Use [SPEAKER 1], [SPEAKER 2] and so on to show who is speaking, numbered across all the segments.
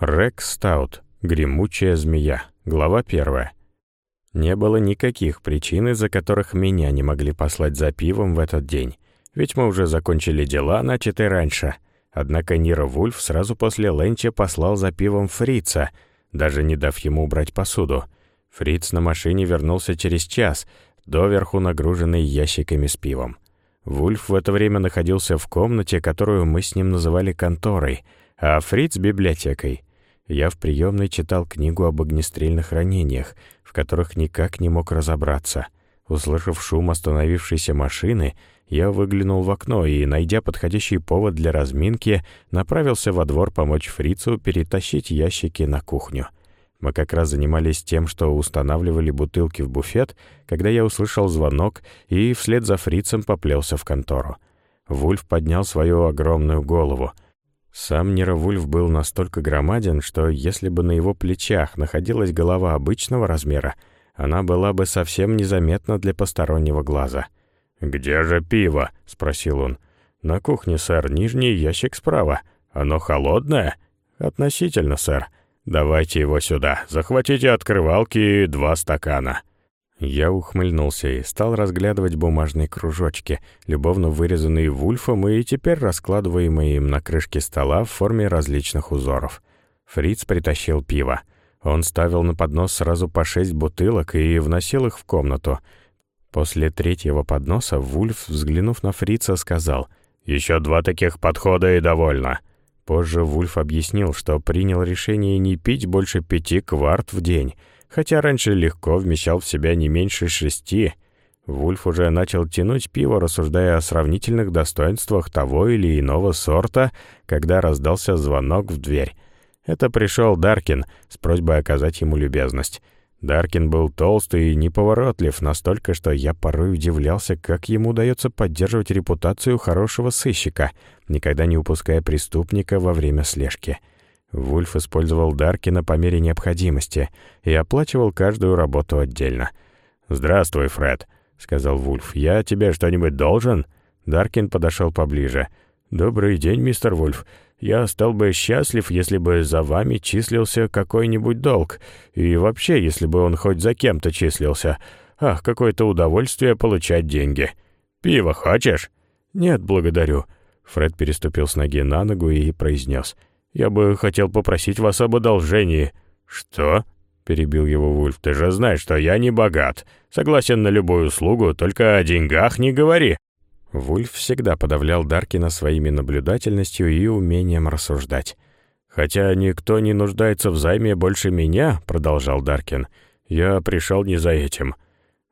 [SPEAKER 1] Рекс Стаут. Гремучая змея. Глава первая. Не было никаких причин, из-за которых меня не могли послать за пивом в этот день. Ведь мы уже закончили дела, начатые раньше. Однако Нира Вульф сразу после ленча послал за пивом Фрица, даже не дав ему убрать посуду. Фриц на машине вернулся через час, доверху нагруженный ящиками с пивом. Вульф в это время находился в комнате, которую мы с ним называли конторой, а Фриц — библиотекой — я в приемной читал книгу об огнестрельных ранениях, в которых никак не мог разобраться. Услышав шум остановившейся машины, я выглянул в окно и, найдя подходящий повод для разминки, направился во двор помочь фрицу перетащить ящики на кухню. Мы как раз занимались тем, что устанавливали бутылки в буфет, когда я услышал звонок и вслед за фрицем поплелся в контору. Вульф поднял свою огромную голову — сам Неровульф был настолько громаден, что если бы на его плечах находилась голова обычного размера, она была бы совсем незаметна для постороннего глаза. «Где же пиво?» — спросил он. «На кухне, сэр, нижний ящик справа. Оно холодное?» «Относительно, сэр. Давайте его сюда. Захватите открывалки и два стакана». Я ухмыльнулся и стал разглядывать бумажные кружочки, любовно вырезанные вульфом и теперь раскладываемые им на крышке стола в форме различных узоров. Фриц притащил пиво. Он ставил на поднос сразу по шесть бутылок и вносил их в комнату. После третьего подноса Вульф, взглянув на Фрица, сказал «Еще два таких подхода и довольно». Позже Вульф объяснил, что принял решение не пить больше пяти кварт в день — хотя раньше легко вмещал в себя не меньше шести. Вульф уже начал тянуть пиво, рассуждая о сравнительных достоинствах того или иного сорта, когда раздался звонок в дверь. Это пришел Даркин с просьбой оказать ему любезность. Даркин был толстый и неповоротлив, настолько, что я порой удивлялся, как ему удается поддерживать репутацию хорошего сыщика, никогда не упуская преступника во время слежки. Вульф использовал Даркина по мере необходимости и оплачивал каждую работу отдельно. «Здравствуй, Фред», — сказал Вульф. «Я тебе что-нибудь должен?» Даркин подошел поближе. «Добрый день, мистер Вульф. Я стал бы счастлив, если бы за вами числился какой-нибудь долг. И вообще, если бы он хоть за кем-то числился. Ах, какое-то удовольствие получать деньги. Пиво хочешь?» «Нет, благодарю». Фред переступил с ноги на ногу и произнес — я бы хотел попросить вас об одолжении». «Что?» — перебил его Вульф. «Ты же знаешь, что я не богат. Согласен на любую услугу, только о деньгах не говори». Вульф всегда подавлял Даркина своими наблюдательностью и умением рассуждать. «Хотя никто не нуждается в займе больше меня», — продолжал Даркин. «Я пришел не за этим».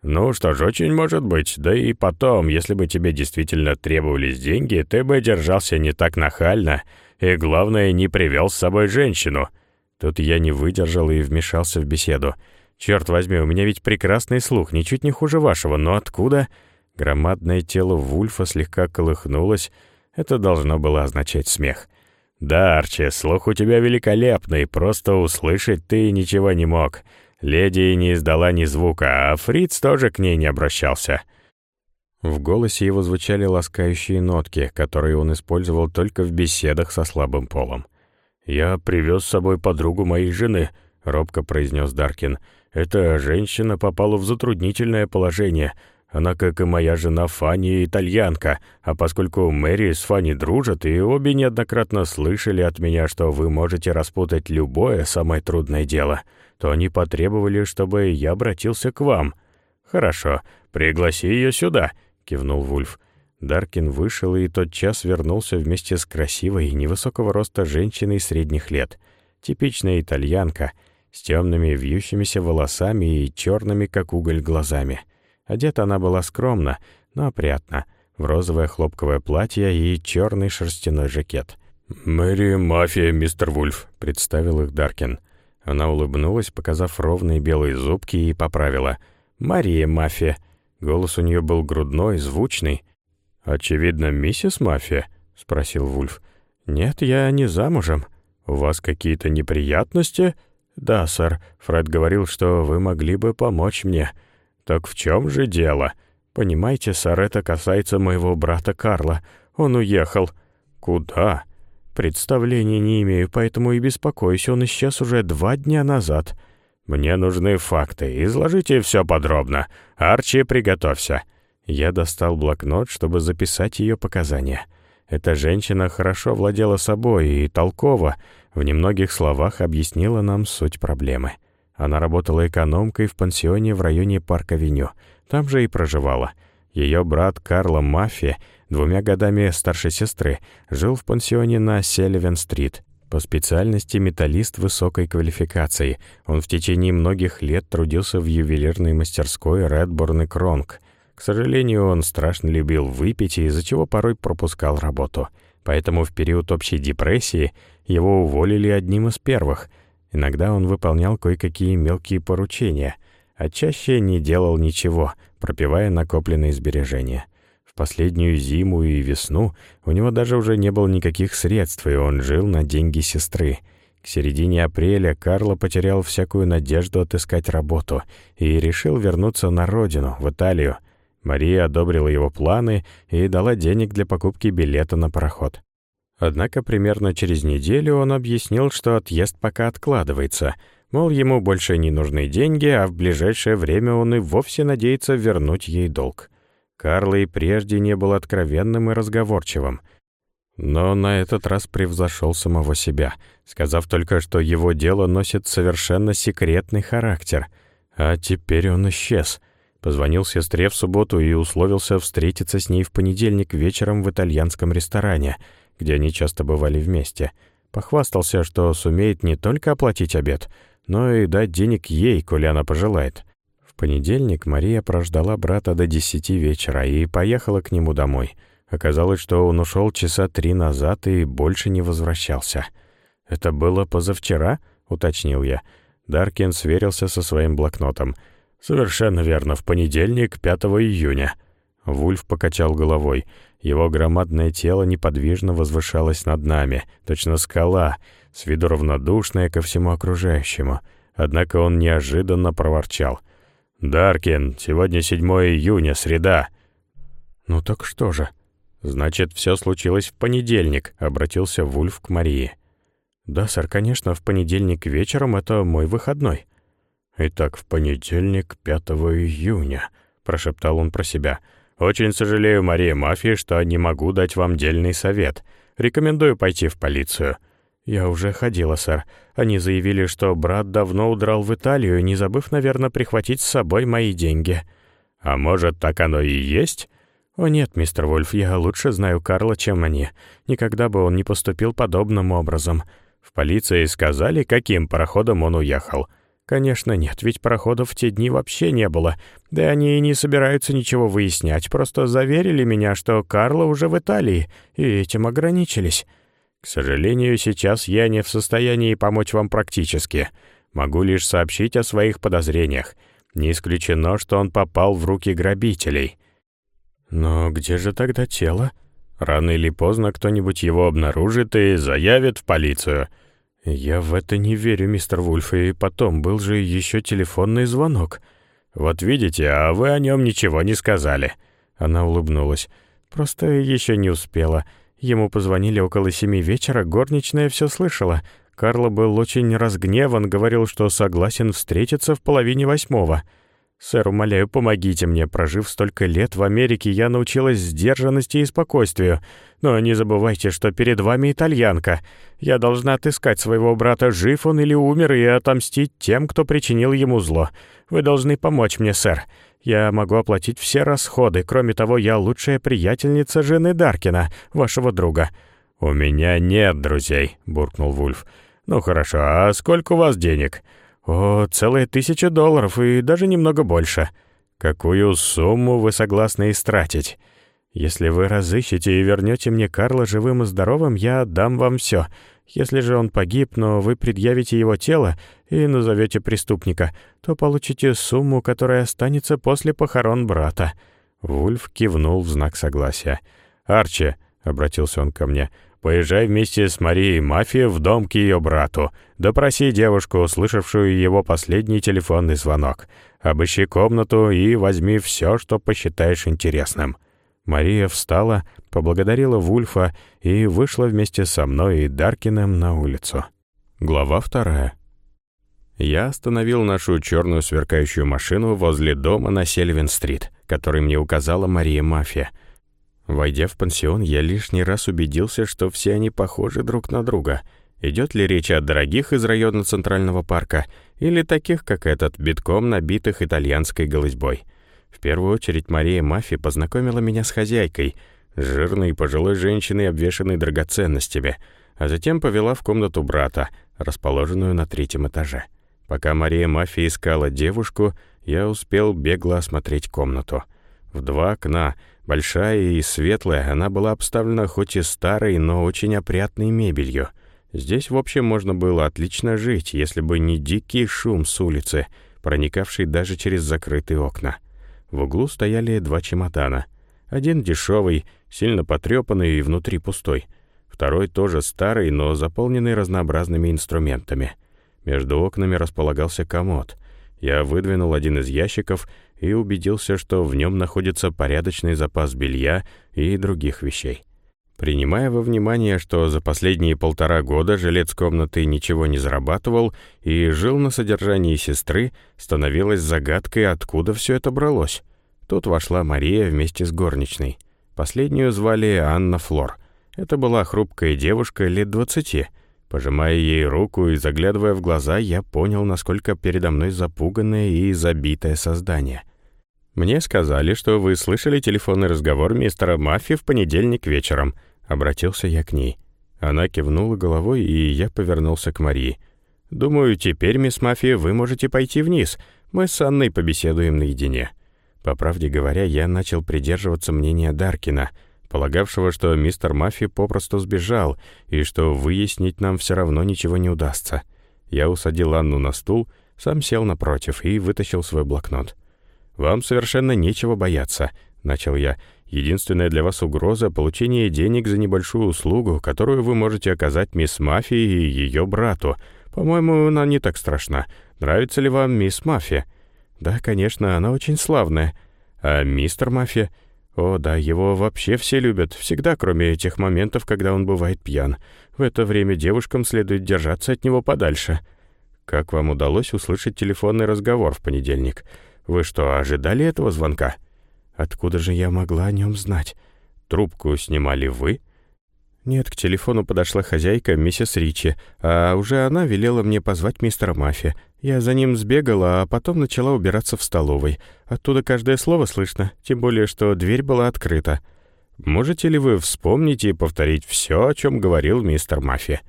[SPEAKER 1] «Ну что ж, очень может быть. Да и потом, если бы тебе действительно требовались деньги, ты бы держался не так нахально. И главное, не привел с собой женщину. Тут я не выдержал и вмешался в беседу. Черт возьми, у меня ведь прекрасный слух, ничуть не хуже вашего, но откуда? Громадное тело Вульфа слегка колыхнулось. Это должно было означать смех. «Да, Арчи, слух у тебя великолепный, просто услышать ты ничего не мог. Леди не издала ни звука, а Фриц тоже к ней не обращался». В голосе его звучали ласкающие нотки, которые он использовал только в беседах со слабым полом. «Я привез с собой подругу моей жены», — робко произнес Даркин. «Эта женщина попала в затруднительное положение. Она, как и моя жена Фанни, итальянка, а поскольку Мэри с Фанни дружат, и обе неоднократно слышали от меня, что вы можете распутать любое самое трудное дело, то они потребовали, чтобы я обратился к вам. Хорошо, пригласи ее сюда» кивнул Вульф. Даркин вышел и тотчас вернулся вместе с красивой, невысокого роста женщиной средних лет. Типичная итальянка, с темными вьющимися волосами и черными, как уголь, глазами. Одета она была скромно, но опрятно, в розовое хлопковое платье и черный шерстяной жакет. «Мэри Мафия, мистер Вульф», — представил их Даркин. Она улыбнулась, показав ровные белые зубки, и поправила. «Мария Мафия». Голос у нее был грудной, звучный. «Очевидно, миссис Мафия?» — спросил Вульф. «Нет, я не замужем. У вас какие-то неприятности?» «Да, сэр. Фред говорил, что вы могли бы помочь мне». «Так в чем же дело?» «Понимаете, сэр, это касается моего брата Карла. Он уехал». «Куда?» «Представления не имею, поэтому и беспокоюсь. Он исчез уже два дня назад».
[SPEAKER 2] «Мне нужны факты. Изложите все подробно. Арчи, приготовься».
[SPEAKER 1] Я достал блокнот, чтобы записать ее показания. Эта женщина хорошо владела собой и толково, в немногих словах объяснила нам суть проблемы. Она работала экономкой в пансионе в районе Парк-авеню. Там же и проживала. Ее брат Карло Маффи, двумя годами старшей сестры, жил в пансионе на Селивен-стрит. По специальности металлист высокой квалификации. Он в течение многих лет трудился в ювелирной мастерской Редборн и Кронг. К сожалению, он страшно любил выпить, из-за чего порой пропускал работу. Поэтому в период общей депрессии его уволили одним из первых — Иногда он выполнял кое-какие мелкие поручения, а чаще не делал ничего, пропивая накопленные сбережения. Последнюю зиму и весну у него даже уже не было никаких средств, и он жил на деньги сестры. К середине апреля Карло потерял всякую надежду отыскать работу и решил вернуться на родину, в Италию. Мария одобрила его планы и дала денег для покупки билета на пароход. Однако примерно через неделю он объяснил, что отъезд пока откладывается, мол, ему больше не нужны деньги, а в ближайшее время он и вовсе надеется вернуть ей долг. Карл и прежде не был откровенным и разговорчивым, но на этот раз превзошел самого себя, сказав только, что его дело носит совершенно секретный характер. А теперь он исчез. Позвонил сестре в субботу и условился встретиться с ней в понедельник вечером в итальянском ресторане — где они часто бывали вместе. Похвастался, что сумеет не только оплатить обед, но и дать денег ей, коли она пожелает. Понедельник Мария прождала брата до десяти вечера и поехала к нему домой. Оказалось, что он ушел часа три назад и больше не возвращался. «Это было позавчера?» — уточнил я. Даркин сверился со своим блокнотом. «Совершенно верно, в понедельник, 5 июня». Вульф покачал головой. Его громадное тело неподвижно возвышалось над нами, точно скала, с виду равнодушная ко всему окружающему. Однако он неожиданно проворчал. «Даркин, сегодня 7 июня, среда». «Ну так что же?» «Значит, все случилось в понедельник», — обратился Вульф к Марии. «Да, сэр, конечно, в понедельник вечером это мой выходной». «Итак, в понедельник, 5 июня», — прошептал он про себя, — очень сожалею, Мария Мафия, что не могу дать вам дельный совет. Рекомендую пойти в полицию». «Я уже ходила, сэр. Они заявили, что брат давно удрал в Италию, не забыв, наверное, прихватить с собой мои деньги».
[SPEAKER 2] «А может, так оно и есть?»
[SPEAKER 1] «О нет, мистер Вольф, я лучше знаю Карла, чем они. Никогда бы он не поступил подобным образом».
[SPEAKER 2] В полиции сказали, каким пароходом он уехал.
[SPEAKER 1] «Конечно нет, ведь пароходов в те дни вообще не было. Да они и не собираются ничего выяснять, просто заверили меня, что Карло уже в Италии, и этим ограничились. К сожалению, сейчас я не в состоянии помочь вам практически. Могу лишь сообщить о своих подозрениях. Не исключено, что он попал в руки грабителей». «Но где же тогда тело?»
[SPEAKER 2] «Рано или поздно кто-нибудь его обнаружит и заявит в полицию».
[SPEAKER 1] «Я в это не верю, мистер Вульф, и потом был же еще телефонный звонок».
[SPEAKER 2] «Вот видите, а вы о нем ничего не сказали».
[SPEAKER 1] Она улыбнулась. «Просто еще не успела. Ему позвонили около семи вечера, горничная все слышала. Карло был очень разгневан, говорил, что согласен встретиться в половине восьмого». «Сэр, умоляю, помогите мне. Прожив столько лет в Америке, я научилась сдержанности и спокойствию. Но не забывайте, что перед вами итальянка. Я должна отыскать своего брата, жив он или умер, и отомстить тем, кто причинил ему зло. Вы должны помочь мне, сэр. Я могу оплатить все расходы. Кроме того, я лучшая приятельница жены Даркина, вашего друга».
[SPEAKER 2] «У меня нет друзей», — буркнул Вульф. «Ну хорошо, а сколько у вас денег?»
[SPEAKER 1] «О, целая тысяча долларов и даже немного больше».
[SPEAKER 2] «Какую сумму вы согласны истратить?»
[SPEAKER 1] «Если вы разыщете и вернете мне Карла живым и здоровым, я отдам вам все. Если же он погиб, но вы предъявите его тело и назовете преступника, то получите сумму, которая останется после похорон брата».
[SPEAKER 2] Вульф кивнул в знак согласия. «Арчи», — обратился он ко мне, — Поезжай вместе с Марией Мафией в дом к ее брату. Допроси девушку, услышавшую его последний телефонный звонок. Обыщи комнату и возьми все, что посчитаешь интересным».
[SPEAKER 1] Мария встала, поблагодарила Вульфа и вышла вместе со мной и Даркиным на улицу. Глава вторая. Я остановил нашу черную сверкающую машину возле дома на Сельвин-стрит, который мне указала Мария Мафия. Войдя в пансион, я лишний раз убедился, что все они похожи друг на друга. Идет ли речь о дорогих из района Центрального парка или таких, как этот, битком набитых итальянской голызьбой. В первую очередь Мария Мафия познакомила меня с хозяйкой, жирной пожилой женщиной, обвешанной драгоценностями, а затем повела в комнату брата, расположенную на третьем этаже. Пока Мария Мафия искала девушку, я успел бегло осмотреть комнату. В два окна, большая и светлая, она была обставлена хоть и старой, но очень опрятной мебелью. Здесь, в общем, можно было отлично жить, если бы не дикий шум с улицы, проникавший даже через закрытые окна. В углу стояли два чемодана. Один дешевый, сильно потрепанный и внутри пустой. Второй тоже старый, но заполненный разнообразными инструментами — между окнами располагался комод. Я выдвинул один из ящиков и убедился, что в нем находится порядочный запас белья и других вещей. Принимая во внимание, что за последние полтора года жилец комнаты ничего не зарабатывал и жил на содержании сестры, становилось загадкой, откуда все это бралось. Тут вошла Мария вместе с горничной. Последнюю звали Анна Флор. Это была хрупкая девушка лет двадцати — Пожимая ей руку и заглядывая в глаза, я понял, насколько передо мной запуганное и забитое создание. «Мне сказали, что вы слышали телефонный разговор мистера Маффи в понедельник вечером», — обратился я к ней. Она кивнула головой, и я повернулся к Марии. «Думаю, теперь, мисс Маффи, вы можете пойти вниз. Мы с Анной побеседуем наедине». По правде говоря, я начал придерживаться мнения Даркина — полагавшего, что мистер Маффи попросту сбежал и что выяснить нам все равно ничего не удастся. Я усадил Анну на стул, сам сел напротив и вытащил свой блокнот. «Вам совершенно нечего бояться», — начал я. «Единственная для вас угроза — получение денег за небольшую услугу, которую вы можете оказать мисс Маффи и ее брату. По-моему, она не так страшна. Нравится ли вам мисс Маффи?» «Да, конечно, она очень славная. А мистер Маффи...» О, да, его вообще все любят, всегда, кроме этих моментов, когда он бывает пьян. В это время девушкам следует держаться от него подальше. Как вам удалось услышать телефонный разговор в понедельник? Вы что, ожидали этого звонка? Откуда же я могла о нем знать? Трубку снимали вы? Нет, к телефону подошла хозяйка, миссис Ричи, а уже она велела мне позвать мистера Мафи. Я за ним сбегала, а потом начала убираться в столовой. Оттуда каждое слово слышно, тем более, что дверь была открыта. Можете ли вы вспомнить и повторить все, о чем говорил мистер Мафи?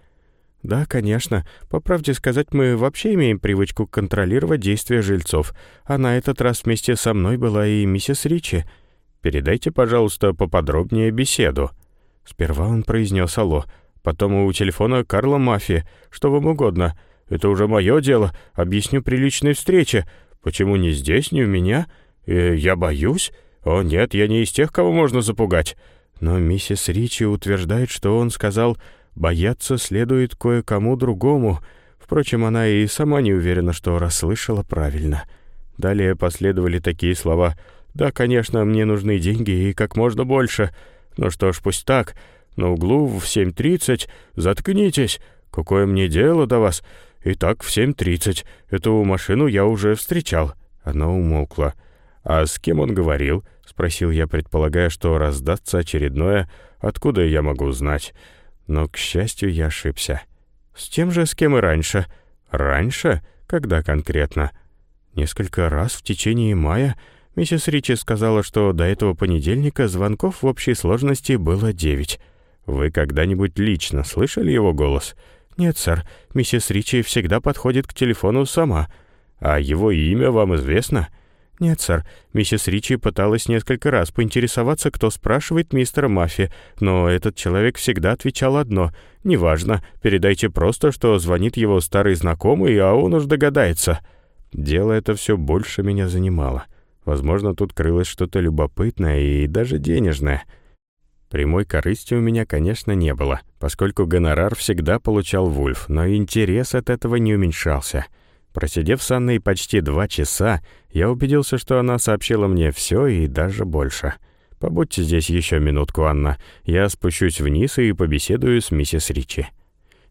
[SPEAKER 1] Да, конечно. По правде сказать, мы вообще имеем привычку контролировать действия жильцов. А на этот раз вместе со мной была и миссис Ричи. Передайте, пожалуйста, поподробнее беседу. Сперва он произнес «Алло», потом у телефона Карла Мафи. Что вам угодно — это уже мое дело. Объясню при личной встрече. Почему не здесь, не у меня? Э, я боюсь? О, нет, я не из тех, кого можно запугать. Но миссис Ричи утверждает, что он сказал, бояться следует кое-кому другому. Впрочем, она и сама не уверена, что расслышала правильно. Далее последовали такие слова. «Да, конечно, мне нужны деньги и как можно больше. Ну что ж, пусть так. На углу в 7.30. Заткнитесь. Какое мне дело до вас? «Итак, в 7.30. Эту машину я уже встречал». Она умолкла. «А с кем он говорил?» — спросил я, предполагая, что раздастся очередное «Откуда я могу знать?» Но, к счастью, я ошибся. «С тем же, с кем и раньше». «Раньше? Когда конкретно?» «Несколько раз в течение мая...» Миссис Ричи сказала, что до этого понедельника звонков в общей сложности было девять. Вы когда-нибудь лично слышали его голос?» «Нет, сэр, миссис Ричи всегда подходит к телефону сама. А его имя вам известно?» «Нет, сэр. Миссис Ричи пыталась несколько раз поинтересоваться, кто спрашивает мистера Маффи, но этот человек всегда отвечал одно. «Неважно, передайте просто, что звонит его старый знакомый, а он уж догадается». Дело это все больше меня занимало. Возможно, тут крылось что-то любопытное и даже денежное — Прямой корысти у меня, конечно, не было, поскольку гонорар всегда получал Вульф, но интерес от этого не уменьшался. Просидев с Анной почти два часа, я убедился, что она сообщила мне все и даже больше. Побудьте здесь еще минутку, Анна. Я спущусь вниз и побеседую с миссис Ричи».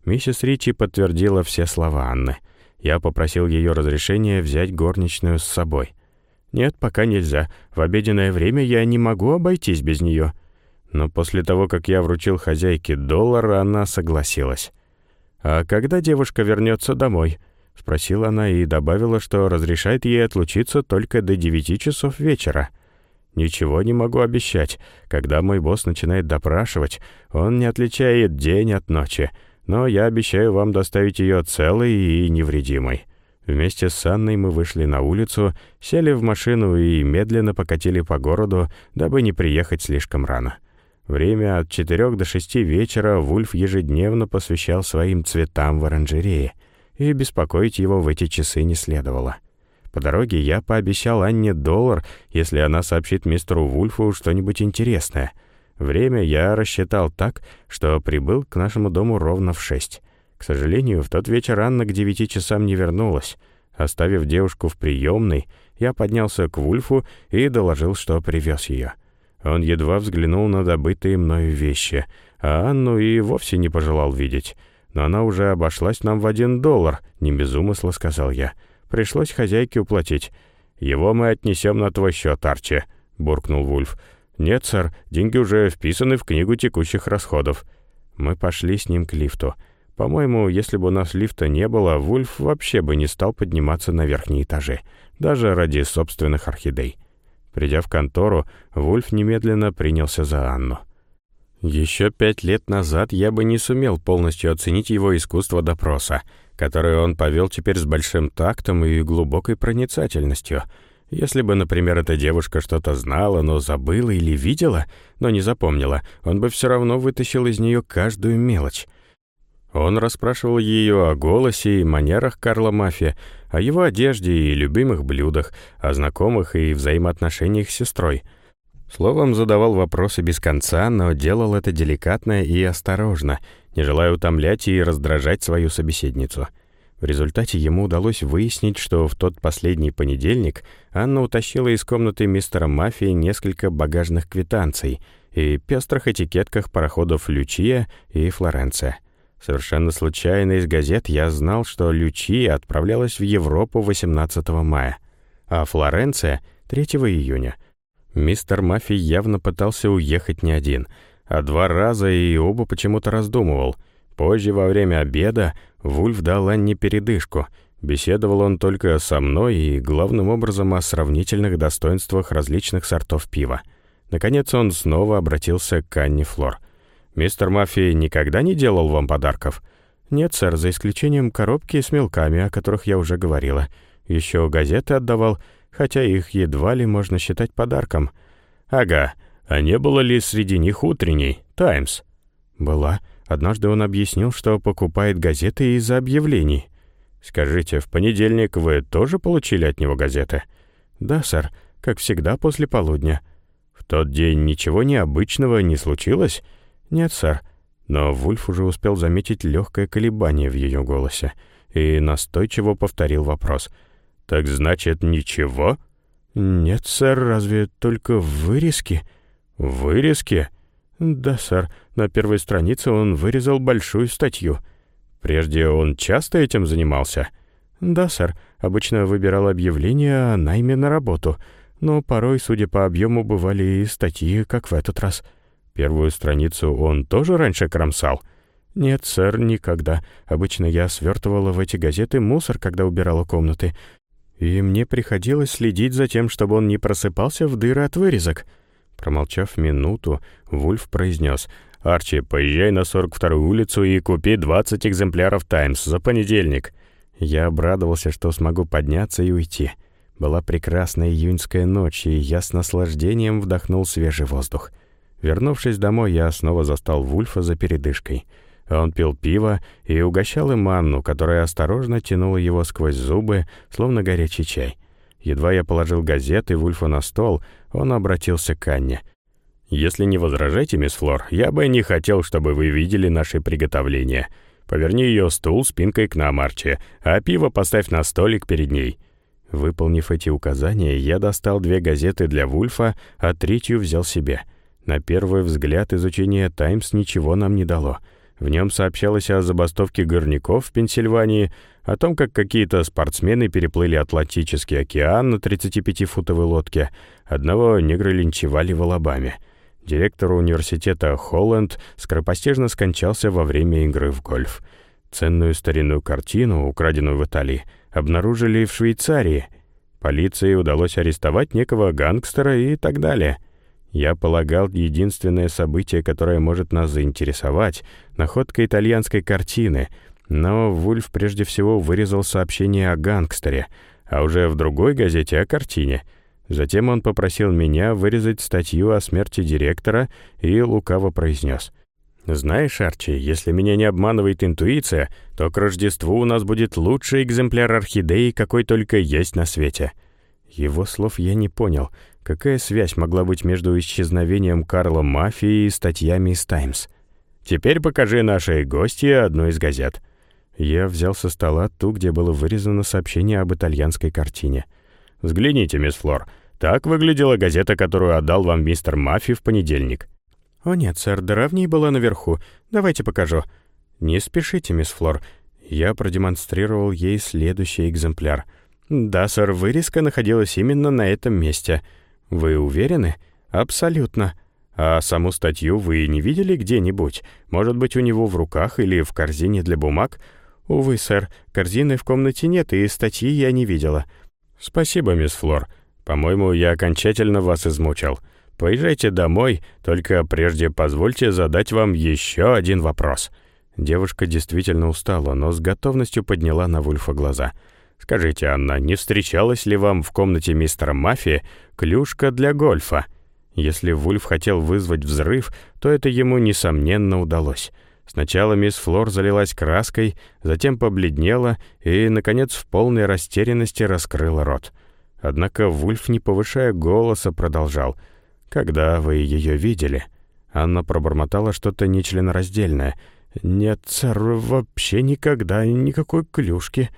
[SPEAKER 1] Миссис Ричи подтвердила все слова Анны. Я попросил ее разрешения взять горничную с собой. «Нет, пока нельзя. В обеденное время я не могу обойтись без нее». Но после того, как я вручил хозяйке доллар, она согласилась. «А когда девушка вернется домой?» — спросила она и добавила, что разрешает ей отлучиться только до девяти часов вечера. «Ничего не могу обещать. Когда мой босс начинает допрашивать, он не отличает день от ночи, но я обещаю вам доставить ее целой и невредимой». Вместе с Анной мы вышли на улицу, сели в машину и медленно покатили по городу, дабы не приехать слишком рано. Время от четырех до шести вечера Вульф ежедневно посвящал своим цветам в оранжерее, и беспокоить его в эти часы не следовало. По дороге я пообещал Анне доллар, если она сообщит мистеру Вульфу что-нибудь интересное. Время я рассчитал так, что прибыл к нашему дому ровно в шесть. К сожалению, в тот вечер Анна к девяти часам не вернулась. Оставив девушку в приемной, я поднялся к Вульфу и доложил, что привез ее. Он едва взглянул на добытые мною вещи, а Анну и вовсе не пожелал видеть. Но она уже обошлась нам в один доллар, не без умысла, сказал я. Пришлось хозяйке уплатить. «Его мы отнесем на твой счет, Арчи», — буркнул Вульф. «Нет, сэр, деньги уже вписаны в книгу текущих расходов». Мы пошли с ним к лифту. По-моему, если бы у нас лифта не было, Вульф вообще бы не стал подниматься на верхние этажи, даже ради собственных орхидей. Придя в контору, Вульф немедленно принялся за Анну. Еще пять лет назад я бы не сумел полностью оценить его искусство допроса, которое он повел теперь с большим тактом и глубокой проницательностью. Если бы, например, эта девушка что-то знала, но забыла или видела, но не запомнила, он бы все равно вытащил из нее каждую мелочь. Он расспрашивал ее о голосе и манерах Карла Мафия, о его одежде и любимых блюдах, о знакомых и взаимоотношениях с сестрой. Словом, задавал вопросы без конца, но делал это деликатно и осторожно, не желая утомлять и раздражать свою собеседницу. В результате ему удалось выяснить, что в тот последний понедельник Анна утащила из комнаты мистера Мафии несколько багажных квитанций и пестрых этикетках пароходов «Лючия» и «Флоренция». Совершенно случайно из газет я знал, что Лючия отправлялась в Европу 18 мая, а Флоренция — 3 июня. Мистер Мафи явно пытался уехать не один, а два раза и оба почему-то раздумывал. Позже, во время обеда, Вульф дал Анне передышку. Беседовал он только со мной и, главным образом, о сравнительных достоинствах различных сортов пива. Наконец он снова обратился к Анне Флор — «Мистер Маффи никогда не делал вам подарков?» «Нет, сэр, за исключением коробки с мелками, о которых я уже говорила. Еще газеты отдавал, хотя их едва ли можно считать подарком». «Ага, а не было ли среди них утренней, «Таймс»?» «Была. Однажды он объяснил, что покупает газеты из-за объявлений». «Скажите, в понедельник вы тоже получили от него газеты?» «Да, сэр, как всегда после полудня». «В тот день ничего необычного не случилось?» «Нет, сэр». Но Вульф уже успел заметить легкое колебание в ее голосе и настойчиво повторил вопрос. «Так значит, ничего?» «Нет, сэр, разве только вырезки?» «Вырезки?» «Да, сэр. На первой странице он вырезал большую статью». «Прежде он часто этим занимался?» «Да, сэр. Обычно выбирал объявления о найме на работу, но порой, судя по объему, бывали и статьи, как в этот раз». Первую страницу он тоже раньше кромсал? Нет, сэр, никогда. Обычно я свертывала в эти газеты мусор, когда убирала комнаты. И мне приходилось следить за тем, чтобы он не просыпался в дыры от вырезок. Промолчав минуту, Вульф произнес. «Арчи, поезжай на 42-ю улицу и купи 20 экземпляров «Таймс» за понедельник». Я обрадовался, что смогу подняться и уйти. Была прекрасная июньская ночь, и я с наслаждением вдохнул свежий воздух. Вернувшись домой, я снова застал Вульфа за передышкой. Он пил пиво и угощал им Анну, которая осторожно тянула его сквозь зубы, словно горячий чай. Едва я положил газеты Вульфа на стол, он обратился к Анне. «Если не возражаете, мисс Флор, я бы не хотел, чтобы вы видели наши приготовления. Поверни ее стул спинкой к нам, Арчи, а пиво поставь на столик перед ней». Выполнив эти указания, я достал две газеты для Вульфа, а третью взял себе. На первый взгляд изучение «Таймс» ничего нам не дало. В нем сообщалось о забастовке горняков в Пенсильвании, о том, как какие-то спортсмены переплыли Атлантический океан на 35-футовой лодке, одного негра линчевали в Алабаме. Директор университета Холланд скоропостижно скончался во время игры в гольф. Ценную старинную картину, украденную в Италии, обнаружили в Швейцарии. Полиции удалось арестовать некого гангстера и так далее. Я полагал, единственное событие, которое может нас заинтересовать — находка итальянской картины, но Вульф прежде всего вырезал сообщение о гангстере, а уже в другой газете — о картине. Затем он попросил меня вырезать статью о смерти директора и лукаво произнес — «Знаешь, Арчи, если меня не обманывает интуиция, то к Рождеству у нас будет лучший экземпляр орхидеи, какой только есть на свете». Его слов я не понял. Какая связь могла быть между исчезновением Карла Мафии и статьями из «Таймс»? «Теперь покажи нашей гости одну из газет». Я взял со стола ту, где было вырезано сообщение об итальянской картине. «Взгляните, мисс Флор, так выглядела газета, которую отдал вам мистер Мафи в понедельник». «О нет, сэр, дыра в ней была наверху. Давайте покажу». «Не спешите, мисс Флор». Я продемонстрировал ей следующий экземпляр. «Да, сэр, вырезка находилась именно на этом месте». «Вы уверены?» «Абсолютно». «А саму статью вы не видели где-нибудь? Может быть, у него в руках или в корзине для бумаг?» «Увы, сэр, корзины в комнате нет, и статьи я не видела». «Спасибо, мисс Флор. По-моему, я окончательно вас измучил». Поезжайте домой, только прежде позвольте задать вам еще один вопрос». Девушка действительно устала, но с готовностью подняла на Вульфа глаза. «Скажите, Анна, не встречалась ли вам в комнате мистера Мафии клюшка для гольфа?» Если Вульф хотел вызвать взрыв, то это ему, несомненно, удалось. Сначала мисс Флор залилась краской, затем побледнела и, наконец, в полной растерянности раскрыла рот. Однако Вульф, не повышая голоса, продолжал — «Когда вы ее видели?» Анна пробормотала что-то нечленораздельное. «Нет, сэр, вообще никогда, никакой клюшки».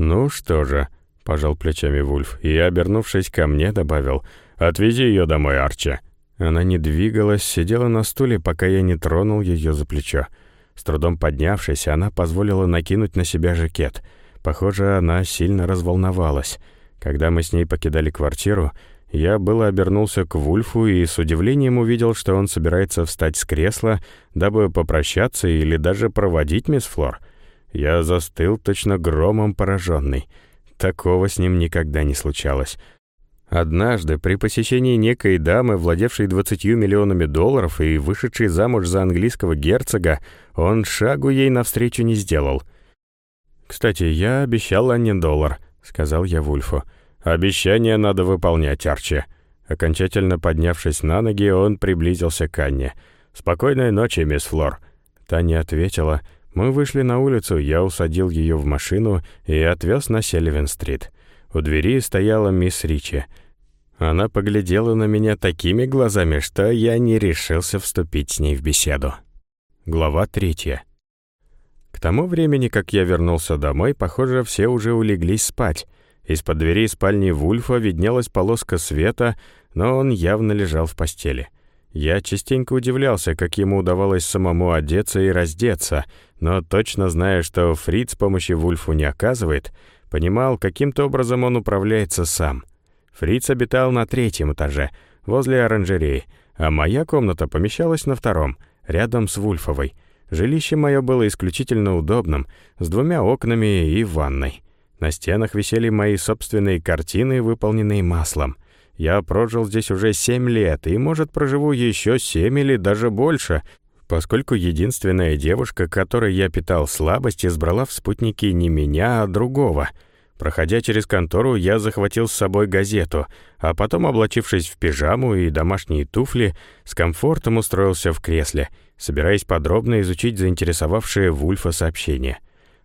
[SPEAKER 1] «Ну что же», — пожал плечами Вульф и, обернувшись ко мне, добавил, «Отвези ее домой, Арчи». Она не двигалась, сидела на стуле, пока я не тронул ее за плечо. С трудом поднявшись, она позволила накинуть на себя жакет. Похоже, она сильно разволновалась. Когда мы с ней покидали квартиру, я было обернулся к Вульфу и с удивлением увидел, что он собирается встать с кресла, дабы попрощаться или даже проводить мисс Флор. Я застыл, точно громом пораженный. Такого с ним никогда не случалось. Однажды, при посещении некой дамы, владевшей 20 миллионами долларов и вышедшей замуж за английского герцога, он шагу ей навстречу не сделал. «Кстати, я обещал Анне доллар», — сказал я Вульфу. «Обещание надо выполнять, Арчи». Окончательно поднявшись на ноги, он приблизился к Анне. «Спокойной ночи, мисс Флор». Та не ответила. Мы вышли на улицу, я усадил ее в машину и отвез на Селивен-стрит. У двери стояла мисс Ричи. Она поглядела на меня такими глазами, что я не решился вступить с ней в беседу. Глава третья. К тому времени, как я вернулся домой, похоже, все уже улеглись спать. Из-под двери спальни Вульфа виднелась полоска света, но он явно лежал в постели. Я частенько удивлялся, как ему удавалось самому одеться и раздеться, но точно зная, что Фриц помощи Вульфу не оказывает, понимал, каким-то образом он управляется сам. Фриц обитал на третьем этаже, возле оранжереи, а моя комната помещалась на втором, рядом с Вульфовой. Жилище мое было исключительно удобным, с двумя окнами и ванной. На стенах висели мои собственные картины, выполненные маслом. Я прожил здесь уже семь лет, и, может, проживу еще семь или даже больше, поскольку единственная девушка, которой я питал слабость, избрала в спутники не меня, а другого. Проходя через контору, я захватил с собой газету, а потом, облачившись в пижаму и домашние туфли, с комфортом устроился в кресле, собираясь подробно изучить заинтересовавшее Вульфа сообщение.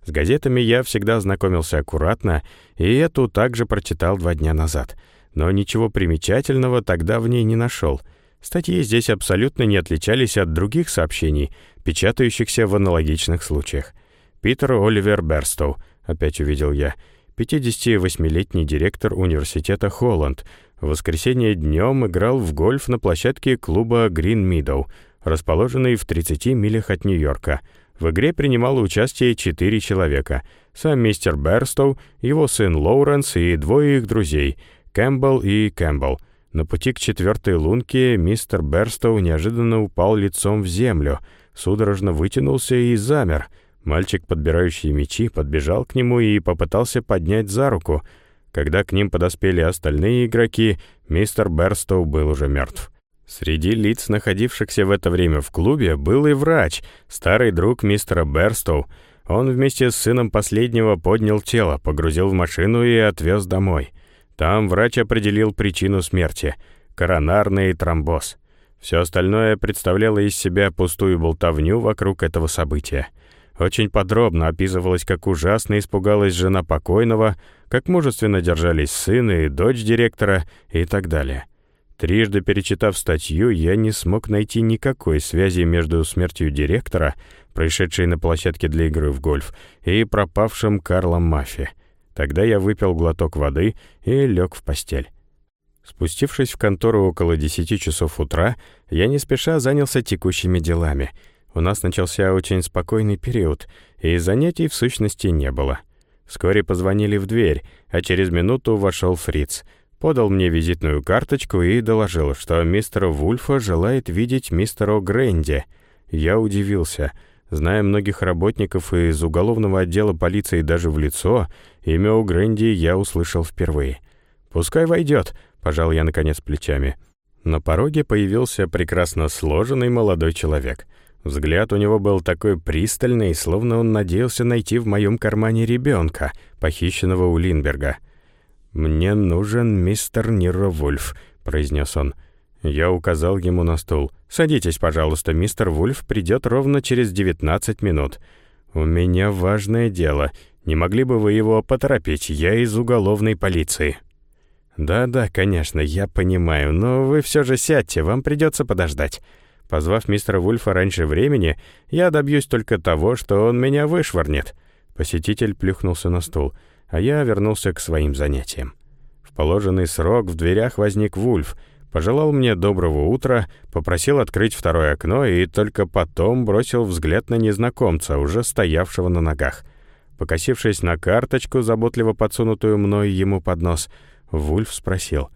[SPEAKER 1] С газетами я всегда знакомился аккуратно, и эту также прочитал два дня назад. Но ничего примечательного тогда в ней не нашел. Статьи здесь абсолютно не отличались от других сообщений, печатающихся в аналогичных случаях. «Питер Оливер Берстоу», — опять увидел я. 58-летний директор университета Холланд. В воскресенье днем играл в гольф на площадке клуба Green Meadow, расположенной в 30 милях от Нью-Йорка. В игре принимало участие четыре человека. Сам мистер Берстоу, его сын Лоуренс и двое их друзей, Кэмпбелл и Кэмпбелл. На пути к четвертой лунке мистер Берстоу неожиданно упал лицом в землю, судорожно вытянулся и замер. Мальчик, подбирающий мечи, подбежал к нему и попытался поднять за руку. Когда к ним подоспели остальные игроки, мистер Берстоу был уже мертв. Среди лиц, находившихся в это время в клубе, был и врач, старый друг мистера Берстоу. Он вместе с сыном последнего поднял тело, погрузил в машину и отвез домой. Там врач определил причину смерти — коронарный тромбоз. Все остальное представляло из себя пустую болтовню вокруг этого события. Очень подробно описывалось, как ужасно испугалась жена покойного, как мужественно держались сын и дочь директора и так далее. Трижды перечитав статью, я не смог найти никакой связи между смертью директора, происшедшей на площадке для игры в гольф, и пропавшим Карлом Маффи — Тогда я выпил глоток воды и лег в постель. Спустившись в контору около десяти часов утра, я не спеша занялся текущими делами. У нас начался очень спокойный период, и занятий в сущности не было. Вскоре позвонили в дверь, а через минуту вошел Фриц. Подал мне визитную карточку и доложил, что мистер Вульфа желает видеть мистера Грэнди. Я удивился — Зная многих работников из уголовного отдела полиции даже в лицо, имя у Грэнди я услышал впервые. «Пускай войдет», — пожал я наконец плечами. На пороге появился прекрасно сложенный молодой человек. Взгляд у него был такой пристальный, словно он надеялся найти в моем кармане ребенка, похищенного у Линберга. «Мне нужен мистер Ниро Вульф», — произнес он. Я указал ему на стул. «Садитесь, пожалуйста, мистер Вульф придет ровно через 19 минут. У меня важное дело. Не могли бы вы его поторопить? Я из уголовной полиции». «Да-да, конечно, я понимаю, но вы все же сядьте, вам придется подождать». Позвав мистера Вульфа раньше времени, я добьюсь только того, что он меня вышвырнет. Посетитель плюхнулся на стул, а я вернулся к своим занятиям. В положенный срок в дверях возник Вульф — пожелал мне доброго утра, попросил открыть второе окно и только потом бросил взгляд на незнакомца, уже стоявшего на ногах. Покосившись на карточку, заботливо подсунутую мной ему под нос, Вульф спросил.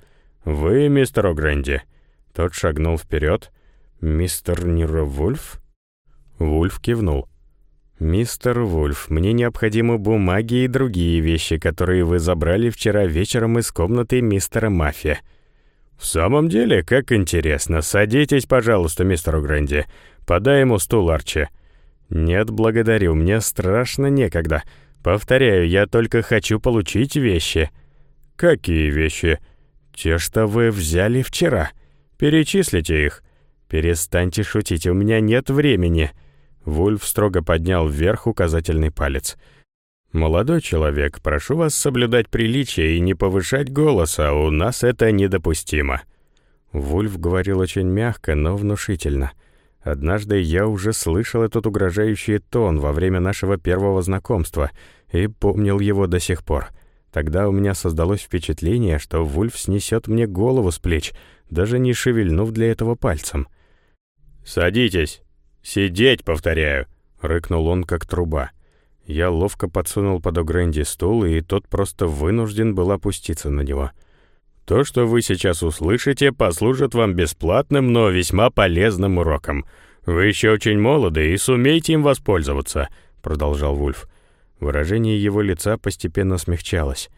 [SPEAKER 1] «Вы мистер О'Грэнди?» Тот шагнул вперед. «Мистер Ниро Вульф?» Вульф кивнул. «Мистер Вульф, мне необходимы бумаги и другие вещи, которые вы забрали вчера вечером из комнаты мистера Мафия». «В самом деле, как интересно. Садитесь, пожалуйста, мистер Гранди. Подай ему стул, Арчи». «Нет, благодарю, мне страшно некогда. Повторяю, я только хочу получить вещи». «Какие вещи?» «Те, что вы взяли вчера. Перечислите их». «Перестаньте шутить, у меня нет времени». Вульф строго поднял вверх указательный палец. «Молодой человек, прошу вас соблюдать приличие и не повышать голоса, у нас это недопустимо». Вульф говорил очень мягко, но внушительно. Однажды я уже слышал этот угрожающий тон во время нашего первого знакомства и помнил его до сих пор. Тогда у меня создалось впечатление, что Вульф снесет мне голову с плеч, даже не шевельнув для этого пальцем. «Садитесь! Сидеть, повторяю!» — рыкнул он, как труба. Я ловко подсунул под О'Грэнди стул, и тот просто вынужден был опуститься на него. «То, что вы сейчас услышите, послужит вам бесплатным, но весьма полезным уроком. Вы еще очень молоды и сумеете им воспользоваться», — продолжал Вульф. Выражение его лица постепенно смягчалось.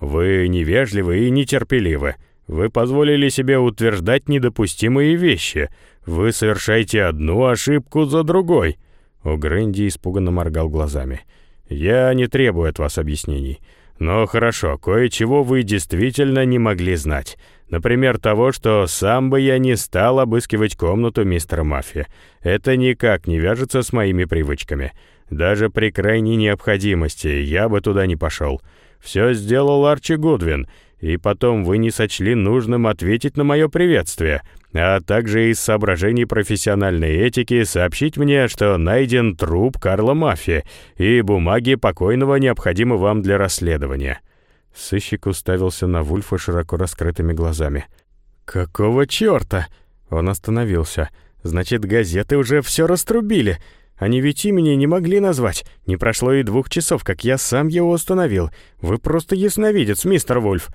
[SPEAKER 1] «Вы невежливы и нетерпеливы. Вы позволили себе утверждать недопустимые вещи. Вы совершаете одну ошибку за другой». О Грэнди испуганно моргал глазами. «Я не требую от вас объяснений. Но хорошо, кое-чего вы действительно не могли знать. Например, того, что сам бы я не стал обыскивать комнату мистера Маффи. Это никак не вяжется с моими привычками. Даже при крайней необходимости я бы туда не пошел. Все сделал Арчи Гудвин,
[SPEAKER 2] и потом вы не сочли нужным ответить на мое приветствие, а также из соображений профессиональной этики сообщить мне, что найден труп Карла Мафи, и бумаги покойного необходимы вам для расследования».
[SPEAKER 1] Сыщик уставился на Вульфа широко раскрытыми глазами.
[SPEAKER 2] «Какого чёрта?» Он остановился. «Значит, газеты уже всё раструбили. Они ведь имени не могли назвать. Не прошло и двух часов, как я сам его установил. Вы просто ясновидец, мистер Вульф».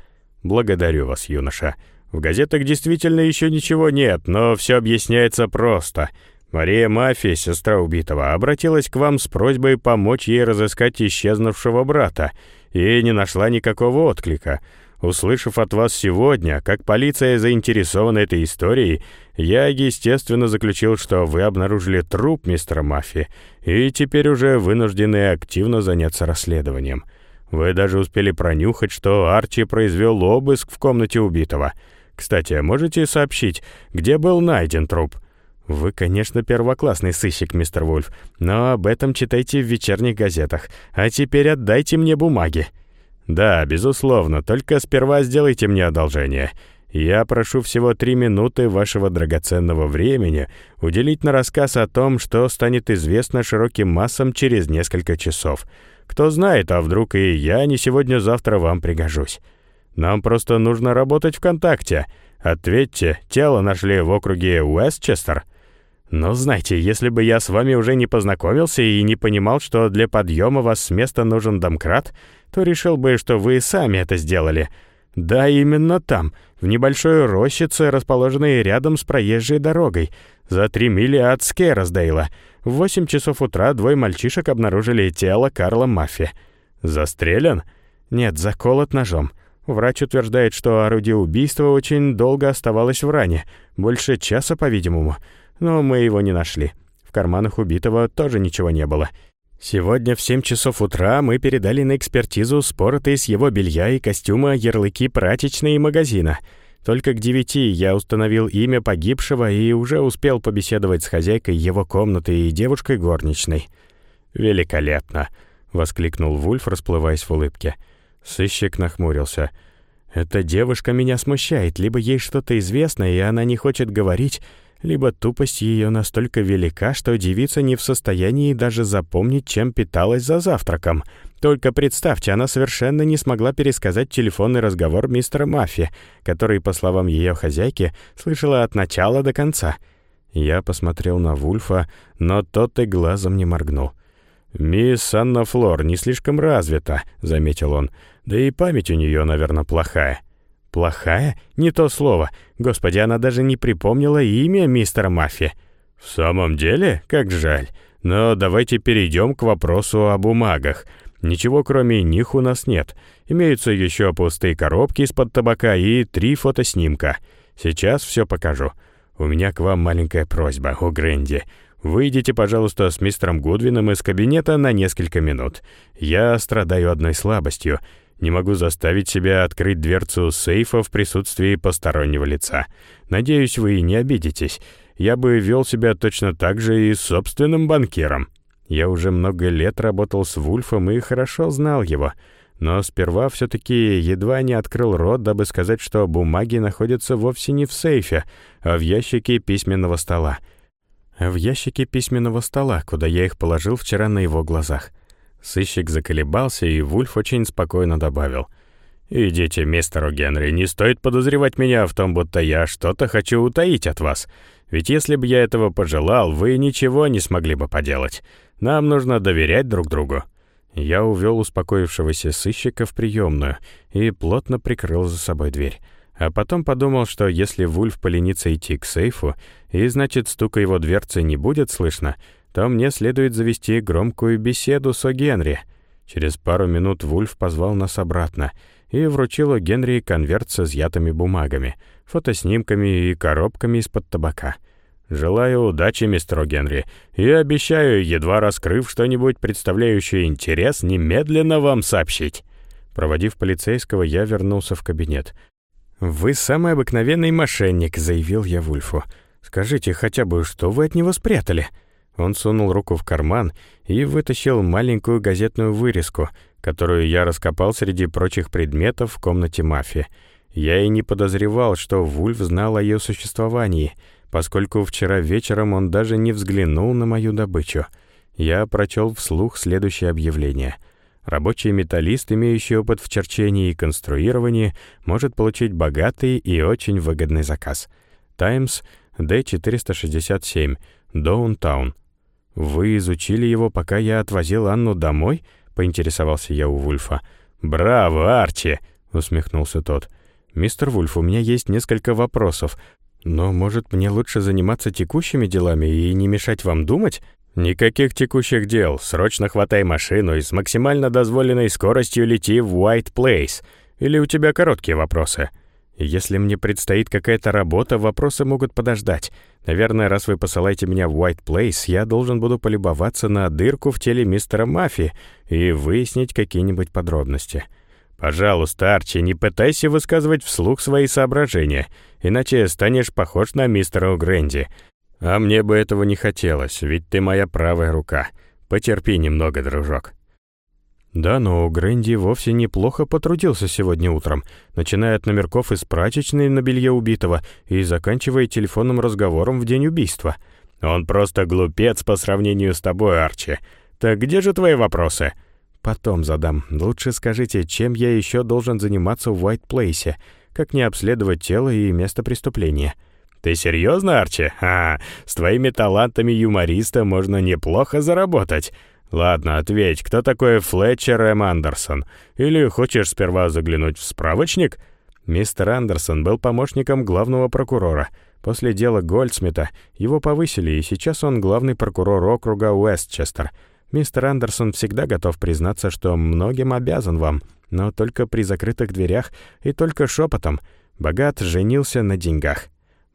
[SPEAKER 2] «Благодарю вас, юноша. В газетах действительно еще ничего нет, но все объясняется просто. Мария Мафия, сестра убитого, обратилась к вам с просьбой помочь ей разыскать исчезнувшего брата и не нашла никакого отклика. Услышав от вас сегодня, как полиция заинтересована этой историей, я, естественно, заключил, что вы обнаружили труп мистера Маффи и теперь уже вынуждены активно заняться расследованием. Вы даже успели пронюхать, что Арчи произвел обыск в комнате убитого. Кстати, можете сообщить, где был найден труп?» «Вы, конечно, первоклассный сыщик, мистер Вульф, но об этом читайте в вечерних газетах. А теперь отдайте мне бумаги». «Да, безусловно, только сперва сделайте мне одолжение. Я прошу всего три минуты вашего драгоценного времени уделить на рассказ о том, что станет известно широким массам через несколько часов. Кто знает, а вдруг и я не сегодня-завтра вам пригожусь. Нам просто нужно работать ВКонтакте. Ответьте, тело нашли в округе Уэстчестер?» Но знаете, если бы я с вами уже не познакомился и не понимал, что для подъема вас с места нужен домкрат, то решил бы, что вы сами это сделали. Да, именно там, в небольшой рощице, расположенной рядом с проезжей дорогой, за три мили от Скеросдейла. В восемь часов утра двое мальчишек обнаружили тело Карла Маффи. Застрелен? Нет, заколот ножом. Врач утверждает, что орудие убийства очень долго оставалось в ране, больше часа, по-видимому но мы его не нашли. В карманах убитого тоже ничего не было. Сегодня в 7 часов утра мы передали на экспертизу спороты с его белья и костюма ярлыки прачечной и магазина. Только к девяти я установил имя погибшего и уже успел побеседовать с хозяйкой его комнаты и девушкой горничной. «Великолепно!» — воскликнул Вульф, расплываясь в улыбке. Сыщик нахмурился. «Эта девушка меня смущает. Либо ей что-то известно, и она не хочет говорить, либо тупость ее настолько велика, что девица не в состоянии даже запомнить, чем питалась за завтраком. Только представьте, она совершенно не смогла пересказать телефонный разговор мистера Маффи, который, по словам ее хозяйки, слышала от начала до конца. Я посмотрел на Вульфа, но тот и глазом не моргнул. «Мисс Анна Флор не слишком развита», — заметил он. «Да и память у нее, наверное, плохая». Плохая? Не то слово. Господи, она даже не припомнила имя мистера Маффи. В самом деле? Как жаль. Но давайте перейдем к вопросу о бумагах. Ничего кроме них у нас нет. Имеются еще пустые коробки из-под табака и три фотоснимка. Сейчас все покажу. У меня к вам маленькая просьба, о Гренди. Выйдите, пожалуйста, с мистером Гудвином из кабинета на несколько минут. Я страдаю одной слабостью. Не могу заставить себя открыть дверцу сейфа в присутствии постороннего лица. Надеюсь, вы не обидитесь. Я бы вел себя точно так же и с собственным банкиром. Я уже много лет работал с Вульфом и хорошо знал его. Но сперва все-таки едва не открыл рот, дабы сказать, что бумаги находятся вовсе не в сейфе, а в ящике письменного стола. В ящике письменного стола, куда я их положил вчера на его глазах. Сыщик заколебался, и Вульф очень спокойно добавил. «Идите, мистер Генри, не стоит подозревать меня в том, будто я что-то хочу утаить от вас. Ведь если бы я этого пожелал, вы ничего не смогли бы поделать. Нам нужно доверять друг другу». Я увел успокоившегося сыщика в приемную и плотно прикрыл за собой дверь. А потом подумал, что если Вульф поленится идти к сейфу, и значит стука его дверцы не будет слышно, то мне следует завести громкую беседу с О'Генри. Через пару минут Вульф позвал нас обратно и вручил О'Генри конверт с изъятыми бумагами, фотоснимками и коробками из-под табака. «Желаю удачи, мистер О'Генри, и обещаю, едва раскрыв что-нибудь, представляющее интерес, немедленно вам сообщить». Проводив полицейского, я вернулся в кабинет. «Вы самый обыкновенный мошенник», — заявил я Вульфу. «Скажите хотя бы, что вы от него спрятали?»
[SPEAKER 1] Он сунул руку в карман и вытащил маленькую газетную вырезку, которую я раскопал среди прочих предметов в комнате мафии. Я и не подозревал, что Вульф знал о ее существовании, поскольку вчера вечером он даже не взглянул на мою добычу. Я прочел вслух следующее объявление. Рабочий металлист, имеющий опыт в черчении и конструировании, может получить богатый и очень выгодный заказ. «Таймс», D467, Даунтаун. «Вы изучили его, пока я отвозил Анну домой?» — поинтересовался я у Вульфа.
[SPEAKER 2] «Браво, Арчи!» — усмехнулся тот.
[SPEAKER 1] «Мистер Вульф, у меня есть несколько вопросов. Но, может, мне лучше заниматься текущими делами и не мешать вам думать?»
[SPEAKER 2] «Никаких текущих дел. Срочно хватай машину и с максимально дозволенной скоростью лети в White Place. Или у тебя короткие вопросы?»
[SPEAKER 1] Если мне предстоит какая-то работа, вопросы могут подождать. Наверное, раз вы посылаете меня в White Place, я должен буду полюбоваться на дырку в теле мистера Мафи и выяснить какие-нибудь подробности.
[SPEAKER 2] Пожалуйста, Арчи, не пытайся высказывать вслух свои соображения, иначе станешь похож на мистера Грэнди. А мне бы этого не хотелось, ведь ты моя правая рука. Потерпи немного, дружок.
[SPEAKER 1] Да, но Грэнди вовсе неплохо потрудился сегодня утром, начиная от номерков из прачечной на белье убитого и заканчивая телефонным разговором в день убийства.
[SPEAKER 2] Он просто глупец по сравнению с тобой, Арчи. Так где же твои вопросы?
[SPEAKER 1] Потом задам. Лучше скажите, чем я еще должен заниматься в Уайт Плейсе? Как не обследовать тело и место преступления?
[SPEAKER 2] Ты серьезно, Арчи? А, с твоими талантами юмориста можно неплохо заработать. «Ладно, ответь, кто такой Флетчер М. Андерсон? Или хочешь сперва заглянуть в справочник?»
[SPEAKER 1] Мистер Андерсон был помощником главного прокурора. После дела Гольдсмита его повысили, и сейчас он главный прокурор округа Уэстчестер. Мистер Андерсон всегда готов признаться, что многим обязан вам, но только при закрытых дверях и только шепотом. Богат женился на деньгах.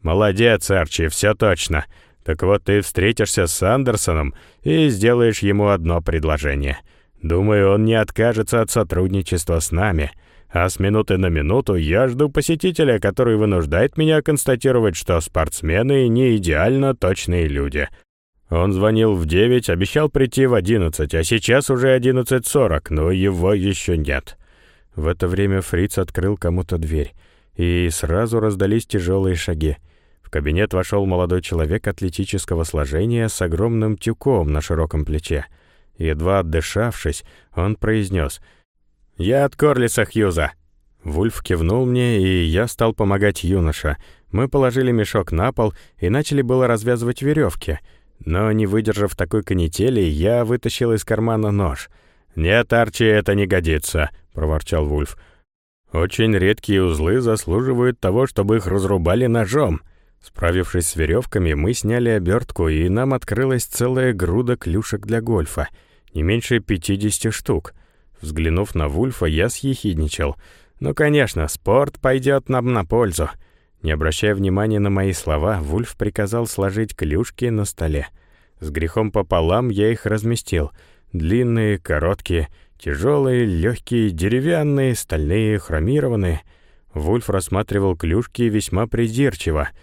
[SPEAKER 2] «Молодец, Арчи, все точно. Так вот ты встретишься с Андерсоном и сделаешь ему одно предложение. Думаю, он не откажется от сотрудничества с нами. А с минуты на минуту я жду посетителя, который вынуждает меня констатировать, что спортсмены не идеально точные люди. Он звонил в 9, обещал прийти в 11, а сейчас уже 11.40, но его еще нет.
[SPEAKER 1] В это время Фриц открыл кому-то дверь, и сразу раздались тяжелые шаги. Кабинет вошел молодой человек атлетического сложения с огромным тюком на широком плече. Едва отдышавшись, он произнес «Я от Корлиса Хьюза». Вульф кивнул мне, и я стал помогать юноше. Мы положили мешок на пол и начали было развязывать веревки. Но, не выдержав такой канители, я вытащил из кармана нож.
[SPEAKER 2] «Нет, Арчи, это не годится», — проворчал Вульф. «Очень редкие узлы заслуживают того, чтобы их разрубали ножом».
[SPEAKER 1] Справившись с веревками, мы сняли обертку, и нам открылась целая груда клюшек для гольфа, не меньше 50 штук. Взглянув на Вульфа, я съехидничал. «Ну, конечно, спорт пойдет нам на пользу». Не обращая внимания на мои слова, Вульф приказал сложить клюшки на столе. С грехом пополам я их разместил. Длинные, короткие, тяжелые, легкие, деревянные, стальные, хромированные. Вульф рассматривал клюшки весьма придирчиво —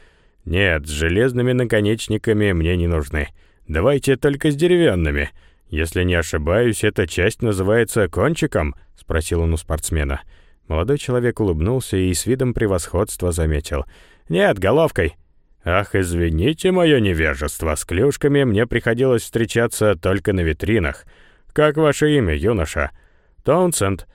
[SPEAKER 2] «Нет, с железными наконечниками мне не нужны. Давайте только с деревянными. Если не ошибаюсь, эта часть называется кончиком?» — спросил он у спортсмена.
[SPEAKER 1] Молодой человек улыбнулся и с видом превосходства заметил.
[SPEAKER 2] «Нет, головкой». «Ах, извините мое невежество, с клюшками мне приходилось встречаться только на витринах. Как ваше имя, юноша?»
[SPEAKER 1] «Тоунсенд».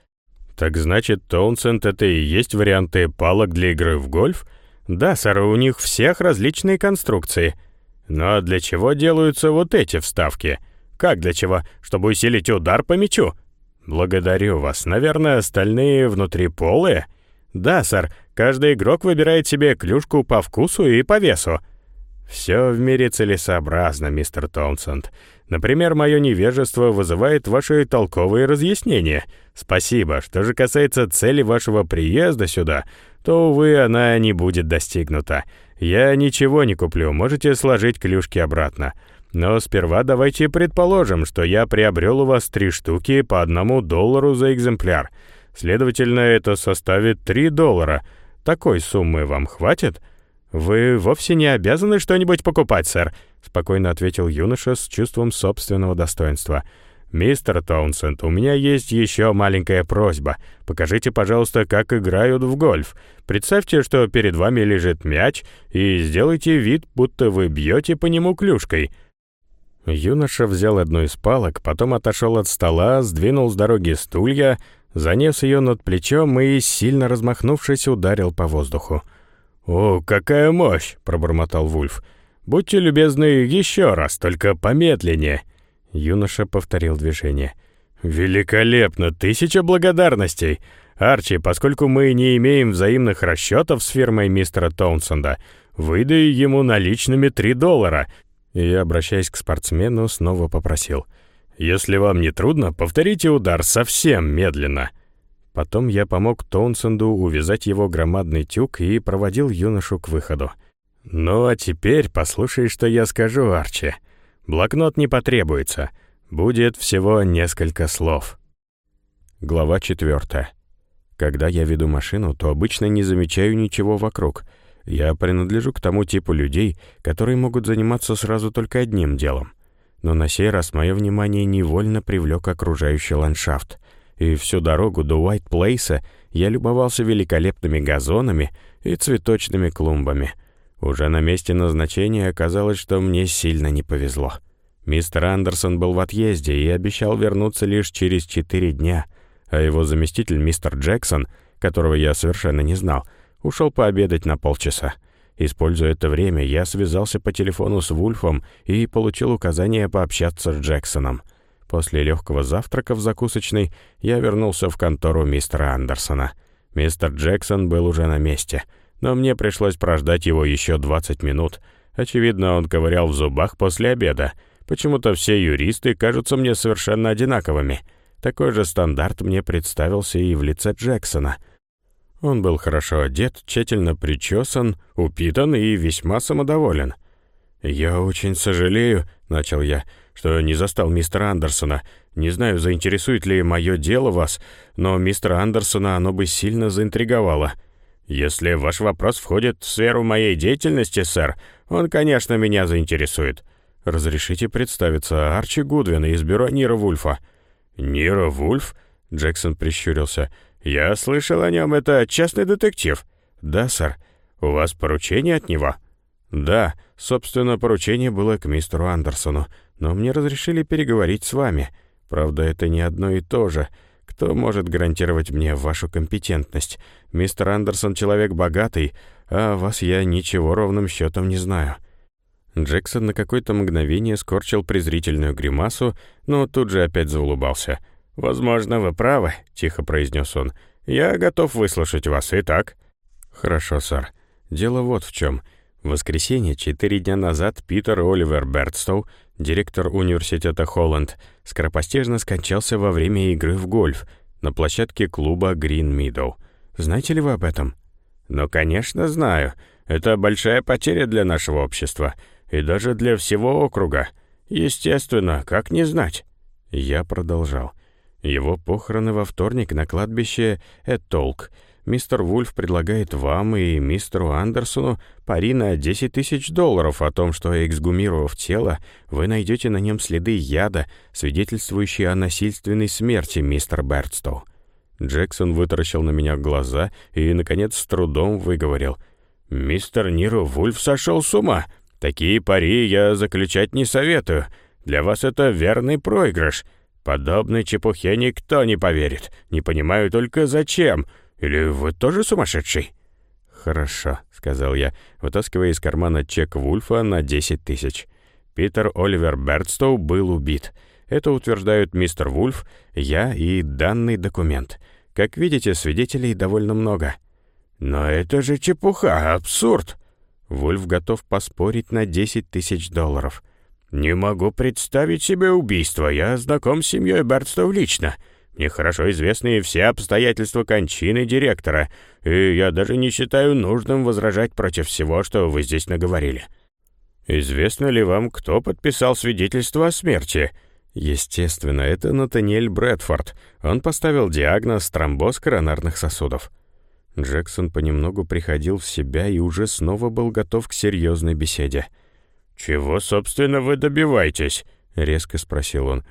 [SPEAKER 2] «Так значит, Тоунсенд — это и есть варианты палок для игры в гольф?»
[SPEAKER 1] «Да, сэр, у них всех различные конструкции».
[SPEAKER 2] «Но для чего делаются вот эти вставки? Как для чего? Чтобы усилить удар по мячу?» «Благодарю вас. Наверное, остальные внутри полые?»
[SPEAKER 1] «Да, сэр. Каждый игрок выбирает себе клюшку по вкусу и по весу».
[SPEAKER 2] «Все в мире целесообразно, мистер Томпсонд. Например, мое невежество вызывает ваши толковые разъяснения. Спасибо. Что же касается цели вашего приезда сюда, то, увы, она не будет достигнута. Я ничего не куплю, можете сложить клюшки обратно. Но сперва давайте предположим, что я приобрел у вас три штуки по одному доллару за экземпляр. Следовательно, это составит три доллара. Такой суммы вам хватит?
[SPEAKER 1] Вы вовсе не обязаны что-нибудь покупать, сэр.
[SPEAKER 2] — спокойно ответил юноша с чувством собственного достоинства. «Мистер Таунсенд, у меня есть еще маленькая просьба. Покажите, пожалуйста, как играют в гольф. Представьте, что перед вами лежит мяч, и сделайте вид, будто вы бьете по нему клюшкой». Юноша взял одну из палок, потом отошел от стола, сдвинул с дороги стулья, занес ее над плечом и, сильно размахнувшись, ударил по воздуху. «О, какая мощь!» — пробормотал Вульф. «Будьте любезны еще раз, только помедленнее». Юноша повторил движение. «Великолепно! Тысяча благодарностей! Арчи, поскольку мы не имеем взаимных расчетов с фирмой мистера Тоунсенда, выдай ему наличными три доллара». И, обращаясь к спортсмену, снова попросил. «Если вам не трудно, повторите удар совсем медленно». Потом я помог Тоунсенду увязать его громадный тюк и проводил юношу к выходу. «Ну а теперь послушай, что я скажу, Арчи. Блокнот не потребуется. Будет всего несколько слов. Глава четвертая. Когда я веду машину, то обычно не замечаю ничего вокруг. Я принадлежу к тому типу людей, которые могут заниматься сразу только одним делом. Но на сей раз мое внимание невольно привлек окружающий ландшафт. И всю дорогу до Уайт-Плейса я любовался великолепными газонами и цветочными клумбами — уже на месте назначения оказалось, что мне сильно не повезло. Мистер Андерсон был в отъезде и обещал вернуться лишь через четыре дня, а его заместитель мистер Джексон, которого я совершенно не знал, ушел пообедать на полчаса. Используя это время, я связался по телефону с Вульфом и получил указание пообщаться с Джексоном. После легкого завтрака в закусочной я вернулся в контору мистера Андерсона. Мистер Джексон был уже на месте — но мне пришлось прождать его еще 20 минут. Очевидно, он ковырял в зубах после обеда. Почему-то все юристы кажутся мне совершенно одинаковыми. Такой же стандарт мне представился и в лице Джексона. Он был хорошо одет, тщательно причесан, упитан и весьма самодоволен. «Я очень сожалею», — начал я, — «что не застал мистера Андерсона. Не знаю, заинтересует ли мое дело вас, но мистера Андерсона оно бы сильно заинтриговало». «Если ваш вопрос входит в сферу моей деятельности, сэр, он, конечно, меня заинтересует. Разрешите представиться, Арчи Гудвин из бюро Нира Вульфа». «Нира Вульф?» — Джексон прищурился. «Я слышал о нем, это частный детектив». «Да, сэр. У вас поручение от него?» «Да, собственно, поручение было к мистеру Андерсону, но мне разрешили переговорить с вами. Правда, это не одно и то же». Кто может гарантировать мне вашу компетентность? Мистер Андерсон человек богатый, а вас я ничего ровным счетом не знаю». Джексон на какое-то мгновение скорчил презрительную гримасу, но тут же опять заулыбался. «Возможно, вы правы», — тихо произнес он. «Я готов выслушать вас. Итак?» «Хорошо, сэр. Дело вот в чем. Воскресенье, четыре дня назад, Питер Оливер Бертстоу Директор университета Холланд скоропостижно скончался во время игры в гольф на площадке клуба Green Meadow. Знаете ли вы об этом? Ну, конечно, знаю. Это большая потеря для нашего общества и даже для всего округа. Естественно, как не знать? Я продолжал. Его похороны во вторник на кладбище Этолк — Мистер Вульф предлагает вам и мистеру Андерсону пари на 10 тысяч долларов о том, что, эксгумировав тело, вы найдете на нем следы яда, свидетельствующие о насильственной смерти мистера Бертстоу. Джексон вытаращил на меня глаза и, наконец, с трудом выговорил. «Мистер Ниро Вульф сошел с ума. Такие пари я заключать не советую. Для вас это верный проигрыш. Подобной чепухе никто не поверит. Не понимаю только зачем». Или вы тоже сумасшедший?» «Хорошо», — сказал я, вытаскивая из кармана чек Вульфа на 10 тысяч. Питер Оливер Бертстоу был убит. Это утверждают мистер Вульф, я и данный документ. Как видите, свидетелей довольно много. «Но это же чепуха, абсурд!» Вульф готов поспорить на 10 тысяч долларов. «Не могу представить себе убийство. Я знаком с семьей Бертстоу лично. Мне хорошо известны все обстоятельства кончины директора, и я даже не считаю нужным возражать против всего, что вы здесь наговорили. Известно ли вам, кто подписал свидетельство о смерти? Естественно, это Натаниэль Брэдфорд. Он поставил диагноз тромбоз коронарных сосудов. Джексон понемногу приходил в себя и уже снова был готов к серьезной беседе. «Чего, собственно, вы добиваетесь?» — резко спросил он.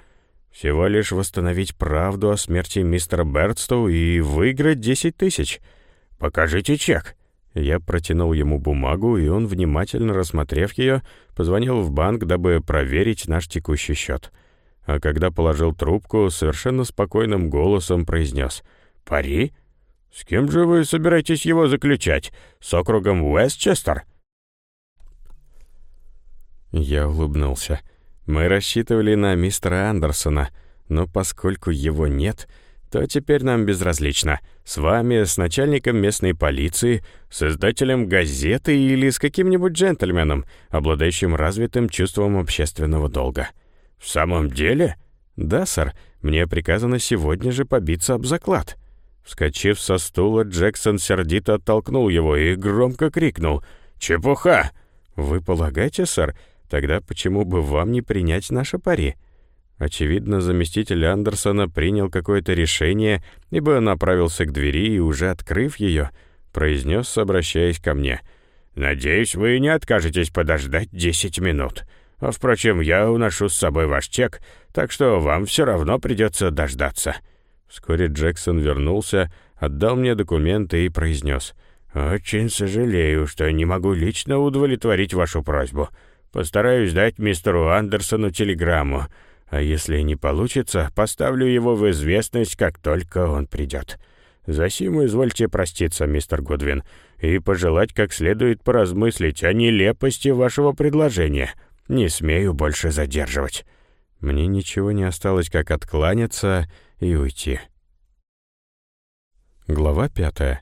[SPEAKER 2] «Всего лишь восстановить правду о смерти мистера Бердстоу и выиграть десять тысяч. Покажите чек». Я протянул ему бумагу, и он, внимательно рассмотрев ее, позвонил в банк, дабы проверить наш текущий счет. А когда положил трубку, совершенно спокойным голосом произнес «Пари? С кем же вы собираетесь его заключать? С округом Уэстчестер?» Я улыбнулся. Мы рассчитывали на мистера Андерсона, но поскольку его нет, то теперь нам безразлично. С вами, с начальником местной полиции, с издателем газеты или с каким-нибудь джентльменом, обладающим развитым чувством общественного долга. «В самом деле?» «Да, сэр. Мне приказано сегодня же побиться об заклад». Вскочив со стула, Джексон сердито оттолкнул его и громко крикнул «Чепуха!» «Вы полагаете, сэр? Тогда почему бы вам не принять наше пари?» Очевидно, заместитель Андерсона принял какое-то решение, ибо направился к двери и, уже открыв ее, произнес, обращаясь ко мне. «Надеюсь, вы не откажетесь подождать десять минут. А, впрочем, я уношу с собой ваш чек, так что вам все равно придется дождаться». Вскоре Джексон вернулся, отдал мне документы и произнес. «Очень сожалею, что не могу лично удовлетворить вашу просьбу. Постараюсь дать мистеру Андерсону телеграмму. А если не получится, поставлю его в известность, как только он придет. Засиму извольте проститься, мистер Гудвин, и пожелать как следует поразмыслить о нелепости вашего предложения. Не смею больше задерживать». Мне ничего не осталось, как откланяться и уйти. Глава пятая.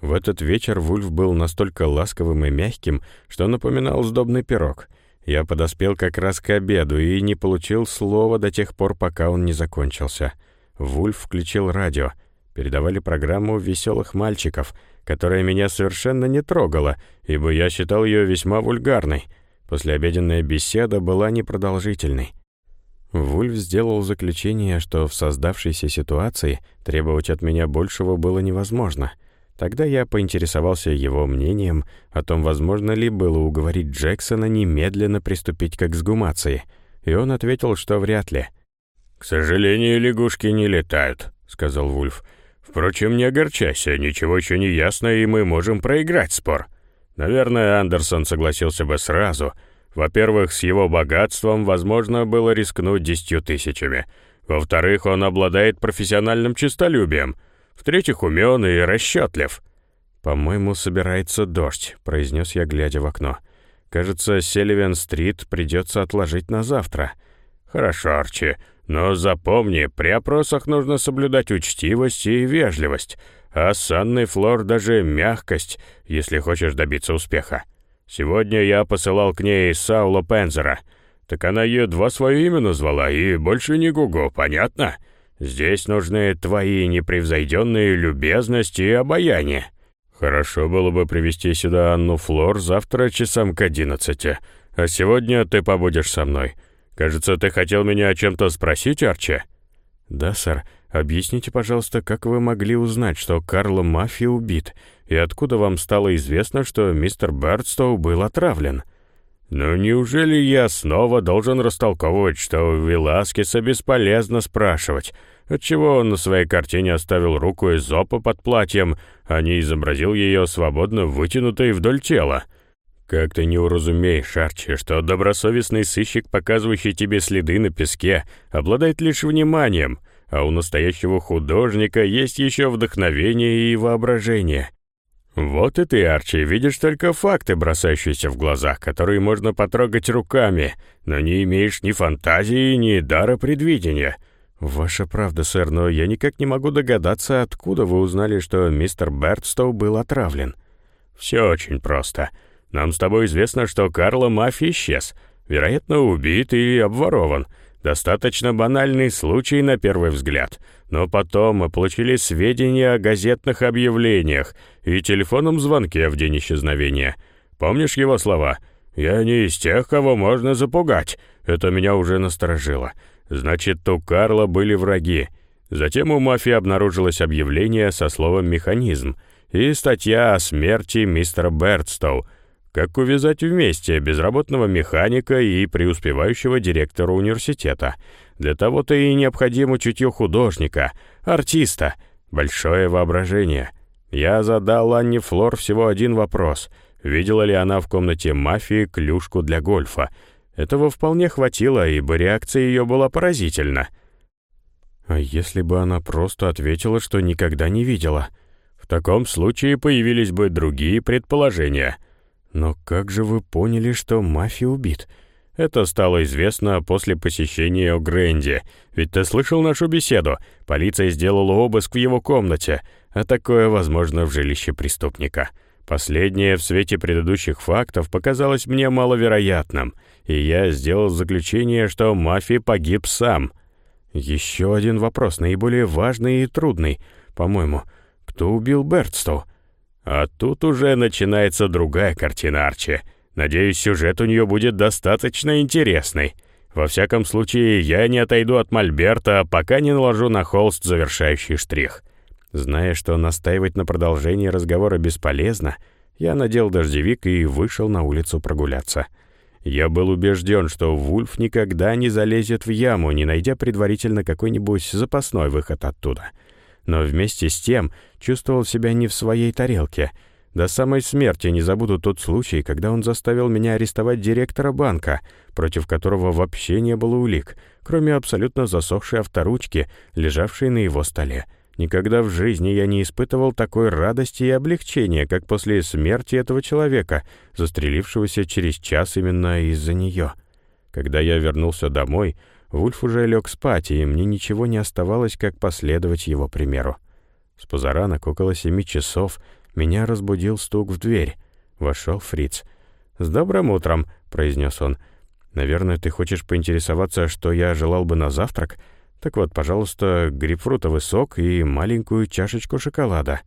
[SPEAKER 2] В этот вечер Вульф был настолько ласковым и мягким, что напоминал сдобный пирог — я подоспел как раз к обеду и не получил слова до тех пор, пока он не закончился. Вульф включил радио. Передавали программу «Веселых мальчиков», которая меня совершенно не трогала, ибо я считал ее весьма вульгарной. Послеобеденная беседа была непродолжительной. Вульф сделал заключение, что в создавшейся ситуации требовать от меня большего было невозможно — Тогда я поинтересовался его мнением о том, возможно ли было уговорить Джексона немедленно приступить к эксгумации, и он ответил, что вряд ли. «К сожалению, лягушки не летают», — сказал Вульф. «Впрочем, не огорчайся, ничего еще не ясно, и мы можем проиграть спор. Наверное, Андерсон согласился бы сразу. Во-первых, с его богатством возможно было рискнуть десятью тысячами. Во-вторых, он обладает профессиональным честолюбием — в-третьих, умен и расчетлив». «По-моему, собирается дождь», — произнес я, глядя в окно. «Кажется, Селивен-стрит придется отложить на завтра». «Хорошо, Арчи, но запомни, при опросах нужно соблюдать учтивость и вежливость, а с Анной Флор даже мягкость, если хочешь добиться успеха. Сегодня я посылал к ней Саула Пензера. Так она едва свое имя назвала и больше не Гугу, понятно?» Здесь нужны твои непревзойденные любезности и обаяние. Хорошо было бы привести сюда Анну Флор завтра часам к одиннадцати, а сегодня ты побудешь со мной. Кажется, ты хотел меня о чем-то спросить, Арчи?» «Да, сэр. Объясните, пожалуйста, как вы могли узнать, что Карло Мафи убит, и откуда вам стало известно, что мистер Бертстоу был отравлен?» «Ну неужели я снова должен растолковывать, что у Веласкеса бесполезно спрашивать, отчего он на своей картине оставил руку из опа под платьем, а не изобразил ее свободно вытянутой вдоль тела?» «Как ты не уразумеешь, Арчи, что добросовестный сыщик, показывающий тебе следы на песке, обладает лишь вниманием, а у настоящего художника есть еще вдохновение и воображение. «Вот и ты, Арчи, видишь только факты, бросающиеся в глаза, которые можно потрогать руками, но не имеешь ни фантазии, ни дара предвидения». «Ваша правда, сэр, но я никак не могу догадаться, откуда вы узнали, что мистер Бертстоу был отравлен». «Все очень просто. Нам с тобой известно, что Карло Мафи исчез, вероятно, убит и обворован». Достаточно банальный случай на первый взгляд, но потом мы получили сведения о газетных объявлениях и телефонном звонке в день исчезновения. Помнишь его слова? «Я не из тех, кого можно запугать». Это меня уже насторожило. Значит, у Карла были враги. Затем у мафии обнаружилось объявление со словом «механизм» и статья о смерти мистера Бертстоу. Как увязать вместе безработного механика и преуспевающего директора университета? Для того-то и необходимо чутье художника, артиста, большое воображение. Я задал Анне Флор всего один вопрос. Видела ли она в комнате мафии клюшку для гольфа? Этого вполне хватило, ибо реакция ее была поразительна.
[SPEAKER 1] А если бы она просто ответила, что никогда не видела?
[SPEAKER 2] В таком случае появились бы другие предположения.
[SPEAKER 1] Но как же вы поняли, что мафия убит?
[SPEAKER 2] Это стало известно после посещения О'Грэнди. Ведь ты слышал нашу беседу? Полиция сделала обыск в его комнате, а такое возможно в жилище преступника. Последнее в свете предыдущих фактов показалось мне маловероятным, и я сделал заключение, что мафия погиб сам — еще один вопрос, наиболее важный и трудный, по-моему. Кто убил Бертстоу? А тут уже начинается другая картина Арчи. Надеюсь, сюжет у нее будет достаточно интересный. Во всяком случае, я не отойду от Мольберта, пока не наложу на холст завершающий штрих.
[SPEAKER 1] Зная, что настаивать на продолжении разговора бесполезно, я надел дождевик и вышел на улицу прогуляться. Я был убежден, что Вульф никогда не залезет в яму, не найдя предварительно какой-нибудь запасной выход оттуда. Но вместе с тем чувствовал себя не в своей тарелке. До самой смерти не забуду тот случай, когда он заставил меня арестовать директора банка, против которого вообще не было улик, кроме абсолютно засохшей авторучки, лежавшей на его столе. Никогда в жизни я не испытывал такой радости и облегчения, как после смерти этого человека, застрелившегося через час именно из-за нее. Когда я вернулся домой, Вульф уже лег спать, и мне ничего не оставалось, как последовать его примеру. С позаранок около семи часов меня разбудил стук в дверь. Вошел Фриц. «С добрым утром», — произнес он. «Наверное, ты хочешь поинтересоваться, что я желал бы на завтрак?» Так вот, пожалуйста, грейпфрутовый сок и маленькую чашечку шоколада».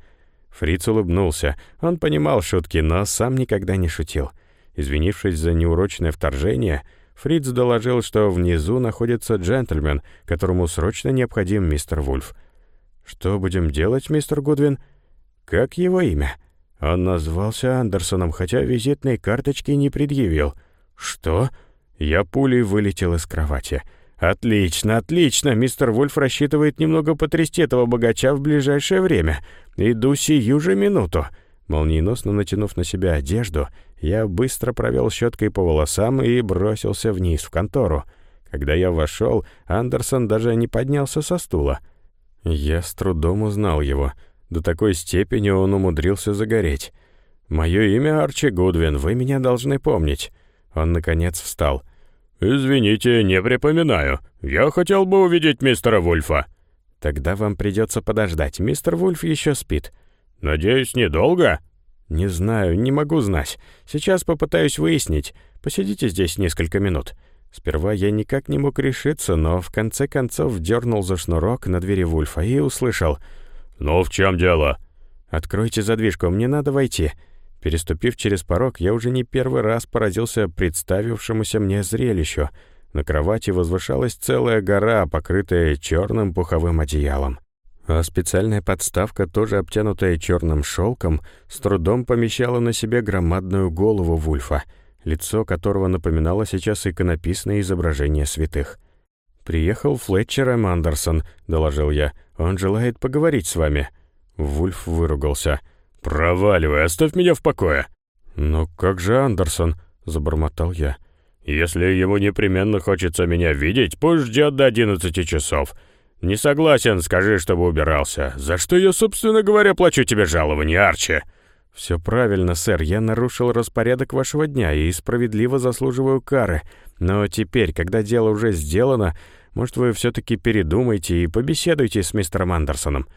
[SPEAKER 1] Фриц улыбнулся. Он понимал шутки, но сам никогда не шутил. Извинившись за неурочное вторжение, Фриц доложил, что внизу находится джентльмен, которому срочно необходим мистер Вульф. «Что будем делать, мистер Гудвин?» «Как его имя?» Он назвался Андерсоном, хотя визитной карточки не предъявил. «Что?» Я пулей вылетел из кровати. «Отлично, отлично. Мистер Вульф рассчитывает немного потрясти этого богача в ближайшее время. Иду сию же минуту». Молниеносно натянув на себя одежду, я быстро провел щеткой по волосам и бросился вниз, в контору. Когда я вошел, Андерсон даже не поднялся со стула. Я с трудом узнал его. До такой степени он умудрился загореть. «Мое имя Арчи Гудвин, вы меня должны помнить». Он, наконец, встал —
[SPEAKER 2] «Извините, не припоминаю. Я хотел бы увидеть мистера Вульфа».
[SPEAKER 1] «Тогда вам придется подождать. Мистер Вульф еще спит».
[SPEAKER 2] «Надеюсь, недолго?»
[SPEAKER 1] «Не знаю, не могу знать. Сейчас попытаюсь выяснить. Посидите здесь несколько минут». Сперва я никак не мог решиться, но в конце концов дернул за шнурок на двери Вульфа и услышал.
[SPEAKER 2] «Ну, в чем дело?»
[SPEAKER 1] «Откройте задвижку, мне надо войти». Переступив через порог, я уже не первый раз поразился представившемуся мне зрелищу. На кровати возвышалась целая гора, покрытая черным пуховым одеялом. А специальная подставка, тоже обтянутая черным шелком, с трудом помещала на себе громадную голову Вульфа, лицо которого напоминало сейчас иконописное изображение святых. «Приехал Флетчер М. Андерсон», — доложил я. «Он желает поговорить с вами». Вульф выругался —
[SPEAKER 2] «Проваливай, оставь меня в покое!»
[SPEAKER 1] «Но как же Андерсон?» — забормотал я.
[SPEAKER 2] «Если ему непременно хочется меня видеть, пусть ждет до одиннадцати часов. Не согласен, скажи, чтобы убирался. За что я, собственно говоря, плачу тебе жалование, Арчи?»
[SPEAKER 1] «Все правильно, сэр. Я нарушил распорядок вашего дня и справедливо заслуживаю кары. Но теперь, когда дело уже сделано, может, вы все-таки передумаете и побеседуйте с мистером Андерсоном?»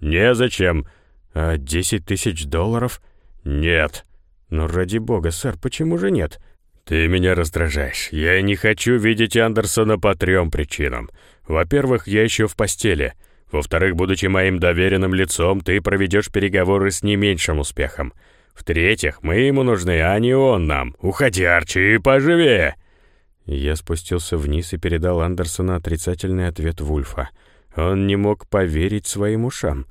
[SPEAKER 2] «Незачем.
[SPEAKER 1] «А десять тысяч долларов?»
[SPEAKER 2] «Нет».
[SPEAKER 1] «Ну, ради бога, сэр, почему же нет?»
[SPEAKER 2] «Ты меня раздражаешь. Я не хочу видеть Андерсона по трем причинам. Во-первых, я еще в постели. Во-вторых, будучи моим доверенным лицом, ты проведешь переговоры с не меньшим успехом. В-третьих, мы ему нужны, а не он нам. Уходи, Арчи, и поживее!»
[SPEAKER 1] Я спустился вниз и передал Андерсону отрицательный ответ Вульфа. Он не мог поверить своим ушам.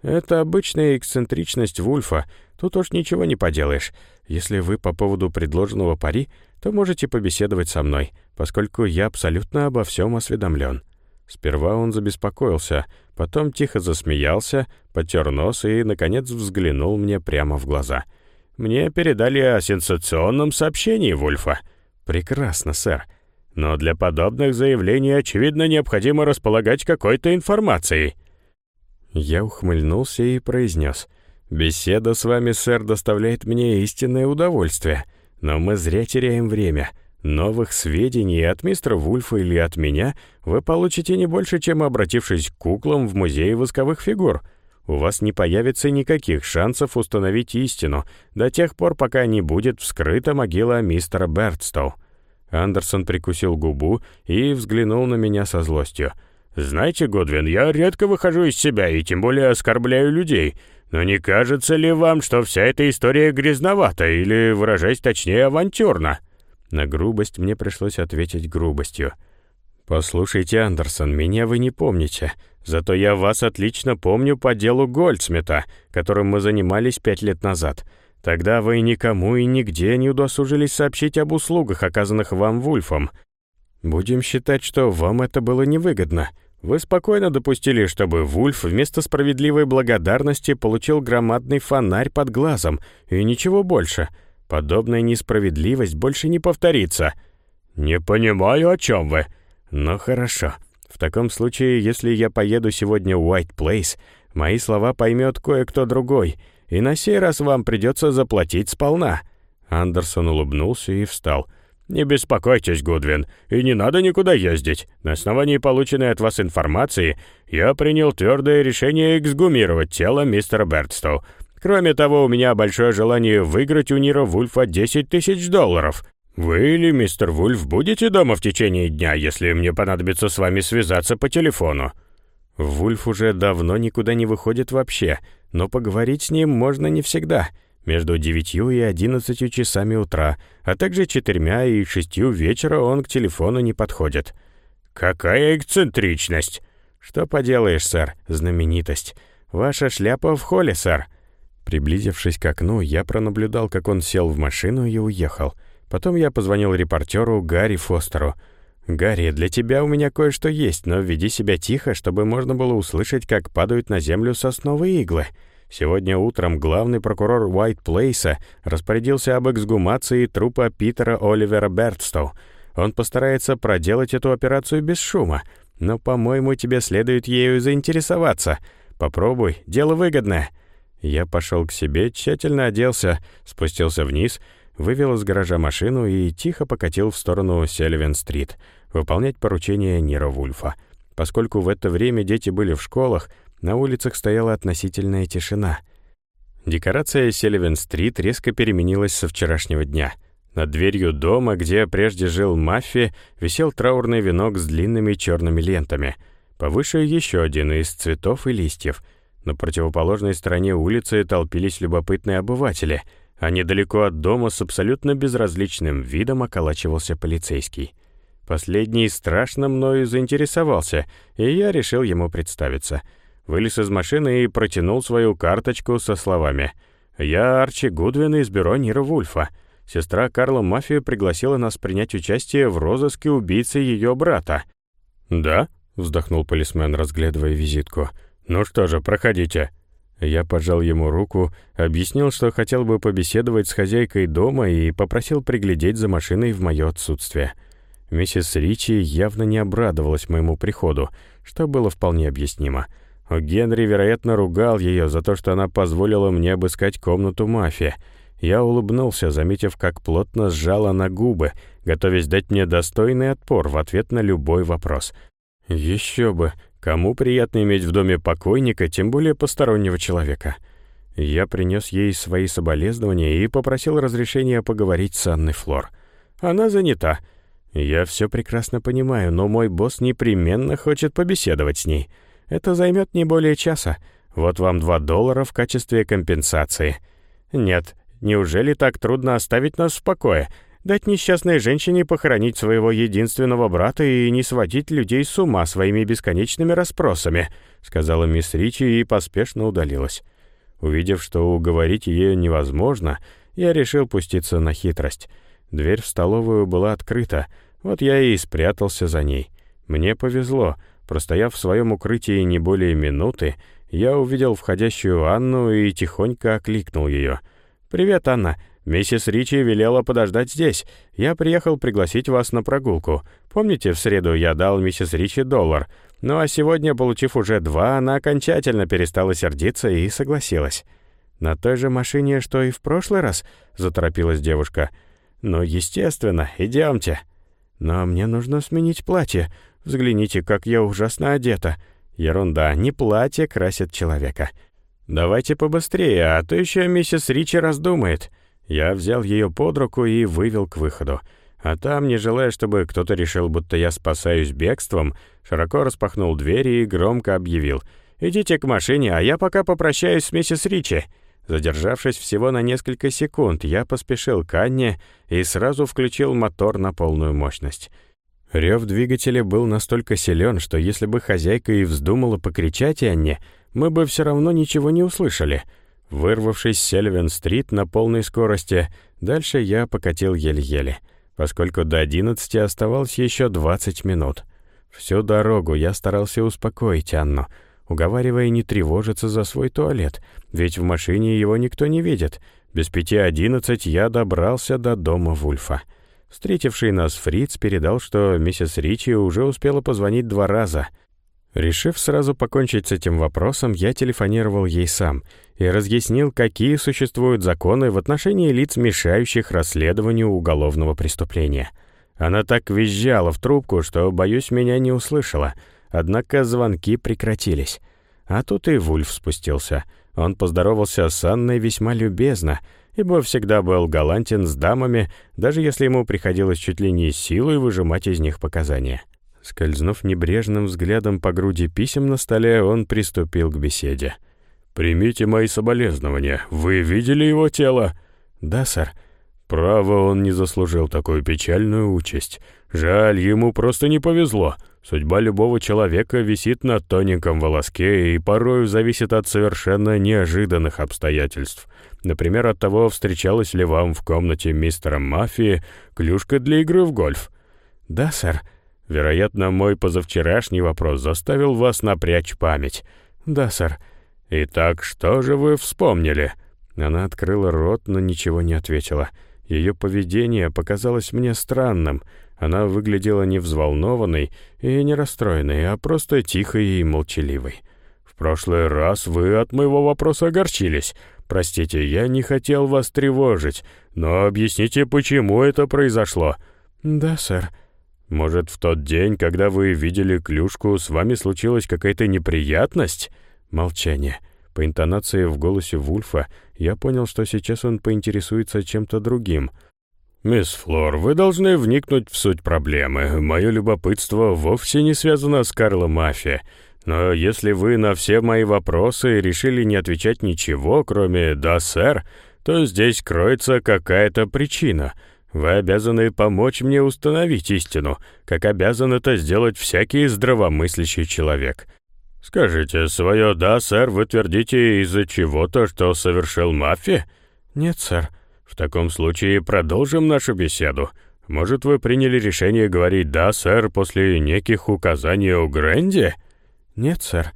[SPEAKER 1] Это обычная эксцентричность Вульфа, тут уж ничего не поделаешь. Если вы по поводу предложенного пари, то можете побеседовать со мной, поскольку я абсолютно обо всем осведомлен». Сперва он забеспокоился, потом тихо засмеялся, потер нос и, наконец, взглянул мне прямо в глаза. «Мне передали о сенсационном сообщении Вульфа». «Прекрасно, сэр. Но для подобных заявлений, очевидно, необходимо располагать какой-то информацией». Я ухмыльнулся и произнес. «Беседа с вами, сэр, доставляет мне истинное удовольствие, но мы зря теряем время». Новых сведений от мистера Вульфа или от меня вы получите не больше, чем обратившись к куклам в музее восковых фигур. У вас не появится никаких шансов установить истину до тех пор, пока не будет вскрыта могила мистера Бертстоу». Андерсон прикусил губу и взглянул на меня со злостью. «Знаете, Годвин, я редко выхожу из себя и тем более оскорбляю людей. Но не кажется ли вам, что вся эта история грязновата или, выражаясь точнее, авантюрна?» На грубость мне пришлось ответить грубостью. «Послушайте, Андерсон, меня вы не помните. Зато я вас отлично помню по делу Гольдсмита, которым мы занимались пять лет назад. Тогда вы никому и нигде не удосужились сообщить об услугах, оказанных вам Вульфом. Будем считать, что вам это было невыгодно. Вы спокойно допустили, чтобы Вульф вместо справедливой благодарности получил громадный фонарь под глазом, и ничего больше». Подобная несправедливость больше не повторится. Не понимаю, о чем вы. Ну хорошо. В таком случае, если я поеду сегодня в White Place, мои слова поймет кое-кто другой, и на сей раз вам придется заплатить сполна». Андерсон улыбнулся и встал. «Не беспокойтесь, Гудвин, и не надо никуда ездить. На основании полученной от вас информации я принял твердое решение эксгумировать тело мистера Бертстоу. Кроме того, у меня большое желание выиграть у Нира Вульфа 10 тысяч долларов. Вы или мистер Вульф будете дома в течение дня, если мне понадобится с вами связаться по телефону?» Вульф уже давно никуда не выходит вообще, но поговорить с ним можно не всегда. Между девятью и одиннадцатью часами утра, а также четырьмя и шестью вечера он к телефону не подходит. «Какая эксцентричность!» «Что поделаешь, сэр, знаменитость. Ваша шляпа в холле, сэр. Приблизившись к окну, я пронаблюдал, как он сел в машину и уехал. Потом я позвонил репортеру Гарри Фостеру. «Гарри, для тебя у меня кое-что есть, но веди себя тихо, чтобы можно было услышать, как падают на землю сосновые иглы». Сегодня утром главный прокурор Уайт Плейса распорядился об эксгумации трупа Питера Оливера Бертстоу. Он постарается проделать эту операцию без шума, но, по-моему, тебе следует ею заинтересоваться. Попробуй, дело выгодное. Я пошел к себе, тщательно оделся, спустился вниз, вывел из гаража машину и тихо покатил в сторону Селивен-стрит, выполнять поручение Нира Вульфа. Поскольку в это время дети были в школах, на улицах стояла относительная тишина. Декорация Селивен-стрит резко переменилась со вчерашнего дня. Над дверью дома, где прежде жил Маффи, висел траурный венок с длинными черными лентами. Повыше еще один из цветов и листьев — на противоположной стороне улицы толпились любопытные обыватели, а недалеко от дома с абсолютно безразличным видом околачивался полицейский. Последний страшно мною заинтересовался, и я решил ему представиться. Вылез из машины и протянул свою карточку со словами «Я Арчи Гудвин из бюро Нира Вульфа. Сестра Карла Мафия пригласила нас принять участие в розыске убийцы ее брата». «Да?» — вздохнул полисмен, разглядывая визитку — «Ну что же, проходите». Я пожал ему руку, объяснил, что хотел бы побеседовать с хозяйкой дома и попросил приглядеть за машиной в мое отсутствие. Миссис Ричи явно не обрадовалась моему приходу, что было вполне объяснимо. Генри, вероятно, ругал ее за то, что она позволила мне обыскать комнату мафии. Я улыбнулся, заметив, как плотно сжала на губы, готовясь дать мне достойный отпор в ответ на любой вопрос. Еще бы, Кому приятно иметь в доме покойника, тем более постороннего человека? Я принес ей свои соболезнования и попросил разрешения поговорить с Анной Флор. Она занята. Я все прекрасно понимаю, но мой босс непременно хочет побеседовать с ней. Это займет не более часа. Вот вам два доллара в качестве компенсации. Нет, неужели так трудно оставить нас в покое?
[SPEAKER 2] Дать несчастной женщине похоронить своего единственного брата и не сводить людей с ума своими бесконечными расспросами», — сказала мисс Ричи и поспешно удалилась. Увидев, что уговорить ее невозможно, я решил пуститься на хитрость. Дверь в столовую была открыта, вот я и спрятался за ней. Мне повезло. Простояв в своем укрытии не более минуты, я увидел входящую Анну и тихонько окликнул ее. «Привет, Анна. Миссис Ричи велела подождать здесь. Я приехал пригласить вас на прогулку. Помните, в среду я дал миссис Ричи доллар? Ну а сегодня, получив уже два, она окончательно перестала сердиться и согласилась. «На той же машине, что и в прошлый раз?» — заторопилась девушка. «Ну, естественно, идемте». «Но мне нужно сменить платье. Взгляните, как я ужасно одета». «Ерунда, не платье красит человека». «Давайте побыстрее, а то еще миссис Ричи раздумает». Я взял ее под руку и вывел к выходу. А там, не желая, чтобы кто-то решил, будто я спасаюсь бегством, широко распахнул двери и громко объявил. «Идите к машине, а я пока попрощаюсь с миссис Ричи». Задержавшись всего на несколько секунд, я поспешил к Анне и сразу включил мотор на полную мощность. Рев двигателя был настолько силен, что если бы хозяйка и вздумала покричать Анне, мы бы все равно ничего не услышали — Вырвавшись с Сельвин-стрит на полной скорости, дальше я покатил еле-еле, поскольку до одиннадцати оставалось еще двадцать минут. Всю дорогу я старался успокоить Анну, уговаривая не тревожиться за свой туалет, ведь в машине его никто не видит. Без пяти одиннадцать я добрался до дома Вульфа. Встретивший нас Фриц передал, что миссис Ричи уже успела позвонить два раза — Решив сразу покончить с этим вопросом, я телефонировал ей сам и разъяснил, какие существуют законы в отношении лиц, мешающих расследованию уголовного преступления. Она так визжала в трубку, что, боюсь, меня не услышала, однако звонки прекратились. А тут и Вульф спустился. Он поздоровался с Анной весьма любезно, ибо всегда был галантен с дамами, даже если ему приходилось чуть ли не силой выжимать из них показания. Скользнув небрежным взглядом по груди писем на столе, он приступил к беседе. «Примите мои соболезнования. Вы видели его тело?» «Да, сэр». «Право, он не заслужил такую печальную участь. Жаль, ему просто не повезло. Судьба любого человека висит на тоненьком волоске и порою зависит от совершенно неожиданных обстоятельств. Например, от того, встречалась ли вам в комнате мистера Мафии клюшка для игры в гольф». «Да, сэр». Вероятно, мой позавчерашний вопрос заставил вас напрячь память. Да, сэр. Итак, что же вы вспомнили? Она открыла рот, но ничего не ответила. Ее поведение показалось мне странным. Она выглядела не взволнованной и не расстроенной, а просто тихой и молчаливой. «В прошлый раз вы от моего вопроса огорчились. Простите, я не хотел вас тревожить, но объясните, почему это произошло». «Да, сэр», может, в тот день, когда вы видели клюшку, с вами случилась какая-то неприятность? Молчание. По интонации в голосе Вульфа я понял, что сейчас он поинтересуется чем-то другим. «Мисс Флор, вы должны вникнуть в суть проблемы. Мое любопытство вовсе не связано с Карлом Мафия. Но если вы на все мои вопросы решили не отвечать ничего, кроме «да, сэр», то здесь кроется какая-то причина — вы обязаны помочь мне установить истину, как обязан это сделать всякий здравомыслящий человек. Скажите, свое «да, сэр» вы твердите из-за чего-то, что совершил мафия? Нет, сэр. В таком случае продолжим нашу беседу. Может, вы приняли решение говорить «да, сэр» после неких указаний о Гренде? Нет, сэр.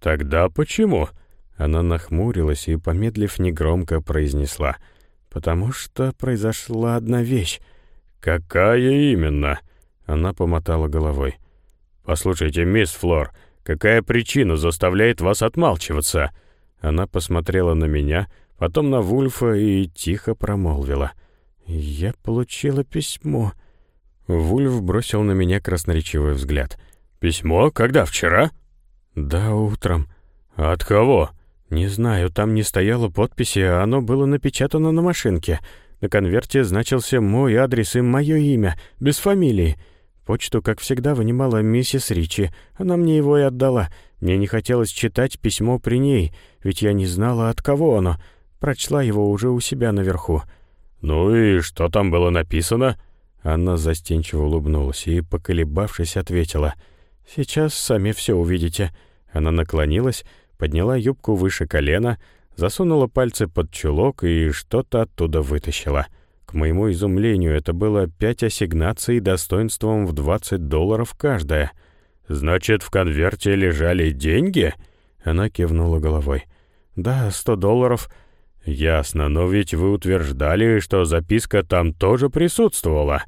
[SPEAKER 2] Тогда почему? Она нахмурилась и, помедлив, негромко произнесла — «Потому что произошла одна вещь». «Какая именно?» Она помотала головой. «Послушайте, мисс Флор, какая причина заставляет вас отмалчиваться?» Она посмотрела на меня, потом на Вульфа и тихо промолвила. «Я получила письмо». Вульф бросил на меня красноречивый взгляд. «Письмо? Когда? Вчера?» «Да, утром». «От кого?» «Не знаю, там не стояло подписи, а оно было напечатано на машинке. На конверте значился мой адрес и мое имя, без фамилии. Почту, как всегда, вынимала миссис Ричи. Она мне его и отдала. Мне не хотелось читать письмо при ней, ведь я не знала, от кого оно. Прочла его уже у себя наверху. «Ну и что там было написано?»
[SPEAKER 1] Анна застенчиво улыбнулась и, поколебавшись, ответила. «Сейчас сами все увидите». Она наклонилась, подняла юбку выше колена, засунула пальцы под чулок и что-то оттуда вытащила. К моему изумлению, это было пять ассигнаций достоинством в 20 долларов каждая.
[SPEAKER 2] «Значит, в конверте лежали деньги?»
[SPEAKER 1] Она кивнула головой. «Да, сто долларов».
[SPEAKER 2] «Ясно, но ведь вы утверждали, что записка там тоже присутствовала».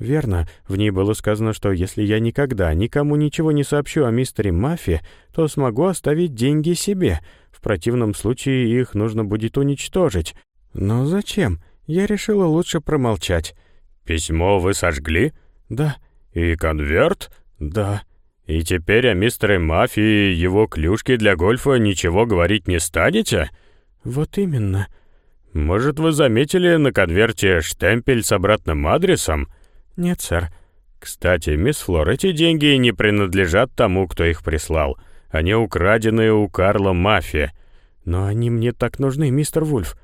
[SPEAKER 1] «Верно. В ней было сказано, что если я никогда никому ничего не сообщу о мистере Маффи, то смогу оставить деньги себе. В противном случае их нужно будет уничтожить. Но зачем? Я решила лучше промолчать».
[SPEAKER 2] «Письмо вы сожгли?»
[SPEAKER 1] «Да».
[SPEAKER 2] «И конверт?»
[SPEAKER 1] «Да».
[SPEAKER 2] «И теперь о мистере Маффи и его клюшке для гольфа ничего говорить не станете?»
[SPEAKER 1] «Вот именно».
[SPEAKER 2] «Может, вы заметили на конверте штемпель с обратным адресом?»
[SPEAKER 1] «Нет, сэр».
[SPEAKER 2] «Кстати, мисс Флор, эти деньги не принадлежат тому, кто их прислал. Они украдены у Карла Мафия».
[SPEAKER 1] «Но они мне так нужны, мистер Вульф».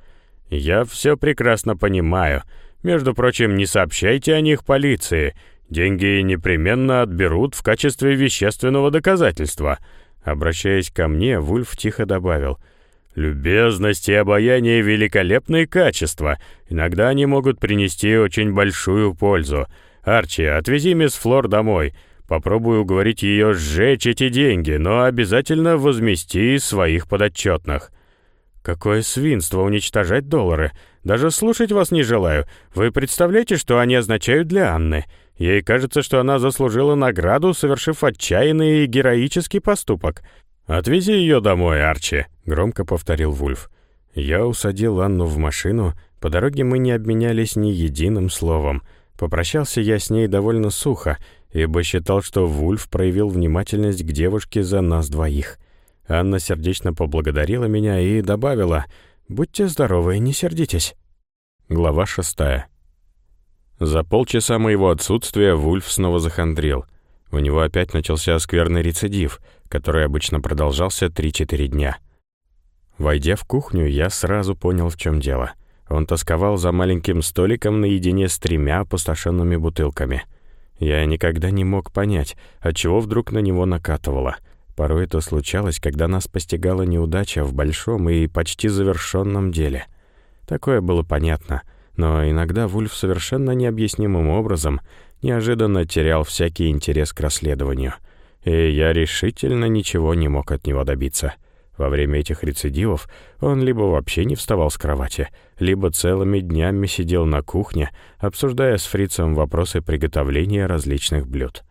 [SPEAKER 2] «Я все прекрасно понимаю. Между прочим, не сообщайте о них полиции. Деньги непременно отберут в качестве вещественного доказательства». Обращаясь ко мне, Вульф тихо добавил — Любезность и обаяние — великолепные качества. Иногда они могут принести очень большую пользу. Арчи, отвези мисс Флор домой. Попробую уговорить ее сжечь эти деньги, но обязательно возмести своих подотчетных. Какое свинство уничтожать доллары. Даже слушать вас не желаю. Вы представляете, что они означают для Анны? Ей кажется, что она заслужила награду, совершив отчаянный и героический поступок. «Отвези ее домой, Арчи», — громко повторил Вульф. Я усадил Анну в машину, по дороге мы не обменялись ни единым словом. Попрощался я с ней довольно сухо, ибо считал, что Вульф проявил внимательность к девушке за нас двоих. Анна сердечно поблагодарила меня и добавила «Будьте здоровы, не сердитесь». Глава шестая. За полчаса моего отсутствия Вульф снова захандрил — у него опять начался скверный рецидив, который обычно продолжался 3-4 дня. Войдя в кухню, я сразу понял, в чем дело. Он тосковал за маленьким столиком наедине с тремя опустошенными бутылками. Я никогда не мог понять, отчего вдруг на него накатывало. Порой это случалось, когда нас постигала неудача в большом и почти завершенном деле. Такое было понятно, но иногда Вульф совершенно необъяснимым образом неожиданно терял всякий интерес к расследованию, и я решительно ничего не мог от него добиться. Во время этих рецидивов он либо вообще не вставал с кровати, либо целыми днями сидел на кухне, обсуждая с фрицем вопросы приготовления различных блюд.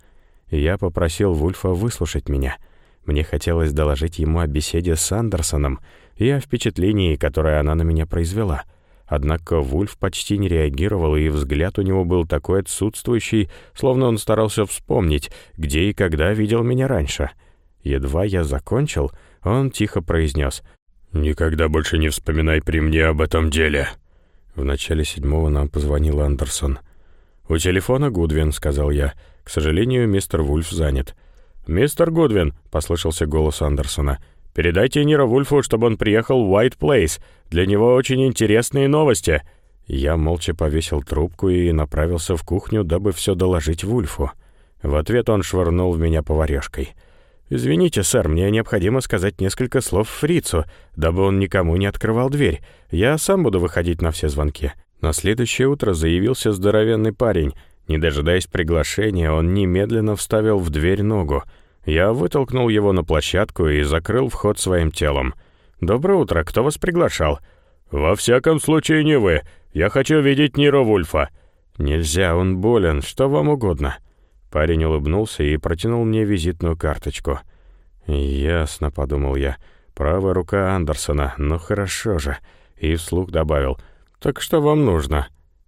[SPEAKER 2] Я попросил Вульфа выслушать меня. Мне хотелось доложить ему о беседе с Андерсоном и о впечатлении, которое она на меня произвела — Однако Вульф почти не реагировал, и взгляд у него был такой отсутствующий, словно он старался вспомнить, где и когда видел меня раньше. Едва я закончил, он тихо произнес «Никогда больше не вспоминай при мне об этом деле». В начале седьмого нам позвонил Андерсон. «У телефона Гудвин», — сказал я. «К сожалению, мистер Вульф занят». «Мистер Гудвин», — послышался голос Андерсона, — Передайте Нира Вульфу, чтобы он приехал в White Place. Для него очень интересные новости». Я молча повесил трубку и направился в кухню, дабы все доложить Вульфу. В ответ он швырнул в меня поварёшкой. «Извините, сэр, мне необходимо сказать несколько слов Фрицу, дабы он никому не открывал дверь. Я сам буду выходить на все звонки». На следующее утро заявился здоровенный парень. Не дожидаясь приглашения, он немедленно вставил в дверь ногу — я вытолкнул его на площадку и закрыл вход своим телом. «Доброе утро, кто вас приглашал?» «Во всяком случае не вы. Я хочу видеть Ниро Вульфа». «Нельзя, он болен, что вам угодно». Парень улыбнулся и протянул мне визитную карточку. «Ясно», — подумал я. «Правая рука Андерсона, ну хорошо же». И вслух добавил. «Так что вам нужно?»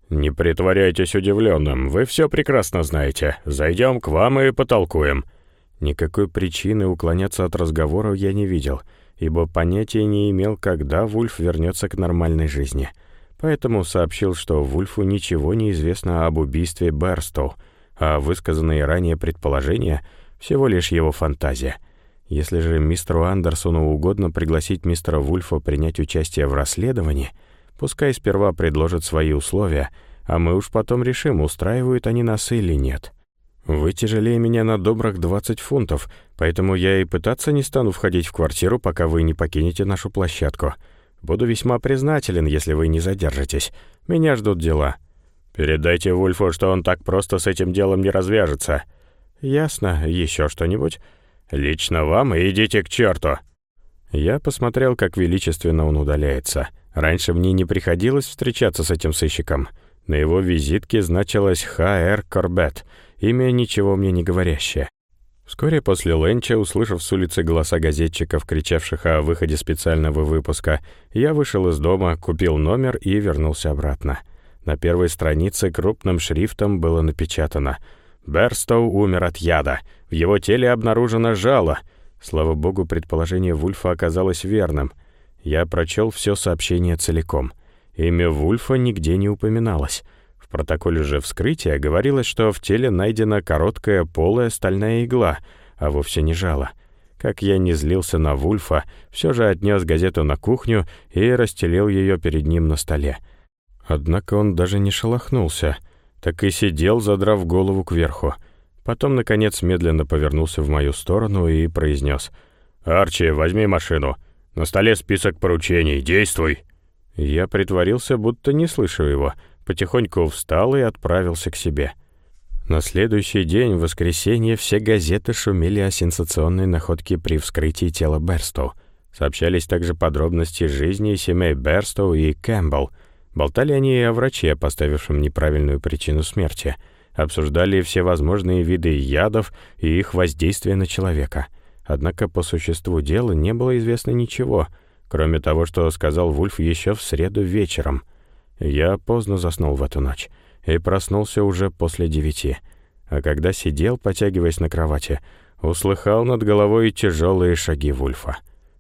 [SPEAKER 2] «Не притворяйтесь удивленным, вы все прекрасно знаете. Зайдем к вам и потолкуем». Никакой причины уклоняться от разговора я не видел, ибо понятия не имел, когда Вульф вернется к нормальной жизни. Поэтому сообщил, что Вульфу ничего не известно об убийстве Берстоу, а высказанные ранее предположения — всего лишь его фантазия. Если же мистеру Андерсону угодно пригласить мистера Вульфа принять участие в расследовании,
[SPEAKER 1] Пускай сперва предложат свои условия, а мы уж потом решим, устраивают они нас или нет. Вы тяжелее меня на добрых 20 фунтов, поэтому я и пытаться не стану входить в квартиру, пока вы не покинете нашу площадку. Буду весьма признателен, если вы не задержитесь. Меня ждут дела». «Передайте Вульфу, что он так просто с этим делом не развяжется». «Ясно. Еще что-нибудь?» «Лично вам идите к черту!» Я посмотрел, как величественно он удаляется. Раньше мне не приходилось встречаться с этим сыщиком. На его визитке значилось «Х.Р. Корбет», имя ничего мне не говорящее. Вскоре после ленча, услышав с улицы голоса газетчиков, кричавших о выходе специального выпуска, я вышел из дома, купил номер и вернулся обратно. На первой странице крупным шрифтом было напечатано «Берстоу умер от яда. В его теле обнаружено жало». Слава богу, предположение Вульфа оказалось верным. Я прочел все сообщение целиком. Имя Вульфа нигде не упоминалось. В протоколе же вскрытия говорилось, что в теле найдена короткая полая стальная игла, а вовсе не жало. Как я не злился на Вульфа, все же отнес газету на кухню и расстелил ее перед ним на столе. Однако он даже не шелохнулся, так и сидел, задрав голову кверху. Потом, наконец, медленно повернулся в мою сторону и произнес «Арчи, возьми машину. На столе список поручений. Действуй!» Я притворился, будто не слышу его — потихоньку встал и отправился к себе. На следующий день, в воскресенье, все газеты шумели о сенсационной находке при вскрытии тела Берстоу. Сообщались также подробности жизни семей Берстоу и Кэмпбелл. Болтали они и о враче, поставившем неправильную причину смерти. Обсуждали все возможные виды ядов и их воздействие на человека. Однако по существу дела не было известно ничего, кроме того, что сказал Вульф еще в среду вечером — я поздно заснул в эту ночь и проснулся уже после девяти, а когда сидел, потягиваясь на кровати, услыхал над головой тяжелые шаги Вульфа.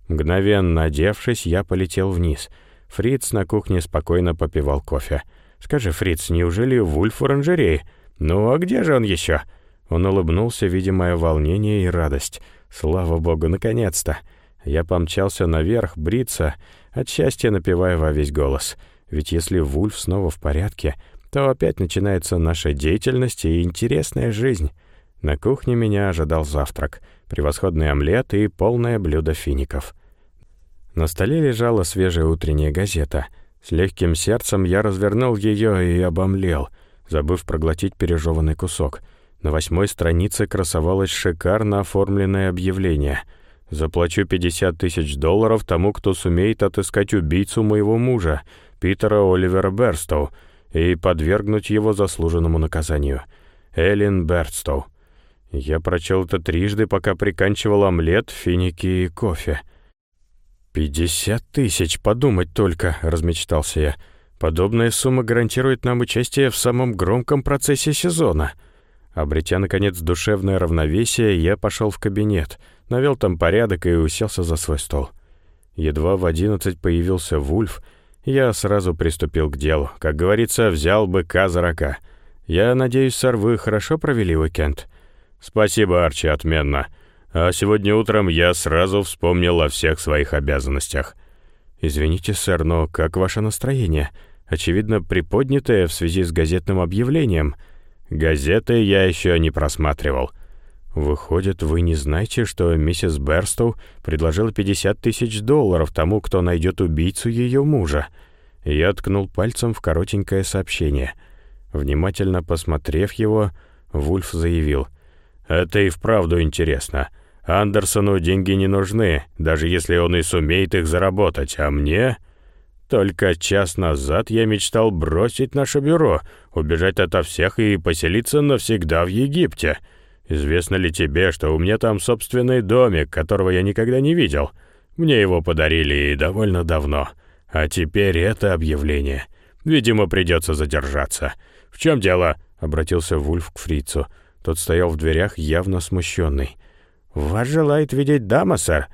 [SPEAKER 1] Мгновенно одевшись, я полетел вниз. Фриц на кухне спокойно попивал кофе. «Скажи, Фриц, неужели Вульф в оранжерее? Ну а где же он еще?» Он улыбнулся, видя мое волнение и радость. «Слава богу, наконец-то!» Я помчался наверх, бриться, от счастья напевая во весь голос — ведь если Вульф снова в порядке, то опять начинается наша деятельность и интересная жизнь. На кухне меня ожидал завтрак, превосходный омлет и полное блюдо фиников. На столе лежала свежая утренняя газета. С легким сердцем я развернул ее и обомлел, забыв проглотить пережеванный кусок. На восьмой странице красовалось шикарно оформленное объявление. «Заплачу 50 тысяч долларов тому, кто сумеет отыскать убийцу моего мужа», Питера Оливера Берстоу и подвергнуть его заслуженному наказанию. Эллен Берстоу. Я прочел это трижды, пока приканчивал омлет, финики и кофе. «Пятьдесят тысяч, подумать только», — размечтался я. «Подобная сумма гарантирует нам участие в самом громком процессе сезона». Обретя, наконец, душевное равновесие, я пошел в кабинет, навел там порядок и уселся за свой стол. Едва в одиннадцать появился Вульф — я сразу приступил к делу. Как говорится, взял быка за рога. Я надеюсь, сэр, вы хорошо провели уикенд? Спасибо, Арчи, отменно. А сегодня утром я сразу вспомнил о всех своих обязанностях. Извините, сэр, но как ваше настроение? Очевидно, приподнятое в связи с газетным объявлением. Газеты я еще не просматривал. «Выходит, вы не знаете, что миссис Берстоу предложила 50 тысяч долларов тому, кто найдет убийцу ее мужа?» Я ткнул пальцем в коротенькое сообщение. Внимательно посмотрев его, Вульф заявил. «Это и вправду интересно. Андерсону деньги не нужны, даже если он и сумеет их заработать, а мне...» Только час назад я мечтал бросить наше бюро, убежать ото всех и поселиться навсегда в Египте. Известно ли тебе, что у меня там собственный домик, которого я никогда не видел? Мне его подарили и довольно давно. А теперь это объявление. Видимо, придется задержаться. В чем дело?» — обратился Вульф к фрицу. Тот стоял в дверях, явно смущенный. «Вас желает видеть дама, сэр?»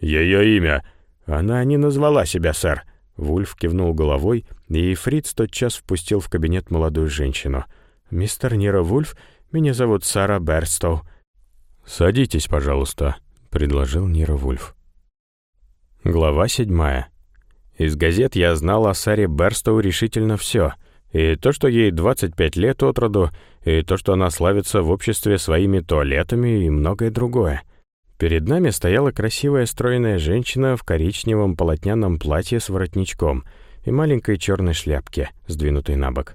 [SPEAKER 1] «Ее имя?» «Она не назвала себя, сэр». Вульф кивнул головой, и фриц тотчас впустил в кабинет молодую женщину. «Мистер Нира Вульф меня зовут Сара Берстоу». «Садитесь, пожалуйста», — предложил Нира Вульф. Глава седьмая. Из газет я знал о Саре Берстоу решительно все. И то, что ей 25 лет от роду, и то, что она славится в обществе своими туалетами и многое другое. Перед нами стояла красивая стройная женщина в коричневом полотняном платье с воротничком и маленькой черной шляпке, сдвинутой на бок.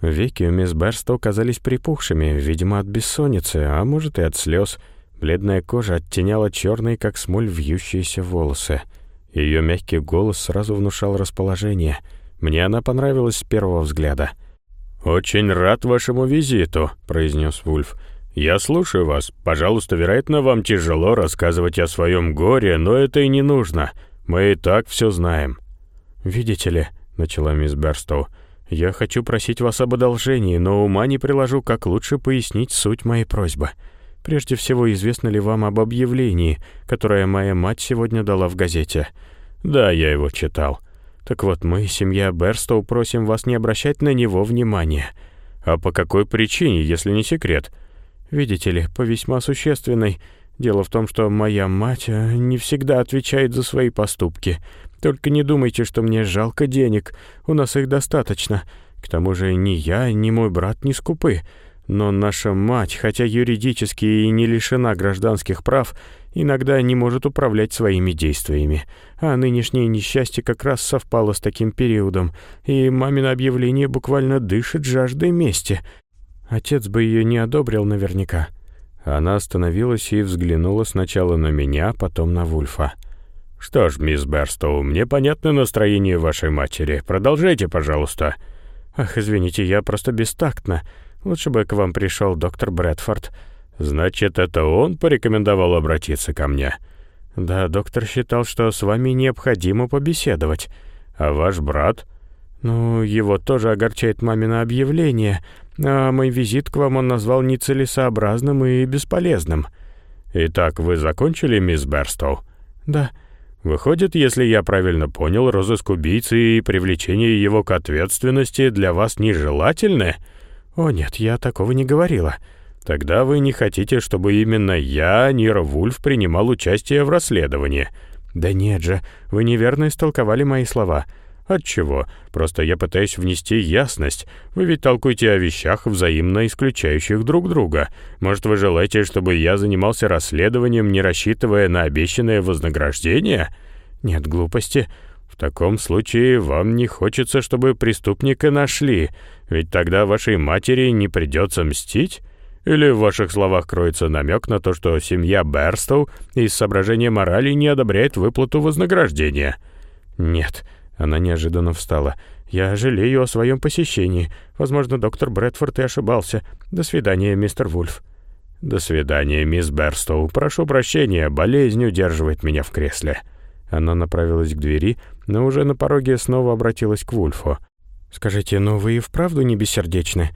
[SPEAKER 1] Веки у мисс Берстоу казались припухшими, видимо, от бессонницы, а может и от слез. Бледная кожа оттеняла черные, как смоль, вьющиеся волосы — ее мягкий голос сразу внушал расположение. Мне она понравилась с первого взгляда. «Очень рад вашему визиту», — произнес Вульф. «Я слушаю вас. Пожалуйста, вероятно, вам тяжело рассказывать о своем горе, но это и не нужно. Мы и так все знаем». «Видите ли», — начала мисс Берстоу, — «я хочу просить вас об одолжении, но ума не приложу, как лучше пояснить суть моей просьбы. Прежде всего, известно ли вам об объявлении, которое моя мать сегодня дала в газете? Да, я его читал. Так вот, мы, семья Берстоу, просим вас не обращать на него внимания. А по какой причине, если не секрет? Видите ли, по весьма существенной. Дело в том, что моя мать э, не всегда отвечает за свои поступки. Только не думайте, что мне жалко денег. У нас их достаточно. К тому же ни я, ни мой брат не скупы. Но наша мать, хотя юридически и не лишена гражданских прав, иногда не может управлять своими действиями. А нынешнее несчастье как раз совпало с таким периодом, и мамино объявление буквально дышит жаждой мести. Отец бы ее не одобрил наверняка. Она остановилась и взглянула сначала на меня, потом на Вульфа. «Что ж, мисс Берстоу, мне понятно настроение вашей матери. Продолжайте, пожалуйста». «Ах, извините, я просто бестактна. Лучше бы к вам пришел доктор Брэдфорд». «Значит, это он порекомендовал обратиться ко мне?» «Да, доктор считал, что с вами необходимо побеседовать. А ваш брат?» «Ну, его тоже огорчает мамино объявление, а мой визит к вам он назвал нецелесообразным и бесполезным». «Итак, вы закончили, мисс Берстоу?» «Да». «Выходит, если я правильно понял, розыск убийцы и привлечение его к ответственности для вас нежелательны?» «О нет, я такого не говорила». «Тогда вы не хотите, чтобы именно я, Нира Вульф, принимал участие в расследовании?» «Да нет же, вы неверно истолковали мои слова». «Отчего? Просто я пытаюсь внести ясность. Вы ведь толкуете о вещах, взаимно исключающих друг друга. Может, вы желаете, чтобы я занимался расследованием, не рассчитывая на обещанное вознаграждение?» «Нет глупости. В таком случае вам не хочется, чтобы преступника нашли, ведь тогда вашей матери не придется мстить? Или в ваших словах кроется намек на то, что семья Берстоу из соображения морали не одобряет выплату вознаграждения? Нет, она неожиданно встала. Я жалею о своем посещении. Возможно, доктор Брэдфорд и ошибался. До свидания, мистер Вульф. До свидания, мисс Берстоу. Прошу прощения, болезнь удерживает меня в кресле. Она направилась к двери, но уже на пороге снова обратилась к Вульфу. «Скажите, ну вы и вправду не бессердечны?»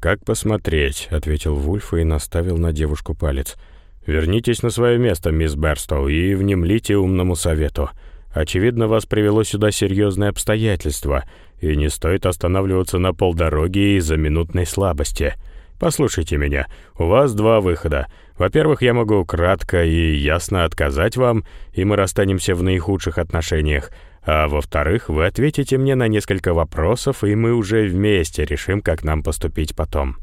[SPEAKER 1] «Как посмотреть», — ответил Вульф и наставил на девушку палец. «Вернитесь на свое место, мисс Берстоу, и внемлите умному совету. Очевидно, вас привело сюда серьезное обстоятельство, и не стоит останавливаться на полдороги из-за минутной слабости. Послушайте меня, у вас два выхода. Во-первых, я могу кратко и ясно отказать вам, и мы расстанемся в наихудших отношениях. А во-вторых, вы ответите мне на несколько вопросов, и мы уже вместе решим, как нам поступить потом».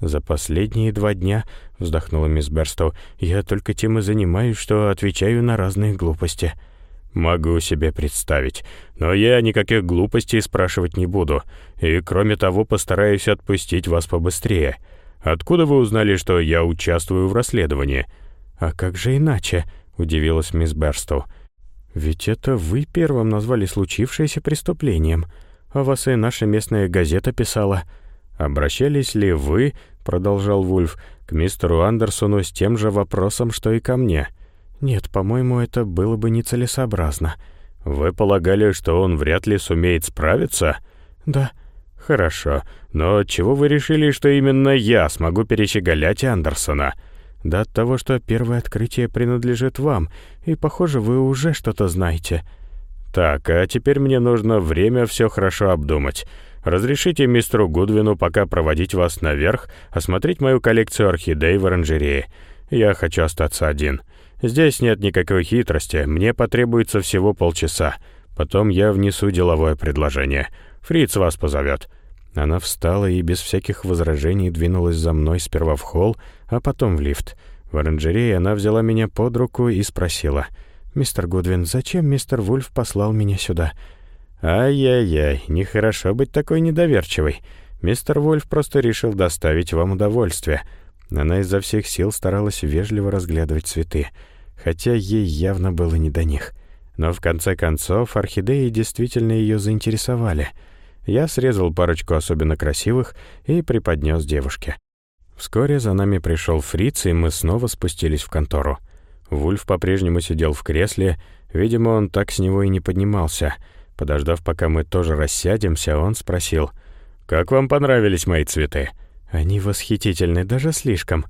[SPEAKER 1] «За последние два дня», — вздохнула мисс Берстоу, — «я только тем и занимаюсь, что отвечаю на разные глупости». «Могу себе представить. Но я никаких глупостей спрашивать не буду. И, кроме того, постараюсь отпустить вас побыстрее. Откуда вы узнали, что я участвую в расследовании?» «А как же иначе?» — удивилась мисс Берстоу. «Ведь это вы первым назвали случившееся преступлением. а вас и наша местная газета писала». «Обращались ли вы, — продолжал Вульф, — к мистеру Андерсону с тем же вопросом, что и ко мне?» «Нет, по-моему, это было бы нецелесообразно». «Вы полагали, что он вряд ли сумеет справиться?» «Да». «Хорошо. Но чего вы решили, что именно я смогу перещеголять Андерсона?» Да от того, что первое открытие принадлежит вам, и, похоже, вы уже что-то знаете. Так, а теперь мне нужно время все хорошо обдумать. Разрешите мистеру Гудвину пока проводить вас наверх, осмотреть мою коллекцию орхидей в оранжерее. Я хочу остаться один. Здесь нет никакой хитрости, мне потребуется всего полчаса.
[SPEAKER 2] Потом я внесу деловое предложение. Фриц вас позовет».
[SPEAKER 1] Она встала и без всяких возражений двинулась за мной сперва в холл, а потом в лифт. В оранжерее она взяла меня под руку и спросила. «Мистер Гудвин, зачем мистер Вульф послал меня сюда?» «Ай-яй-яй, нехорошо быть такой недоверчивой. Мистер Вульф просто решил доставить вам удовольствие». Она изо всех сил старалась вежливо разглядывать цветы, хотя ей явно было не до них. Но в конце концов орхидеи действительно ее заинтересовали. Я срезал парочку особенно красивых и преподнес девушке. Вскоре за нами пришел фриц, и мы снова спустились в контору. Вульф по-прежнему сидел в кресле, видимо, он так с него и не поднимался. Подождав, пока мы тоже рассядемся, он спросил, «Как вам понравились мои цветы?» «Они восхитительны, даже слишком».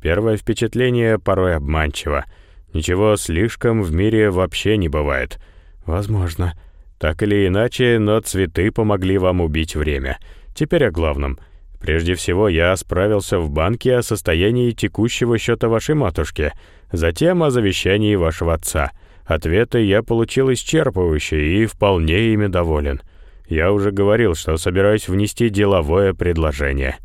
[SPEAKER 1] Первое впечатление порой обманчиво — Ничего слишком в мире вообще не бывает. Возможно. Так или иначе, но цветы помогли вам убить время. Теперь о главном. Прежде всего, я справился в банке о состоянии текущего счета вашей матушки, затем о завещании вашего отца. Ответы я получил исчерпывающие и вполне ими доволен. Я уже говорил, что собираюсь внести деловое предложение.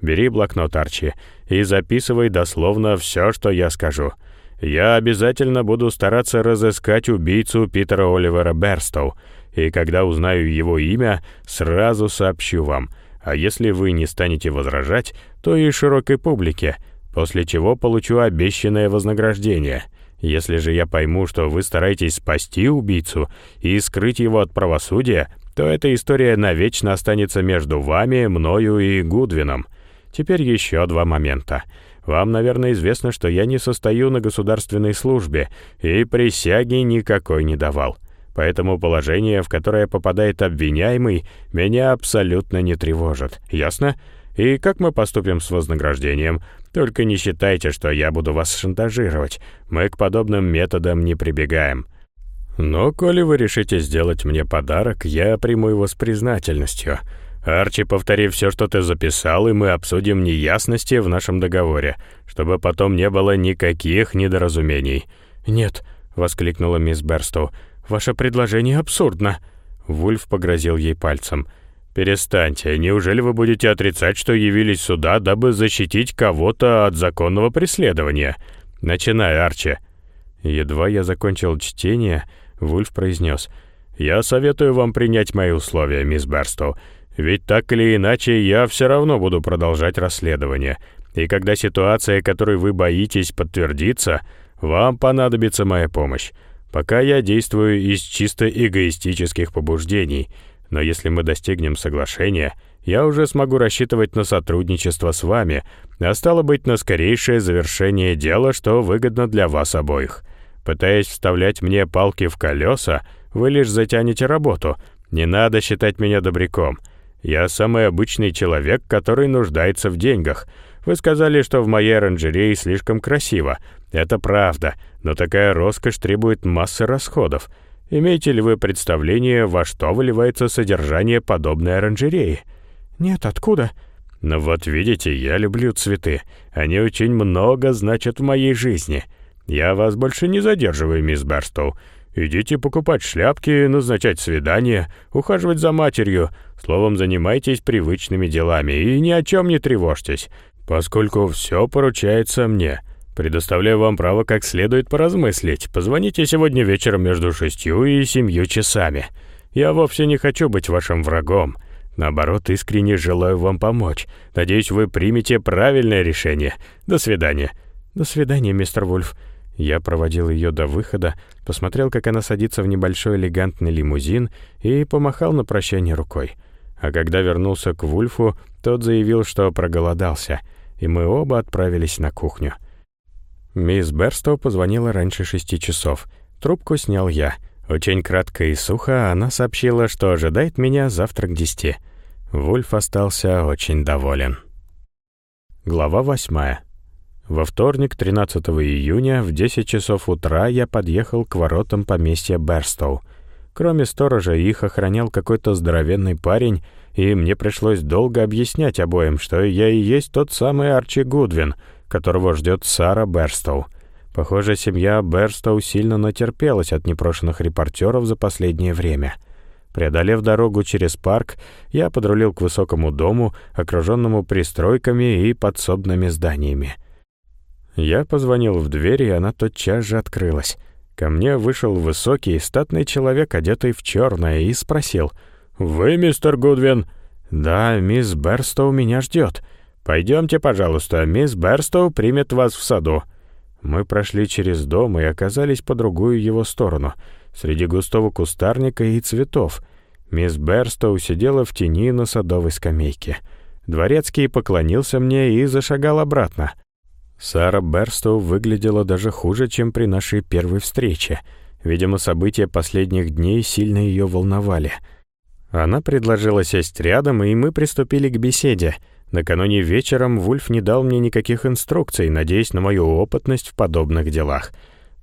[SPEAKER 1] Бери блокнот, Арчи, и записывай дословно все, что я скажу. Я обязательно буду стараться разыскать убийцу Питера Оливера Берстоу, и когда узнаю его имя, сразу сообщу вам. А если вы не станете возражать, то и широкой публике, после чего получу обещанное вознаграждение. Если же я пойму, что вы стараетесь спасти убийцу и скрыть его от правосудия, то эта история навечно останется между вами, мною и Гудвином. Теперь еще два момента. Вам, наверное, известно, что я не состою на государственной службе и присяги никакой не давал. Поэтому положение, в которое попадает обвиняемый, меня абсолютно не тревожит. Ясно? И как мы поступим с вознаграждением? Только не считайте, что я буду вас шантажировать. Мы к подобным методам не прибегаем. Но, коли вы решите сделать мне подарок, я приму его с признательностью. Арчи, повтори все, что ты записал, и мы обсудим неясности в нашем договоре, чтобы потом не было никаких недоразумений». «Нет», — воскликнула мисс Берстоу, — «ваше предложение абсурдно». Вульф погрозил ей пальцем. «Перестаньте. Неужели вы будете отрицать, что явились сюда, дабы защитить кого-то от законного преследования? Начинай, Арчи». Едва я закончил чтение, Вульф произнес. «Я советую вам принять мои условия, мисс Берстоу. Ведь так или иначе я все равно буду продолжать расследование. И когда ситуация, которой вы боитесь, подтвердится, вам понадобится моя помощь. Пока я действую из чисто эгоистических побуждений, но если мы достигнем соглашения, я уже смогу рассчитывать на сотрудничество с вами, а стало быть, на скорейшее завершение дела, что выгодно для вас обоих. Пытаясь вставлять мне палки в колеса, вы лишь затянете работу. Не надо считать меня добряком. Я самый обычный человек, который нуждается в деньгах. Вы сказали, что в моей оранжерее слишком красиво. Это правда, но такая роскошь требует массы расходов. Имеете ли вы представление, во что выливается содержание подобной оранжереи? Нет, откуда? Ну вот видите, я люблю цветы. Они очень много значат в моей жизни. Я вас больше не задерживаю, мисс Берстоу. Идите покупать шляпки, назначать свидания, ухаживать за матерью. Словом, занимайтесь привычными делами и ни о чем не тревожьтесь, поскольку все поручается мне. Предоставляю вам право как следует поразмыслить. Позвоните сегодня вечером между шестью и семью часами. Я вовсе не хочу быть вашим врагом. Наоборот, искренне желаю вам помочь. Надеюсь, вы примете правильное решение. До свидания». «До свидания, мистер Вульф». Я проводил ее до выхода, посмотрел, как она садится в небольшой элегантный лимузин и помахал на прощание рукой. А когда вернулся к Вульфу, тот заявил, что проголодался, и мы оба отправились на кухню. Мисс Берстоу позвонила раньше шести часов. Трубку снял я. Очень кратко и сухо она сообщила, что ожидает меня завтра к десяти. Вульф остался очень доволен. Глава восьмая. Во вторник, 13 июня, в 10 часов утра я подъехал к воротам поместья Берстоу. Кроме сторожа, их охранял какой-то здоровенный парень, и мне пришлось долго объяснять обоим, что я и есть тот самый Арчи Гудвин, которого ждет Сара Берстоу. Похоже, семья Берстоу сильно натерпелась от непрошенных репортеров за последнее время. Преодолев дорогу через парк, я подрулил к высокому дому, окруженному пристройками и подсобными зданиями. Я позвонил в дверь, и она тотчас же открылась. Ко мне вышел высокий, статный человек, одетый в черное, и спросил. «Вы, мистер Гудвин?» «Да, мисс Берстоу меня ждет. Пойдемте, пожалуйста, мисс Берстоу примет вас в саду». Мы прошли через дом и оказались по другую его сторону, среди густого кустарника и цветов. Мисс Берстоу сидела в тени на садовой скамейке. Дворецкий поклонился мне и зашагал обратно. Сара Берстоу выглядела даже хуже, чем при нашей первой встрече. Видимо, события последних дней сильно ее волновали. Она предложила сесть рядом, и мы приступили к беседе. Накануне вечером Вульф не дал мне никаких инструкций, надеясь на мою опытность в подобных делах.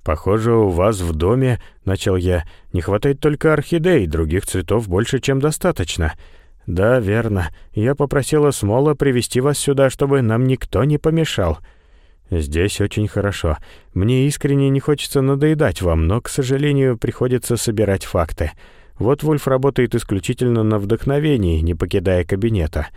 [SPEAKER 1] «Похоже, у вас в доме, — начал я, — не хватает только орхидей, других цветов больше, чем достаточно». «Да, верно. Я попросила Смола привести вас сюда, чтобы нам никто не помешал». «Здесь очень хорошо. Мне искренне не хочется надоедать вам, но, к сожалению, приходится собирать факты. Вот Вульф работает исключительно на вдохновении, не покидая кабинета.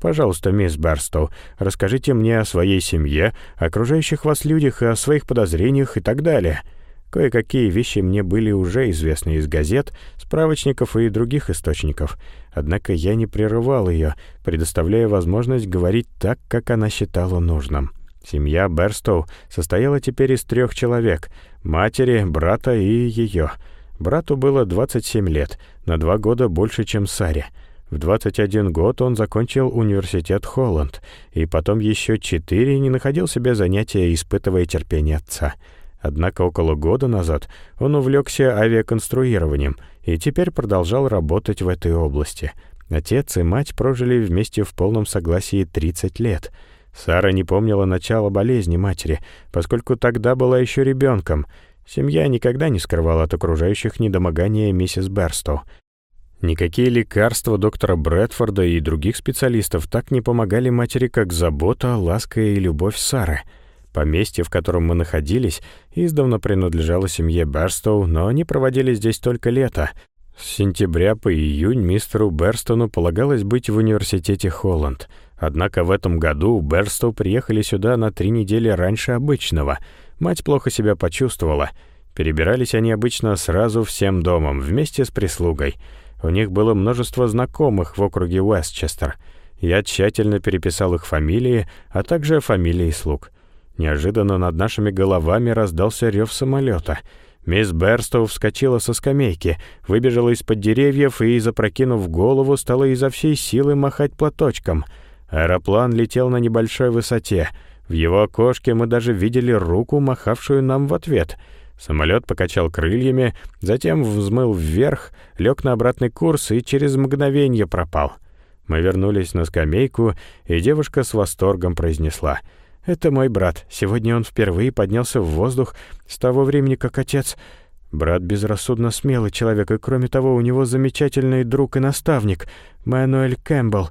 [SPEAKER 1] Пожалуйста, мисс Барстоу, расскажите мне о своей семье, окружающих вас людях и о своих подозрениях и так далее». Кое-какие вещи мне были уже известны из газет, справочников и других источников. Однако я не прерывал ее, предоставляя возможность говорить так, как она считала нужным. Семья Берстоу состояла теперь из трех человек — матери, брата и ее. Брату было 27 лет, на два года больше, чем Саре. В 21 год он закончил университет Холланд, и потом еще четыре не находил себе занятия, испытывая терпение отца. Однако около года назад он увлекся авиаконструированием и теперь продолжал работать в этой области. Отец и мать прожили вместе в полном согласии 30 лет — Сара не помнила начала болезни матери, поскольку тогда была еще ребенком. Семья никогда не скрывала от окружающих недомогания миссис Берстоу. Никакие лекарства доктора Брэдфорда и других специалистов так не помогали матери, как забота, ласка и любовь Сары. Поместье, в котором мы находились, издавна принадлежало семье Берстоу, но они проводили здесь только лето. С сентября по июнь мистеру Берстону полагалось быть в университете Холланд — Однако в этом году Берстоу приехали сюда на три недели раньше обычного. Мать плохо себя почувствовала. Перебирались они обычно сразу всем домом, вместе с прислугой. У них было множество знакомых в округе Уэстчестер. Я тщательно переписал их фамилии, а также фамилии слуг. Неожиданно над нашими головами раздался рев самолета. Мисс Берстоу вскочила со скамейки, выбежала из-под деревьев и, запрокинув голову, стала изо всей силы махать платочком — Аэроплан летел на небольшой высоте. В его окошке мы даже видели руку, махавшую нам в ответ. Самолет покачал крыльями, затем взмыл вверх, лег на обратный курс и через мгновение пропал. Мы вернулись на скамейку, и девушка с восторгом произнесла. «Это мой брат. Сегодня он впервые поднялся в воздух с того времени, как отец...» Брат безрассудно смелый человек, и кроме того, у него замечательный друг и наставник, Мануэль Кэмпбелл.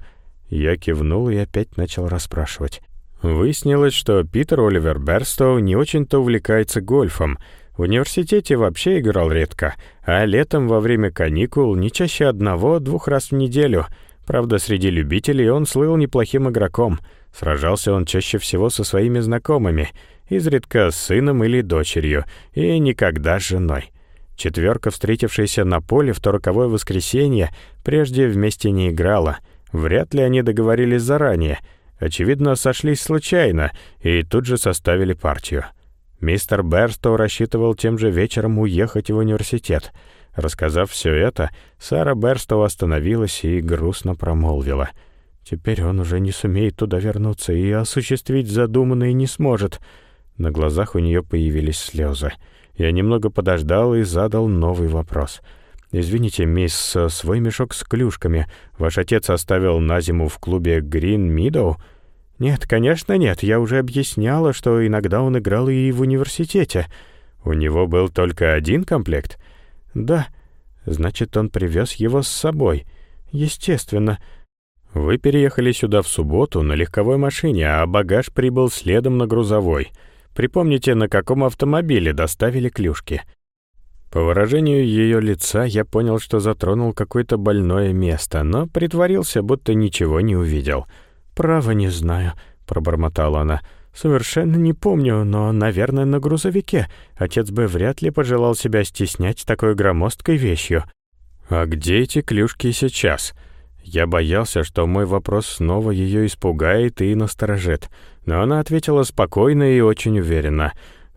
[SPEAKER 1] Я кивнул и опять начал расспрашивать. Выяснилось, что Питер Оливер Берстоу не очень-то увлекается гольфом. В университете вообще играл редко, а летом во время каникул не чаще одного-двух раз в неделю. Правда, среди любителей он слыл неплохим игроком. Сражался он чаще всего со своими знакомыми, изредка с сыном или дочерью, и никогда с женой. Четверка, встретившаяся на поле в то роковое воскресенье, прежде вместе не играла — Вряд ли они договорились заранее. Очевидно, сошлись случайно и тут же составили партию. Мистер Берстоу рассчитывал тем же вечером уехать в университет. Рассказав все это, Сара Берстоу остановилась и грустно промолвила. «Теперь он уже не сумеет туда вернуться и осуществить задуманное не сможет». На глазах у нее появились слезы. Я немного подождал и задал новый вопрос — «Извините, мисс, свой мешок с клюшками ваш отец оставил на зиму в клубе Грин Мидоу?» «Нет, конечно нет. Я уже объясняла, что иногда он играл и в университете. У него был только один комплект?» «Да. Значит, он привез его с собой. Естественно». «Вы переехали сюда в субботу на легковой машине, а багаж прибыл следом на грузовой. Припомните, на каком автомобиле доставили клюшки». По выражению ее лица я понял, что затронул какое-то больное место, но притворился, будто ничего не увидел. «Право не знаю», — пробормотала она. «Совершенно не помню, но, наверное, на грузовике. Отец бы вряд ли пожелал себя стеснять такой громоздкой вещью». «А где эти клюшки сейчас?» Я боялся, что мой вопрос снова ее испугает и насторожит, но она ответила спокойно и очень уверенно.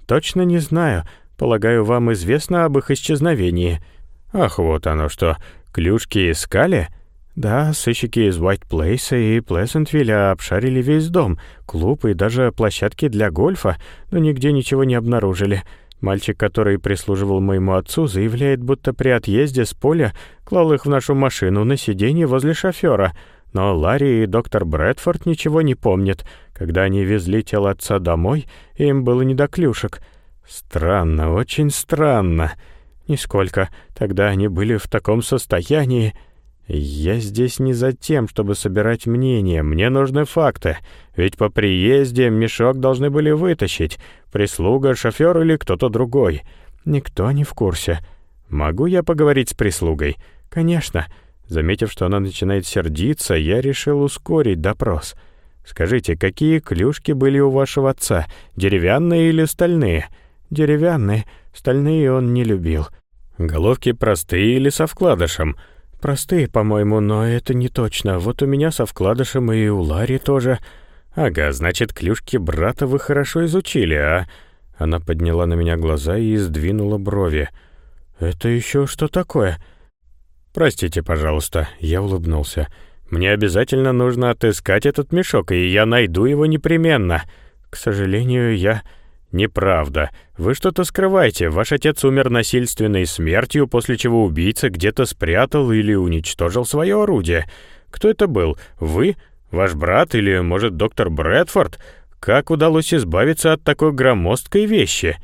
[SPEAKER 1] «Точно не знаю. Полагаю, вам известно об их исчезновении». «Ах, вот оно что. Клюшки искали?» «Да, сыщики из White Place и Плесентвилля обшарили весь дом, клуб и даже площадки для гольфа, но нигде ничего не обнаружили. Мальчик, который прислуживал моему отцу, заявляет, будто при отъезде с поля клал их в нашу машину на сиденье возле шофера. Но Ларри и доктор Брэдфорд ничего не помнят. Когда они везли тело отца домой, им было не до клюшек. Странно, очень странно. Нисколько. Тогда они были в таком состоянии... «Я здесь не за тем, чтобы собирать мнения, мне нужны факты. Ведь по приезде мешок должны были вытащить. Прислуга, шофер или кто-то другой. Никто не в курсе. Могу я поговорить с прислугой? Конечно». Заметив, что она начинает сердиться, я решил ускорить допрос. «Скажите, какие клюшки были у вашего отца? Деревянные или стальные?» «Деревянные. Стальные он не любил». «Головки простые или со вкладышем?» «Простые, по-моему, но это не точно. Вот у меня со вкладышем и у Ларри тоже». «Ага, значит, клюшки брата вы хорошо изучили, а?» Она подняла на меня глаза и сдвинула брови. «Это еще что такое?» «Простите, пожалуйста», — я улыбнулся. «Мне обязательно нужно отыскать этот мешок, и я найду его непременно. К сожалению, я...» «Неправда. Вы что-то скрываете. Ваш отец умер насильственной смертью, после чего убийца где-то спрятал или уничтожил свое орудие. Кто это был? Вы? Ваш брат или, может, доктор Брэдфорд? Как удалось избавиться от такой громоздкой вещи?»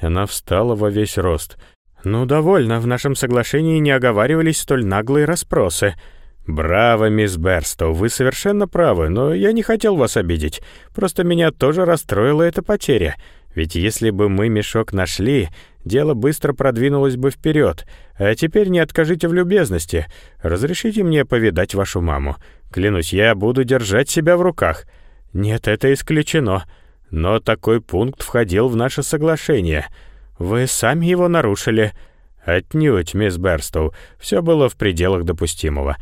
[SPEAKER 1] Она встала во весь рост. «Ну, довольно. В нашем соглашении не оговаривались столь наглые расспросы». «Браво, мисс Берстоу, вы совершенно правы, но я не хотел вас обидеть. Просто меня тоже расстроила эта потеря. Ведь если бы мы мешок нашли, дело быстро продвинулось бы вперед. А теперь не откажите в любезности. Разрешите мне повидать вашу маму. Клянусь, я буду держать себя в руках. Нет, это исключено. Но такой пункт входил в наше соглашение. Вы сами его нарушили. Отнюдь, мисс Берстоу. Все было в пределах допустимого.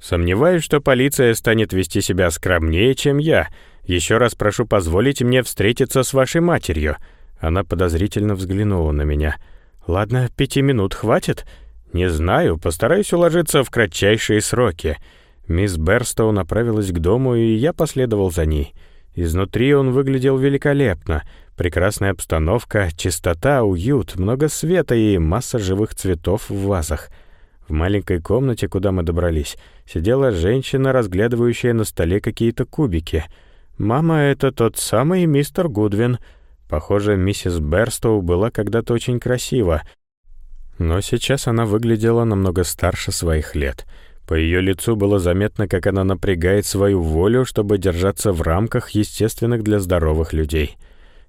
[SPEAKER 1] Сомневаюсь, что полиция станет вести себя скромнее, чем я. Еще раз прошу позволить мне встретиться с вашей матерью». Она подозрительно взглянула на меня. «Ладно, пяти минут хватит?» «Не знаю, постараюсь уложиться в кратчайшие сроки». Мисс Берстоу направилась к дому, и я последовал за ней. Изнутри он выглядел великолепно. Прекрасная обстановка, чистота, уют, много света и масса живых цветов в вазах. В маленькой комнате, куда мы добрались, сидела женщина, разглядывающая на столе какие-то кубики — «Мама — это тот самый мистер Гудвин». Похоже, миссис Берстоу была когда-то очень красива, но сейчас она выглядела намного старше своих лет. По ее лицу было заметно, как она напрягает свою волю, чтобы держаться в рамках, естественных для здоровых людей.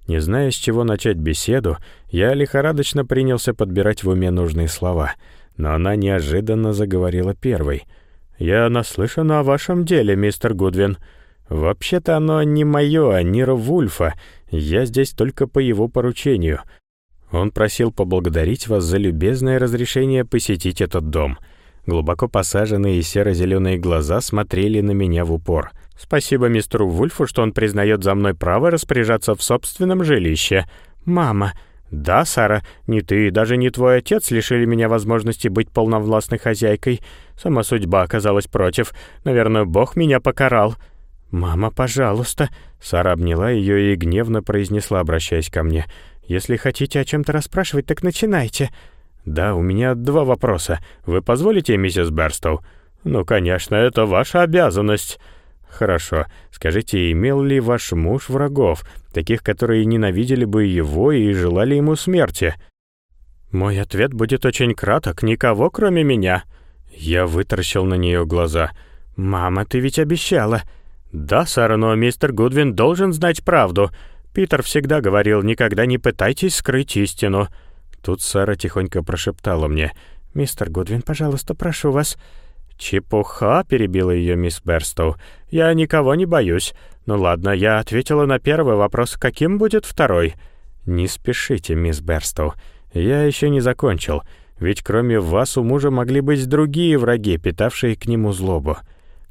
[SPEAKER 1] Не зная, с чего начать беседу, я лихорадочно принялся подбирать в уме нужные слова, но она неожиданно заговорила первой. «Я наслышана о вашем деле, мистер Гудвин». «Вообще-то оно не мое, а Нира Вульфа. Я здесь только по его поручению. Он просил поблагодарить вас за любезное разрешение посетить этот дом». Глубоко посаженные серо-зеленые глаза смотрели на меня в упор. «Спасибо мистеру Вульфу, что он признает за мной право распоряжаться в собственном жилище. Мама...» «Да, Сара, ни ты, даже не твой отец лишили меня возможности быть полновластной хозяйкой. Сама судьба оказалась против. Наверное, Бог меня покарал». «Мама, пожалуйста!» Сара обняла ее и гневно произнесла, обращаясь ко мне. «Если хотите о чем-то расспрашивать, так начинайте». «Да, у меня два вопроса. Вы позволите, миссис Берстоу?» «Ну, конечно, это ваша обязанность». «Хорошо. Скажите, имел ли ваш муж врагов, таких, которые ненавидели бы его и желали ему смерти?» «Мой ответ будет очень краток. Никого, кроме меня». Я вытаращил на нее глаза. «Мама, ты ведь обещала». «Да, Сара, но мистер Гудвин должен знать правду.
[SPEAKER 2] Питер всегда говорил, никогда не пытайтесь скрыть истину». Тут Сара тихонько прошептала мне. «Мистер Гудвин, пожалуйста, прошу вас». «Чепуха», — перебила ее мисс Берстоу. «Я никого не боюсь. Ну ладно, я ответила на первый вопрос. Каким будет второй?» «Не спешите, мисс Берстоу. Я еще не закончил. Ведь кроме вас у мужа могли быть другие враги, питавшие к нему злобу.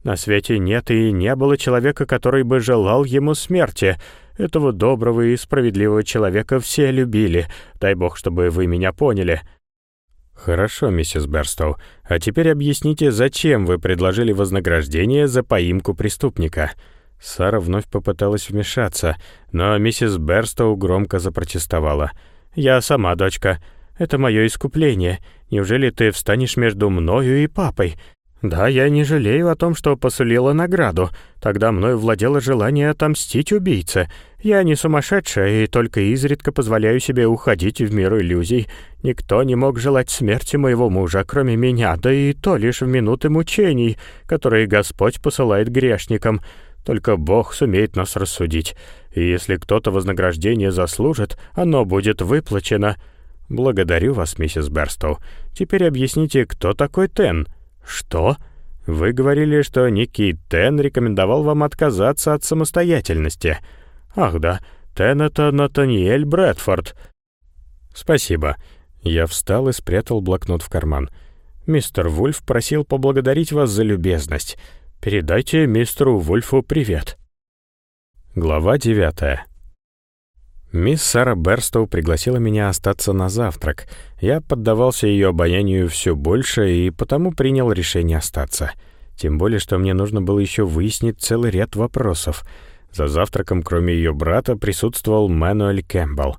[SPEAKER 2] На свете нет и не было человека, который бы желал ему смерти. Этого доброго и справедливого человека все любили. Дай бог, чтобы вы меня поняли». «Хорошо, миссис Берстоу. А теперь объясните, зачем вы предложили вознаграждение за поимку преступника?» Сара вновь попыталась вмешаться, но миссис Берстоу громко запротестовала. «Я сама, дочка. Это мое искупление. Неужели ты встанешь между мною и папой? Да, я не жалею о том, что посулила награду. Тогда мной владело желание отомстить убийце. Я не сумасшедшая и только изредка позволяю себе уходить в мир иллюзий. Никто не мог желать смерти моего мужа, кроме меня, да и то лишь в минуты мучений, которые Господь посылает грешникам. Только Бог сумеет нас рассудить. И если кто-то вознаграждение заслужит, оно будет выплачено. Благодарю вас, миссис Берстоу. Теперь объясните, кто такой Тен?» «Что? Вы говорили, что некий Тен рекомендовал вам отказаться от самостоятельности. Ах да, Тен — это Натаниэль Брэдфорд». «Спасибо». Я встал и спрятал блокнот в карман. «Мистер Вульф просил поблагодарить вас за любезность. Передайте мистеру Вульфу привет». Глава девятая. Мисс Сара Берстоу пригласила меня остаться на завтрак. Я поддавался ее обаянию все больше и потому принял решение остаться. Тем более, что мне нужно было еще выяснить целый ряд вопросов. За завтраком, кроме ее брата, присутствовал Мэнуэль Кэмпбелл.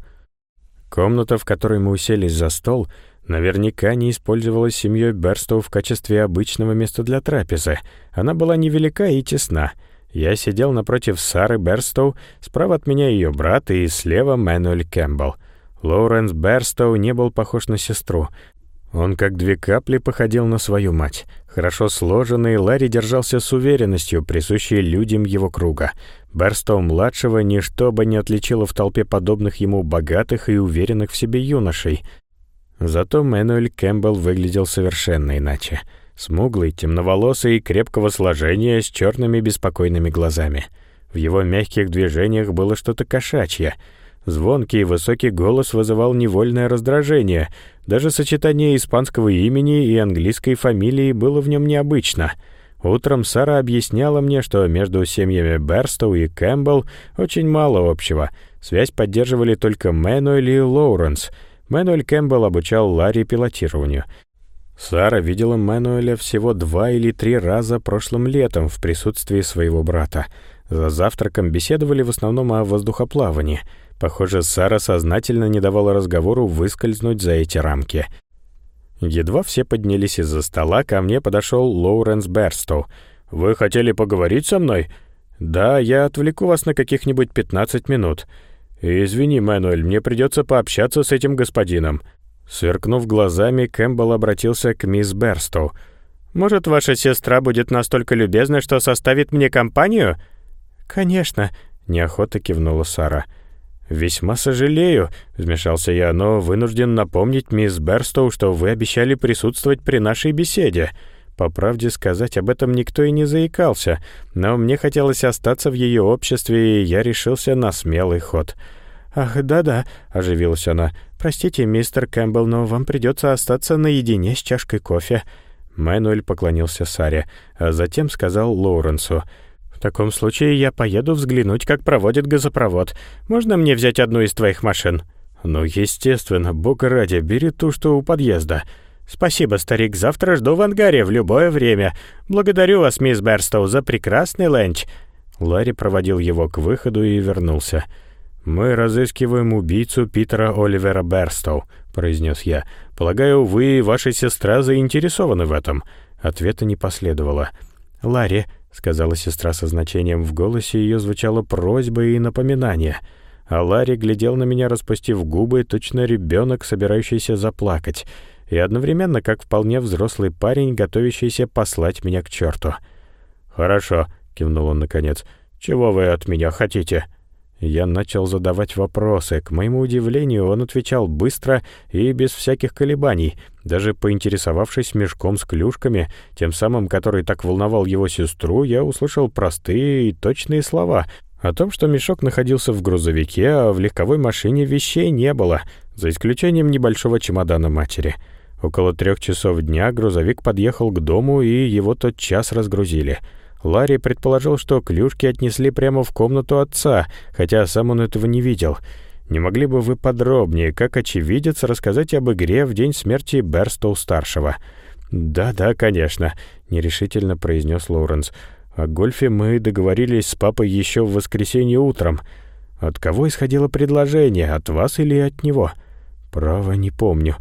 [SPEAKER 2] Комната, в которой мы уселись за стол, наверняка не использовалась семьей Берстоу в качестве обычного места для трапезы. Она была невелика и тесна — я сидел напротив Сары Берстоу, справа от меня ее брат и слева Мэнуэль Кэмпбелл. Лоуренс Берстоу не был похож на сестру. Он как две капли походил на свою мать. Хорошо сложенный, Ларри держался с уверенностью, присущей людям его круга. Берстоу-младшего ничто бы не отличило в толпе подобных ему богатых и уверенных в себе юношей. Зато Мэнуэль Кэмпбелл выглядел совершенно иначе — Смуглый, темноволосый, крепкого сложения, с черными беспокойными глазами. В его мягких движениях было что-то кошачье. Звонкий и высокий голос вызывал невольное раздражение. Даже сочетание испанского имени и английской фамилии было в нем необычно. Утром Сара объясняла мне, что между семьями Берстоу и Кэмпбелл очень мало общего. Связь поддерживали только Мэнуэль и Лоуренс. Мэнуэль Кэмпбелл обучал Ларри пилотированию. Сара видела Мэнуэля всего два или три раза прошлым летом в присутствии своего брата. За завтраком беседовали в основном о воздухоплавании. Похоже, Сара сознательно не давала разговору выскользнуть за эти рамки. Едва все поднялись из-за стола, ко мне подошел Лоуренс Берстоу. «Вы хотели поговорить со мной?» «Да, я отвлеку вас на каких-нибудь 15 минут». «Извини, Мэнуэль, мне придется пообщаться с этим господином». Сверкнув глазами, Кэмпбелл обратился к мисс Берстоу. «Может, ваша сестра будет настолько любезна, что составит мне компанию?» «Конечно», — неохотно кивнула Сара. «Весьма сожалею», — вмешался я, «но вынужден напомнить мисс Берстоу, что вы обещали присутствовать при нашей беседе. По правде сказать, об этом никто и не заикался, но мне хотелось остаться в ее обществе, и я решился на смелый ход». «Ах, да-да», — оживилась она. «Простите, мистер Кэмпбелл, но вам придется остаться наедине с чашкой кофе». Мэнуэль поклонился Саре, а затем сказал Лоуренсу. «В таком случае я поеду взглянуть, как проводит газопровод. Можно мне взять одну из твоих машин?» «Ну, естественно, бога ради, бери ту, что у подъезда». «Спасибо, старик, завтра жду в ангаре в любое время. Благодарю вас, мисс Берстоу, за прекрасный ленч». Ларри проводил его к выходу и вернулся. «Мы разыскиваем убийцу Питера Оливера Берстоу», — произнес я. «Полагаю, вы и ваша сестра заинтересованы в этом». Ответа не последовало. «Ларри», — сказала сестра со значением в голосе, ее звучала просьба и напоминание. А Ларри глядел на меня, распустив губы, точно ребенок, собирающийся заплакать, и одновременно как вполне взрослый парень, готовящийся послать меня к черту. «Хорошо», — кивнул он наконец. «Чего вы от меня хотите?»
[SPEAKER 1] Я начал задавать вопросы. К моему удивлению, он отвечал быстро и без всяких колебаний, даже поинтересовавшись мешком с клюшками, тем самым, который так волновал его сестру, я услышал простые и точные слова о том, что мешок находился в грузовике, а в легковой машине вещей не было, за исключением небольшого чемодана матери. Около трех часов дня грузовик подъехал к дому, и его тот час разгрузили — Ларри предположил, что клюшки отнесли прямо в комнату отца, хотя сам он этого не видел. Не могли бы вы подробнее, как очевидец, рассказать об игре в день смерти Берстоу-старшего?» «Да-да, конечно», — нерешительно произнес Лоуренс. «О гольфе мы договорились с папой еще в воскресенье утром. От кого исходило предложение, от вас или от него?» «Право, не помню.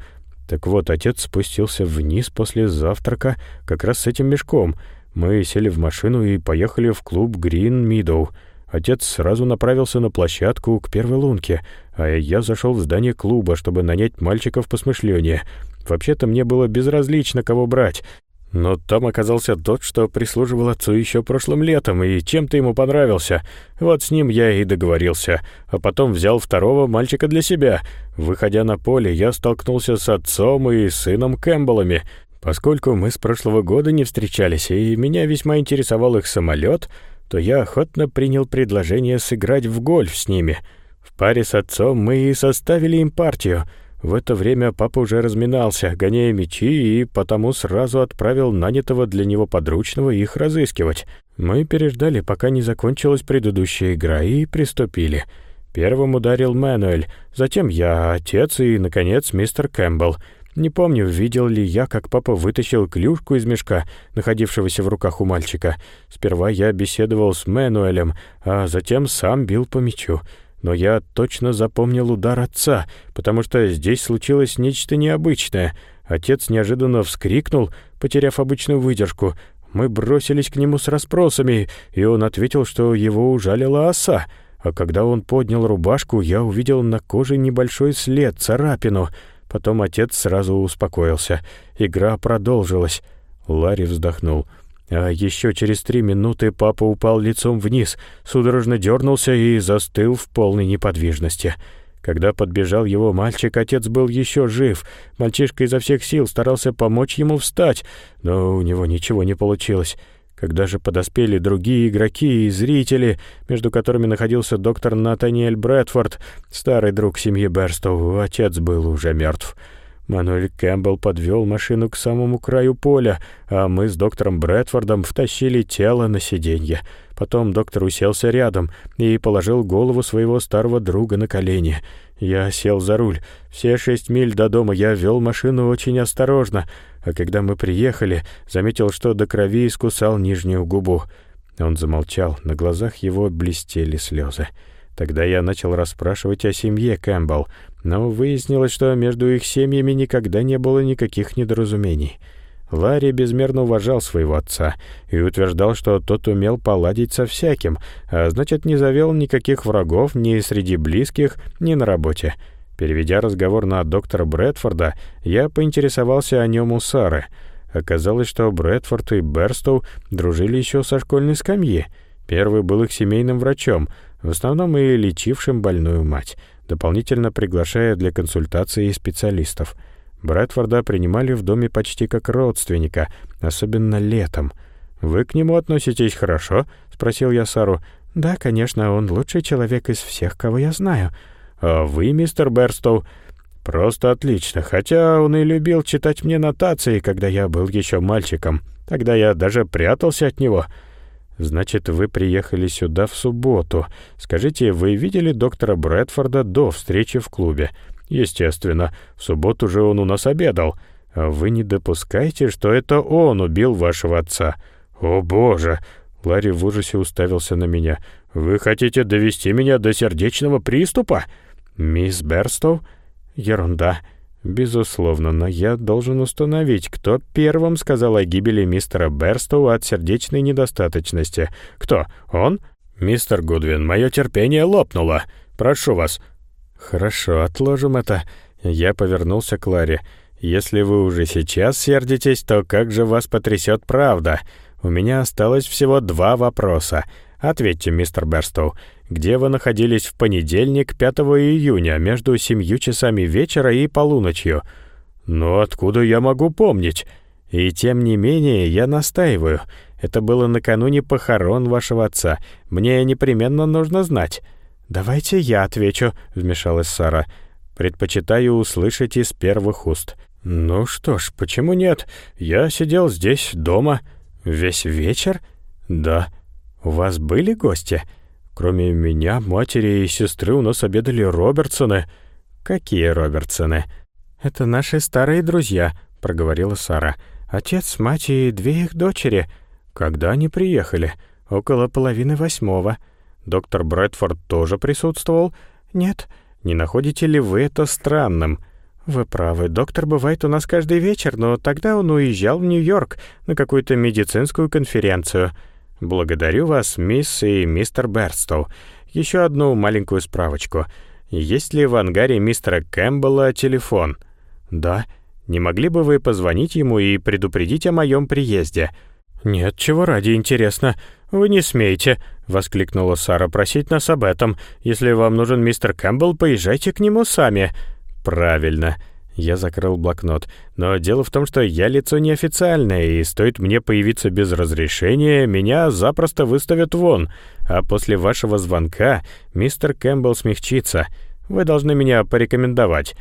[SPEAKER 1] Так вот, отец спустился вниз после завтрака как раз с этим мешком». Мы сели в машину и поехали в клуб «Грин Мидоу». Отец сразу направился на площадку к первой лунке, а я зашел в здание клуба, чтобы нанять мальчиков посмышленнее. Вообще-то мне было безразлично, кого брать. Но там оказался тот, что прислуживал отцу еще прошлым летом, и чем-то ему понравился. Вот с ним я и договорился. А потом взял второго мальчика для себя. Выходя на поле, я столкнулся с отцом и сыном Кэмпбеллами. Поскольку мы с прошлого года не встречались, и меня весьма интересовал их самолет, то я охотно принял предложение сыграть в гольф с ними. В паре с отцом мы и составили им партию. В это время папа уже разминался, гоняя мячи, и потому сразу отправил нанятого для него подручного их разыскивать. Мы переждали, пока не закончилась предыдущая игра, и приступили. Первым ударил Мэнуэль, затем я, отец и, наконец, мистер Кэмпбелл. Не помню, видел ли я, как папа вытащил клюшку из мешка, находившегося в руках у мальчика. Сперва я беседовал с Мэнуэлем, а затем сам бил по мячу. Но я точно запомнил удар отца, потому что здесь случилось нечто необычное. Отец неожиданно вскрикнул, потеряв обычную выдержку. Мы бросились к нему с расспросами, и он ответил, что его ужалила оса. А когда он поднял рубашку, я увидел на коже небольшой след, царапину — Потом отец сразу успокоился. Игра продолжилась. Ларри вздохнул. А еще через три минуты папа упал лицом вниз, судорожно дернулся и застыл в полной неподвижности. Когда подбежал его мальчик, отец был еще жив. Мальчишка изо всех сил старался помочь ему встать, но у него ничего не получилось. Когда же подоспели другие игроки и зрители, между которыми находился доктор Натаниэль Брэдфорд, старый друг семьи Берстоу, отец был уже мертв. Мануэль Кэмпбелл подвел машину к самому краю поля, а мы с доктором Брэдфордом втащили тело на сиденье. Потом доктор уселся рядом и положил голову своего старого друга на колени. Я сел за руль. Все шесть миль до дома я вел машину очень осторожно, а когда мы приехали, заметил, что до крови искусал нижнюю губу. Он замолчал, на глазах его блестели слезы. Тогда я начал расспрашивать о семье Кэмпбелл, но выяснилось, что между их семьями никогда не было никаких недоразумений. Ларри безмерно уважал своего отца и утверждал, что тот умел поладить со всяким, а значит, не завел никаких врагов ни среди близких, ни на работе. Переведя разговор на доктора Брэдфорда, я поинтересовался о нем у Сары. Оказалось, что Брэдфорд и Берстоу дружили еще со школьной скамьи. Первый был их семейным врачом, в основном и лечившим больную мать, дополнительно приглашая для консультации специалистов. Брэдфорда принимали в доме почти как родственника, особенно летом. «Вы к нему относитесь хорошо?» — спросил я Сару. «Да, конечно, он лучший человек из всех, кого я знаю», а вы, мистер Берстоу, просто отлично, хотя он и любил читать мне нотации, когда я был еще мальчиком. Тогда я даже прятался от него. Значит, вы приехали сюда в субботу. Скажите, вы видели доктора Брэдфорда до встречи в клубе? Естественно, в субботу же он у нас обедал. А вы не допускаете, что это он убил вашего отца? О, боже! Ларри в ужасе уставился на меня. «Вы хотите довести меня до сердечного приступа?» «Мисс Берстоу?» «Ерунда. Безусловно, но я должен установить, кто первым сказал о гибели мистера Берстоу от сердечной недостаточности. Кто? Он?» «Мистер Гудвин, мое терпение лопнуло. Прошу вас». «Хорошо, отложим это». Я повернулся к Ларе. «Если вы уже сейчас сердитесь, то как же вас потрясет правда? У меня осталось всего два вопроса. Ответьте, мистер Берстоу, где вы находились в понедельник, 5 июня, между семью часами вечера и полуночью?» «Ну, откуда я могу помнить?» «И тем не менее, я настаиваю. Это было накануне похорон вашего отца. Мне непременно нужно знать». «Давайте я отвечу», — вмешалась Сара. «Предпочитаю услышать из первых уст». «Ну что ж, почему нет? Я сидел здесь, дома. Весь вечер?» «Да». «У вас были гости?» «Кроме меня, матери и сестры у нас обедали Робертсоны». «Какие Робертсоны?» «Это наши старые друзья», — проговорила Сара. «Отец, мать и две их дочери». «Когда они приехали?» «Около половины восьмого». «Доктор Брэдфорд тоже присутствовал?» «Нет». «Не находите ли вы это странным?» «Вы правы, доктор бывает у нас каждый вечер, но тогда он уезжал в Нью-Йорк на какую-то медицинскую конференцию. Благодарю вас, мисс и мистер Берстоу. Еще одну маленькую справочку. Есть ли в ангаре мистера Кэмпбелла телефон?» «Да». «Не могли бы вы позвонить ему и предупредить о моем приезде?» «Нет, чего ради, интересно. Вы не смеете», — воскликнула Сара, — «просить нас об этом. Если вам нужен мистер Кэмпбелл, поезжайте к нему сами». «Правильно». Я закрыл блокнот. Но дело в том, что я лицо неофициальное, и стоит мне появиться без разрешения, меня запросто выставят вон. А после вашего звонка мистер Кэмпбелл смягчится. Вы должны меня порекомендовать».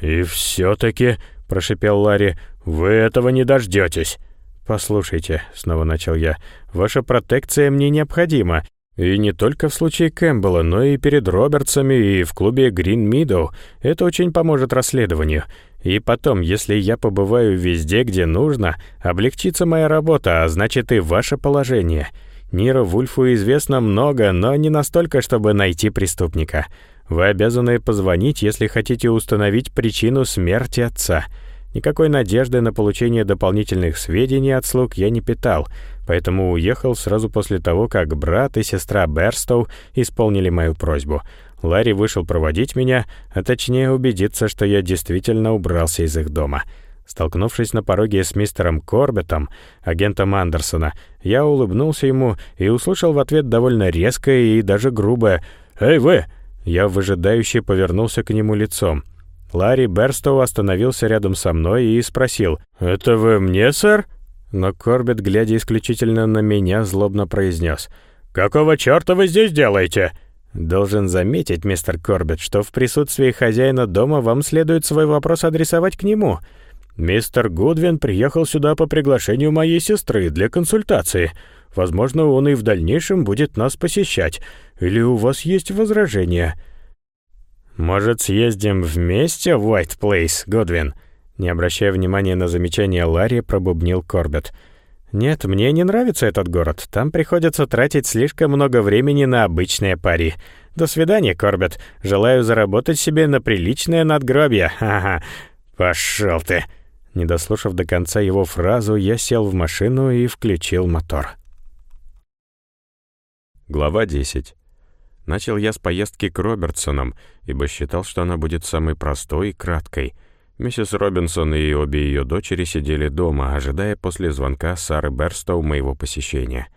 [SPEAKER 1] «И все-таки», — прошипел Ларри, — «вы этого не дождетесь». «Послушайте», — снова начал я, — «ваша протекция мне необходима, и не только в случае Кэмпбелла, но и перед Робертсами и в клубе Green Meadow. Это очень поможет расследованию. И потом, если я побываю везде, где нужно, облегчится моя работа, а значит и ваше положение. Нира Вульфу известно много, но не настолько, чтобы найти преступника. Вы обязаны позвонить, если хотите установить причину смерти отца. Никакой надежды на получение дополнительных сведений от слуг я не питал, поэтому уехал сразу после того, как брат и сестра Берстоу исполнили мою просьбу. Ларри вышел проводить меня, а точнее убедиться, что я действительно убрался из их дома. Столкнувшись на пороге с мистером Корбеттом, агентом Андерсона, я улыбнулся ему и услышал в ответ довольно резкое и даже грубое «Эй, вы!». Я выжидающе повернулся к нему лицом. Ларри Берстоу остановился рядом со мной и спросил «Это вы мне, сэр?» Но Корбет, глядя исключительно на меня, злобно произнес «Какого черта вы здесь делаете?» «Должен заметить, мистер Корбет, что в присутствии хозяина дома вам следует свой вопрос адресовать к нему. Мистер Гудвин приехал сюда по приглашению моей сестры для консультации. Возможно, он и в дальнейшем будет нас посещать. Или у вас есть возражения?» «Может, съездим вместе в Уайт Плейс, Годвин?» Не обращая внимания на замечание Ларри, пробубнил Корбет. «Нет, мне не нравится этот город. Там приходится тратить слишком много времени на обычные пари. До свидания, Корбет. Желаю заработать себе на приличное надгробие. Ха-ха. Пошел ты!» Не дослушав до конца его фразу, я сел в машину и включил мотор.
[SPEAKER 2] Глава 10. Начал я с поездки к Робертсонам, ибо считал, что она будет самой простой и краткой. Миссис Робинсон и обе ее дочери сидели дома, ожидая после звонка Сары Берстоу моего посещения.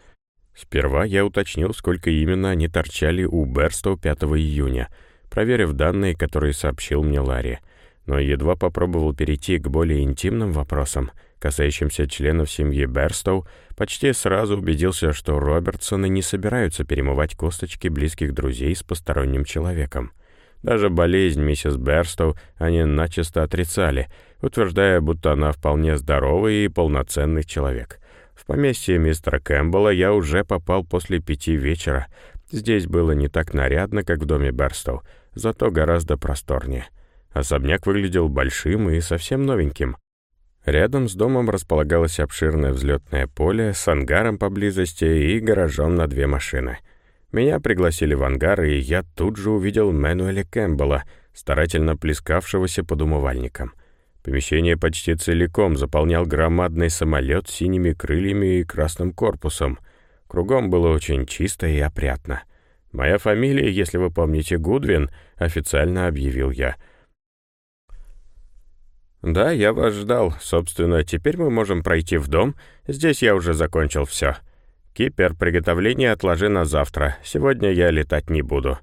[SPEAKER 2] Сперва я уточнил, сколько именно они торчали у Берстоу 5 июня, проверив данные, которые сообщил мне Ларри. Но едва попробовал перейти к более интимным вопросам — касающимся членов семьи Берстоу, почти сразу убедился, что Робертсоны не собираются перемывать косточки близких друзей с посторонним человеком. Даже болезнь миссис Берстоу они начисто отрицали, утверждая, будто она вполне здоровый и полноценный человек. В поместье мистера Кэмпбелла я уже попал после пяти вечера. Здесь было не так нарядно, как в доме Берстоу, зато гораздо просторнее. Особняк выглядел большим и совсем новеньким. Рядом с домом располагалось обширное взлетное поле с ангаром поблизости и гаражом на две машины. Меня пригласили в ангар, и я тут же увидел Мэнуэля Кэмпбелла, старательно плескавшегося под умывальником. Помещение почти целиком заполнял громадный самолет с синими крыльями и красным корпусом. Кругом было очень чисто и опрятно. «Моя фамилия, если вы помните, Гудвин», — официально объявил я — «Да, я вас ждал. Собственно, теперь мы можем пройти в дом. Здесь я уже закончил все».
[SPEAKER 1] «Кипер, приготовление отложи на завтра. Сегодня я летать не буду».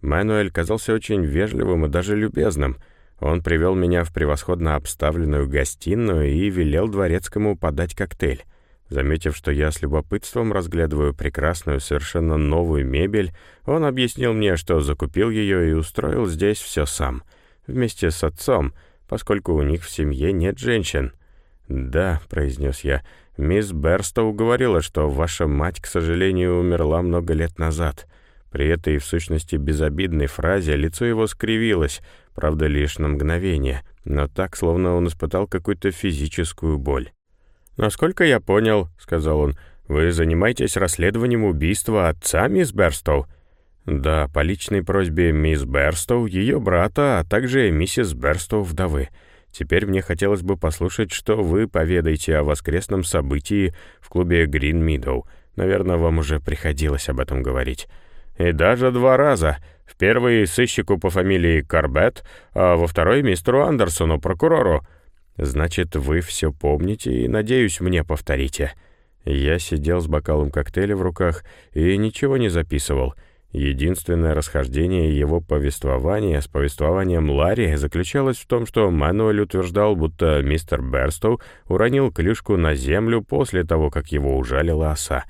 [SPEAKER 1] Мануэль казался очень вежливым и даже любезным. Он привел меня в превосходно обставленную гостиную и велел дворецкому подать коктейль. Заметив, что я с любопытством разглядываю прекрасную, совершенно новую мебель, он объяснил мне, что закупил ее и устроил здесь все сам, вместе с отцом, поскольку у них в семье нет женщин. «Да», — произнес я, — «мисс Берстоу говорила, что ваша мать, к сожалению, умерла много лет назад». При этой, в сущности, безобидной фразе лицо его скривилось, правда, лишь на мгновение, но так, словно он испытал какую-то физическую боль. «Насколько я понял», — сказал он, — «вы занимаетесь расследованием убийства отца мисс Берстоу?» «Да, по личной просьбе мисс Берстоу, ее брата, а также миссис Берстоу вдовы. Теперь мне хотелось бы послушать, что вы поведаете о воскресном событии в клубе Green Meadow. Наверное, вам уже приходилось об этом говорить». И даже два раза. В первый сыщику по фамилии Карбет, а во второй мистеру Андерсону, прокурору. Значит, вы все помните и, надеюсь, мне повторите. Я сидел с бокалом коктейля в руках и ничего не записывал. Единственное расхождение его повествования с повествованием Ларри заключалось в том, что Мануэль утверждал, будто мистер Берстоу уронил клюшку на землю после того, как его ужалила оса.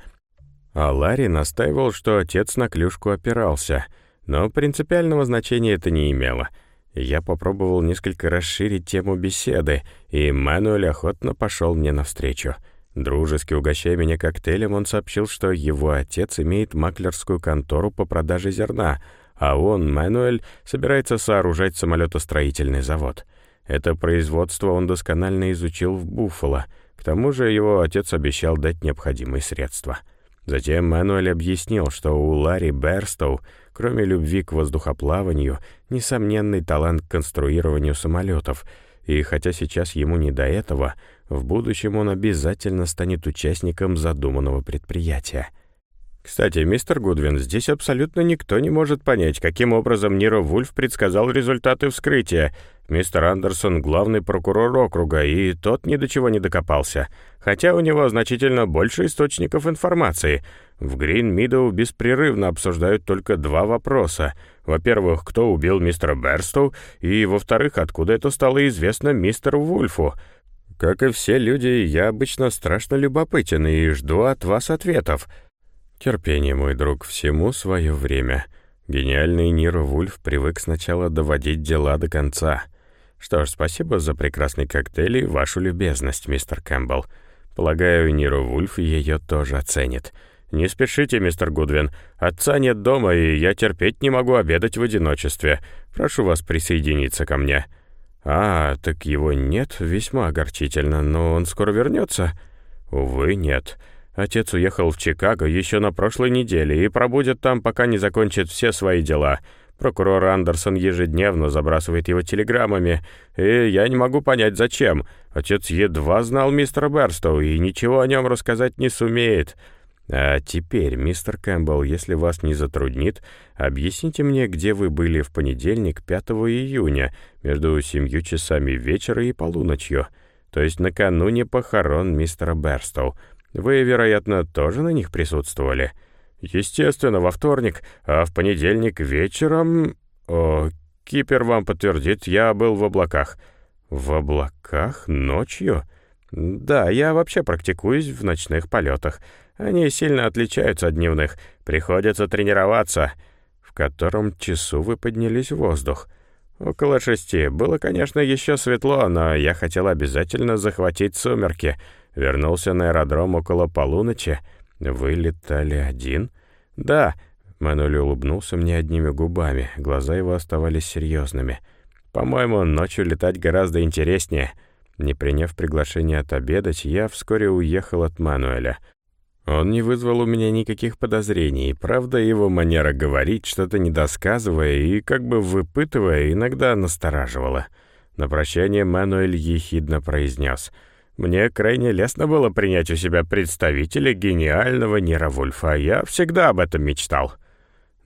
[SPEAKER 1] А Ларри настаивал, что отец на клюшку опирался, но принципиального значения это не имело. Я попробовал несколько расширить тему беседы, и Мануэль охотно пошел мне навстречу. Дружески угощая меня коктейлем, он сообщил, что его отец имеет маклерскую контору по продаже зерна, а он, Мануэль, собирается сооружать самолетостроительный завод. Это производство он досконально изучил в Буффало. К тому же его отец обещал дать необходимые средства. Затем Мануэль объяснил, что у Ларри Берстоу, кроме любви к воздухоплаванию, несомненный талант к конструированию самолетов, и хотя сейчас ему не до этого, в будущем он обязательно станет участником задуманного предприятия. Кстати, мистер Гудвин, здесь абсолютно никто не может понять, каким образом Ниро Вульф предсказал результаты вскрытия. Мистер Андерсон — главный прокурор округа, и тот ни до чего не докопался. Хотя у него значительно больше источников информации. В Грин Мидоу беспрерывно обсуждают только два вопроса. Во-первых, кто убил мистера Берстоу, и, во-вторых, откуда это стало известно мистеру Вульфу. Как и все люди, я обычно страшно любопытен и жду от вас ответов. Терпение, мой друг, всему свое время. Гениальный Ниро Вульф привык сначала доводить дела до конца. Что ж, спасибо за прекрасный коктейль и вашу любезность, мистер Кэмпбелл. Полагаю, Ниро Вульф ее тоже оценит. Не спешите, мистер Гудвин. Отца нет дома, и я терпеть не могу обедать в одиночестве. Прошу вас присоединиться ко мне. А, так его нет, весьма огорчительно, но он скоро вернется. Увы, нет. Отец уехал в Чикаго еще на прошлой неделе и пробудет там, пока не закончит все свои дела. Прокурор Андерсон ежедневно забрасывает его телеграммами, и я не могу понять, зачем. Отец едва знал мистера Берстоу и ничего о нем рассказать не сумеет. А теперь, мистер Кэмпбелл, если вас не затруднит, объясните мне, где вы были в понедельник, 5 июня, между семью часами вечера и полуночью, то есть накануне похорон мистера Берстоу. Вы, вероятно, тоже на них присутствовали? Естественно, во вторник, а в понедельник вечером... О, Кипер вам подтвердит, я был в облаках. В облаках? Ночью? Да, я вообще практикуюсь в ночных полетах. Они сильно отличаются от дневных. Приходится тренироваться. В котором часу вы поднялись в воздух? Около шести. Было, конечно, еще светло, но я хотел обязательно захватить сумерки — Вернулся на аэродром около полуночи. Вы летали один? Да. Мануль улыбнулся мне одними губами. Глаза его оставались серьезными. По-моему, ночью летать гораздо интереснее. Не приняв приглашение отобедать, я вскоре уехал от Мануэля. Он не вызвал у меня никаких подозрений, правда, его манера говорить, что-то недосказывая и как бы выпытывая, иногда настораживала. На прощание Мануэль ехидно произнес — мне крайне лестно было принять у себя представителя гениального Нира Вульфа. Я всегда об этом мечтал.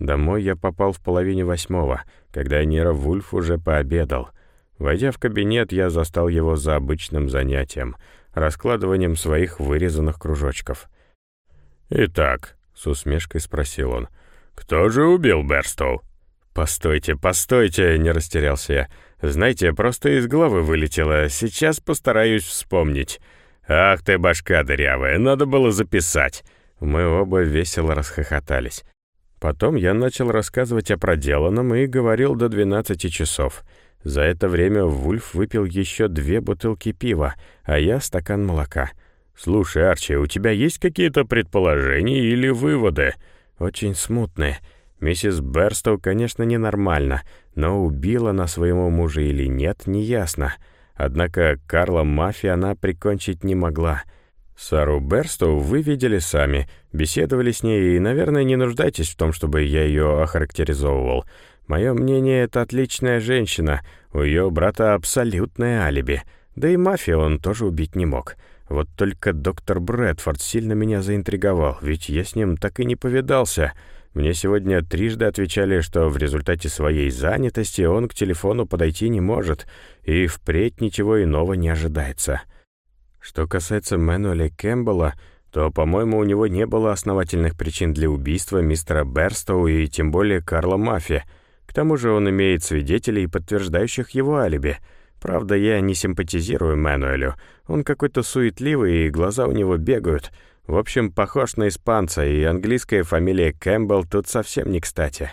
[SPEAKER 1] Домой я попал в половине восьмого, когда Нира Вульф уже пообедал. Войдя в кабинет, я застал его за обычным занятием — раскладыванием своих вырезанных кружочков.
[SPEAKER 2] «Итак», — с усмешкой спросил он, — «кто же убил Берстоу?» «Постойте, постойте», — не растерялся я. «Знаете, просто из головы вылетело. Сейчас постараюсь вспомнить». «Ах ты, башка дырявая, надо было записать». Мы оба весело расхохотались. Потом я начал рассказывать о проделанном и говорил до 12 часов. За это время Вульф выпил еще две бутылки пива, а я стакан молока. «Слушай, Арчи, у тебя есть какие-то предположения или выводы?» «Очень смутные. Миссис Берстоу, конечно, ненормальна, но убила она своего мужа или нет, неясно. Однако Карла Мафи она прикончить не могла». Сару Берстоу вы видели сами, беседовали с ней и, наверное, не нуждаетесь в том, чтобы я ее охарактеризовывал. Мое мнение, это отличная женщина. У ее брата абсолютное алиби. Да и мафия он тоже убить не мог. Вот только доктор Брэдфорд сильно меня заинтриговал, ведь я с ним так и не повидался. Мне сегодня трижды отвечали, что в результате своей занятости он к телефону подойти не может, и впредь ничего иного не ожидается. Что касается Мэнуэля Кэмпбелла, то, по-моему, у него не было основательных причин для убийства мистера Берстоу и тем более Карла Мафия. К тому же он имеет свидетелей, подтверждающих его алиби. Правда, я не симпатизирую Мэнуэлю. Он какой-то суетливый, и глаза у него бегают. В общем, похож на испанца, и английская фамилия Кэмпбелл тут совсем не кстати.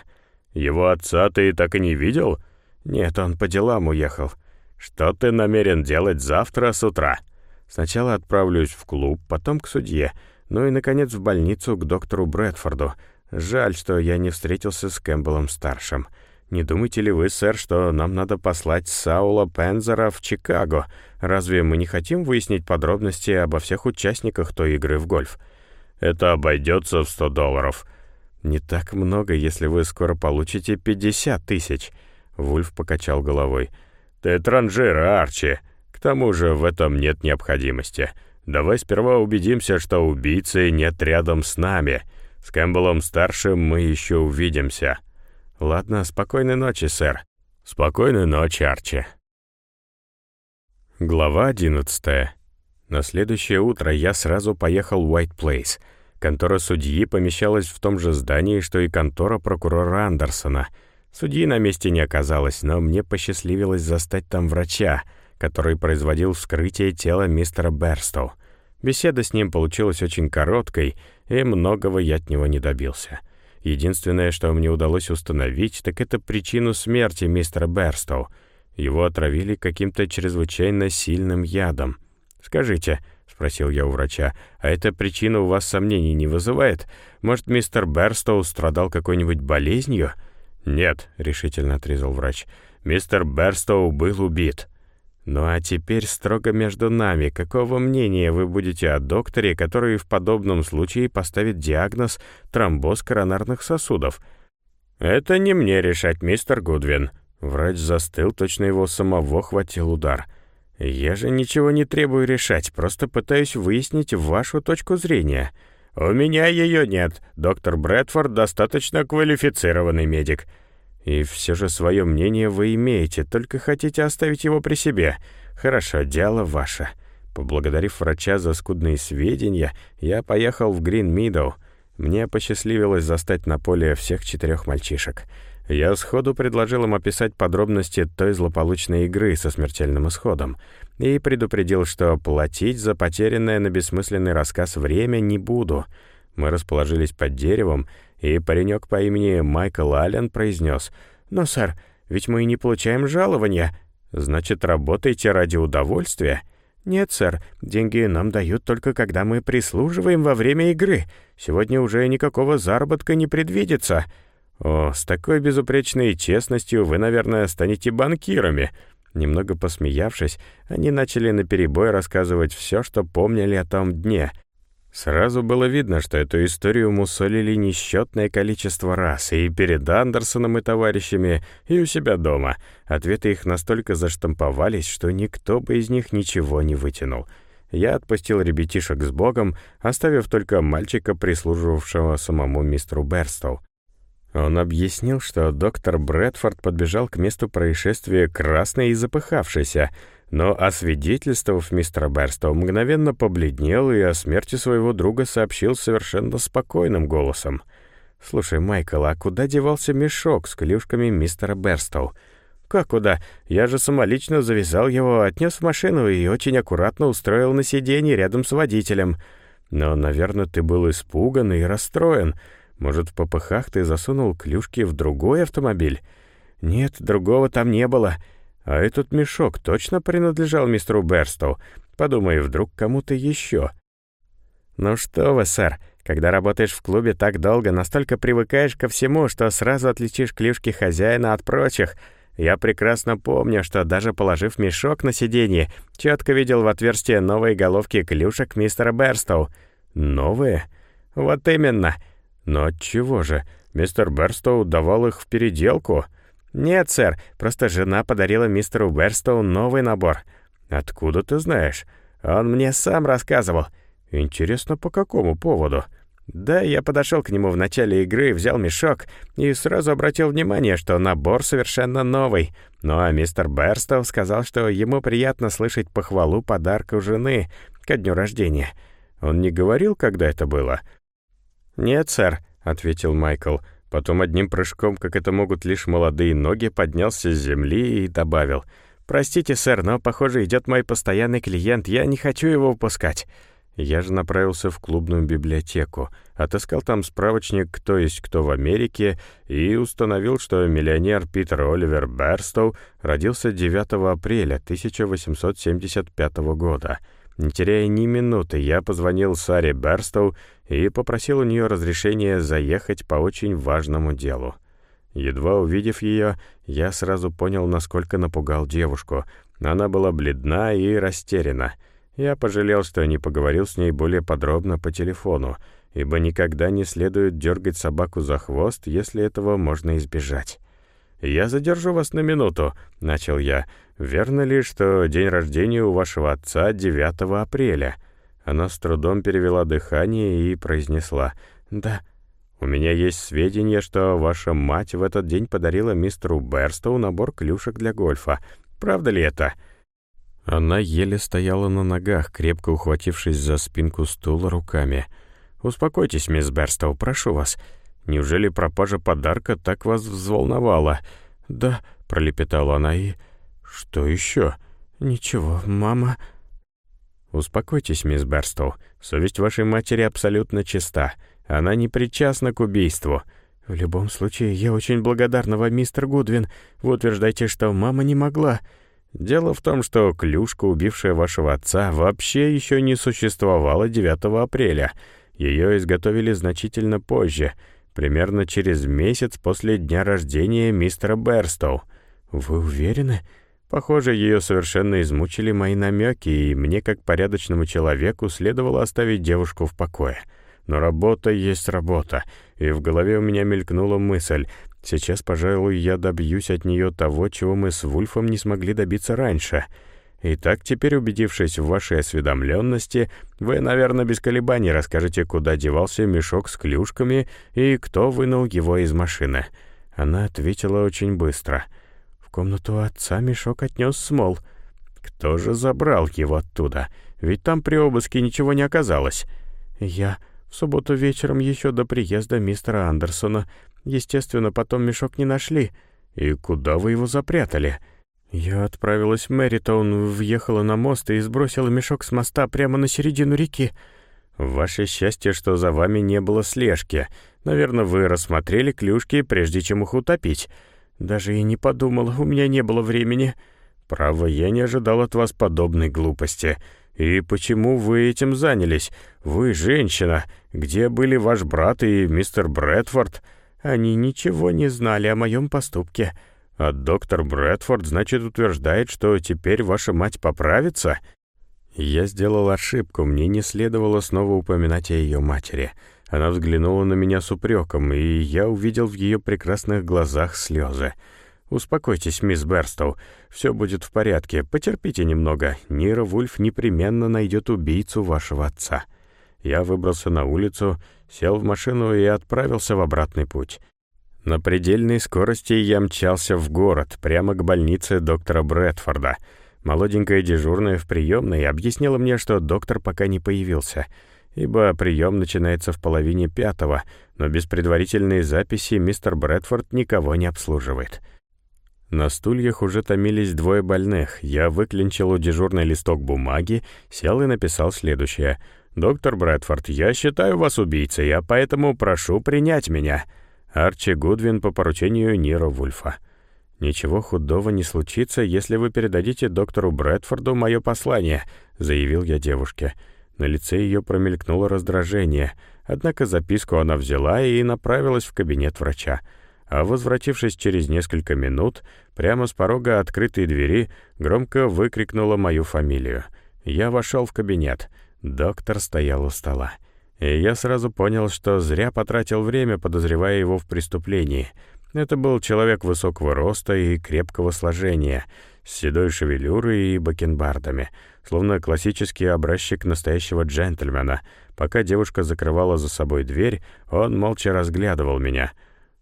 [SPEAKER 2] Его отца ты так и не видел? Нет, он по делам уехал. Что ты намерен делать завтра с утра? Сначала отправлюсь в клуб, потом к судье, ну и, наконец, в больницу к доктору Брэдфорду. Жаль, что я не встретился с Кэмпбеллом-старшим. Не думаете ли вы, сэр, что нам надо послать Саула Пензера в Чикаго? Разве мы не хотим выяснить подробности обо всех участниках той игры в гольф? Это обойдется в 100 долларов. Не так много, если вы скоро получите 50 тысяч. Вульф покачал головой. Ты транжир, Арчи. К тому же в этом нет необходимости. Давай сперва убедимся, что убийцы нет рядом с нами. С Кэмпбеллом-старшим мы еще увидимся». «Ладно, спокойной ночи, сэр». «Спокойной ночи, Арчи». Глава одиннадцатая. На следующее утро я сразу поехал в White Place. Контора судьи помещалась в том же здании, что и контора прокурора Андерсона. Судьи на месте не оказалось, но мне посчастливилось застать там врача, который производил вскрытие тела мистера Берстоу. Беседа с ним получилась очень короткой, и многого я от него не добился. — Единственное, что мне удалось установить, так это причину смерти мистера Берстоу. Его отравили каким-то чрезвычайно сильным ядом. «Скажите», — спросил я у врача, «а эта причина у вас сомнений не вызывает? Может, мистер Берстоу страдал какой-нибудь болезнью?» «Нет», — решительно отрезал врач, «мистер Берстоу был убит». Ну а теперь строго между нами. Какого мнения вы будете о докторе, который в подобном случае поставит диагноз тромбоз коронарных сосудов? Это не мне решать, мистер Гудвин. Врач застыл, точно его самого хватил удар. Я же ничего не требую решать, просто пытаюсь выяснить вашу точку зрения. У меня ее нет. Доктор Брэдфорд достаточно квалифицированный медик. И все же свое мнение вы имеете, только хотите оставить его при себе. Хорошо, дело ваше. Поблагодарив врача за скудные сведения, я поехал в Грин-Мидоу. Мне посчастливилось застать на поле всех четырех мальчишек. Я сходу предложил им описать подробности той злополучной игры со смертельным исходом и предупредил, что платить за потерянное на бессмысленный рассказ время не буду. Мы расположились под деревом, и паренек по имени Майкл Аллен произнес, «Но, сэр, ведь мы и не получаем жалования. Значит, работаете ради удовольствия?» «Нет, сэр, деньги нам дают только когда мы прислуживаем во время игры. Сегодня уже никакого заработка не предвидится». «О, с такой безупречной честностью вы, наверное, станете банкирами». Немного посмеявшись, они начали наперебой рассказывать все, что помнили о том дне — Сразу было видно, что эту историю мусолили несчетное количество раз, и перед Андерсоном и товарищами, и у себя дома. Ответы их настолько заштамповались, что никто бы из них ничего не вытянул. Я отпустил ребятишек с Богом, оставив только мальчика, прислуживавшего самому мистеру Берстоу.
[SPEAKER 1] Он объяснил, что доктор Брэдфорд подбежал к месту происшествия красный и запыхавшийся, но, освидетельствовав мистера Берстоу, мгновенно побледнел и о смерти своего друга сообщил совершенно спокойным голосом. «Слушай, Майкл, а куда девался мешок с клюшками мистера Берстоу?» «Как куда? Я же самолично завязал его, отнес в машину и очень аккуратно устроил на сиденье рядом с водителем. Но, наверное, ты был испуган и расстроен. Может, в попыхах ты засунул клюшки в другой автомобиль?» «Нет, другого там не было. А этот мешок точно принадлежал мистеру Берстоу. Подумай, вдруг кому-то еще». «Ну что вы, сэр, когда работаешь в клубе так долго, настолько привыкаешь ко всему, что сразу отличишь клюшки хозяина от прочих». Я прекрасно помню, что даже положив мешок на сиденье, четко видел в отверстие новые головки клюшек мистера Берстоу. Новые? Вот именно. Но чего же? Мистер Берстоу давал их в переделку? Нет, сэр, просто жена подарила мистеру Берстоу новый набор. Откуда ты знаешь? Он мне сам рассказывал. Интересно, по какому поводу?» Да, я подошел к нему в начале игры, взял мешок и сразу обратил внимание, что набор совершенно новый. Ну а мистер Берстоу сказал, что ему приятно слышать похвалу подарка жены ко дню рождения. Он не говорил, когда это было? «Нет, сэр», — ответил Майкл. Потом одним прыжком, как это могут лишь молодые ноги, поднялся с земли и добавил. «Простите, сэр, но, похоже, идет мой постоянный клиент. Я не хочу его выпускать». Я же направился в клубную библиотеку, отыскал там справочник «Кто есть кто в Америке» и установил, что миллионер Питер Оливер Берстоу родился 9 апреля 1875 года. Не теряя ни минуты, я позвонил Саре Берстоу и попросил у нее разрешения заехать по очень важному делу. Едва увидев ее, я сразу понял, насколько напугал девушку. Она была бледна и растеряна — я пожалел, что не поговорил с ней более подробно по телефону, ибо никогда не следует дергать собаку за хвост, если этого можно избежать. «Я задержу вас на минуту», — начал я. «Верно ли, что день рождения у вашего отца 9 апреля?» Она с трудом перевела дыхание и произнесла «Да». «У меня есть сведения, что ваша мать в этот день подарила мистеру Берстоу набор клюшек для гольфа. Правда ли это?» Она еле стояла на ногах, крепко ухватившись за спинку стула руками. «Успокойтесь, мисс Берстоу, прошу вас. Неужели пропажа подарка так вас взволновала?» «Да», — пролепетала она и... «Что еще?» «Ничего, мама...» «Успокойтесь, мисс Берстоу. Совесть вашей матери абсолютно чиста. Она не причастна к убийству». «В любом случае, я очень благодарна вам, мистер Гудвин. Вы утверждаете, что мама не могла...» Дело в том, что клюшка, убившая вашего отца, вообще еще не существовала 9 апреля. Ее изготовили значительно позже, примерно через месяц после дня рождения мистера Берстоу. Вы уверены? Похоже, ее совершенно измучили мои намеки, и мне, как порядочному человеку, следовало оставить девушку в покое. Но работа есть работа, и в голове у меня мелькнула мысль, Сейчас, пожалуй, я добьюсь от нее того, чего мы с Вульфом не смогли добиться раньше. Итак, теперь убедившись в вашей осведомленности, вы, наверное, без колебаний расскажете, куда девался мешок с клюшками и кто вынул его из машины. Она ответила очень быстро. В комнату отца мешок отнес Смол. Кто же забрал его оттуда? Ведь там при обыске ничего не оказалось. Я в субботу вечером еще до приезда мистера Андерсона Естественно, потом мешок не нашли. И куда вы его запрятали? Я отправилась в Мэритон, въехала на мост и сбросила мешок с моста прямо на середину реки. Ваше счастье, что за вами не было слежки. Наверное, вы рассмотрели клюшки, прежде чем их утопить. Даже и не подумал, у меня не было времени. Право, я не ожидал от вас подобной глупости. И почему вы этим занялись? Вы женщина. Где были ваш брат и мистер Брэдфорд?» Они ничего не знали о моем поступке. А доктор Брэдфорд, значит, утверждает, что теперь ваша мать поправится? Я сделал ошибку, мне не следовало снова упоминать о ее матери. Она взглянула на меня с упреком, и я увидел в ее прекрасных глазах слезы. «Успокойтесь, мисс Берстоу, все будет в порядке, потерпите немного, Нира Вульф непременно найдет убийцу вашего отца». Я выбрался на улицу, сел в машину и отправился в обратный путь. На предельной скорости я мчался в город, прямо к больнице доктора Брэдфорда. Молоденькая дежурная в приемной объяснила мне, что доктор пока не появился, ибо прием начинается в половине пятого, но без предварительной записи мистер Брэдфорд никого не обслуживает. На стульях уже томились двое больных. Я выклинчил у дежурной листок бумаги, сел и написал следующее. «Доктор Брэдфорд, я считаю вас убийцей, а поэтому прошу принять меня». Арчи Гудвин по поручению Нира Вульфа. «Ничего худого не случится, если вы передадите доктору Брэдфорду мое послание», — заявил я девушке. На лице ее промелькнуло раздражение, однако записку она взяла и направилась в кабинет врача. А возвратившись через несколько минут, прямо с порога открытой двери громко выкрикнула мою фамилию. Я вошел в кабинет. Доктор стоял у стола. И я сразу понял, что зря потратил время, подозревая его в преступлении. Это был человек высокого роста и крепкого сложения, с седой шевелюрой и бакенбардами, словно классический образчик настоящего джентльмена. Пока девушка закрывала за собой дверь, он молча разглядывал меня.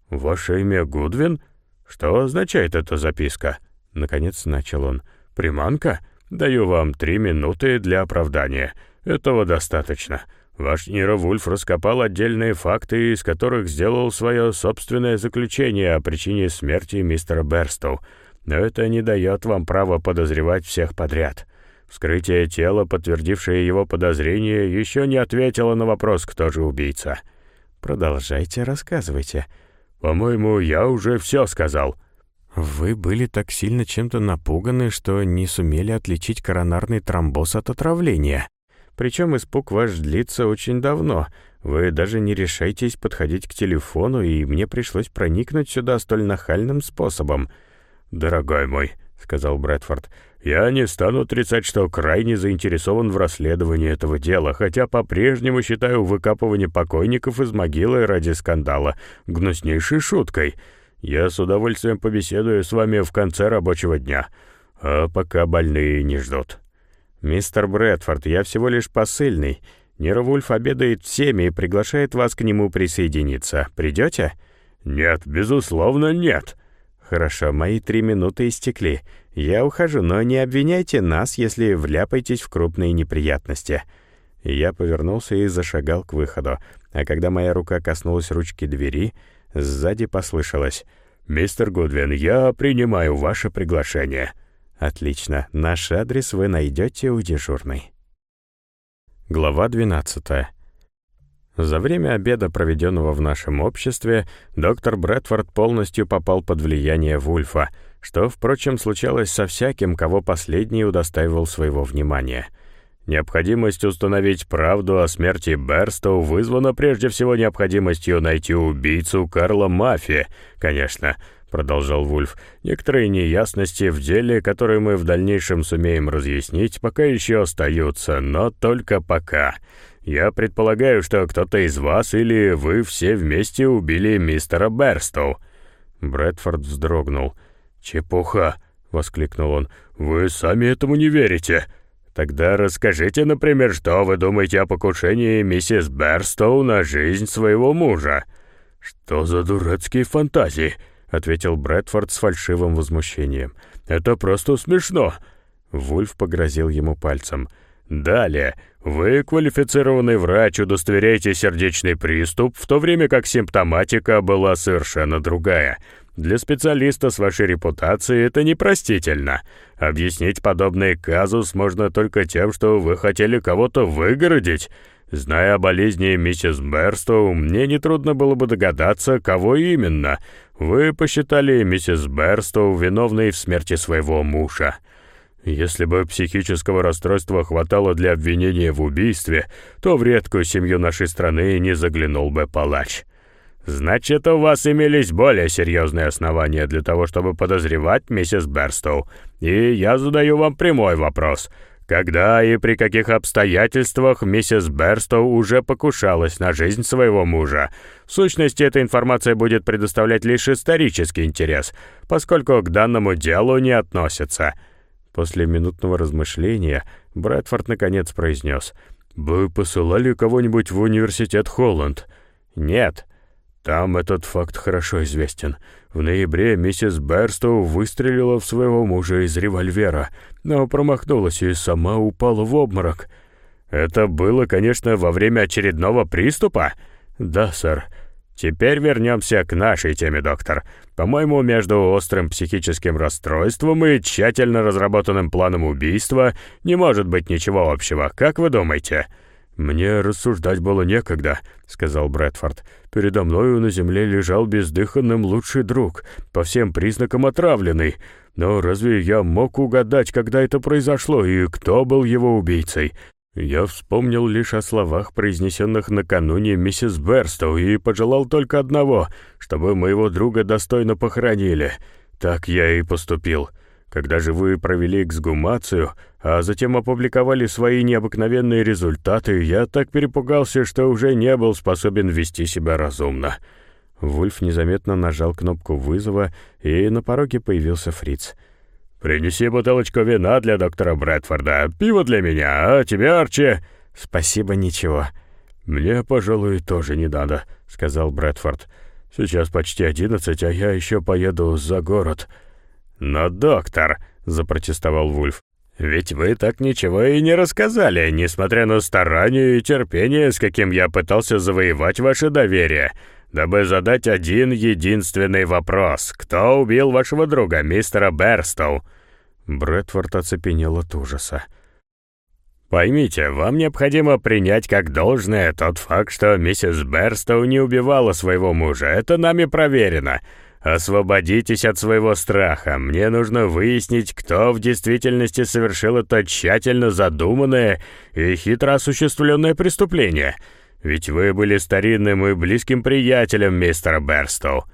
[SPEAKER 1] «Ваше имя Гудвин? Что означает эта записка?» Наконец начал он. «Приманка? Даю вам три минуты для оправдания. Этого достаточно». Ваш Нира Вульф раскопал отдельные факты, из которых сделал свое собственное заключение о причине смерти мистера Берстоу, но это не дает вам права подозревать всех подряд. Вскрытие тела, подтвердившее его подозрения, еще не ответило на вопрос, кто же убийца. Продолжайте, рассказывайте. По-моему, я уже все сказал. Вы были так сильно чем-то напуганы, что не сумели отличить коронарный тромбоз от отравления. Причем испуг ваш длится очень давно. Вы даже не решаетесь подходить к телефону, и мне пришлось проникнуть сюда столь нахальным способом». «Дорогой мой», — сказал Брэдфорд, — «я не стану отрицать, что крайне заинтересован в расследовании этого дела, хотя по-прежнему считаю выкапывание покойников из могилы ради скандала гнуснейшей шуткой. Я с удовольствием побеседую с вами в конце рабочего дня, а пока больные не ждут». «Мистер Брэдфорд, я всего лишь посыльный. Неровульф обедает всеми и приглашает вас к нему присоединиться. Придете?» «Нет, безусловно, нет». «Хорошо, мои три минуты истекли. Я ухожу, но не обвиняйте нас, если вляпаетесь в крупные неприятности». Я повернулся и зашагал к выходу, а когда моя рука коснулась ручки двери, сзади послышалось «Мистер Гудвин, я принимаю ваше приглашение». Отлично, наш адрес вы найдете у дежурной. Глава 12. За время обеда, проведенного в нашем обществе, доктор Брэдфорд полностью попал под влияние Вульфа, что, впрочем, случалось со всяким, кого последний удостаивал своего внимания. Необходимость установить правду о смерти Берстоу вызвана прежде всего необходимостью найти убийцу Карла Мафи, конечно, — продолжал Вульф, — «некоторые неясности в деле, которые мы в дальнейшем сумеем разъяснить, пока еще остаются, но только пока. Я предполагаю, что кто-то из вас или вы все вместе убили мистера Берстоу». Брэдфорд вздрогнул. «Чепуха!» — воскликнул он. «Вы сами этому не верите!» «Тогда расскажите, например, что вы думаете о покушении миссис Берстоу на жизнь своего мужа?» «Что за дурацкие фантазии?» — ответил Брэдфорд с фальшивым возмущением. «Это просто смешно!» Вульф погрозил ему пальцем. «Далее. Вы, квалифицированный врач, удостоверяете сердечный приступ, в то время как симптоматика была совершенно другая. Для специалиста с вашей репутацией это непростительно. Объяснить подобный казус можно только тем, что вы хотели кого-то выгородить. Зная о болезни миссис Берстоу, мне нетрудно было бы догадаться, кого именно. Вы посчитали миссис Берстоу виновной в смерти своего мужа. Если бы психического расстройства хватало для обвинения в убийстве, то в редкую семью нашей страны не заглянул бы палач. Значит, у вас имелись более серьезные основания для того, чтобы подозревать миссис Берстоу. И я задаю вам прямой вопрос — когда и при каких обстоятельствах миссис Берстоу уже покушалась на жизнь своего мужа. В сущности, эта информация будет предоставлять лишь исторический интерес, поскольку к данному делу не относится. После минутного размышления Брэдфорд наконец произнес. «Вы посылали кого-нибудь в университет Холланд?» «Нет».
[SPEAKER 2] Там этот факт хорошо известен. В ноябре миссис Берстоу выстрелила в своего мужа из револьвера, но промахнулась и сама упала в обморок. Это было, конечно, во время очередного приступа? Да, сэр. Теперь вернемся к нашей теме, доктор. По-моему, между острым психическим расстройством и тщательно разработанным планом убийства не может быть ничего общего. Как вы думаете?» «Мне рассуждать было некогда», — сказал Брэдфорд. «Передо мною на земле лежал бездыханным лучший друг, по всем признакам отравленный. Но разве я мог угадать, когда это произошло, и кто был его убийцей? Я вспомнил лишь о словах, произнесенных накануне миссис Берстоу, и пожелал только одного, чтобы моего друга достойно похоронили. Так я и поступил. Когда же вы провели эксгумацию, а затем опубликовали свои необыкновенные результаты, я так перепугался, что уже не был способен вести себя разумно». Вульф незаметно нажал кнопку вызова, и на пороге появился фриц. «Принеси бутылочку вина для доктора Брэдфорда, пиво для меня, а тебе, Арчи?» «Спасибо, ничего». «Мне, пожалуй, тоже не надо», — сказал Брэдфорд. «Сейчас почти одиннадцать, а я еще поеду за город». «Но, доктор», — запротестовал Вульф, «ведь вы так ничего и не рассказали, несмотря на старание и терпение, с каким я пытался завоевать ваше доверие дабы задать один единственный вопрос. Кто убил вашего друга, мистера Берстоу?» Брэдфорд оцепенел от ужаса. «Поймите, вам необходимо принять как должное тот факт, что миссис Берстоу не убивала своего мужа. Это нами проверено. Освободитесь от своего страха. Мне нужно выяснить, кто в действительности совершил это тщательно задуманное и хитро осуществленное преступление». Ведь вы были старинным и близким приятелем мистера Берстоу.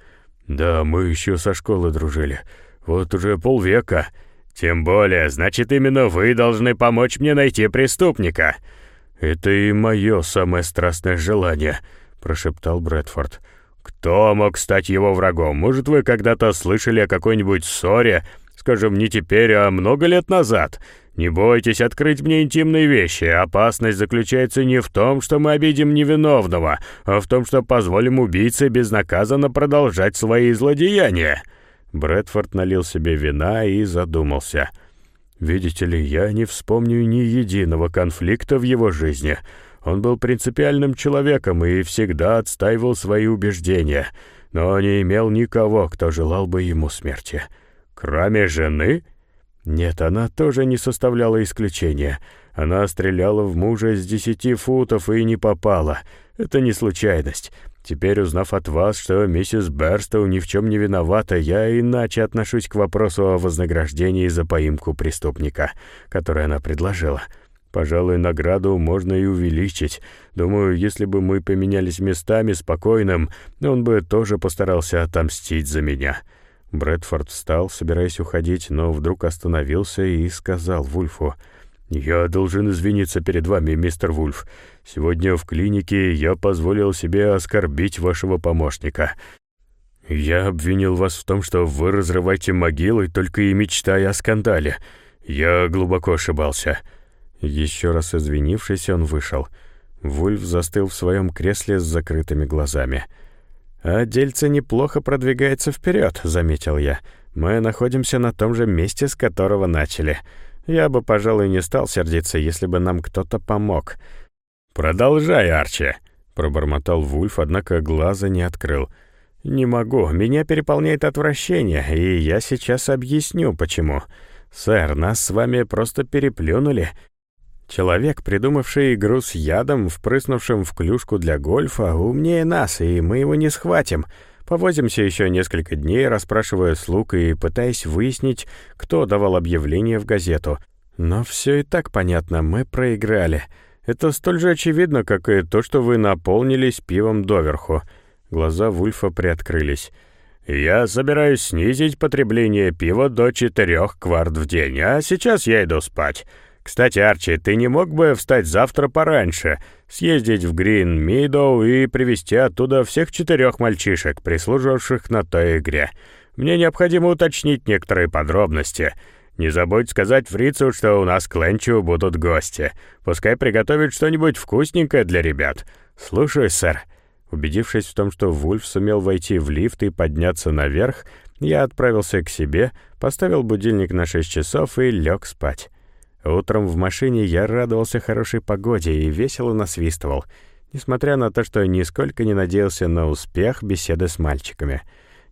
[SPEAKER 2] Да, мы еще со школы дружили. Вот уже полвека. Тем более, значит, именно вы должны помочь мне найти преступника. Это и мое самое страстное желание, прошептал Брэдфорд. Кто мог стать его врагом? Может, вы когда-то слышали о какой-нибудь ссоре, скажем, не теперь, а много лет назад? Не бойтесь открыть мне интимные вещи. Опасность заключается не в том, что мы обидим невиновного, а в том, что позволим убийце безнаказанно продолжать свои злодеяния». Брэдфорд налил себе вина и задумался. «Видите ли, я не вспомню ни единого конфликта в его жизни. Он был принципиальным человеком и всегда отстаивал свои убеждения, но не имел никого, кто желал бы ему смерти. Кроме жены?» Нет, она тоже не составляла исключения. Она стреляла в мужа с десяти футов и не попала. Это не случайность. Теперь, узнав от вас, что миссис Берстоу ни в чем не виновата, я иначе отношусь к вопросу о вознаграждении за поимку преступника, который она предложила. Пожалуй, награду можно и увеличить. Думаю, если бы мы поменялись местами спокойным, он бы тоже постарался отомстить за меня». Брэдфорд встал, собираясь уходить, но вдруг остановился и сказал Вульфу, «Я должен извиниться перед вами, мистер Вульф. Сегодня в клинике я позволил себе оскорбить вашего помощника. Я обвинил вас в том, что вы разрываете могилы, только и мечтая о скандале. Я глубоко ошибался». Еще раз извинившись, он вышел. Вульф застыл в своем кресле с закрытыми глазами. «А дельце неплохо продвигается вперед», — заметил я. «Мы находимся на том же месте, с которого начали. Я бы, пожалуй, не стал сердиться, если бы нам кто-то помог». «Продолжай, Арчи», — пробормотал Вульф, однако глаза не открыл. «Не могу, меня переполняет отвращение, и я сейчас объясню, почему. Сэр, нас с вами просто переплюнули, Человек, придумавший игру с ядом, впрыснувшим в клюшку для гольфа, умнее нас, и мы его не схватим. Повозимся еще несколько дней, расспрашивая слуг и пытаясь выяснить, кто давал объявление в газету. Но все и так понятно, мы проиграли. Это столь же очевидно, как и то, что вы наполнились пивом доверху. Глаза Вульфа приоткрылись. «Я собираюсь снизить потребление пива до четырех кварт в день, а сейчас я иду спать». Кстати, Арчи, ты не мог бы встать завтра пораньше, съездить в Грин Мидоу и привезти оттуда всех четырех мальчишек, прислуживавших на той игре? Мне необходимо уточнить некоторые подробности. Не забудь сказать фрицу, что у нас к Ленчу будут гости. Пускай приготовит что-нибудь вкусненькое для ребят. Слушай, сэр».
[SPEAKER 1] Убедившись в том, что Вульф сумел войти в лифт и подняться наверх, я отправился к себе, поставил будильник на 6 часов и лег спать. Утром в машине я радовался хорошей погоде и весело насвистывал, несмотря на то, что нисколько не надеялся на успех беседы с мальчиками.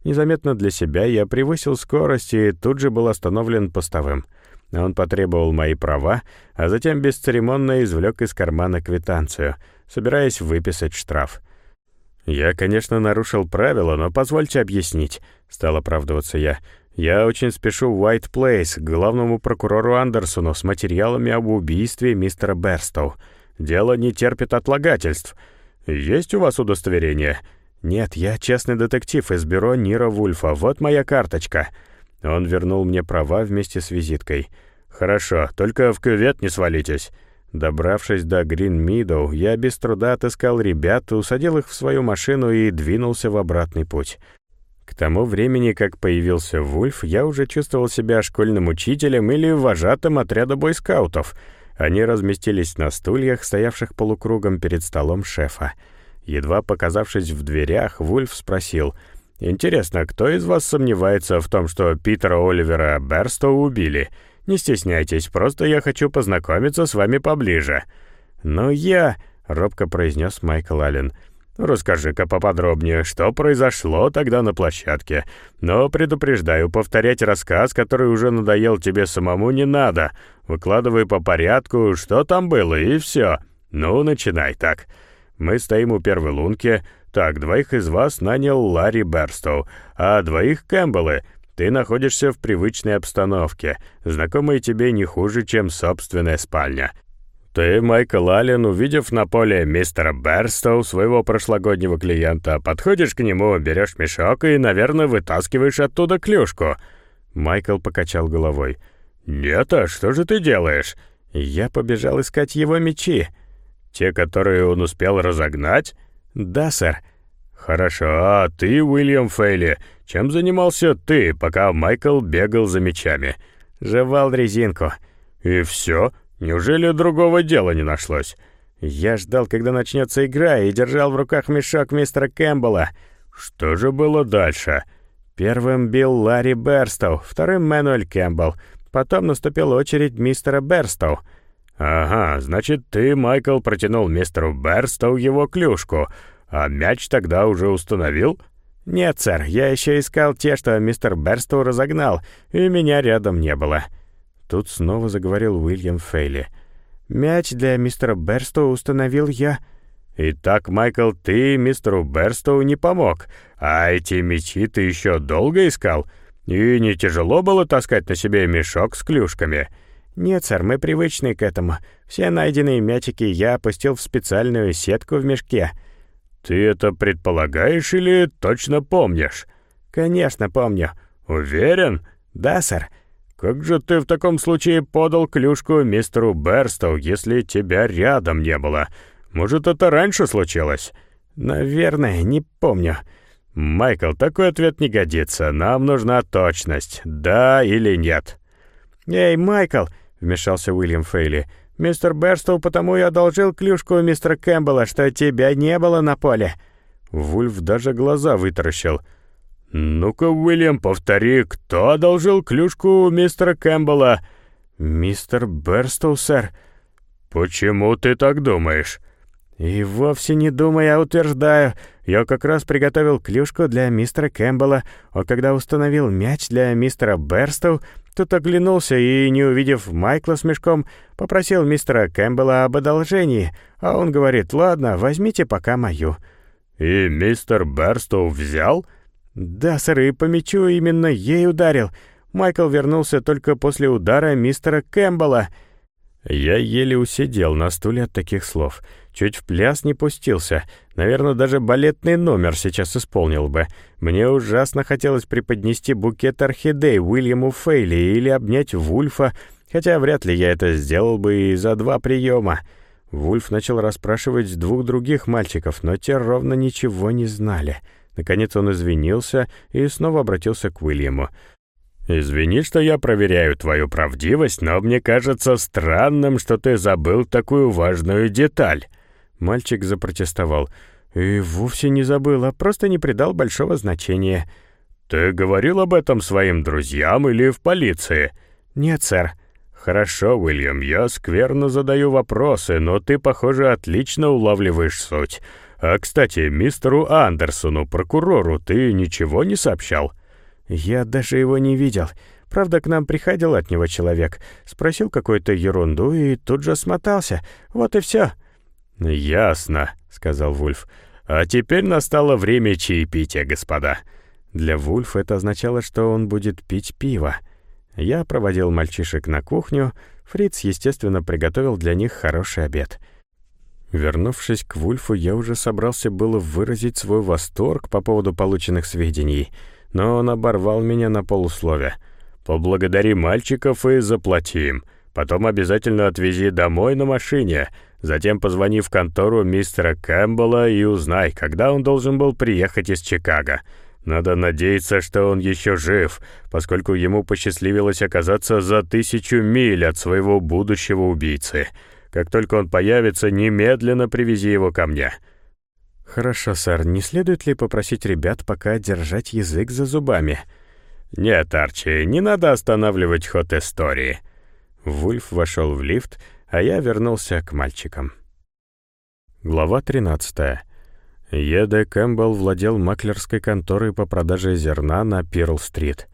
[SPEAKER 1] Незаметно для себя я превысил скорость и тут же был остановлен постовым. Он потребовал мои права, а затем бесцеремонно извлек из кармана квитанцию, собираясь выписать штраф. «Я, конечно, нарушил правила, но позвольте объяснить», — стал оправдываться я. «Я очень спешу в White Place к главному прокурору Андерсону с материалами об убийстве мистера Берстоу. Дело не терпит отлагательств. Есть у вас удостоверение?» «Нет, я частный детектив из бюро Нира Вульфа. Вот моя карточка». Он вернул мне права вместе с визиткой. «Хорошо, только в кювет не свалитесь». Добравшись до Грин Мидоу, я без труда отыскал ребят, усадил их в свою машину и двинулся в обратный путь. К тому времени, как появился Вульф, я уже чувствовал себя школьным учителем или вожатым отряда бойскаутов. Они разместились на стульях, стоявших полукругом перед столом шефа. Едва показавшись в дверях, Вульф спросил, «Интересно, кто из вас сомневается в том, что Питера Оливера Берстоу убили?» Не стесняйтесь, просто я хочу познакомиться с вами поближе». «Ну я...» — робко произнес Майкл Аллен. «Расскажи-ка поподробнее, что произошло тогда на площадке. Но предупреждаю, повторять рассказ, который уже надоел тебе самому, не надо. Выкладывай по порядку, что там было, и все. Ну, начинай так. Мы стоим у первой лунки. Так, двоих из вас нанял Ларри Берстоу, а двоих — Кэмпбеллы. Ты находишься в привычной обстановке, знакомой тебе не хуже, чем собственная спальня. Ты, Майкл Аллен, увидев на поле мистера Берстоу, своего прошлогоднего клиента, подходишь к нему, берешь мешок и, наверное, вытаскиваешь оттуда клюшку. Майкл покачал головой. «Нет, а что же ты делаешь?» Я побежал искать его мечи. «Те, которые он успел разогнать?» «Да, сэр». «Хорошо, а ты, Уильям Фейли, чем занимался ты, пока Майкл бегал за мечами?» «Жевал резинку». «И все? Неужели другого дела не нашлось?» «Я ждал, когда начнется игра, и держал в руках мешок мистера Кэмпбелла». «Что же было дальше?» Первым бил Ларри Берстоу, вторым Мэнуэль Кэмпбелл. Потом наступила очередь мистера Берстоу. «Ага, значит, ты, Майкл, протянул мистеру Берстоу его клюшку, «А мяч тогда уже установил?» «Нет, сэр, я еще искал те, что мистер Берстоу разогнал, и меня рядом не было». Тут снова заговорил Уильям Фейли. «Мяч для мистера Берстоу установил я». «Итак, Майкл, ты мистеру Берстоу не помог, а эти мячи ты еще долго искал? И не тяжело было таскать на себе мешок с клюшками?» «Нет, сэр, мы привычны к этому. Все найденные мячики я опустил в специальную сетку в мешке». «Ты это предполагаешь или точно помнишь?» «Конечно, помню». «Уверен?»
[SPEAKER 2] «Да, сэр».
[SPEAKER 1] «Как же ты в таком случае подал клюшку мистеру Берстоу, если тебя рядом не было? Может, это раньше случилось?»
[SPEAKER 2] «Наверное, не помню».
[SPEAKER 1] «Майкл, такой ответ не годится. Нам нужна точность. Да или нет?»
[SPEAKER 2] «Эй, Майкл!» — вмешался Уильям Фейли. Мистер Берстоу потому и одолжил клюшку у мистера Кэмпбелла, что тебя не было на поле».
[SPEAKER 1] Вульф даже глаза вытаращил. «Ну-ка, Уильям, повтори, кто одолжил клюшку у мистера Кэмпбелла?»
[SPEAKER 2] «Мистер Берстоу, сэр».
[SPEAKER 1] «Почему ты так думаешь?»
[SPEAKER 2] «И вовсе не думая, а утверждаю. Я как раз приготовил клюшку для мистера Кэмпбелла, а когда установил мяч для мистера Берстоу, тот оглянулся и, не увидев Майкла с мешком, попросил мистера Кэмпбелла об одолжении, а он говорит, «Ладно, возьмите пока мою».
[SPEAKER 1] «И мистер Берстоу взял?»
[SPEAKER 2] «Да, сэр, и по мячу именно ей ударил. Майкл вернулся только после удара мистера Кэмпбелла».
[SPEAKER 1] Я еле усидел на стуле от таких слов. Чуть в пляс не пустился. Наверное, даже балетный номер сейчас исполнил бы. Мне ужасно хотелось преподнести букет орхидей Уильяму Фейли или обнять Вульфа, хотя вряд ли я это сделал бы и за два приема. Вульф начал расспрашивать двух других мальчиков, но те ровно ничего не знали. Наконец он извинился и снова обратился к Уильяму. «Извини, что я проверяю твою правдивость, но мне кажется странным, что ты забыл такую важную деталь». Мальчик запротестовал.
[SPEAKER 2] «И вовсе не забыл, а просто не придал большого значения».
[SPEAKER 1] «Ты говорил об этом своим друзьям или в полиции?»
[SPEAKER 2] «Нет, сэр».
[SPEAKER 1] «Хорошо, Уильям, я скверно задаю вопросы, но ты, похоже, отлично улавливаешь суть. А, кстати, мистеру Андерсону, прокурору, ты ничего не сообщал?»
[SPEAKER 2] «Я даже его не видел. Правда, к нам приходил от него человек, спросил какую-то ерунду и тут же смотался. Вот и все».
[SPEAKER 1] «Ясно», — сказал Вульф. «А теперь настало время чаепития, господа».
[SPEAKER 2] Для Вульфа это означало, что он будет пить пиво. Я проводил мальчишек на кухню, Фриц, естественно, приготовил для них хороший обед. Вернувшись к Вульфу, я уже собрался было выразить свой восторг по поводу полученных сведений, но он оборвал меня на полуслове.
[SPEAKER 1] «Поблагодари мальчиков и заплати им. Потом обязательно отвези домой на машине. Затем позвони в контору мистера Кэмпбелла и узнай, когда он должен был приехать из Чикаго. Надо надеяться, что он еще жив, поскольку ему посчастливилось оказаться за тысячу миль от своего будущего убийцы. Как только он появится, немедленно привези его ко мне».
[SPEAKER 2] «Хорошо, сэр. Не следует ли попросить ребят пока держать язык за зубами?»
[SPEAKER 1] «Нет, Арчи, не надо останавливать ход истории».
[SPEAKER 2] Вульф вошел в лифт, а я вернулся к мальчикам. Глава 13. Е.Д. Кэмпбелл владел маклерской конторой по продаже зерна на Пирл-стрит.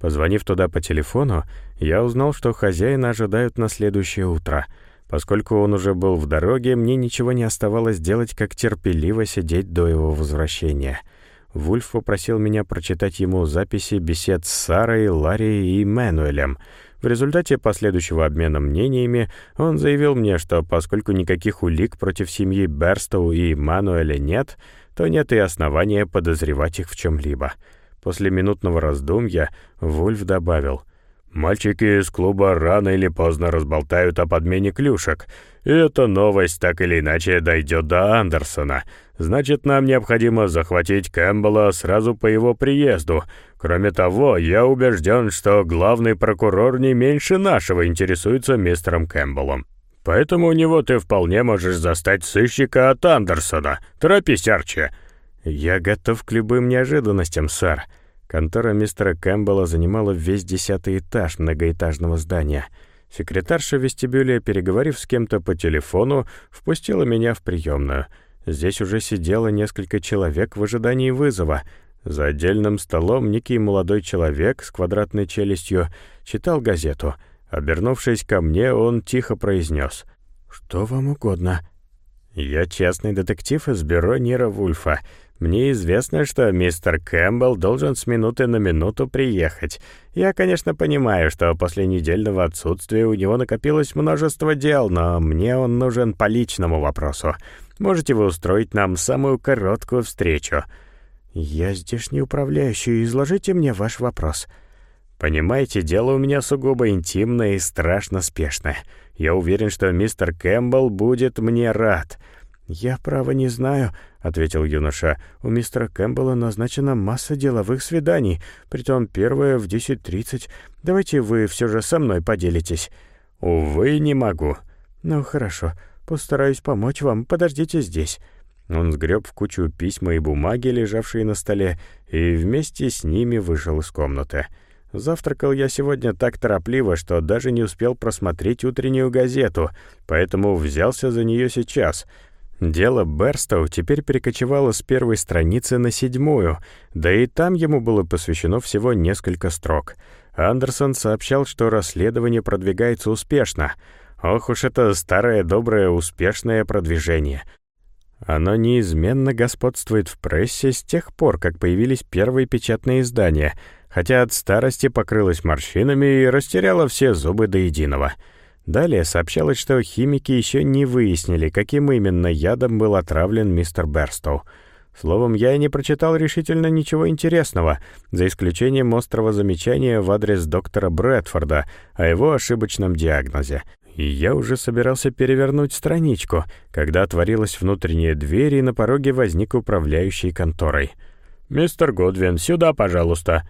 [SPEAKER 2] Позвонив туда по телефону, я узнал, что хозяина ожидают на следующее утро. Поскольку он уже был в дороге, мне ничего не оставалось делать, как терпеливо сидеть до его возвращения — Вульф попросил меня прочитать ему записи бесед с Сарой, Ларри и Мэнуэлем. В результате последующего обмена мнениями он заявил мне, что поскольку никаких улик против семьи Берстоу и Мануэля нет, то нет и основания подозревать их в чем-либо. После минутного раздумья Вульф добавил — Мальчики из клуба рано или поздно разболтают о подмене клюшек, и эта новость так или иначе дойдет до Андерсона. Значит, нам необходимо захватить Кэмпбелла сразу по его приезду. Кроме того, я убежден, что главный прокурор не меньше нашего интересуется мистером Кэмпбеллом. Поэтому у него ты вполне можешь застать сыщика от Андерсона. Торопись, Арчи». «Я готов к любым неожиданностям, сэр», Контора мистера Кэмпбелла занимала весь десятый этаж многоэтажного здания. Секретарша вестибюля, переговорив с кем-то по телефону, впустила меня в приемную. Здесь уже сидело несколько человек в ожидании вызова. За отдельным столом некий молодой человек с квадратной челюстью читал газету. Обернувшись ко мне, он тихо произнес «Что вам угодно?» «Я частный детектив из бюро Нира Вульфа. Мне известно, что мистер Кэмпбелл должен с минуты на минуту приехать. Я, конечно, понимаю, что после недельного отсутствия у него накопилось множество дел, но мне он нужен по личному вопросу. Можете вы устроить нам самую короткую встречу?» «Я здешний управляющий, изложите мне ваш вопрос». «Понимаете, дело у меня сугубо интимное и страшно спешное. Я уверен, что мистер Кэмпбелл будет мне рад». «Я, право, не знаю», — ответил юноша. «У мистера Кэмпбелла назначена масса деловых свиданий, притом первое в 10.30. Давайте вы все же со мной поделитесь».
[SPEAKER 1] «Увы, не могу».
[SPEAKER 2] «Ну, хорошо. Постараюсь помочь вам. Подождите здесь».
[SPEAKER 1] Он сгреб в кучу письма и бумаги, лежавшие на столе, и вместе с ними вышел из комнаты. Завтракал я сегодня так торопливо, что даже не успел просмотреть утреннюю газету, поэтому взялся за нее сейчас — Дело Берстоу теперь перекочевало с первой страницы на седьмую, да и там ему было посвящено всего несколько строк. Андерсон сообщал, что расследование продвигается успешно. Ох уж это старое доброе успешное продвижение. Оно неизменно господствует в прессе с тех пор, как появились первые печатные издания, хотя от старости покрылось морщинами и растеряло все зубы до единого — Далее сообщалось, что химики еще не выяснили, каким именно ядом был отравлен мистер Берстоу. Словом, я и не прочитал решительно ничего интересного, за исключением острого замечания в адрес доктора Брэдфорда о его ошибочном диагнозе. И я уже собирался перевернуть страничку, когда отворилась внутренняя дверь, и на пороге возник управляющий конторой. «Мистер Годвин, сюда, пожалуйста»,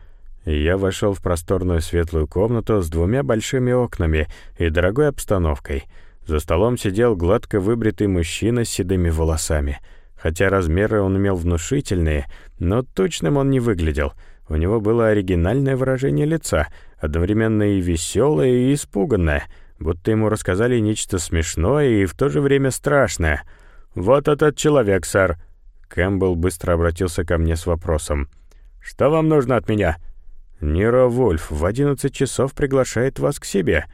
[SPEAKER 2] я вошел в просторную светлую комнату с двумя большими окнами и дорогой обстановкой. За столом сидел гладко выбритый мужчина с седыми волосами.
[SPEAKER 1] Хотя размеры он имел внушительные, но точным он не выглядел. У него было оригинальное выражение лица, одновременно и веселое, и испуганное, будто ему рассказали нечто смешное и в то же время страшное. «Вот этот человек, сэр!» Кэмпбелл быстро обратился ко мне с вопросом. «Что вам нужно от меня?» «Ниро Вольф в одиннадцать часов приглашает вас к себе».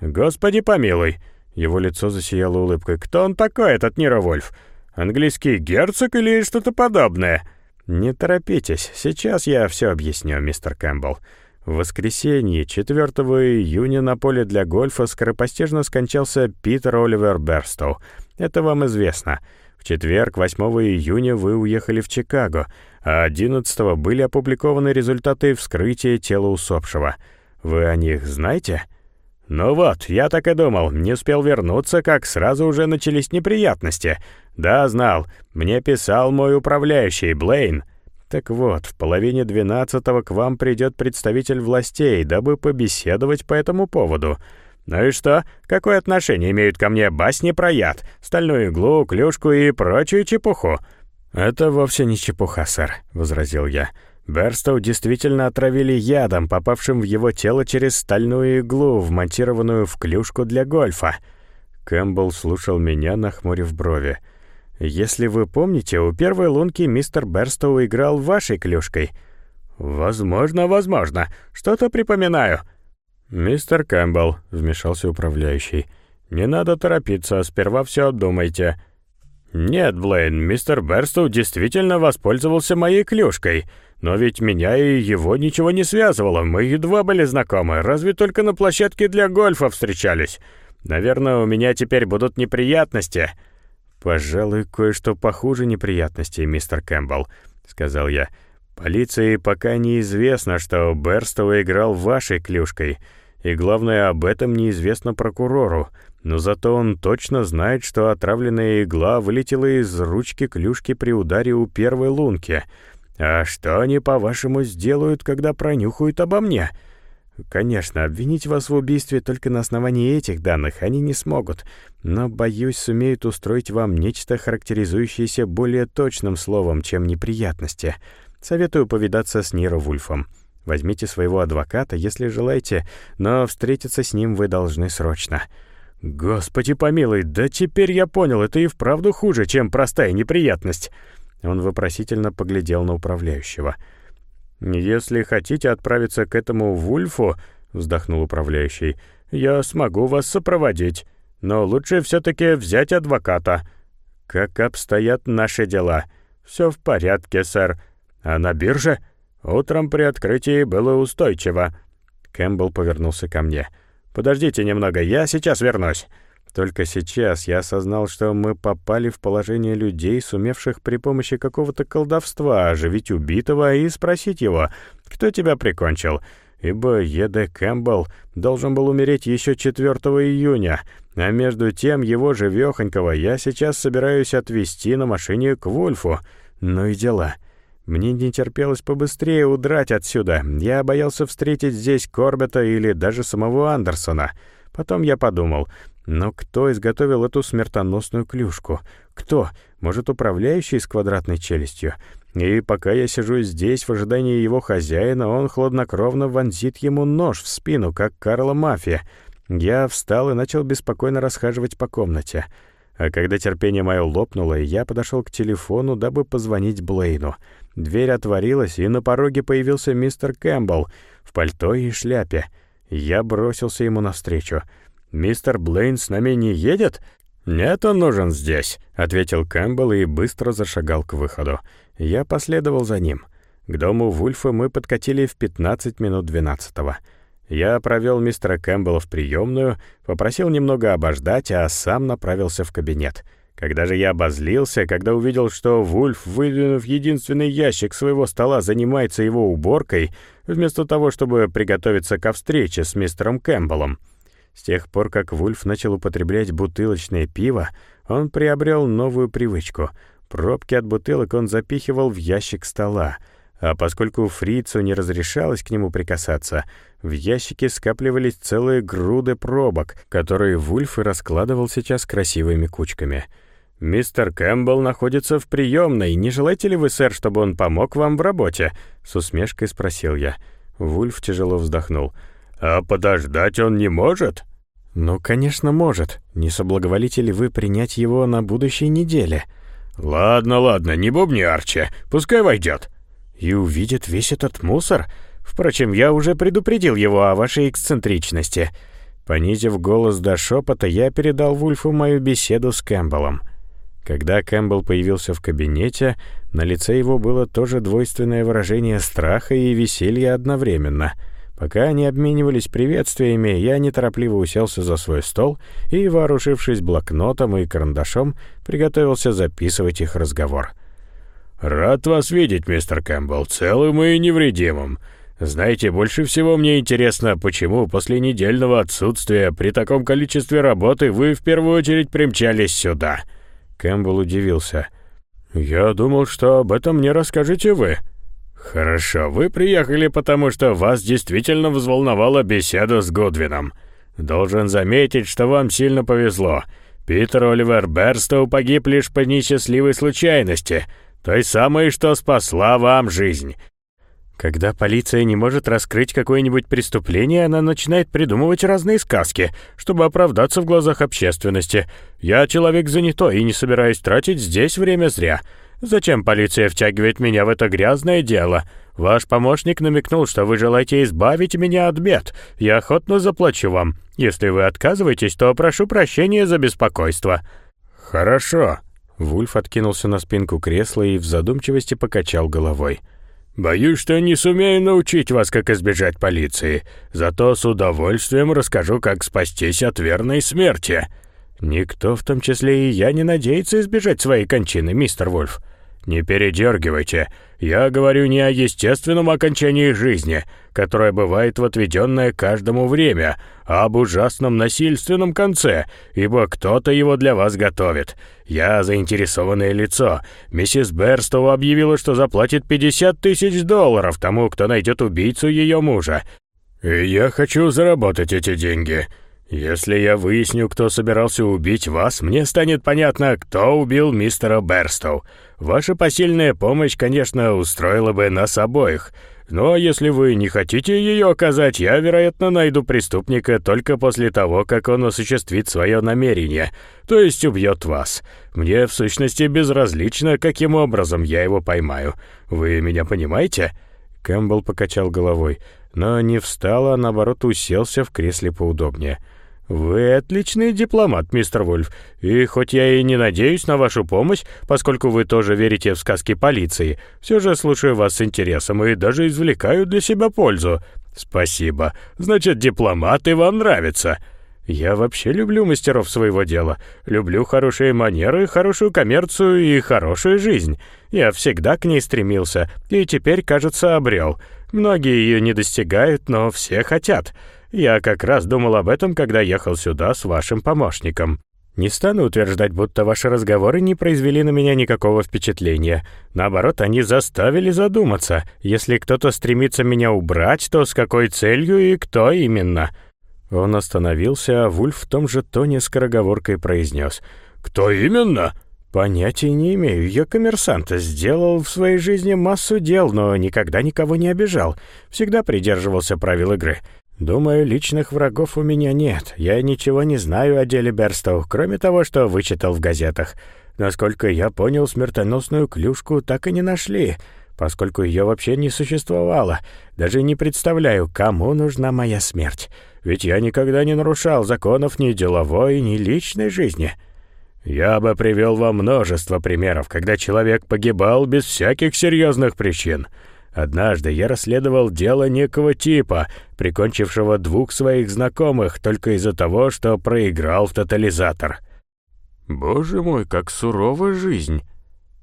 [SPEAKER 1] «Господи помилуй!» Его лицо засияло улыбкой. «Кто он такой, этот Ниро Вольф? Английский герцог или что-то подобное?» «Не торопитесь, сейчас я все объясню, мистер Кэмпбелл. В воскресенье, 4 июня, на поле для гольфа скоропостижно скончался Питер Оливер Берстоу. Это вам известно. В четверг, 8 июня, вы уехали в Чикаго, а 11 были опубликованы результаты вскрытия тела усопшего. Вы о них знаете?» «Ну вот, я так и думал, не успел вернуться, как сразу уже начались неприятности. Да, знал, мне писал мой управляющий, Блейн. Так вот, в половине двенадцатого к вам придет представитель властей, дабы побеседовать по этому поводу. Ну и что? Какое отношение имеют ко мне басни про яд, стальную иглу, клюшку и прочую чепуху?» «Это вовсе не чепуха, сэр», — возразил я. Берстоу действительно отравили ядом, попавшим в его тело через стальную иглу, вмонтированную в клюшку для гольфа. Кэмпбелл слушал меня, нахмурив брови. «Если вы помните, у первой лунки мистер Берстоу играл вашей клюшкой». «Возможно, возможно. Что-то припоминаю». «Мистер Кэмпбелл», — вмешался управляющий, — «не надо торопиться, сперва все обдумайте». «Нет, Блейн, мистер Берстоу действительно воспользовался моей клюшкой. Но ведь меня и его ничего не связывало, мы едва были знакомы, разве только на площадке для гольфа встречались. Наверное, у меня теперь будут неприятности». «Пожалуй, кое-что похуже неприятностей, мистер Кэмпбелл», — сказал я. «Полиции пока неизвестно, что Берстоу играл вашей клюшкой, и, главное, об этом неизвестно прокурору, но зато он точно знает, что отравленная игла вылетела из ручки клюшки при ударе у первой лунки». «А что они, по-вашему, сделают, когда пронюхают обо мне?» «Конечно, обвинить вас в убийстве только на основании этих данных они не смогут, но, боюсь, сумеют устроить вам нечто, характеризующееся более точным словом, чем неприятности. Советую повидаться с Ниро Вульфом. Возьмите своего адвоката, если желаете, но встретиться с ним вы должны срочно». «Господи помилуй, да теперь я понял, это и вправду хуже, чем простая неприятность». Он вопросительно поглядел на управляющего. «Если хотите отправиться к этому Вульфу», — вздохнул управляющий, — «я смогу вас сопроводить, но лучше все-таки взять адвоката». «Как обстоят наши дела?» «Все в порядке, сэр. А на бирже?» «Утром при открытии было устойчиво». Кэмпбелл повернулся ко мне. «Подождите немного, я сейчас вернусь». Только сейчас я осознал, что мы попали в положение людей, сумевших при помощи какого-то колдовства оживить убитого и спросить его, кто тебя прикончил, ибо Еде Кэмпбелл должен был умереть еще 4 июня, а между тем его живехонького я сейчас собираюсь отвезти на машине к Вольфу. Ну и дела. Мне не терпелось побыстрее удрать отсюда. Я боялся встретить здесь Корбета или даже самого Андерсона. Потом я подумал, но кто изготовил эту смертоносную клюшку? Кто? Может, управляющий с квадратной челюстью? И пока я сижу здесь в ожидании его хозяина, он хладнокровно вонзит ему нож в спину, как Карла Мафия. Я встал и начал беспокойно расхаживать по комнате. А когда терпение мое лопнуло, я подошел к телефону, дабы позвонить Блейну. Дверь отворилась, и на пороге появился мистер Кэмпбелл в пальто и шляпе. Я бросился ему навстречу — «Мистер Блейн с нами не едет?» «Нет, он нужен здесь», — ответил Кэмпбелл и быстро зашагал к выходу. Я последовал за ним. К дому Вульфа мы подкатили в 15 минут 12 -го. Я провел мистера Кэмпбелла в приемную, попросил немного обождать, а сам направился в кабинет. Когда же я обозлился, когда увидел, что Вульф, выдвинув единственный ящик своего стола, занимается его уборкой, вместо того, чтобы приготовиться ко встрече с мистером Кэмпбеллом, с тех пор, как Вульф начал употреблять бутылочное пиво, он приобрел новую привычку. Пробки от бутылок он запихивал в ящик стола, а поскольку фрицу не разрешалось к нему прикасаться, в ящике скапливались целые груды пробок, которые Вульф и раскладывал сейчас красивыми кучками. «Мистер Кэмпбелл находится в приемной. Не желаете ли вы, сэр, чтобы он помог вам в работе?» С усмешкой спросил я. Вульф тяжело вздохнул. «А подождать он не может?» «Ну, конечно, может. Не соблаговолите ли вы принять его на будущей неделе?»
[SPEAKER 2] «Ладно, ладно, не бубни, Арчи. Пускай войдет».
[SPEAKER 1] «И увидит весь этот мусор? Впрочем, я уже предупредил его о вашей эксцентричности». Понизив голос до шепота, я передал Вульфу мою беседу с Кэмпбеллом. Когда Кэмпбелл появился в кабинете, на лице его было тоже двойственное выражение страха и веселья одновременно — Пока они обменивались приветствиями, я неторопливо уселся за свой стол и, вооружившись блокнотом и карандашом, приготовился записывать их разговор.
[SPEAKER 2] «Рад вас видеть, мистер Кэмпбелл, целым и невредимым. Знаете, больше всего мне интересно, почему после недельного отсутствия при таком количестве работы вы в первую очередь примчались сюда?»
[SPEAKER 1] Кэмпбелл удивился.
[SPEAKER 2] «Я думал, что об этом мне расскажете вы». «Хорошо, вы приехали, потому что вас действительно взволновала беседа с Годвином. Должен заметить, что вам сильно повезло. Питер Оливер Берстоу погиб лишь по несчастливой случайности, той самой, что спасла вам жизнь».
[SPEAKER 1] Когда полиция не может раскрыть какое-нибудь преступление, она начинает придумывать разные сказки, чтобы оправдаться в глазах общественности. Я человек занятой и не собираюсь тратить здесь время зря. Зачем полиция втягивает меня в это грязное дело? Ваш помощник намекнул, что вы желаете избавить меня от бед. Я охотно заплачу вам. Если вы отказываетесь, то прошу прощения за беспокойство».
[SPEAKER 2] «Хорошо».
[SPEAKER 1] Вульф откинулся на спинку кресла и в задумчивости покачал головой.
[SPEAKER 2] «Боюсь, что не сумею научить вас, как избежать полиции. Зато с удовольствием расскажу, как спастись от верной смерти».
[SPEAKER 1] «Никто, в том числе и я, не надеется избежать своей кончины, мистер Вульф.
[SPEAKER 2] «Не передергивайте. Я говорю не о естественном окончании жизни, которое бывает в отведенное каждому время, об ужасном насильственном конце, ибо кто-то его для вас готовит. Я заинтересованное лицо. Миссис Берстоу объявила, что заплатит 50 тысяч долларов тому, кто найдет убийцу ее мужа. И я хочу заработать эти деньги». «Если я выясню, кто собирался убить вас, мне станет понятно, кто убил мистера Берстоу. Ваша посильная помощь, конечно, устроила бы нас обоих. Но если вы не хотите ее оказать, я, вероятно, найду преступника только после того, как он осуществит свое намерение, то есть убьет вас. Мне, в сущности, безразлично, каким образом я его поймаю. Вы меня понимаете?»
[SPEAKER 1] Кэмпбелл покачал головой, но не встал, а наоборот уселся в кресле поудобнее. «Вы отличный дипломат, мистер Вольф, и хоть я и не надеюсь на вашу помощь, поскольку вы тоже верите в сказки полиции, все же слушаю вас с интересом и даже извлекаю для себя пользу». «Спасибо. Значит, дипломаты вам нравятся». «Я вообще люблю мастеров своего дела. Люблю хорошие манеры, хорошую коммерцию и хорошую жизнь. Я всегда к ней стремился, и теперь, кажется, обрел. Многие ее не достигают, но все хотят». Я как раз думал об этом, когда ехал сюда с вашим помощником. Не стану утверждать, будто ваши разговоры не произвели на меня никакого впечатления. Наоборот, они заставили задуматься. Если кто-то стремится меня убрать, то с какой целью и кто именно?» Он остановился, а Вульф в том же тоне скороговоркой произнес. «Кто именно?» «Понятия не имею. Я коммерсант, сделал в своей жизни массу дел, но никогда никого не обижал. Всегда придерживался правил игры. «Думаю, личных врагов у меня нет. Я ничего не знаю о деле Берстоу, кроме того, что вычитал в газетах. Насколько я понял, смертоносную клюшку так и не нашли, поскольку ее вообще не существовало. Даже не представляю, кому нужна моя смерть. Ведь я никогда не нарушал законов ни деловой, ни личной жизни». «Я бы привел вам множество примеров, когда человек погибал без всяких серьезных причин». Однажды я расследовал дело некого типа, прикончившего двух своих знакомых только из-за того, что проиграл в тотализатор.
[SPEAKER 2] Боже мой, как сурова жизнь.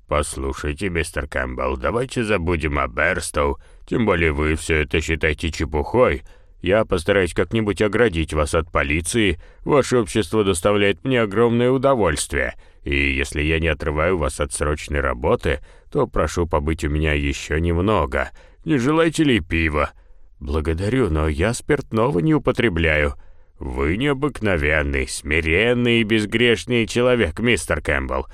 [SPEAKER 2] Послушайте, мистер Кэмпбелл, давайте забудем о Берстоу, тем более вы все это считаете чепухой. Я постараюсь как-нибудь оградить вас от полиции. Ваше общество доставляет мне огромное удовольствие, и если я не отрываю вас от срочной работы, то прошу побыть у меня еще немного. Не желаете ли пива?» «Благодарю, но я спиртного не употребляю». «Вы необыкновенный, смиренный и безгрешный человек, мистер Кэмпбелл.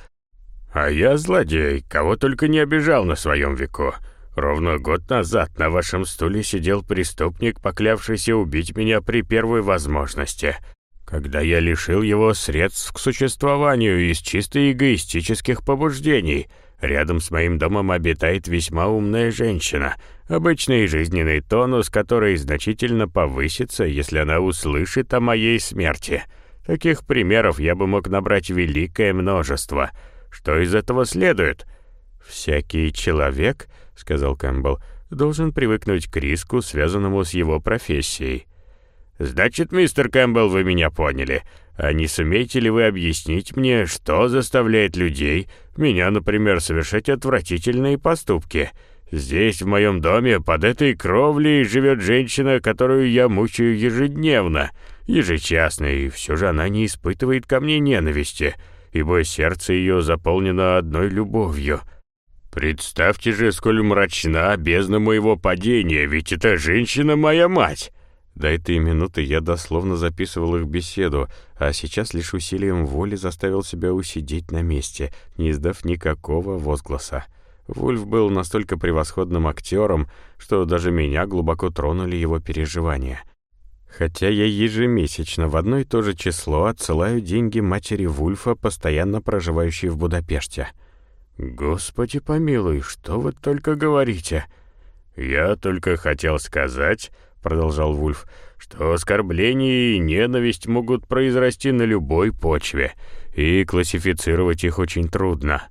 [SPEAKER 2] «А я злодей, кого только не обижал на своем веку. Ровно год назад на вашем стуле сидел преступник, поклявшийся убить меня при первой возможности, когда я лишил его средств к существованию из чисто эгоистических побуждений. Рядом с моим домом обитает весьма умная женщина, обычный жизненный тонус которой значительно повысится, если она услышит о моей смерти. Таких примеров я бы мог набрать великое множество. Что из этого следует? Всякий человек —— сказал Кэмпбелл, — «должен привыкнуть к риску, связанному с его профессией». «Значит, мистер Кэмпбелл, вы меня поняли. А не сумеете ли вы объяснить мне, что заставляет людей, меня, например, совершать отвратительные поступки? Здесь, в моем доме, под этой кровлей живет женщина, которую я мучаю ежедневно, ежечасно, и все же она не испытывает ко мне ненависти, ибо сердце ее заполнено одной любовью». Представьте же, сколь мрачна бездна моего падения, ведь эта женщина моя мать.
[SPEAKER 1] До этой минуты я дословно записывал их беседу, а сейчас лишь усилием воли заставил себя усидеть на месте, не издав никакого возгласа. Вульф был настолько превосходным актером, что даже меня глубоко тронули его переживания. Хотя я ежемесячно в одно и то же число отсылаю деньги матери Вульфа, постоянно проживающей в Будапеште —
[SPEAKER 2] «Господи помилуй, что вы только говорите?» «Я только хотел сказать», — продолжал Вульф, «что оскорбление и ненависть могут произрасти на любой почве, и классифицировать их очень трудно».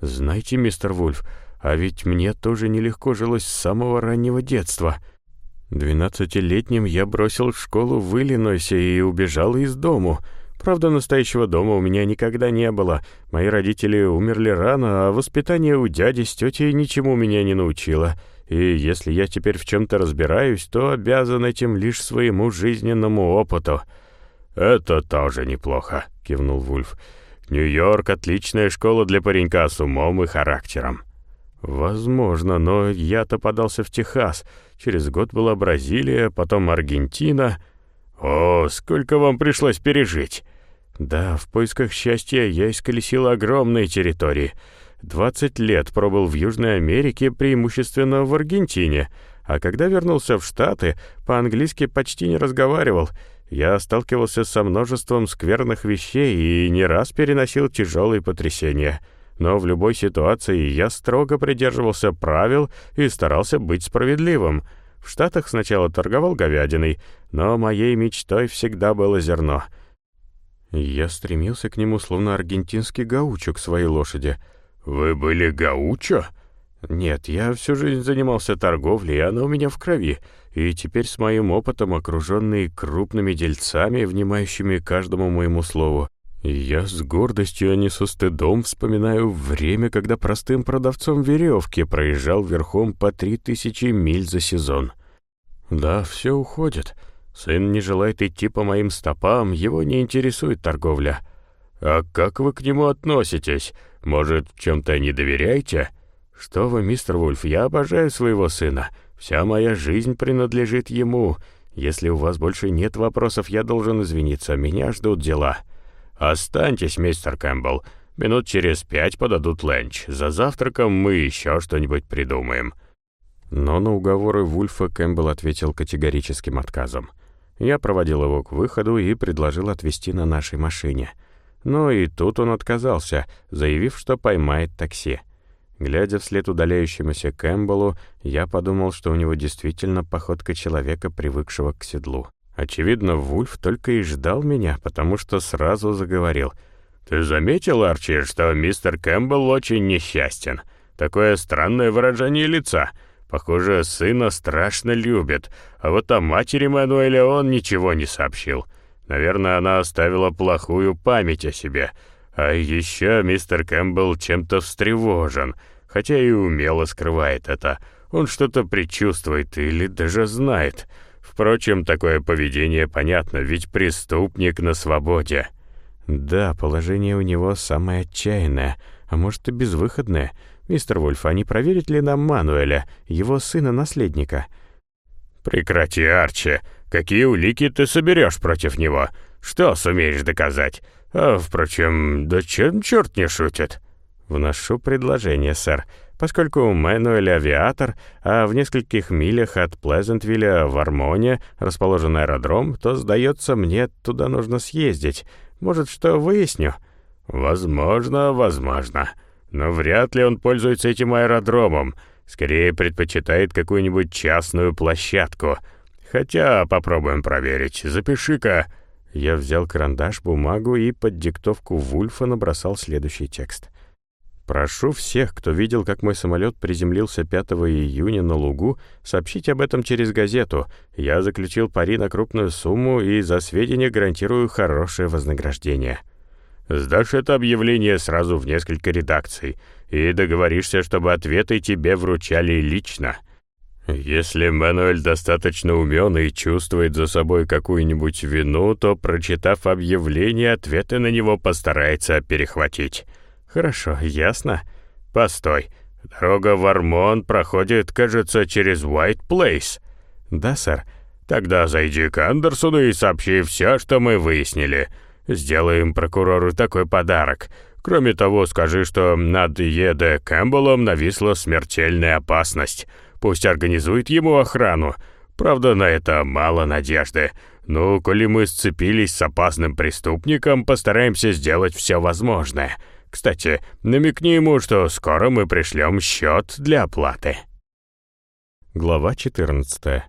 [SPEAKER 1] «Знаете, мистер Вульф, а ведь мне тоже нелегко жилось с самого раннего детства. Двенадцатилетним я бросил школу в Иллинойсе и убежал из дому». Правда, настоящего дома у меня никогда не было. Мои родители умерли рано, а воспитание у дяди с тетей ничему меня не научило. И если я теперь в чем-то разбираюсь, то обязан этим лишь своему жизненному опыту».
[SPEAKER 2] «Это тоже неплохо», — кивнул Вульф. «Нью-Йорк — отличная школа для паренька с умом и характером».
[SPEAKER 1] «Возможно, но я-то подался в Техас. Через год была Бразилия, потом Аргентина».
[SPEAKER 2] «О, сколько вам пришлось пережить!»
[SPEAKER 1] «Да, в поисках счастья я исколесил огромные территории. Двадцать лет пробыл в Южной Америке, преимущественно в Аргентине, а когда вернулся в Штаты, по-английски почти не разговаривал. Я сталкивался со множеством скверных вещей и не раз переносил тяжелые потрясения. Но в любой ситуации я строго придерживался правил и старался быть справедливым». В Штатах сначала торговал говядиной, но моей мечтой всегда было зерно. Я стремился к нему, словно аргентинский гаучо к своей лошади.
[SPEAKER 2] «Вы были гаучо?»
[SPEAKER 1] «Нет, я всю жизнь занимался торговлей, и она у меня в крови, и теперь с моим опытом, окруженный крупными дельцами, внимающими каждому моему слову, я с гордостью, а не со стыдом вспоминаю время, когда простым продавцом веревки проезжал верхом по три тысячи миль за сезон. Да, все уходит. Сын не желает идти по моим стопам, его не интересует торговля.
[SPEAKER 2] А как вы к нему относитесь? Может, чем-то не доверяете?
[SPEAKER 1] Что вы, мистер Вульф, я обожаю своего сына. Вся моя жизнь принадлежит ему. Если у вас больше нет вопросов, я должен извиниться, меня ждут дела».
[SPEAKER 2] «Останьтесь, мистер Кэмпбелл. Минут через пять подадут ленч. За завтраком мы еще что-нибудь придумаем».
[SPEAKER 1] Но на уговоры Вульфа Кэмпбелл ответил категорическим отказом. Я проводил его к выходу и предложил отвезти на нашей машине. Но и тут он отказался, заявив, что поймает такси. Глядя вслед удаляющемуся Кэмпбеллу, я подумал, что у него действительно походка человека, привыкшего к седлу. Очевидно, Вульф только и ждал меня, потому что сразу заговорил.
[SPEAKER 2] «Ты заметил, Арчи, что мистер Кэмпбелл очень несчастен? Такое странное выражение лица. Похоже, сына страшно любит, а вот о матери Мануэля он ничего не сообщил. Наверное, она оставила плохую память о себе. А еще мистер Кэмпбелл чем-то встревожен, хотя и умело скрывает это. Он что-то предчувствует или даже знает». Впрочем, такое поведение понятно, ведь преступник на свободе.
[SPEAKER 1] Да, положение у него самое отчаянное, а может и безвыходное. Мистер Вульф, а не проверить ли нам Мануэля, его сына-наследника?
[SPEAKER 2] Прекрати, Арчи. Какие улики ты соберешь против него? Что сумеешь доказать? А, впрочем, да чем черт не шутит?
[SPEAKER 1] «Вношу предложение, сэр. Поскольку Мэнуэль авиатор, а в нескольких милях от Плезентвилля в Армоне расположен аэродром, то, сдается мне, туда нужно съездить. Может, что выясню?»
[SPEAKER 2] «Возможно, возможно. Но вряд ли он пользуется этим аэродромом. Скорее предпочитает какую-нибудь частную площадку. Хотя попробуем проверить. Запиши-ка».
[SPEAKER 1] Я взял карандаш, бумагу и под диктовку Вульфа набросал следующий текст. «Прошу всех, кто видел, как мой самолет приземлился 5 июня на лугу, сообщить об этом через газету. Я заключил пари на крупную сумму и за сведения гарантирую хорошее вознаграждение».
[SPEAKER 2] Сдашь это объявление сразу в несколько редакций и договоришься, чтобы ответы тебе вручали лично. Если Мануэль достаточно умен и чувствует за собой какую-нибудь вину, то, прочитав объявление, ответы на него постарается перехватить.
[SPEAKER 1] Хорошо, ясно?
[SPEAKER 2] Постой. Дорога в Армон проходит, кажется, через Уайт Плейс.
[SPEAKER 1] Да, сэр.
[SPEAKER 2] Тогда зайди к Андерсону и сообщи все, что мы выяснили. Сделаем прокурору такой подарок. Кроме того, скажи, что над Е.Д. Кэмпбеллом нависла смертельная опасность. Пусть организует ему охрану. Правда, на это мало надежды. Ну, коли мы сцепились с опасным преступником, постараемся сделать все возможное. Кстати, намекни ему, что скоро мы пришлем счет для оплаты.
[SPEAKER 1] Глава 14.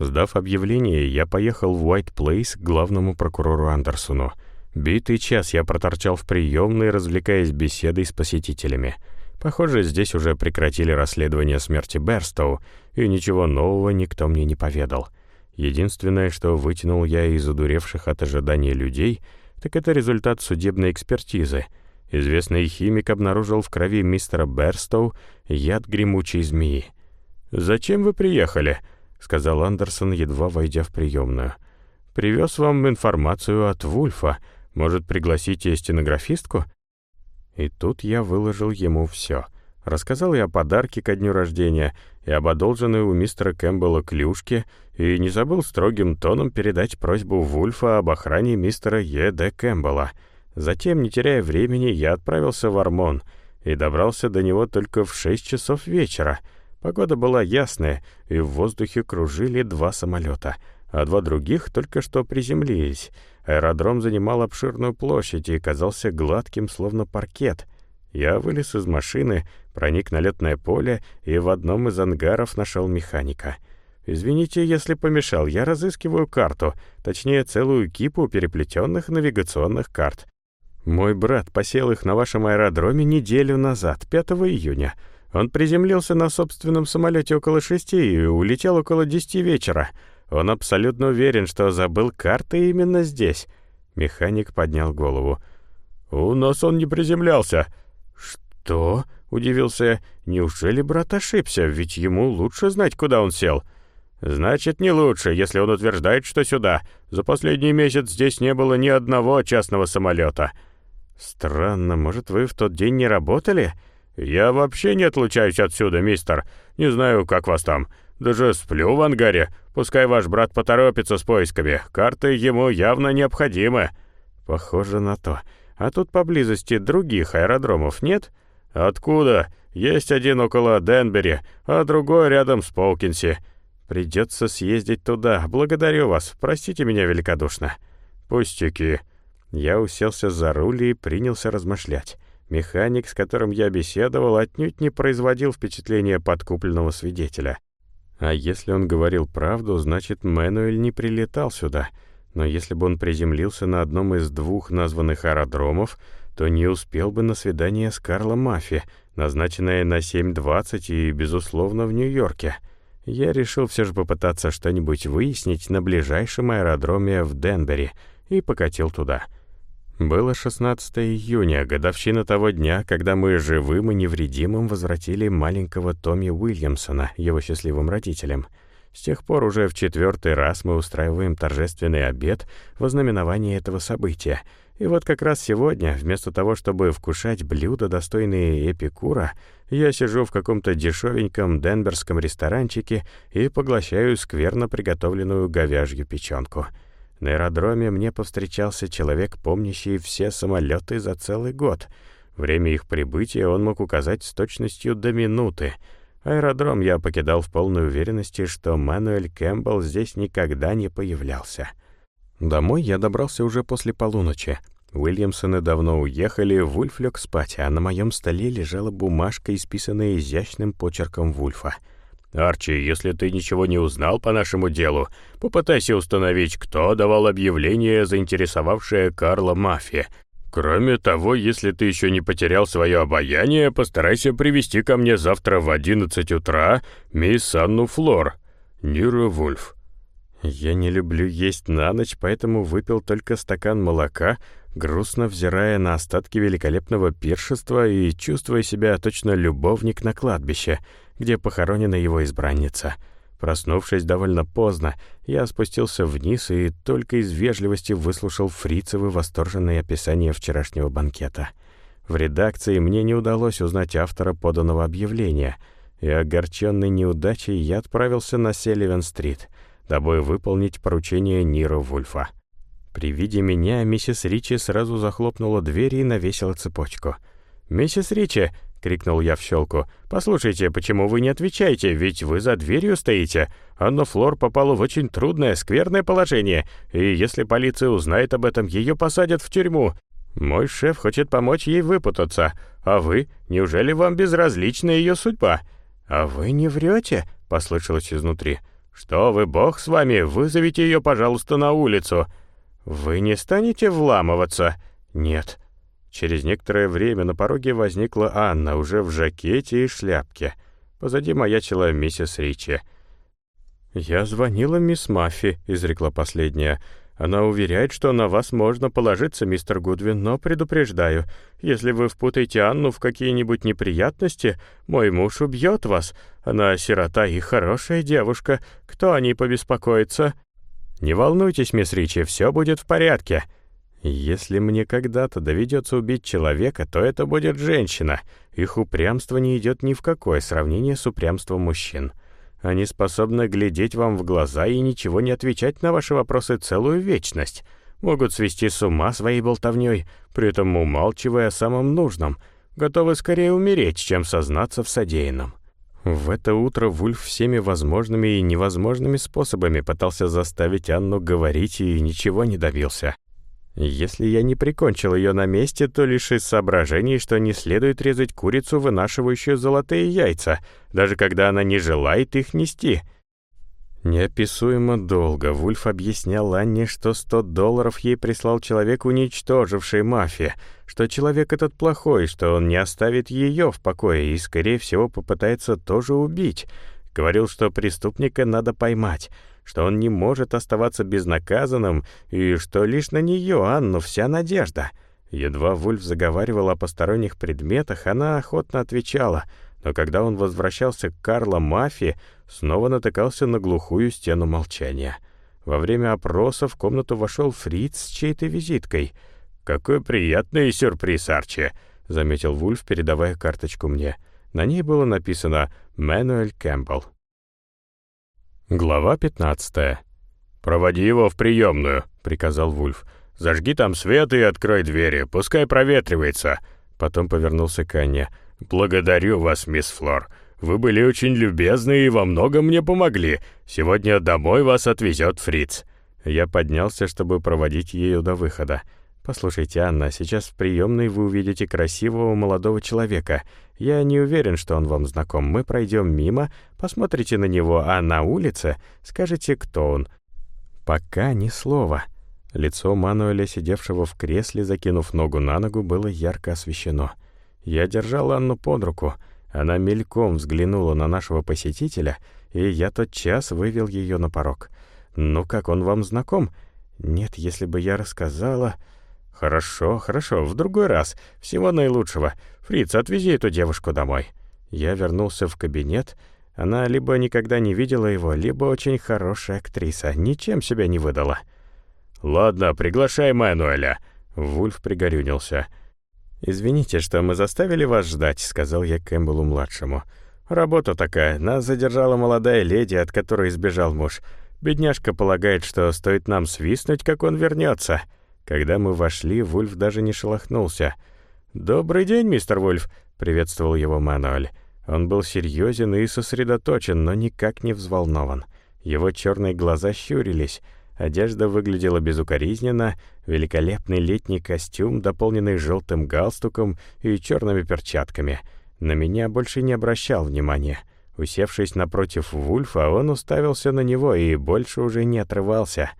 [SPEAKER 1] Сдав объявление, я поехал в Уайт Плейс к главному прокурору Андерсону. Битый час я проторчал в приемной, развлекаясь беседой с посетителями. Похоже, здесь уже прекратили расследование смерти Берстоу, и ничего нового никто мне не поведал. Единственное, что вытянул я из удуревших от ожидания людей, так это результат судебной экспертизы. Известный химик обнаружил в крови мистера Берстоу яд гремучей змеи. «Зачем вы приехали?» — сказал Андерсон, едва войдя в приемную. «Привез вам информацию от Вульфа», может, пригласите стенографистку?» И тут я выложил ему все. Рассказал я о подарке ко дню рождения и об одолженной у мистера Кэмпбелла клюшке, и не забыл строгим тоном передать просьбу Вульфа об охране мистера Е. Д. Кэмпбелла. Затем, не теряя времени, я отправился в Армон и добрался до него только в шесть часов вечера. Погода была ясная, и в воздухе кружили два самолета, а два других только что приземлились — Аэродром занимал обширную площадь и казался гладким, словно паркет. Я вылез из машины, проник на летное поле и в одном из ангаров нашел механика. «Извините, если помешал, я разыскиваю карту, точнее, целую кипу переплетенных навигационных карт. Мой брат посел их на вашем аэродроме неделю назад, 5 июня. Он приземлился на собственном самолете около шести и улетел около десяти вечера». Он абсолютно уверен, что забыл карты именно здесь. Механик поднял голову. «У нас он не приземлялся». «Что?» — удивился я. «Неужели брат ошибся? Ведь ему лучше знать, куда он сел». «Значит, не лучше, если он утверждает, что сюда. За последний месяц здесь не было ни одного частного самолета». «Странно, может, вы в тот день не работали?» «Я вообще не отлучаюсь отсюда, мистер. Не знаю, как вас там. Даже сплю в ангаре. Пускай ваш брат поторопится с поисками. Карты ему явно необходимы». «Похоже на то. А тут поблизости других аэродромов нет?» «Откуда? Есть один около Денбери, а другой рядом с Полкинси. Придется съездить туда. Благодарю вас. Простите меня великодушно». «Пустяки». Я уселся за руль и принялся размышлять. Механик, с которым я беседовал, отнюдь не производил впечатления подкупленного свидетеля. А если он говорил правду, значит, Мэнуэль не прилетал сюда. Но если бы он приземлился на одном из двух названных аэродромов, то не успел бы на свидание с Карлом Маффи, назначенное на 7.20 и, безусловно, в Нью-Йорке. Я решил все же попытаться что-нибудь выяснить на ближайшем аэродроме в Денбери и покатил туда. Было 16 июня, годовщина того дня, когда мы живым и невредимым возвратили маленького Томми Уильямсона, его счастливым родителям. С тех пор уже в четвертый раз мы устраиваем торжественный обед во знаменование этого события. И вот как раз сегодня, вместо того, чтобы вкушать блюда, достойные эпикура, я сижу в каком-то дешевеньком денберском ресторанчике и поглощаю скверно приготовленную говяжью печенку — на аэродроме мне повстречался человек, помнящий все самолеты за целый год. Время их прибытия он мог указать с точностью до минуты. Аэродром я покидал в полной уверенности, что Мануэль Кэмпбелл здесь никогда не появлялся. Домой я добрался уже после полуночи. Уильямсоны давно уехали, Вульф лег спать, а на моем столе лежала бумажка, исписанная изящным почерком Вульфа.
[SPEAKER 2] «Арчи, если ты ничего не узнал по нашему делу, попытайся установить, кто давал объявление, заинтересовавшее Карла Мафия. Кроме того, если ты еще не потерял свое обаяние, постарайся привести ко мне завтра в одиннадцать утра мисс Анну Флор, Нира Вульф».
[SPEAKER 1] Я не люблю есть на ночь, поэтому выпил только стакан молока, грустно взирая на остатки великолепного пиршества и чувствуя себя точно любовник на кладбище, где похоронена его избранница. Проснувшись довольно поздно, я спустился вниз и только из вежливости выслушал фрицевы восторженные описания вчерашнего банкета. В редакции мне не удалось узнать автора поданного объявления, и, огорченный неудачей, я отправился на Селивен-стрит, дабы выполнить поручение Нира Вульфа. При виде меня миссис Ричи сразу захлопнула дверь и навесила цепочку. «Миссис Ричи!» — крикнул я в щелку. «Послушайте, почему вы не отвечаете? Ведь вы за дверью стоите. Анна Флор попала в очень трудное, скверное положение, и если полиция узнает об этом, ее посадят в тюрьму. Мой шеф хочет помочь ей выпутаться. А вы? Неужели вам безразлична ее судьба?» «А вы не врете?» — послышалось изнутри. «Что вы, бог с вами, вызовите ее, пожалуйста, на улицу». «Вы не станете вламываться?» «Нет». Через некоторое время на пороге возникла Анна, уже в жакете и шляпке. Позади маячила миссис Ричи. «Я звонила мисс Маффи», — изрекла последняя. «Она уверяет, что на вас можно положиться, мистер Гудвин, но предупреждаю, если вы впутаете Анну в какие-нибудь неприятности, мой муж убьет вас. Она сирота и хорошая девушка. Кто о ней побеспокоится?» «Не волнуйтесь, мисс Ричи, все будет в порядке». «Если мне когда-то доведется убить человека, то это будет женщина. Их упрямство не идет ни в какое сравнение с упрямством мужчин. Они способны глядеть вам в глаза и ничего не отвечать на ваши вопросы целую вечность. Могут свести с ума своей болтовней, при этом умалчивая о самом нужном. Готовы скорее умереть, чем сознаться в содеянном. В это утро Вульф всеми возможными и невозможными способами пытался заставить Анну говорить и ничего не добился. Если я не прикончил ее на месте, то лишь из соображений, что не следует резать курицу, вынашивающую золотые яйца, даже когда она не желает их нести — Неописуемо долго Вульф объяснял Анне, что 100 долларов ей прислал человек, уничтоживший мафию, что человек этот плохой, что он не оставит ее в покое и, скорее всего, попытается тоже убить. Говорил, что преступника надо поймать, что он не может оставаться безнаказанным и что лишь на нее, Анну, вся надежда. Едва Вульф заговаривал о посторонних предметах, она охотно отвечала — но когда он возвращался к Карло Мафи, снова натыкался на глухую стену молчания. Во время опроса в комнату вошел Фриц с чьей-то визиткой. «Какой приятный сюрприз, Арчи!» — заметил Вульф, передавая карточку мне. На ней было написано «Мэнуэль Кэмпбелл». Глава 15
[SPEAKER 2] «Проводи его в приемную», — приказал Вульф. «Зажги там свет и открой двери, пускай проветривается».
[SPEAKER 1] Потом повернулся к Анне.
[SPEAKER 2] «Благодарю вас, мисс Флор. Вы были очень любезны и во многом мне помогли. Сегодня домой вас отвезет Фриц».
[SPEAKER 1] Я поднялся, чтобы проводить ее до выхода. «Послушайте, Анна, сейчас в приемной вы увидите красивого молодого человека. Я не уверен, что он вам знаком. Мы пройдем мимо, посмотрите на него, а на улице скажете, кто он. Пока ни слова». Лицо Мануэля, сидевшего в кресле, закинув ногу на ногу, было ярко освещено. Я держал Анну под руку. Она мельком взглянула на нашего посетителя, и я тот час вывел ее на порог. «Ну как, он вам знаком?» «Нет, если бы я рассказала...» «Хорошо, хорошо, в другой раз. Всего наилучшего. Фриц, отвези эту девушку домой». Я вернулся в кабинет. Она либо никогда не видела его, либо очень хорошая актриса, ничем себя не выдала.
[SPEAKER 2] «Ладно, приглашай Мануэля».
[SPEAKER 1] Вульф пригорюнился. «Извините, что мы заставили вас ждать», — сказал я Кэмпбеллу-младшему. «Работа такая. Нас задержала молодая леди, от которой сбежал муж. Бедняжка полагает, что стоит нам свистнуть, как он вернется. Когда мы вошли, Вульф даже не шелохнулся. «Добрый день, мистер Вульф», — приветствовал его Мануэль. Он был серьезен и сосредоточен, но никак не взволнован. Его черные глаза щурились. Одежда выглядела безукоризненно, великолепный летний костюм, дополненный желтым галстуком и черными перчатками. На меня больше не обращал внимания. Усевшись напротив Вульфа, он уставился на него и больше уже не отрывался.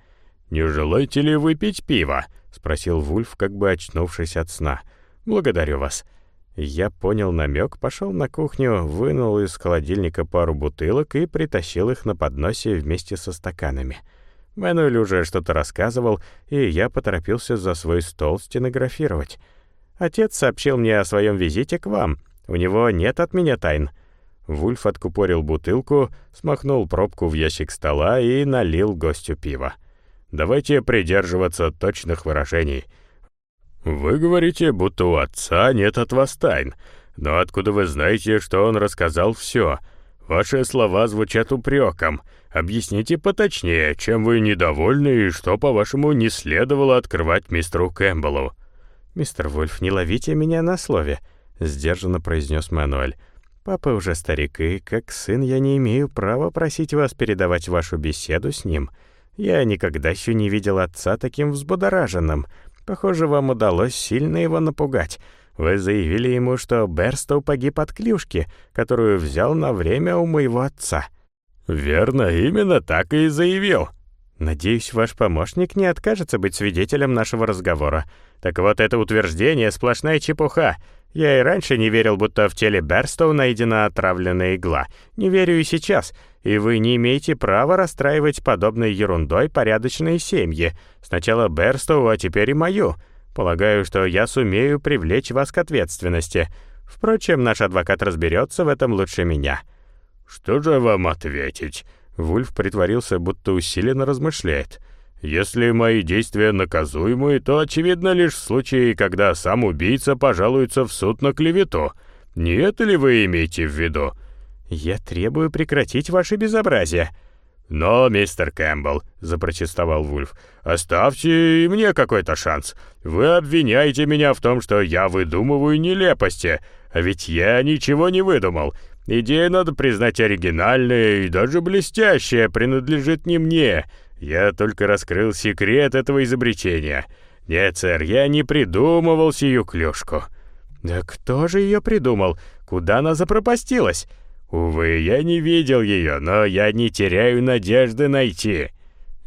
[SPEAKER 2] «Не желаете ли выпить пиво?»
[SPEAKER 1] — спросил Вульф, как бы очнувшись от сна. «Благодарю вас». Я понял намек, пошел на кухню, вынул из холодильника пару бутылок и притащил их на подносе вместе со стаканами. Мэнуэль уже что-то рассказывал, и я поторопился за свой стол стенографировать. «Отец сообщил мне о своем визите к вам. У него нет от меня тайн». Вульф откупорил бутылку, смахнул пробку в ящик стола и налил гостю пива.
[SPEAKER 2] «Давайте придерживаться точных выражений». «Вы говорите, будто у отца нет от вас тайн. Но откуда вы знаете, что он рассказал все? Ваши слова звучат упреком. Объясните поточнее, чем вы недовольны и что, по-вашему, не следовало открывать мистеру Кэмпбеллу».
[SPEAKER 1] «Мистер Вульф, не ловите меня на слове», — сдержанно произнес Мануэль. «Папа уже старик, и как сын я не имею права просить вас передавать вашу беседу с ним. Я никогда еще не видел отца таким взбудораженным». Похоже, вам удалось сильно его напугать. Вы заявили ему, что Берстоу погиб от клюшки, которую взял на время у моего отца».
[SPEAKER 2] «Верно, именно так и заявил».
[SPEAKER 1] «Надеюсь, ваш помощник не откажется быть свидетелем нашего разговора. Так вот, это утверждение — сплошная чепуха. Я и раньше не верил, будто в теле Берстоу найдена отравленная игла. Не верю и сейчас. И вы не имеете права расстраивать подобной ерундой порядочные семьи. Сначала Берстоу, а теперь и мою. Полагаю, что я сумею привлечь вас к ответственности. Впрочем, наш адвокат разберется в этом лучше меня».
[SPEAKER 2] «Что же вам ответить?» Вульф притворился, будто усиленно размышляет. Если мои действия наказуемы, то очевидно лишь в случае, когда сам убийца пожалуется в суд на клевету. Не это ли вы имеете в виду?
[SPEAKER 1] Я требую прекратить ваше безобразие.
[SPEAKER 2] «Но, мистер Кэмпбелл», — запротестовал Вульф, — «оставьте и мне какой-то шанс. Вы обвиняете меня в том, что я выдумываю нелепости, а ведь я ничего не выдумал. Идея, надо признать, оригинальная и даже блестящая, принадлежит не мне. Я только раскрыл секрет этого изобретения. Нет, сэр, я не придумывал сию клюшку».
[SPEAKER 1] «Да кто же ее придумал? Куда она запропастилась?»
[SPEAKER 2] «Увы, я не видел ее, но я не теряю надежды найти».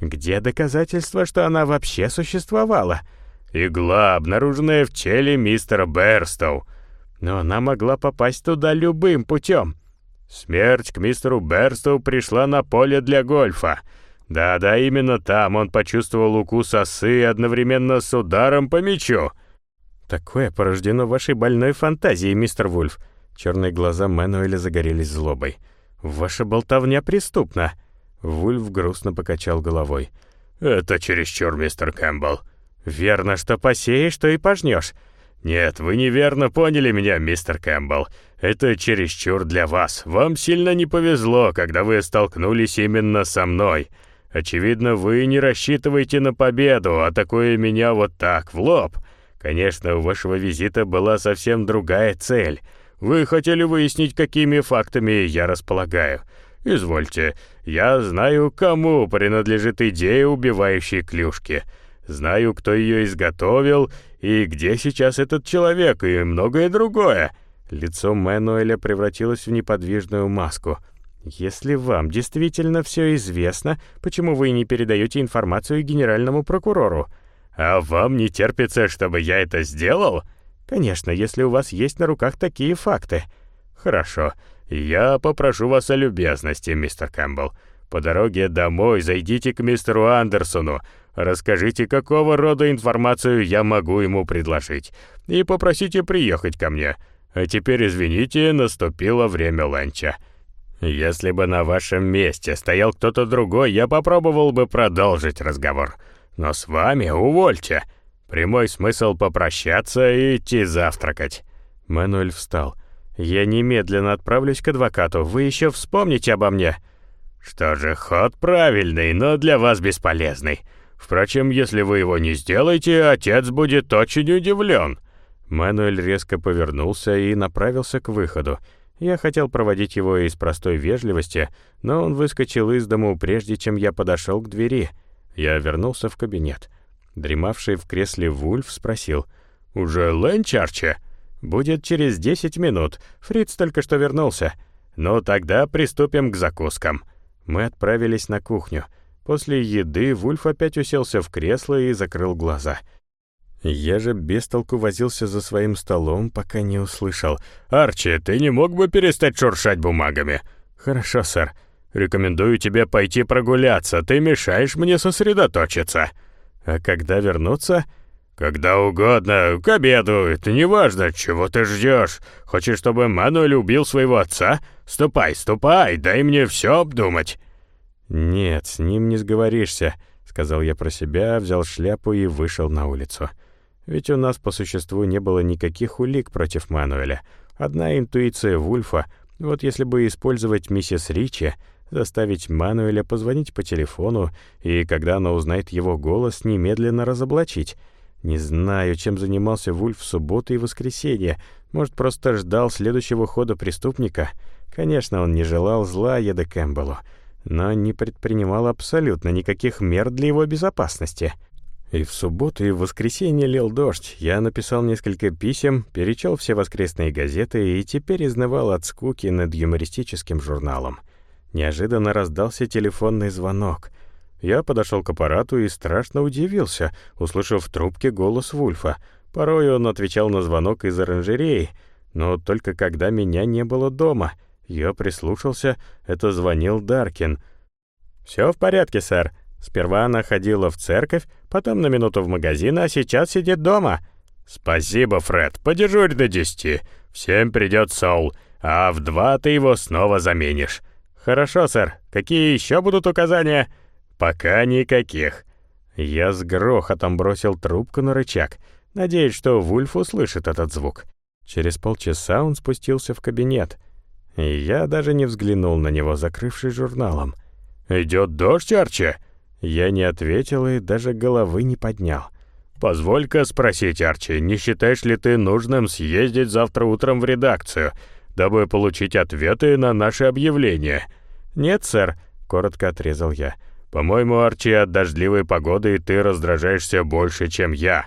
[SPEAKER 1] «Где доказательства, что она вообще существовала?»
[SPEAKER 2] «Игла, обнаруженная в теле мистера Берстоу».
[SPEAKER 1] «Но она могла попасть туда любым путем».
[SPEAKER 2] «Смерть к мистеру Берстоу пришла на поле для гольфа». Да-да, именно там он почувствовал укус осы одновременно с ударом по мячу.
[SPEAKER 1] Такое порождено вашей больной фантазией, мистер Вульф. Черные глаза Мэнуэля загорелись злобой. Ваша болтовня преступна. Вульф грустно покачал головой.
[SPEAKER 2] «Это чересчур, мистер Кэмпбелл».
[SPEAKER 1] «Верно, что посеешь, что и пожнешь».
[SPEAKER 2] «Нет, вы неверно поняли меня, мистер Кэмпбелл. Это чересчур для вас. Вам сильно не повезло, когда вы столкнулись именно со мной. Очевидно, вы не рассчитываете на победу, атакуя меня вот так, в лоб. Конечно, у вашего визита была совсем другая цель. Вы хотели выяснить, какими фактами я располагаю. Извольте, я знаю, кому принадлежит идея убивающей клюшки. Знаю, кто ее изготовил и где сейчас этот человек и многое другое».
[SPEAKER 1] Лицо Мэнуэля превратилось в неподвижную маску — если вам действительно все известно, почему вы не передаете информацию генеральному прокурору?
[SPEAKER 2] А вам не терпится, чтобы я это сделал?
[SPEAKER 1] Конечно, если у вас есть на руках такие факты.
[SPEAKER 2] Хорошо. Я попрошу вас о любезности, мистер Кэмпбелл. По дороге домой зайдите к мистеру Андерсону, расскажите, какого рода информацию я могу ему предложить, и попросите приехать ко мне. А теперь, извините, наступило время ланча. Если бы на вашем месте стоял кто-то другой, я попробовал бы продолжить разговор. Но с вами увольте. Прямой смысл попрощаться и идти завтракать».
[SPEAKER 1] Мануэль встал. «Я немедленно отправлюсь к адвокату. Вы еще вспомните обо мне».
[SPEAKER 2] «Что же, ход правильный, но для вас бесполезный. Впрочем, если вы его не сделаете, отец будет очень удивлен».
[SPEAKER 1] Мануэль резко повернулся и направился к выходу. Я хотел проводить его из простой вежливости, но он выскочил из дому, прежде чем я подошел к двери. Я вернулся в кабинет. Дремавший в кресле Вульф спросил. «Уже ленч, Арчи?» «Будет через десять минут. Фриц только что вернулся. Ну, тогда приступим к закускам». Мы отправились на кухню. После еды Вульф опять уселся в кресло и закрыл глаза — я же без толку возился за своим столом, пока не услышал. «Арчи, ты не мог бы перестать шуршать бумагами?» «Хорошо, сэр. Рекомендую тебе пойти прогуляться. Ты мешаешь мне сосредоточиться». «А когда вернуться?» «Когда угодно, к обеду. Это не важно, чего ты ждешь. Хочешь, чтобы Мануэль убил своего отца? Ступай, ступай, дай мне все обдумать». «Нет, с ним не сговоришься», — сказал я про себя, взял шляпу и вышел на улицу. Ведь у нас по существу не было никаких улик против Мануэля. Одна интуиция Вульфа, вот если бы использовать миссис Ричи, заставить Мануэля позвонить по телефону и, когда она узнает его голос, немедленно разоблачить. Не знаю, чем занимался Вульф в субботу и воскресенье. Может, просто ждал следующего хода преступника. Конечно, он не желал зла Еда Кэмпбеллу, но не предпринимал абсолютно никаких мер для его безопасности. И в субботу, и в воскресенье лил дождь. Я написал несколько писем, перечел все воскресные газеты и теперь изнывал от скуки над юмористическим журналом. Неожиданно раздался телефонный звонок. Я подошел к аппарату и страшно удивился, услышав в трубке голос Вульфа. Порой он отвечал на звонок из оранжереи, но только когда меня не было дома. Я прислушался, это звонил Даркин. «Все в порядке, сэр», Сперва она ходила в церковь, потом на минуту в магазин, а сейчас сидит дома. «Спасибо, Фред, подежурь до десяти. В семь придет Соул, а в два ты его снова заменишь». «Хорошо, сэр. Какие еще будут указания?» «Пока никаких». Я с грохотом бросил трубку на рычаг, надеясь, что Вульф услышит этот звук. Через полчаса он спустился в кабинет, и я даже не взглянул на него, закрывший журналом. «Идет дождь, Арчи?» Я не ответил и даже головы не поднял. «Позволь-ка спросить, Арчи, не считаешь ли ты нужным съездить завтра утром в редакцию, дабы получить ответы на наши объявления?» «Нет, сэр», — коротко отрезал я. «По-моему, Арчи, от дождливой погоды ты раздражаешься больше, чем я».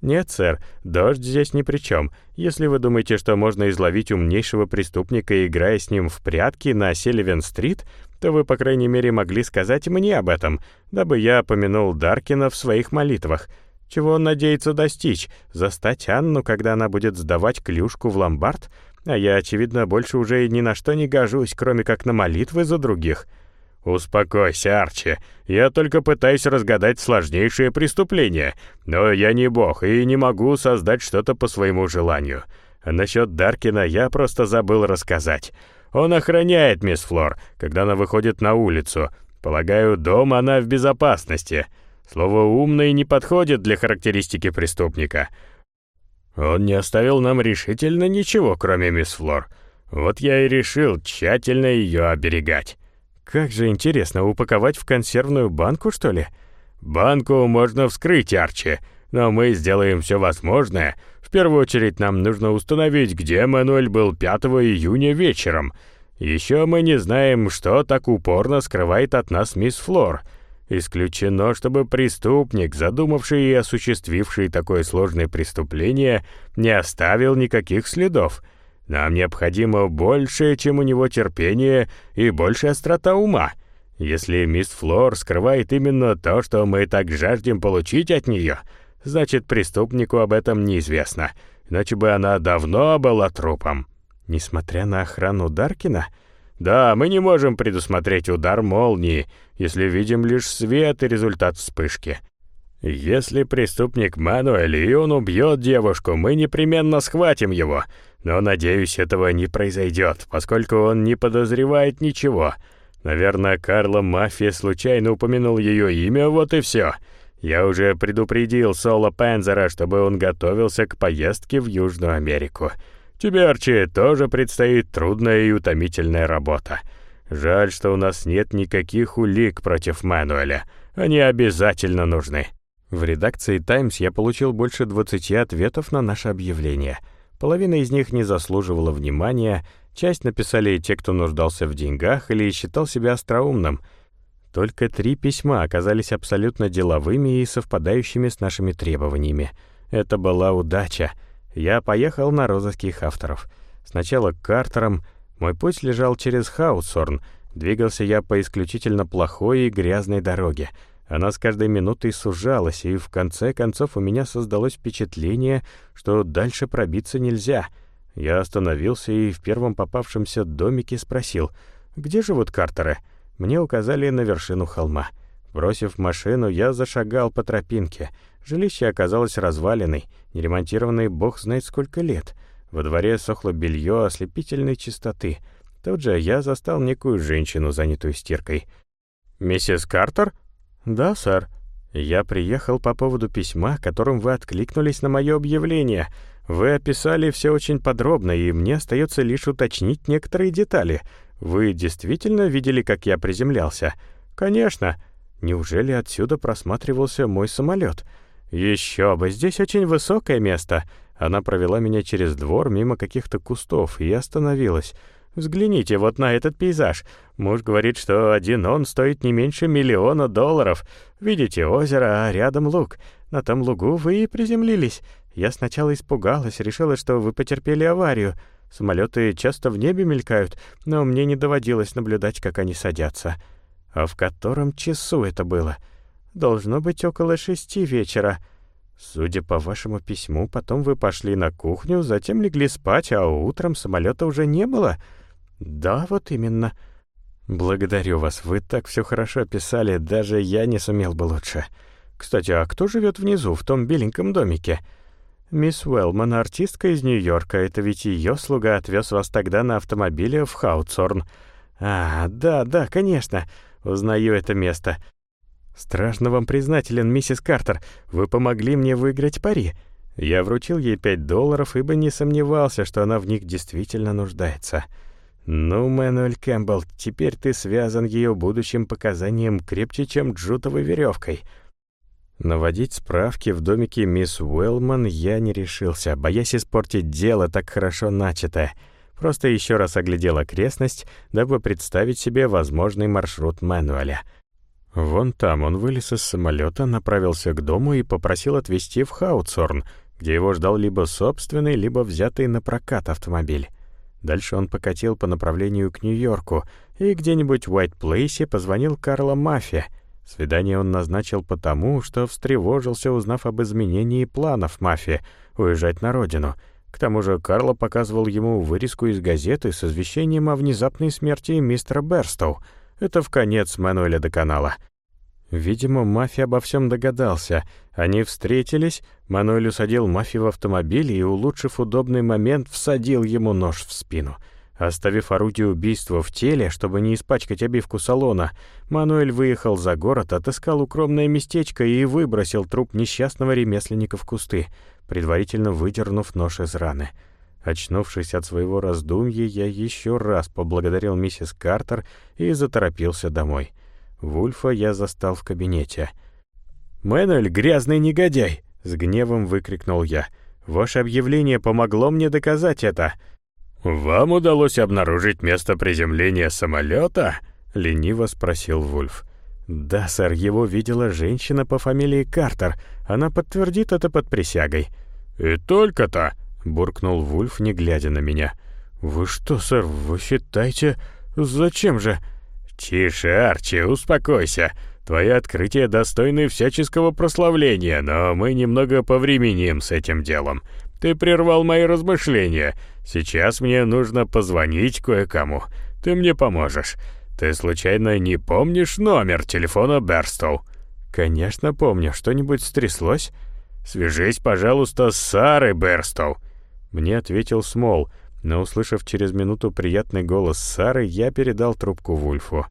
[SPEAKER 1] «Нет, сэр, дождь здесь ни при чем. Если вы думаете, что можно изловить умнейшего преступника, играя с ним в прятки на Селивен-стрит, то вы, по крайней мере, могли сказать мне об этом, дабы я помянул Даркина в своих молитвах. Чего он надеется достичь? Застать Анну, когда она будет сдавать клюшку в ломбард? А я, очевидно, больше уже ни на что не гожусь, кроме как на молитвы за других». «Успокойся, Арчи. Я только пытаюсь разгадать сложнейшие преступления, но я не бог и не могу создать что-то по своему желанию. А насчет Даркина я просто забыл рассказать. Он охраняет мисс Флор, когда она выходит на улицу. Полагаю, дома она в безопасности. Слово «умный» не подходит для характеристики преступника. Он не оставил нам решительно ничего, кроме мисс Флор. Вот я и решил тщательно ее оберегать. Как же интересно, упаковать в консервную банку, что ли? Банку можно вскрыть, Арчи, но мы сделаем все возможное. В первую очередь нам нужно установить, где Мануэль был 5 июня вечером. Еще мы не знаем, что так упорно скрывает от нас мисс Флор. Исключено, чтобы преступник, задумавший и осуществивший такое сложное преступление, не оставил никаких следов. Нам необходимо больше, чем у него терпение и больше острота ума. Если мисс Флор скрывает именно то, что мы так жаждем получить от нее — Значит, преступнику об этом неизвестно, иначе бы она давно была трупом. Несмотря на охрану Даркина? Да, мы не можем предусмотреть удар молнии, если видим лишь свет и результат вспышки. Если преступник Мануэль, и он убьет девушку, мы непременно схватим его. Но, надеюсь, этого не произойдет, поскольку он не подозревает ничего. Наверное, Карла Мафия случайно упомянул ее имя, вот и все. Я уже предупредил Соло Пензера, чтобы он готовился к поездке в Южную Америку. Тебе, Арчи, тоже предстоит трудная и утомительная работа. Жаль, что у нас нет никаких улик против Мануэля. Они обязательно нужны». В редакции «Таймс» я получил больше 20 ответов на наше объявление. Половина из них не заслуживала внимания, часть написали те, кто нуждался в деньгах или считал себя остроумным. Только три письма оказались абсолютно деловыми и совпадающими с нашими требованиями. Это была удача. Я поехал на розыск их авторов. Сначала к Картерам. Мой путь лежал через Хаутсорн. Двигался я по исключительно плохой и грязной дороге — она с каждой минутой сужалась, и в конце концов у меня создалось впечатление, что дальше пробиться нельзя. Я остановился и в первом попавшемся домике спросил, где живут Картеры? Мне указали на вершину холма. Бросив машину, я зашагал по тропинке. Жилище оказалось разваленной, неремонтированной бог знает сколько лет. Во дворе сохло белье ослепительной чистоты. Тут же я застал некую женщину, занятую стиркой. «Миссис Картер?» «Да, сэр. Я приехал по поводу письма, которым вы откликнулись на мое объявление. Вы описали все очень подробно, и мне остается лишь уточнить некоторые детали. Вы действительно видели, как я приземлялся?» «Конечно. Неужели отсюда просматривался мой самолет?» «Еще бы, здесь очень высокое место». Она провела меня через двор мимо каких-то кустов и остановилась. Взгляните вот на этот пейзаж. Муж говорит, что один он стоит не меньше миллиона долларов. Видите озеро, а рядом луг. На том лугу вы и приземлились. Я сначала испугалась, решила, что вы потерпели аварию. Самолеты часто в небе мелькают, но мне не доводилось наблюдать, как они садятся. А в котором часу это было? Должно быть около шести вечера. Судя по вашему письму, потом вы пошли на кухню, затем легли спать, а утром самолета уже не было. «Да, вот именно». «Благодарю вас, вы так все хорошо описали, даже я не сумел бы лучше. Кстати, а кто живет внизу, в том беленьком домике?» «Мисс Уэллман, артистка из Нью-Йорка, это ведь ее слуга отвез вас тогда на автомобиле в Хаутсорн». «А, да, да, конечно, узнаю это место. Страшно вам признателен, миссис Картер, вы помогли мне выиграть пари». Я вручил ей пять долларов, ибо не сомневался, что она в них действительно нуждается. «Ну, Мэнуэль Кэмпбелл, теперь ты связан ее будущим показанием крепче, чем джутовой веревкой». Наводить справки в домике мисс Уэллман я не решился, боясь испортить дело так хорошо начатое. Просто еще раз оглядел окрестность, дабы представить себе возможный маршрут Мэнуэля. Вон там он вылез из самолета, направился к дому и попросил отвезти в Хаутсорн, где его ждал либо собственный, либо взятый на прокат автомобиль. Дальше он покатил по направлению к Нью-Йорку и где-нибудь в Уайт-Плейсе позвонил Карло Мафия. Свидание он назначил потому, что встревожился, узнав об изменении планов мафии уезжать на родину. К тому же Карло показывал ему вырезку из газеты с извещением о внезапной смерти мистера Берстоу. Это в конец Мануэля до канала. Видимо, мафия обо всем догадался. Они встретились, Мануэль усадил мафию в автомобиль и, улучшив удобный момент, всадил ему нож в спину. Оставив орудие убийства в теле, чтобы не испачкать обивку салона, Мануэль выехал за город, отыскал укромное местечко и выбросил труп несчастного ремесленника в кусты, предварительно выдернув нож из раны. Очнувшись от своего раздумья, я еще раз поблагодарил миссис Картер и заторопился домой. Вульфа я застал в кабинете. «Мэнуэль, грязный негодяй!» — с гневом выкрикнул я. «Ваше объявление помогло мне доказать это!»
[SPEAKER 2] «Вам удалось обнаружить место приземления самолета?» — лениво спросил Вульф.
[SPEAKER 1] «Да, сэр, его видела женщина по фамилии Картер. Она подтвердит это под присягой».
[SPEAKER 2] «И только-то!» — буркнул
[SPEAKER 1] Вульф, не глядя на меня. «Вы что, сэр, вы считаете... Зачем же...»
[SPEAKER 2] «Тише, Арчи, успокойся. Твои открытия достойны всяческого прославления, но мы немного повременим с этим делом. Ты прервал мои размышления. Сейчас мне нужно позвонить кое-кому. Ты мне поможешь. Ты случайно не помнишь номер телефона Берстоу?»
[SPEAKER 1] «Конечно помню. Что-нибудь стряслось?»
[SPEAKER 2] «Свяжись, пожалуйста, с Сарой Берстоу».
[SPEAKER 1] Мне ответил Смол — но, услышав через минуту приятный голос Сары, я передал трубку Вульфу.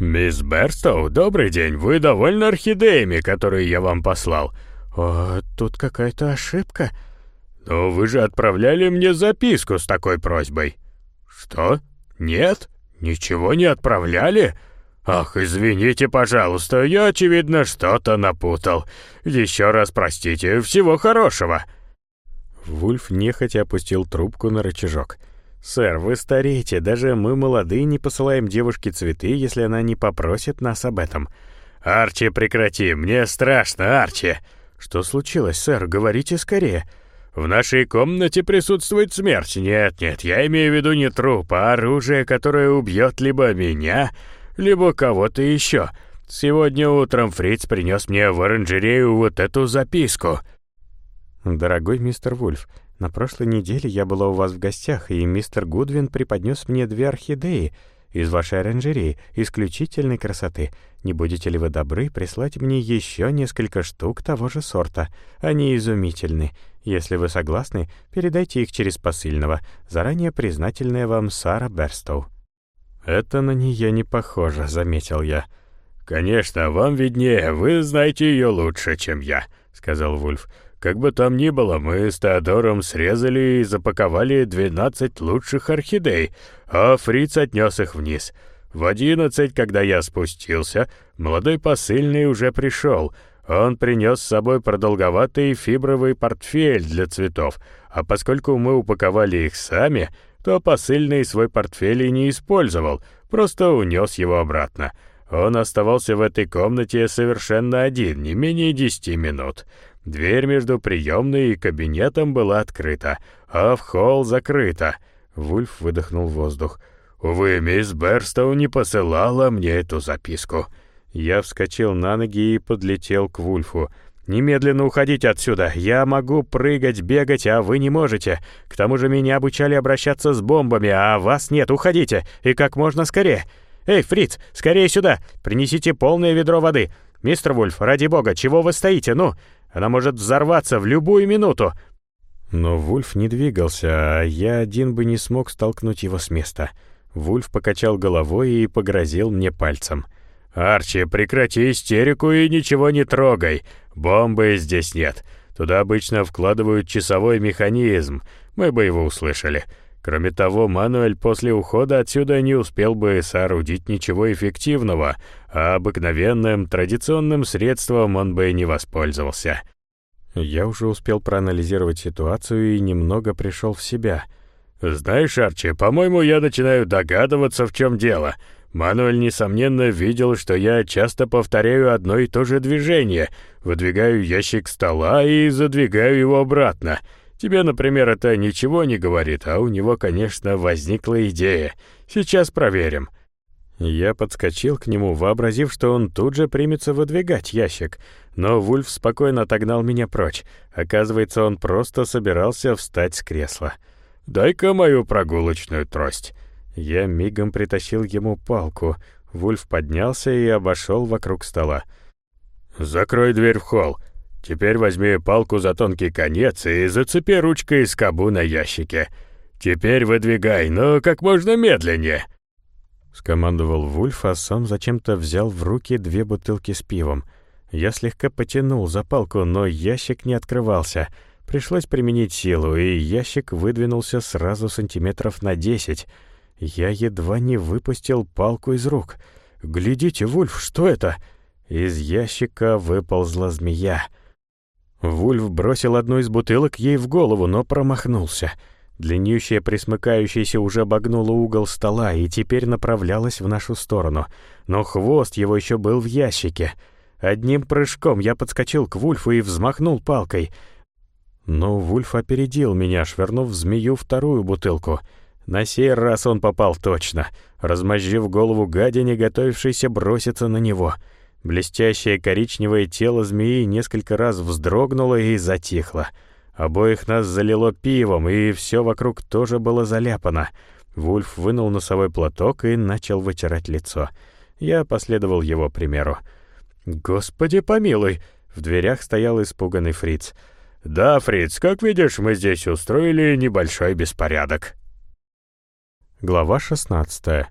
[SPEAKER 2] «Мисс Берстоу, добрый день. Вы довольны орхидеями, которые я вам послал?»
[SPEAKER 1] «О, тут какая-то ошибка».
[SPEAKER 2] «Но вы же отправляли мне записку с такой просьбой». «Что? Нет? Ничего не отправляли?» «Ах, извините, пожалуйста, я, очевидно, что-то напутал. Еще раз простите, всего хорошего!»
[SPEAKER 1] Вульф нехотя опустил трубку на рычажок. «Сэр, вы стареете, даже мы, молодые, не посылаем девушке цветы, если она не попросит нас об этом».
[SPEAKER 2] «Арчи, прекрати, мне страшно, Арчи!»
[SPEAKER 1] «Что случилось, сэр? Говорите скорее!»
[SPEAKER 2] «В нашей комнате присутствует смерть. Нет, нет, я имею в виду не труп, а оружие, которое убьет либо меня, либо кого-то еще. Сегодня утром Фриц принес мне в оранжерею вот эту записку».
[SPEAKER 1] «Дорогой мистер Вульф, на прошлой неделе я была у вас в гостях, и мистер Гудвин преподнес мне две орхидеи из вашей оранжереи исключительной красоты. Не будете ли вы добры прислать мне еще несколько штук того же сорта? Они изумительны. Если вы согласны, передайте их через посыльного. Заранее признательная вам Сара Берстоу». «Это на нее не похоже», — заметил я.
[SPEAKER 2] «Конечно, вам виднее, вы знаете ее лучше, чем я», — сказал Вульф. «Как бы там ни было, мы с Теодором срезали и запаковали двенадцать лучших орхидей, а Фриц отнес их вниз. В одиннадцать, когда я спустился, молодой посыльный уже пришел. Он принес с собой продолговатый фибровый портфель для цветов, а поскольку мы упаковали их сами, то посыльный свой портфель и не использовал, просто унес его обратно. Он оставался в этой комнате совершенно один, не менее десяти минут. Дверь между приемной и кабинетом была открыта, а в холл закрыта. Вульф выдохнул воздух. «Увы, мисс Берстоу не посылала мне эту записку».
[SPEAKER 1] Я вскочил на ноги и подлетел к Вульфу. «Немедленно уходите отсюда. Я могу прыгать, бегать, а вы не можете. К тому же меня обучали обращаться с бомбами, а вас нет. Уходите. И как можно скорее. Эй, Фриц, скорее сюда. Принесите полное ведро воды. Мистер Вульф, ради бога, чего вы стоите? Ну, она может взорваться в любую минуту». Но Вульф не двигался, а я один бы не смог столкнуть его с места. Вульф покачал головой и погрозил мне пальцем.
[SPEAKER 2] «Арчи, прекрати истерику и ничего не трогай. Бомбы здесь нет. Туда обычно вкладывают часовой механизм. Мы бы его услышали. Кроме того, Мануэль после ухода отсюда не успел бы соорудить ничего эффективного, а обыкновенным традиционным средством он бы не воспользовался».
[SPEAKER 1] Я уже успел проанализировать ситуацию и немного пришел в себя.
[SPEAKER 2] «Знаешь, Арчи, по-моему, я начинаю догадываться, в чем дело. Мануэль, несомненно, видел, что я часто повторяю одно и то же движение, выдвигаю ящик стола и задвигаю его обратно. Тебе, например, это ничего не говорит, а у него, конечно, возникла идея. Сейчас проверим».
[SPEAKER 1] Я подскочил к нему, вообразив, что он тут же примется выдвигать ящик, но Вульф спокойно отогнал меня прочь. Оказывается, он просто собирался встать с кресла.
[SPEAKER 2] «Дай-ка мою прогулочную трость».
[SPEAKER 1] Я мигом притащил ему палку. Вульф поднялся и обошел вокруг стола.
[SPEAKER 2] «Закрой дверь в холл. Теперь возьми палку за тонкий конец и зацепи ручкой скобу на ящике. Теперь выдвигай, но как можно медленнее».
[SPEAKER 1] Скомандовал Вульф, а сам зачем-то взял в руки две бутылки с пивом. Я слегка потянул за палку, но ящик не открывался. Пришлось применить силу, и ящик выдвинулся сразу сантиметров на десять — я едва не выпустил палку из рук. «Глядите, Вульф, что это?» Из ящика выползла змея. Вульф бросил одну из бутылок ей в голову, но промахнулся. Длиннющая присмыкающаяся уже обогнула угол стола и теперь направлялась в нашу сторону. Но хвост его еще был в ящике. Одним прыжком я подскочил к Вульфу и взмахнул палкой. Но Вульф опередил меня, швырнув змею вторую бутылку — на сей раз он попал точно, размозжив голову гадине, готовившейся броситься на него. Блестящее коричневое тело змеи несколько раз вздрогнуло и затихло. Обоих нас залило пивом, и все вокруг тоже было заляпано. Вульф вынул носовой платок и начал вытирать лицо. Я последовал его примеру. «Господи помилуй!» В дверях стоял испуганный фриц.
[SPEAKER 2] «Да, фриц, как видишь, мы здесь устроили небольшой беспорядок».
[SPEAKER 1] Глава 16.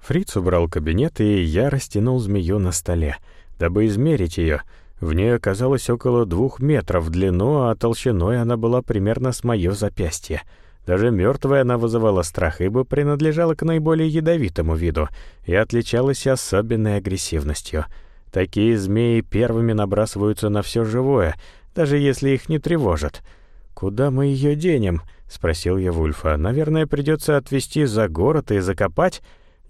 [SPEAKER 1] Фриц убрал кабинет, и я растянул змею на столе, дабы измерить ее. В ней оказалось около двух метров в длину, а толщиной она была примерно с мое запястье. Даже мертвая она вызывала страх, ибо принадлежала к наиболее ядовитому виду и отличалась особенной агрессивностью. Такие змеи первыми набрасываются на все живое, даже если их не тревожат. «Куда мы ее денем?» — спросил я Вульфа. «Наверное, придется отвезти за город и закопать?»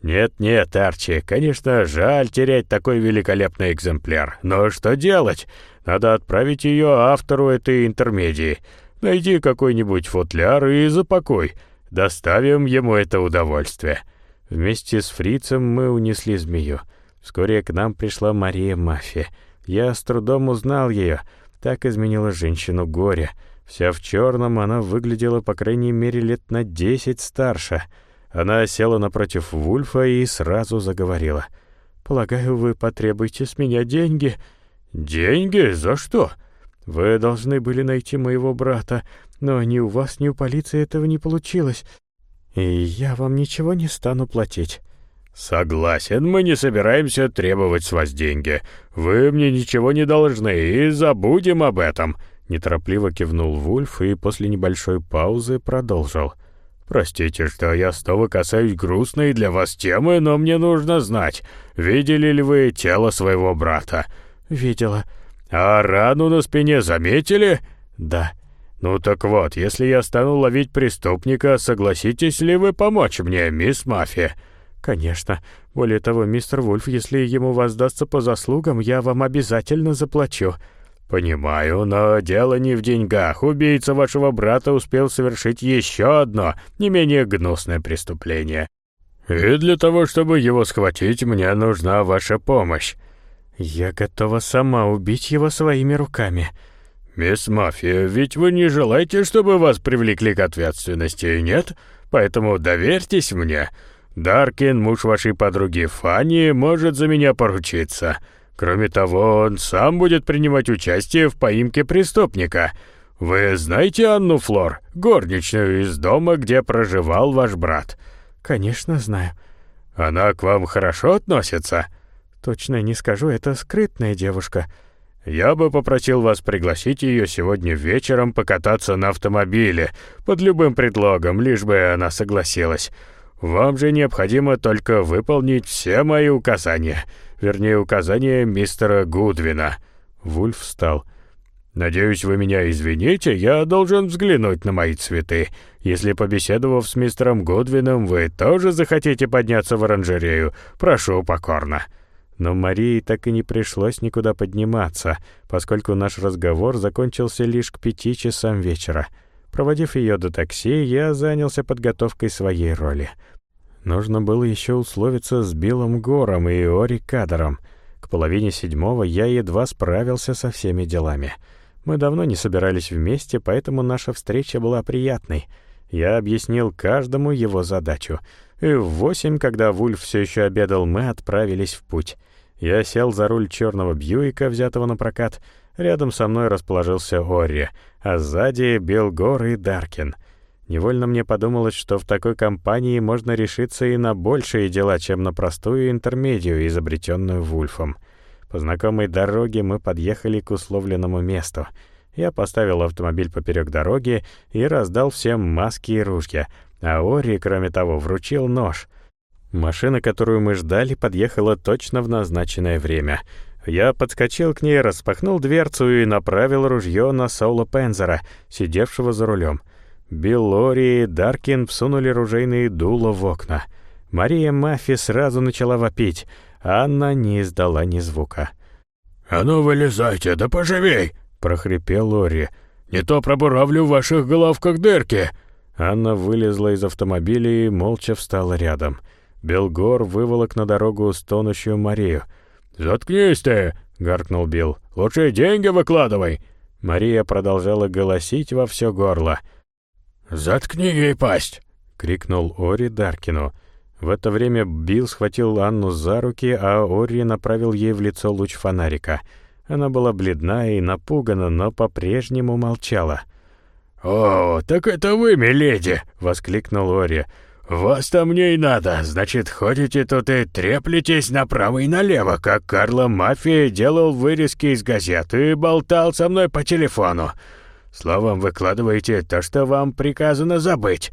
[SPEAKER 2] «Нет-нет, Арчи, конечно, жаль терять такой великолепный экземпляр. Но что делать? Надо отправить ее автору этой интермедии. Найди какой-нибудь футляр и запакуй. Доставим ему это удовольствие».
[SPEAKER 1] Вместе с фрицем мы унесли змею. Вскоре к нам пришла Мария Мафия. Я с трудом узнал ее. Так изменила женщину горе. Вся в черном, она выглядела, по крайней мере, лет на десять старше — она села напротив Вульфа и сразу заговорила. «Полагаю, вы потребуете с меня деньги?»
[SPEAKER 2] «Деньги? За что?»
[SPEAKER 1] «Вы должны были найти моего брата, но ни у вас, ни у полиции этого не получилось, и я вам ничего не стану платить».
[SPEAKER 2] «Согласен, мы не собираемся требовать с вас деньги. Вы мне ничего не должны, и забудем об этом», — неторопливо кивнул Вульф и после небольшой паузы продолжил. — «Простите, что я снова касаюсь грустной для вас темы, но мне нужно знать, видели ли вы тело своего брата?»
[SPEAKER 1] «Видела».
[SPEAKER 2] «А рану на спине заметили?»
[SPEAKER 1] «Да».
[SPEAKER 2] «Ну так вот, если я стану ловить преступника, согласитесь ли вы помочь мне, мисс Мафия?»
[SPEAKER 1] «Конечно. Более того, мистер Вульф, если ему воздастся по заслугам, я вам обязательно заплачу».
[SPEAKER 2] «Понимаю, но дело не в деньгах. Убийца вашего брата успел совершить еще одно, не менее гнусное преступление. И для того, чтобы его схватить, мне нужна ваша помощь».
[SPEAKER 1] «Я готова сама убить его своими руками».
[SPEAKER 2] «Мисс Мафия, ведь вы не желаете, чтобы вас привлекли к ответственности, нет? Поэтому доверьтесь мне. Даркин, муж вашей подруги Фанни, может за меня поручиться». Кроме того, он сам будет принимать участие в поимке преступника. Вы знаете Анну Флор, горничную из дома, где проживал ваш брат?
[SPEAKER 1] Конечно, знаю.
[SPEAKER 2] Она к вам хорошо относится?
[SPEAKER 1] Точно не скажу, это скрытная девушка.
[SPEAKER 2] Я бы попросил вас пригласить ее сегодня вечером покататься на автомобиле под любым предлогом, лишь бы она согласилась. Вам же необходимо только выполнить все мои указания вернее, указание мистера Гудвина». Вульф встал. «Надеюсь, вы меня извините, я должен взглянуть на мои цветы. Если, побеседовав с мистером Гудвином, вы тоже захотите подняться в оранжерею, прошу покорно».
[SPEAKER 1] Но Марии так и не пришлось никуда подниматься, поскольку наш разговор закончился лишь к пяти часам вечера. Проводив ее до такси, я занялся подготовкой своей роли — Нужно было еще условиться с Биллом Гором и Ори Кадром. К половине седьмого я едва справился со всеми делами. Мы давно не собирались вместе, поэтому наша встреча была приятной. Я объяснил каждому его задачу. И в восемь, когда Вульф все еще обедал, мы отправились в путь. Я сел за руль черного Бьюика, взятого на прокат. Рядом со мной расположился Ори, а сзади Билл Гор и Даркин — Невольно мне подумалось, что в такой компании можно решиться и на большие дела, чем на простую интермедию, изобретенную Вульфом. По знакомой дороге мы подъехали к условленному месту. Я поставил автомобиль поперек дороги и раздал всем маски и ружья, а Ори, кроме того, вручил нож. Машина, которую мы ждали, подъехала точно в назначенное время. Я подскочил к ней, распахнул дверцу и направил ружье на Соло Пензера, сидевшего за рулем — Беллори и Даркин всунули ружейные дула в окна. Мария Маффи сразу начала вопить. Анна не издала ни звука.
[SPEAKER 2] «А ну, вылезайте, да поживей!» — прохрипел Лори. «Не то пробуравлю в ваших головках дырки!»
[SPEAKER 1] Анна вылезла из автомобиля и молча встала рядом. Белгор выволок на дорогу стонущую Марию.
[SPEAKER 2] «Заткнись ты!» — гаркнул Билл. «Лучше деньги выкладывай!»
[SPEAKER 1] Мария продолжала голосить во все горло —
[SPEAKER 2] «Заткни ей пасть!»
[SPEAKER 1] — крикнул Ори Даркину. В это время Билл схватил Анну за руки, а Ори направил ей в лицо луч фонарика. Она была бледна и напугана, но по-прежнему молчала.
[SPEAKER 2] «О, так это вы, миледи!» — воскликнул Ори. «Вас-то мне и надо. Значит, ходите тут и треплетесь направо и налево, как Карло Мафия делал вырезки из газет и болтал со мной по телефону. Словом, выкладываете то, что вам приказано забыть.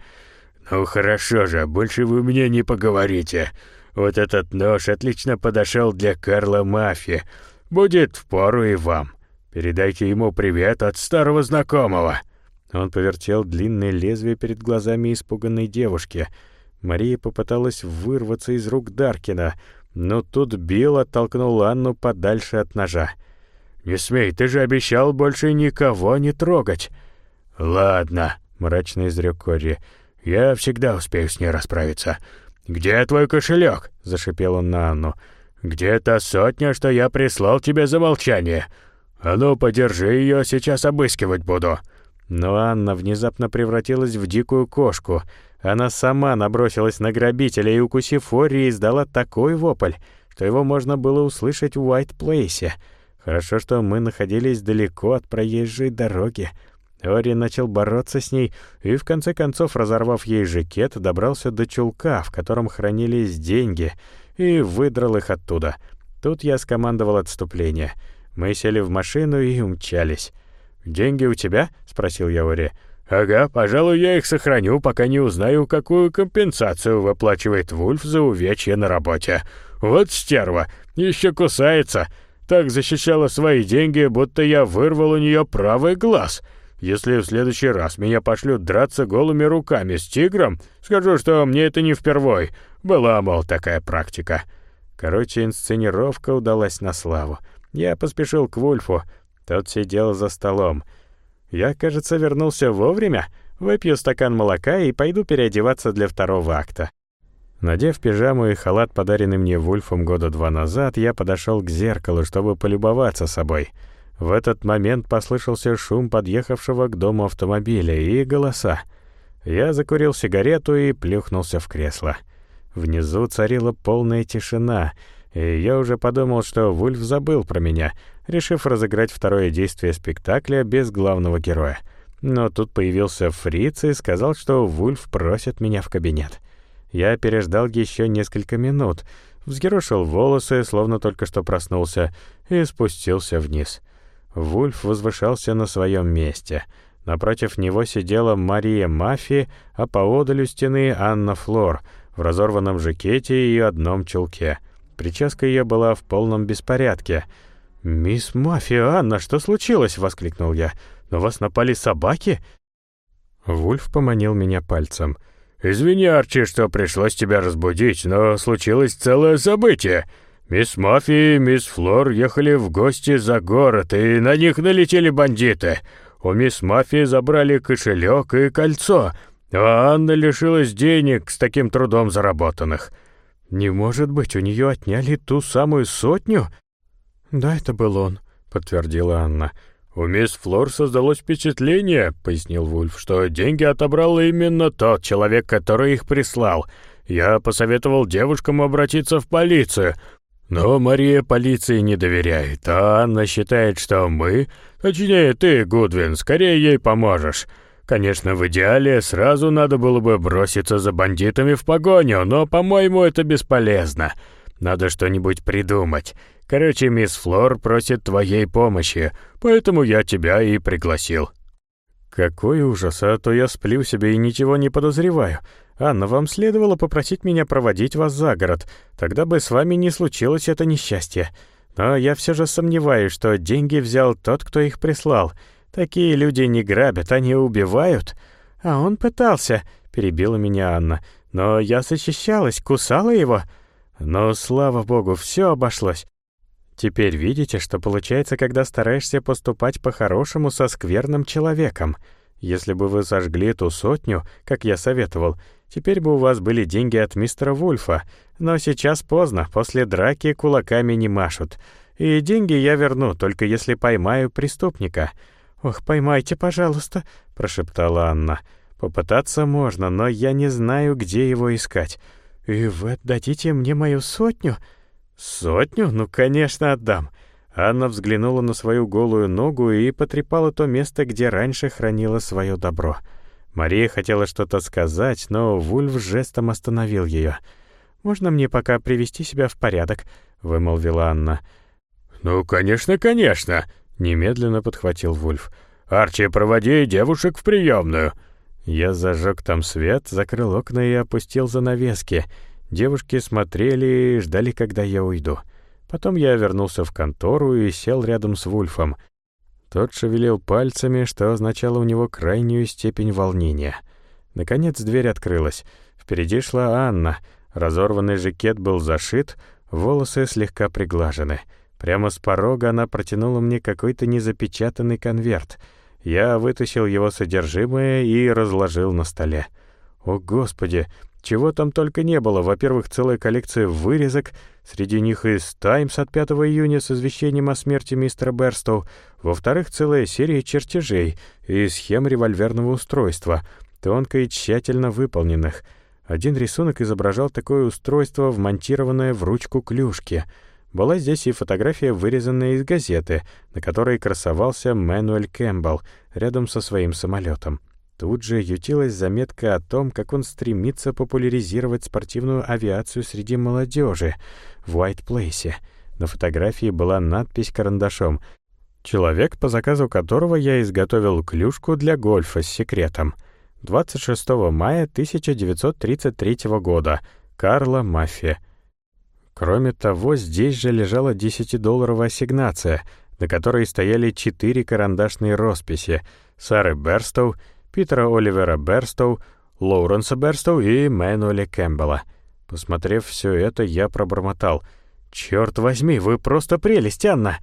[SPEAKER 2] Ну хорошо же, больше вы мне не поговорите. Вот этот нож отлично подошел для Карла Мафии. Будет впору и вам. Передайте ему привет от старого знакомого».
[SPEAKER 1] Он повертел длинное лезвие перед глазами испуганной девушки. Мария попыталась вырваться из рук Даркина, но тут Билл оттолкнул Анну подальше от ножа.
[SPEAKER 2] «Не смей, ты же обещал больше никого не трогать». «Ладно», — мрачно изрек Кори, — «я всегда успею с ней расправиться. Где твой кошелек? зашипел он на Анну. «Где та сотня, что я прислал тебе за молчание? А ну, подержи ее, сейчас обыскивать буду».
[SPEAKER 1] Но Анна внезапно превратилась в дикую кошку. Она сама набросилась на грабителя и, укусив Ори, издала такой вопль, что его можно было услышать в Уайт-Плейсе. Хорошо, что мы находились далеко от проезжей дороги. Ори начал бороться с ней и, в конце концов, разорвав ей жакет, добрался до чулка, в котором хранились деньги, и выдрал их оттуда. Тут я скомандовал отступление. Мы сели в машину и умчались. «Деньги у тебя?» — спросил я Ори.
[SPEAKER 2] «Ага, пожалуй, я их сохраню, пока не узнаю, какую компенсацию выплачивает Вульф за увечья на работе. Вот стерва, еще кусается. Так защищала свои деньги, будто я вырвал у нее правый глаз. Если в следующий раз меня пошлют драться голыми руками с тигром, скажу, что мне это не впервой. Была, мол, такая практика».
[SPEAKER 1] Короче, инсценировка удалась на славу. Я поспешил к Вульфу. Тот сидел за столом. Я, кажется, вернулся вовремя. Выпью стакан молока и пойду переодеваться для второго акта. Надев пижаму и халат, подаренный мне Вульфом года два назад, я подошел к зеркалу, чтобы полюбоваться собой. В этот момент послышался шум подъехавшего к дому автомобиля и голоса. Я закурил сигарету и плюхнулся в кресло. Внизу царила полная тишина, и я уже подумал, что Вульф забыл про меня, решив разыграть второе действие спектакля без главного героя. Но тут появился Фриц и сказал, что Вульф просит меня в кабинет. Я переждал еще несколько минут, взъерошил волосы, словно только что проснулся, и спустился вниз. Вульф возвышался на своем месте. Напротив него сидела Мария Мафи, а поодаль у стены Анна Флор в разорванном жакете и одном чулке — Прическа ее была в полном беспорядке. «Мисс Мафия, Анна, что случилось?» — воскликнул я. «На вас напали собаки?» Вульф поманил меня пальцем.
[SPEAKER 2] «Извини, Арчи, что пришлось тебя разбудить, но случилось целое событие. Мисс Мафия и мисс Флор ехали в гости за город, и на них налетели бандиты. У мисс Мафии забрали кошелек и кольцо, а Анна лишилась денег с таким трудом заработанных».
[SPEAKER 1] «Не может быть, у нее отняли ту самую сотню?» «Да, это был он», — подтвердила Анна.
[SPEAKER 2] «У мисс Флор создалось впечатление», — пояснил Вульф, «что деньги отобрал именно тот человек, который их прислал. Я посоветовал девушкам обратиться в полицию, но Мария полиции не доверяет, а Анна считает, что мы, точнее ты, Гудвин, скорее ей поможешь. Конечно, в идеале сразу надо было бы броситься за бандитами в погоню, но, по-моему, это бесполезно. Надо что-нибудь придумать. Короче, мисс Флор просит твоей помощи, поэтому я тебя и пригласил».
[SPEAKER 1] «Какой ужас, а то я сплю себе и ничего не подозреваю. Анна, вам следовало попросить меня проводить вас за город, тогда бы с вами не случилось это несчастье. Но я все же сомневаюсь, что деньги взял тот, кто их прислал». Такие люди не грабят, они убивают. А он пытался, перебила меня Анна. Но я защищалась, кусала его. Но, слава богу, все обошлось. Теперь видите, что получается, когда стараешься поступать по-хорошему со скверным человеком. Если бы вы сожгли эту сотню, как я советовал, теперь бы у вас были деньги от мистера Вульфа. Но сейчас поздно, после драки кулаками не машут. И деньги я верну, только если поймаю преступника. «Ох, поймайте, пожалуйста», — прошептала Анна. «Попытаться можно, но я не знаю, где его искать. И вы отдадите мне мою сотню?» «Сотню? Ну, конечно, отдам». Анна взглянула на свою голую ногу и потрепала то место, где раньше хранила свое добро. Мария хотела что-то сказать, но Вульф жестом остановил ее. «Можно мне пока привести себя в порядок?» — вымолвила Анна.
[SPEAKER 2] «Ну, конечно, конечно!» Немедленно подхватил Вульф. «Арчи, проводи девушек в приемную!»
[SPEAKER 1] Я зажег там свет, закрыл окна и опустил занавески. Девушки смотрели и ждали, когда я уйду. Потом я вернулся в контору и сел рядом с Вульфом. Тот шевелил пальцами, что означало у него крайнюю степень волнения. Наконец дверь открылась. Впереди шла Анна. Разорванный жакет был зашит, волосы слегка приглажены. Прямо с порога она протянула мне какой-то незапечатанный конверт. Я вытащил его содержимое и разложил на столе. О, Господи! Чего там только не было. Во-первых, целая коллекция вырезок, среди них из «Таймс» от 5 июня с извещением о смерти мистера Берстоу. Во-вторых, целая серия чертежей и схем револьверного устройства, тонко и тщательно выполненных. Один рисунок изображал такое устройство, вмонтированное в ручку клюшки. Была здесь и фотография, вырезанная из газеты, на которой красовался Мэнуэль Кэмпбелл рядом со своим самолетом. Тут же ютилась заметка о том, как он стремится популяризировать спортивную авиацию среди молодежи в Уайт-Плейсе. На фотографии была надпись карандашом «Человек, по заказу которого я изготовил клюшку для гольфа с секретом. 26 мая 1933 года. Карла Маффи». Кроме того, здесь же лежала 10-долларовая ассигнация, на которой стояли четыре карандашные росписи Сары Берстоу, Питера Оливера Берстоу, Лоуренса Берстоу и Мэнуэля Кэмпбелла. Посмотрев все это, я пробормотал. «Черт возьми, вы просто прелесть, Анна!»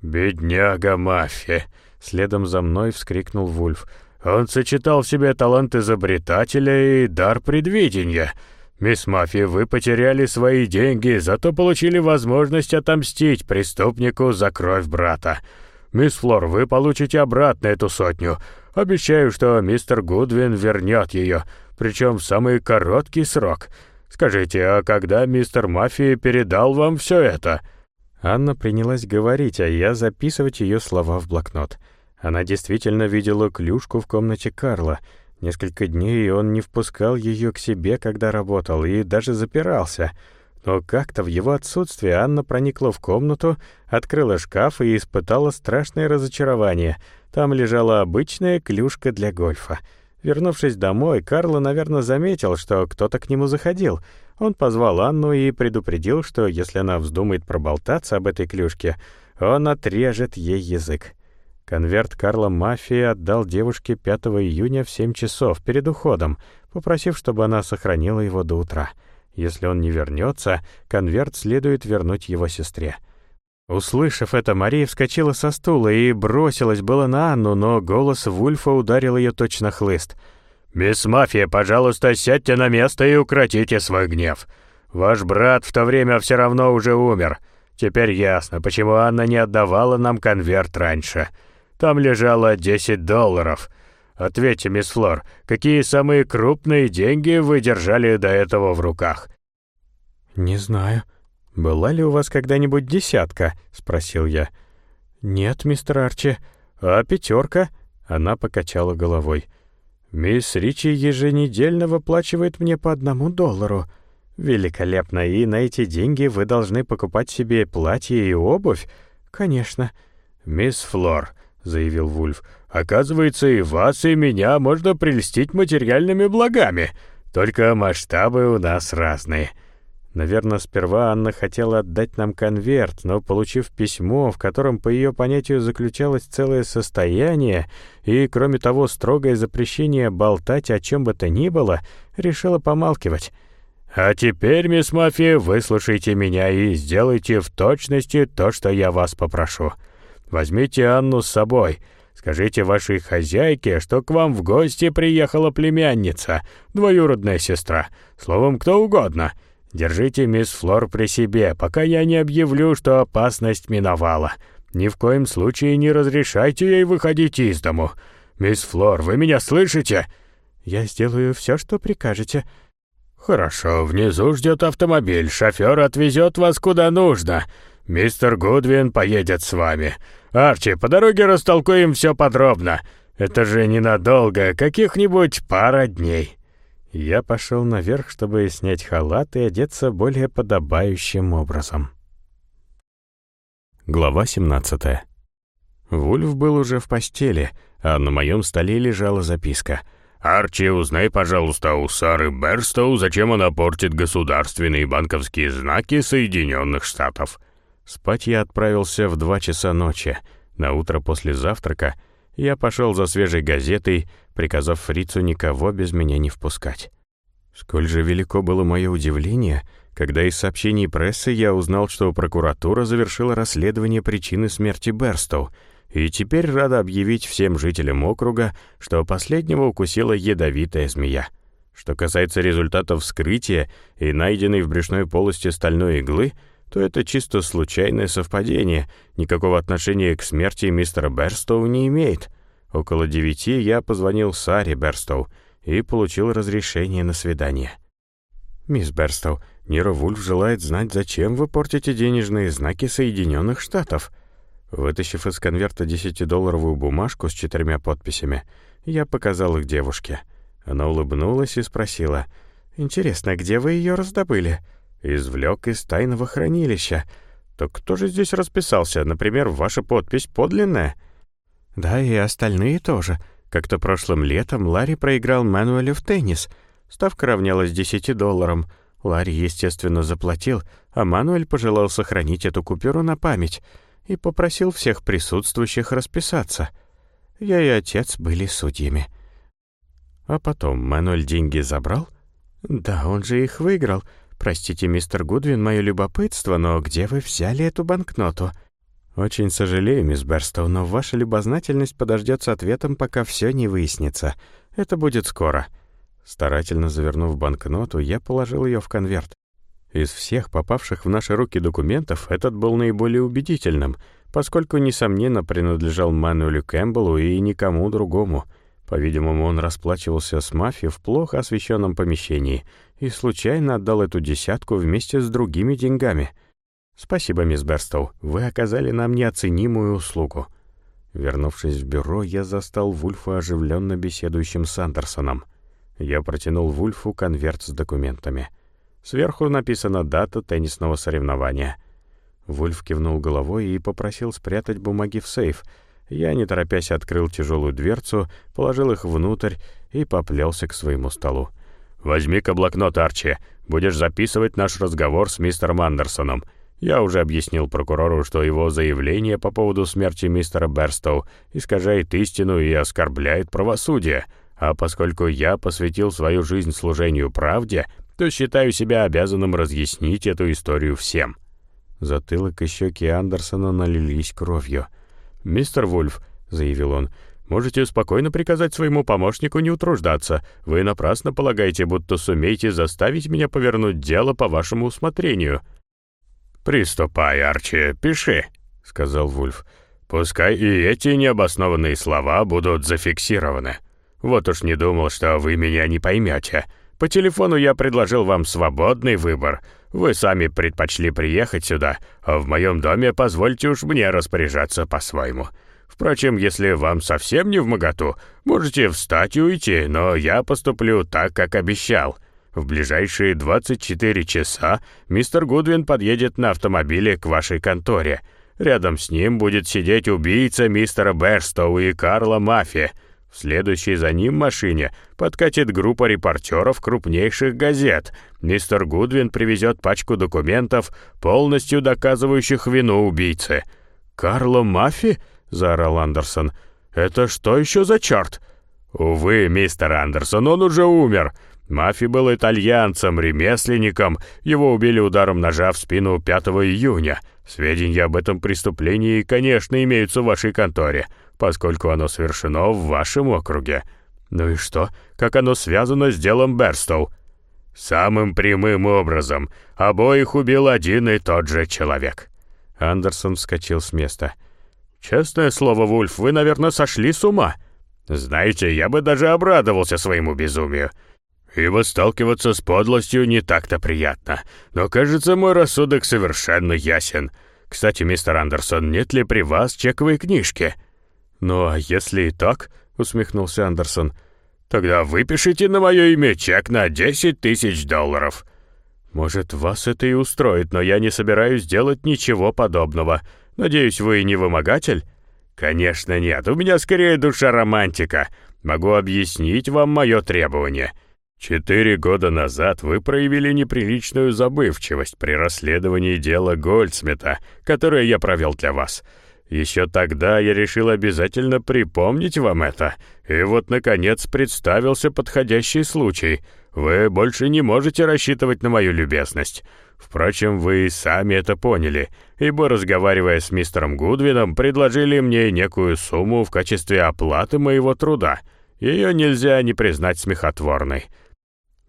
[SPEAKER 2] «Бедняга мафия!» — следом за мной вскрикнул Вульф. «Он сочетал в себе талант изобретателя и дар предвидения. Мисс Мафия, вы потеряли свои деньги, зато получили возможность отомстить преступнику за кровь брата. Мисс Флор, вы получите обратно эту сотню, Обещаю, что мистер Гудвин вернет ее, причем в самый короткий срок. Скажите, а когда мистер Маффи передал вам все это?»
[SPEAKER 1] Анна принялась говорить, а я записывать ее слова в блокнот. Она действительно видела клюшку в комнате Карла. Несколько дней он не впускал ее к себе, когда работал, и даже запирался. Но как-то в его отсутствие Анна проникла в комнату, открыла шкаф и испытала страшное разочарование — там лежала обычная клюшка для гольфа. Вернувшись домой, Карло, наверное, заметил, что кто-то к нему заходил. Он позвал Анну и предупредил, что если она вздумает проболтаться об этой клюшке, он отрежет ей язык. Конверт Карла Мафии отдал девушке 5 июня в 7 часов перед уходом, попросив, чтобы она сохранила его до утра. Если он не вернется, конверт следует вернуть его сестре. Услышав это, Мария вскочила со стула и бросилась было на Анну, но голос Вульфа ударил ее точно хлыст. «Мисс Мафия, пожалуйста, сядьте на место и укротите свой гнев. Ваш брат в то время все равно уже умер. Теперь ясно, почему Анна не отдавала нам конверт раньше. Там лежало 10 долларов. Ответьте, мисс Флор, какие самые крупные деньги вы держали до этого в руках?» «Не знаю», «Была ли у вас когда-нибудь десятка?» — спросил я. «Нет, мистер Арчи. А пятерка?» Она покачала головой. «Мисс Ричи еженедельно выплачивает мне по одному доллару. Великолепно, и на эти деньги вы должны покупать себе платье и обувь? Конечно».
[SPEAKER 2] «Мисс Флор», — заявил Вульф, — «оказывается, и вас, и меня можно прельстить материальными благами, только масштабы у нас разные».
[SPEAKER 1] Наверное, сперва Анна хотела отдать нам конверт, но, получив письмо, в котором, по ее понятию, заключалось целое состояние, и, кроме того, строгое запрещение болтать о чем бы то ни было, решила помалкивать.
[SPEAKER 2] «А теперь, мисс Мафия, выслушайте меня и сделайте в точности то, что я вас попрошу. Возьмите Анну с собой». Скажите вашей хозяйке, что к вам в гости приехала племянница, двоюродная сестра, словом, кто угодно. Держите мисс Флор при себе, пока я не объявлю, что опасность миновала. Ни в коем случае не разрешайте ей выходить из дому. Мисс Флор, вы меня слышите?»
[SPEAKER 1] «Я сделаю все, что прикажете».
[SPEAKER 2] «Хорошо, внизу ждет автомобиль, шофер отвезет вас куда нужно. Мистер Гудвин поедет с вами. Арчи, по дороге растолкуем все подробно. Это же ненадолго, каких-нибудь пара дней».
[SPEAKER 1] Я пошел наверх, чтобы снять халат и одеться более подобающим образом. Глава 17. Вульф был уже в постели, а на моем столе лежала записка.
[SPEAKER 2] «Арчи, узнай, пожалуйста, у Сары Берстоу, зачем она портит государственные банковские знаки Соединенных Штатов».
[SPEAKER 1] Спать я отправился в два часа ночи. На утро после завтрака я пошел за свежей газетой, приказав фрицу никого без меня не впускать. Сколь же велико было мое удивление, когда из сообщений прессы я узнал, что прокуратура завершила расследование причины смерти Берстоу, и теперь рада объявить всем жителям округа, что последнего укусила ядовитая змея. Что касается результатов вскрытия и найденной в брюшной полости стальной иглы, то это чисто случайное совпадение, никакого отношения к смерти мистера Берстоу не имеет. Около девяти я позвонил Саре Берстоу и получил разрешение на свидание. «Мисс Берстоу, Ниро Вульф желает знать, зачем вы портите денежные знаки Соединенных Штатов», Вытащив из конверта десятидолларовую бумажку с четырьмя подписями, я показал их девушке. Она улыбнулась и спросила, «Интересно, где вы ее раздобыли?» «Извлек из тайного хранилища. Так кто же здесь расписался? Например, ваша подпись подлинная?» «Да, и остальные тоже. Как-то прошлым летом Ларри проиграл Мануэлю в теннис. Ставка равнялась десяти долларам. Ларри, естественно, заплатил, а Мануэль пожелал сохранить эту купюру на память» и попросил всех присутствующих расписаться. Я и отец были судьями. А потом Мануэль деньги забрал? Да, он же их выиграл. Простите, мистер Гудвин, мое любопытство, но где вы взяли эту банкноту? Очень сожалею, мисс Берстоу, но ваша любознательность подождет с ответом, пока все не выяснится. Это будет скоро. Старательно завернув банкноту, я положил ее в конверт. Из всех попавших в наши руки документов этот был наиболее убедительным, поскольку, несомненно, принадлежал Мануэлю Кэмпбеллу и никому другому. По-видимому, он расплачивался с мафией в плохо освещенном помещении и случайно отдал эту десятку вместе с другими деньгами. «Спасибо, мисс Берстоу, вы оказали нам неоценимую услугу». Вернувшись в бюро, я застал Вульфа оживленно беседующим с Андерсоном. Я протянул Вульфу конверт с документами — Сверху написана дата теннисного соревнования. Вульф кивнул головой и попросил спрятать бумаги в сейф. Я, не торопясь, открыл тяжелую дверцу, положил их внутрь и поплелся к своему столу.
[SPEAKER 2] «Возьми-ка блокнот, Арчи. Будешь записывать наш разговор с мистером Андерсоном. Я уже объяснил прокурору, что его заявление по поводу смерти мистера Берстоу искажает истину и оскорбляет правосудие. А поскольку я посвятил свою жизнь служению правде, то считаю себя обязанным разъяснить эту историю всем».
[SPEAKER 1] Затылок и щеки Андерсона налились кровью.
[SPEAKER 2] «Мистер Вульф», — заявил он, — «можете спокойно приказать своему помощнику не утруждаться. Вы напрасно полагаете, будто сумеете заставить меня повернуть дело по вашему усмотрению». «Приступай, Арчи, пиши», — сказал Вульф. «Пускай и эти необоснованные слова будут зафиксированы. Вот уж не думал, что вы меня не поймете. По телефону я предложил вам свободный выбор. Вы сами предпочли приехать сюда, а в моем доме позвольте уж мне распоряжаться по-своему. Впрочем, если вам совсем не в моготу, можете встать и уйти, но я поступлю так, как обещал. В ближайшие 24 часа мистер Гудвин подъедет на автомобиле к вашей конторе. Рядом с ним будет сидеть убийца мистера Берстоу и Карла Мафия. В следующей за ним машине подкатит группа репортеров крупнейших газет. Мистер Гудвин привезет пачку документов, полностью доказывающих вину убийцы. «Карло Маффи?» — заорал Андерсон. «Это что еще за черт?» «Увы, мистер Андерсон, он уже умер. Мафи был итальянцем, ремесленником. Его убили ударом ножа в спину 5 июня. Сведения об этом преступлении, конечно, имеются в вашей конторе поскольку оно совершено в вашем округе. Ну и что? Как оно связано с делом Берстоу? Самым прямым образом. Обоих убил один и тот же человек. Андерсон вскочил с места. «Честное слово, Вульф, вы, наверное, сошли с ума. Знаете, я бы даже обрадовался своему безумию. Ибо сталкиваться с подлостью не так-то приятно. Но, кажется, мой рассудок совершенно ясен. Кстати, мистер Андерсон, нет ли при вас чековой книжки?» «Ну а если и так?» — усмехнулся Андерсон. «Тогда выпишите на мое имя чек на 10 тысяч долларов». «Может, вас это и устроит, но я не собираюсь делать ничего подобного. Надеюсь, вы не вымогатель?» «Конечно нет, у меня скорее душа романтика. Могу объяснить вам мое требование. Четыре года назад вы проявили неприличную забывчивость при расследовании дела Гольдсмита, которое я провел для вас. Еще тогда я решил обязательно припомнить вам это, и вот, наконец, представился подходящий случай. Вы больше не можете рассчитывать на мою любезность. Впрочем, вы сами это поняли, ибо, разговаривая с мистером Гудвином, предложили мне некую сумму в качестве оплаты моего труда. Ее нельзя не признать смехотворной.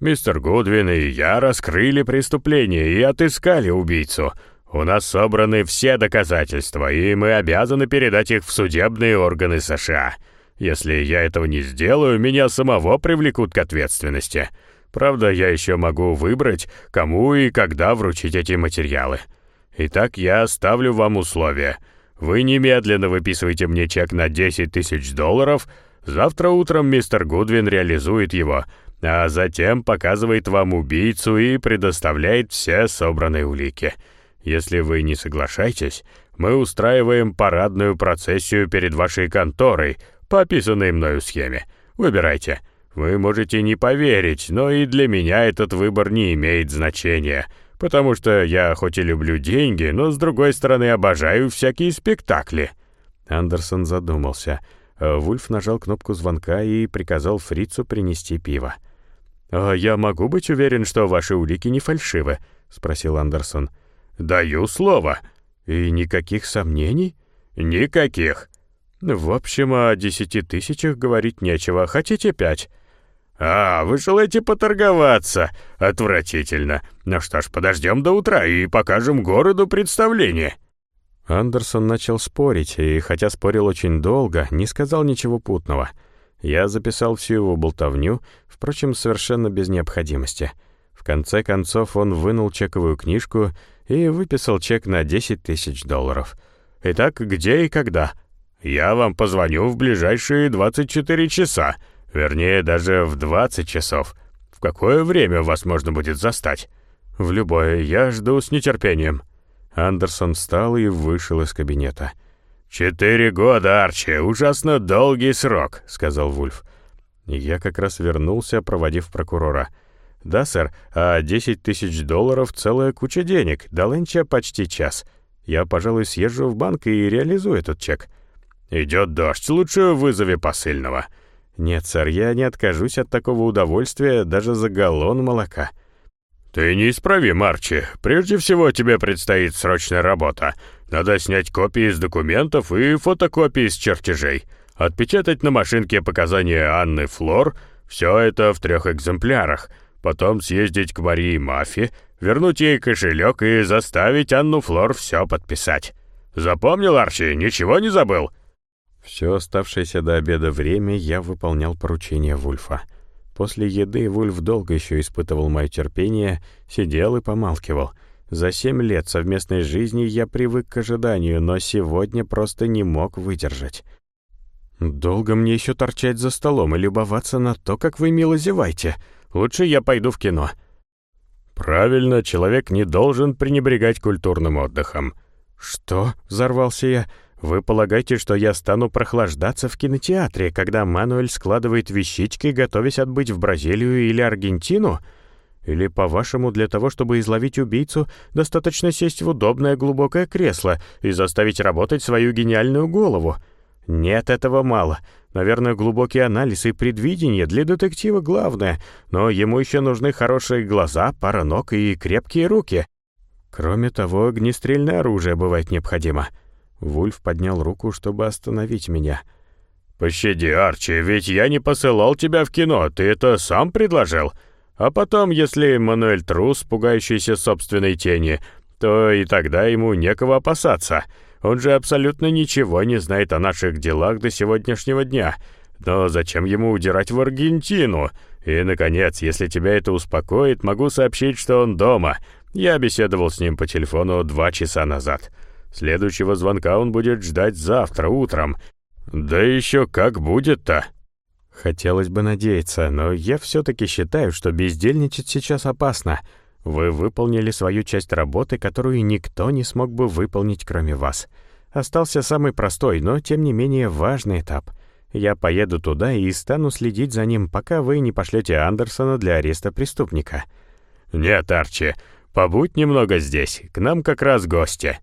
[SPEAKER 2] Мистер Гудвин и я раскрыли преступление и отыскали убийцу. У нас собраны все доказательства, и мы обязаны передать их в судебные органы США. Если я этого не сделаю, меня самого привлекут к ответственности. Правда, я еще могу выбрать, кому и когда вручить эти материалы. Итак, я ставлю вам условия. Вы немедленно выписываете мне чек на 10 тысяч долларов. Завтра утром мистер Гудвин реализует его, а затем показывает вам убийцу и предоставляет все собранные улики. Если вы не соглашаетесь, мы устраиваем парадную процессию перед вашей конторой по описанной мною схеме. Выбирайте. Вы можете не поверить, но и для меня этот выбор не имеет значения, потому что я хоть и люблю деньги, но с другой стороны обожаю всякие спектакли».
[SPEAKER 1] Андерсон задумался. А Вульф нажал кнопку звонка и приказал фрицу принести пиво.
[SPEAKER 2] «А я могу быть уверен, что ваши улики не фальшивы?» — спросил Андерсон. «Даю слово». «И никаких сомнений?» «Никаких».
[SPEAKER 1] «В общем, о десяти тысячах говорить нечего. Хотите пять?»
[SPEAKER 2] «А, вы желаете поторговаться? Отвратительно. Ну что ж, подождем до утра и покажем городу представление».
[SPEAKER 1] Андерсон начал спорить, и хотя спорил очень долго, не сказал ничего путного. Я записал всю его болтовню, впрочем, совершенно без необходимости. В конце концов он вынул чековую книжку и выписал чек на 10 тысяч долларов. «Итак, где и когда?»
[SPEAKER 2] «Я вам позвоню в ближайшие 24 часа», Вернее, даже в 20 часов. В какое время вас можно будет застать?
[SPEAKER 1] В любое. Я жду с нетерпением. Андерсон встал и вышел из кабинета.
[SPEAKER 2] «Четыре года, Арчи, ужасно долгий срок», — сказал Вульф.
[SPEAKER 1] Я как раз вернулся, проводив прокурора. «Да, сэр, а 10 тысяч долларов — целая куча денег. До ленча почти час. Я, пожалуй, съезжу в банк и реализую этот чек».
[SPEAKER 2] «Идет дождь, лучше вызови посыльного».
[SPEAKER 1] «Нет, сэр, я не откажусь от такого удовольствия даже за галлон молока».
[SPEAKER 2] «Ты неисправим, Арчи. Прежде всего тебе предстоит срочная работа. Надо снять копии из документов и фотокопии из чертежей. Отпечатать на машинке показания Анны Флор. Все это в трех экземплярах. Потом съездить к Марии Мафи, вернуть ей кошелек и заставить Анну Флор все подписать. Запомнил, Арчи? Ничего не забыл?»
[SPEAKER 1] Все оставшееся до обеда время я выполнял поручения Вульфа. После еды Вульф долго еще испытывал мое терпение, сидел и помалкивал. За семь лет совместной жизни я привык к ожиданию, но сегодня просто не мог выдержать. «Долго мне еще торчать за столом и любоваться на то, как вы мило зеваете. Лучше я пойду в кино».
[SPEAKER 2] «Правильно, человек не должен пренебрегать культурным отдыхом».
[SPEAKER 1] «Что?» — взорвался я. Вы полагаете, что я стану прохлаждаться в кинотеатре, когда Мануэль складывает вещички, готовясь отбыть в Бразилию или Аргентину? Или, по-вашему, для того, чтобы изловить убийцу, достаточно сесть в удобное глубокое кресло и заставить работать свою гениальную голову? Нет, этого мало. Наверное, глубокий анализ и предвидение для детектива главное, но ему еще нужны хорошие глаза, пара ног и крепкие руки. Кроме того, огнестрельное оружие бывает необходимо — Вульф поднял руку, чтобы остановить меня.
[SPEAKER 2] «Пощади, Арчи, ведь я не посылал тебя в кино, ты это сам предложил. А потом, если Мануэль трус, пугающийся собственной тени, то и тогда ему некого опасаться. Он же абсолютно ничего не знает о наших делах до сегодняшнего дня. Но зачем ему удирать в Аргентину? И, наконец, если тебя это успокоит, могу сообщить, что он дома. Я беседовал с ним по телефону два часа назад». Следующего звонка он будет ждать завтра утром. Да еще как будет-то?
[SPEAKER 1] Хотелось бы надеяться, но я все-таки считаю, что бездельничать сейчас опасно. Вы выполнили свою часть работы, которую никто не смог бы выполнить, кроме вас. Остался самый простой, но, тем не менее, важный этап. Я поеду туда и стану следить за ним, пока вы не пошлете Андерсона для ареста преступника».
[SPEAKER 2] «Нет, Арчи, побудь немного здесь, к нам как раз гости».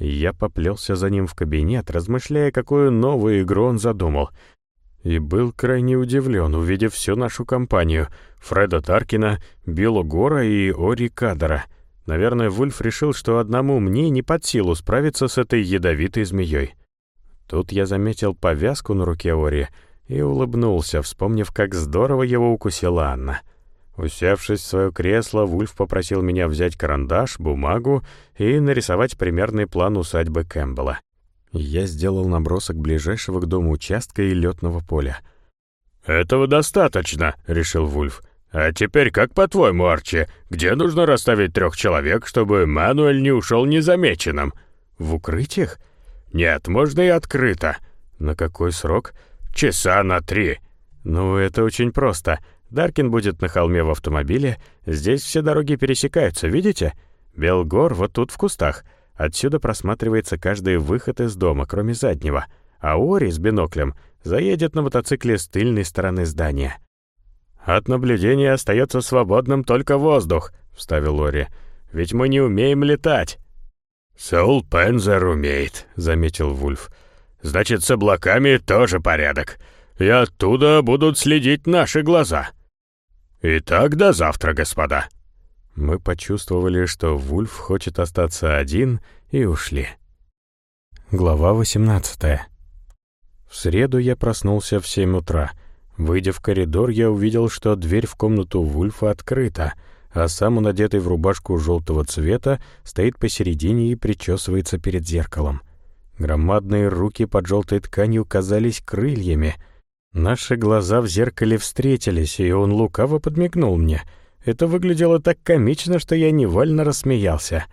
[SPEAKER 1] Я поплелся за ним в кабинет, размышляя, какую новую игру он задумал. И был крайне удивлен, увидев всю нашу компанию — Фреда Таркина, Билла Гора и Ори Кадера. Наверное, Вульф решил, что одному мне не под силу справиться с этой ядовитой змеей. Тут я заметил повязку на руке Ори и улыбнулся, вспомнив, как здорово его укусила Анна. Усевшись в свое кресло, Вульф попросил меня взять карандаш, бумагу и нарисовать примерный план усадьбы Кэмпбелла. Я сделал набросок ближайшего к дому участка и летного поля.
[SPEAKER 2] «Этого достаточно», — решил Вульф. «А теперь как по-твоему, Арчи, где нужно расставить трех человек, чтобы Мануэль не ушел незамеченным?»
[SPEAKER 1] «В укрытиях?»
[SPEAKER 2] «Нет, можно и открыто».
[SPEAKER 1] «На какой срок?»
[SPEAKER 2] «Часа на три».
[SPEAKER 1] «Ну, это очень просто. Даркин будет на холме в автомобиле. Здесь все дороги пересекаются, видите? Белгор вот тут в кустах. Отсюда просматривается каждый выход из дома, кроме заднего. А Ори с биноклем заедет на мотоцикле с тыльной стороны здания.
[SPEAKER 2] «От наблюдения остается свободным только воздух», — вставил Ори. «Ведь мы не умеем летать». «Соул Пензер умеет», — заметил Вульф. «Значит, с облаками тоже порядок. И оттуда будут следить наши глаза». «Итак, до завтра, господа».
[SPEAKER 1] Мы почувствовали, что Вульф хочет остаться один, и ушли. Глава 18 В среду я проснулся в 7 утра. Выйдя в коридор, я увидел, что дверь в комнату Вульфа открыта, а сам он, одетый в рубашку желтого цвета, стоит посередине и причесывается перед зеркалом. Громадные руки под желтой тканью казались крыльями. Наши глаза в зеркале встретились, и он лукаво подмигнул мне — это выглядело так комично, что я невольно рассмеялся.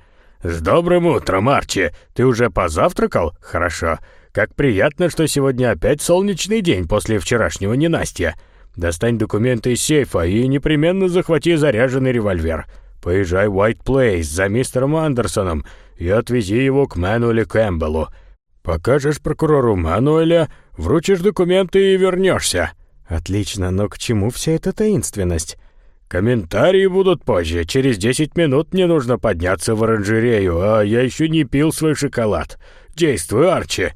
[SPEAKER 2] «С добрым утром, Арчи! Ты уже позавтракал? Хорошо. Как приятно, что сегодня опять солнечный день после вчерашнего ненастья. Достань документы из сейфа и непременно захвати заряженный револьвер. Поезжай в White Place за мистером Андерсоном и отвези его к Мануэлю Кэмпбеллу. Покажешь прокурору Мануэля, вручишь документы и вернешься».
[SPEAKER 1] «Отлично, но к чему вся эта таинственность?»
[SPEAKER 2] «Комментарии будут позже. Через десять минут мне нужно подняться в оранжерею, а я еще не пил свой шоколад. Действуй, Арчи!»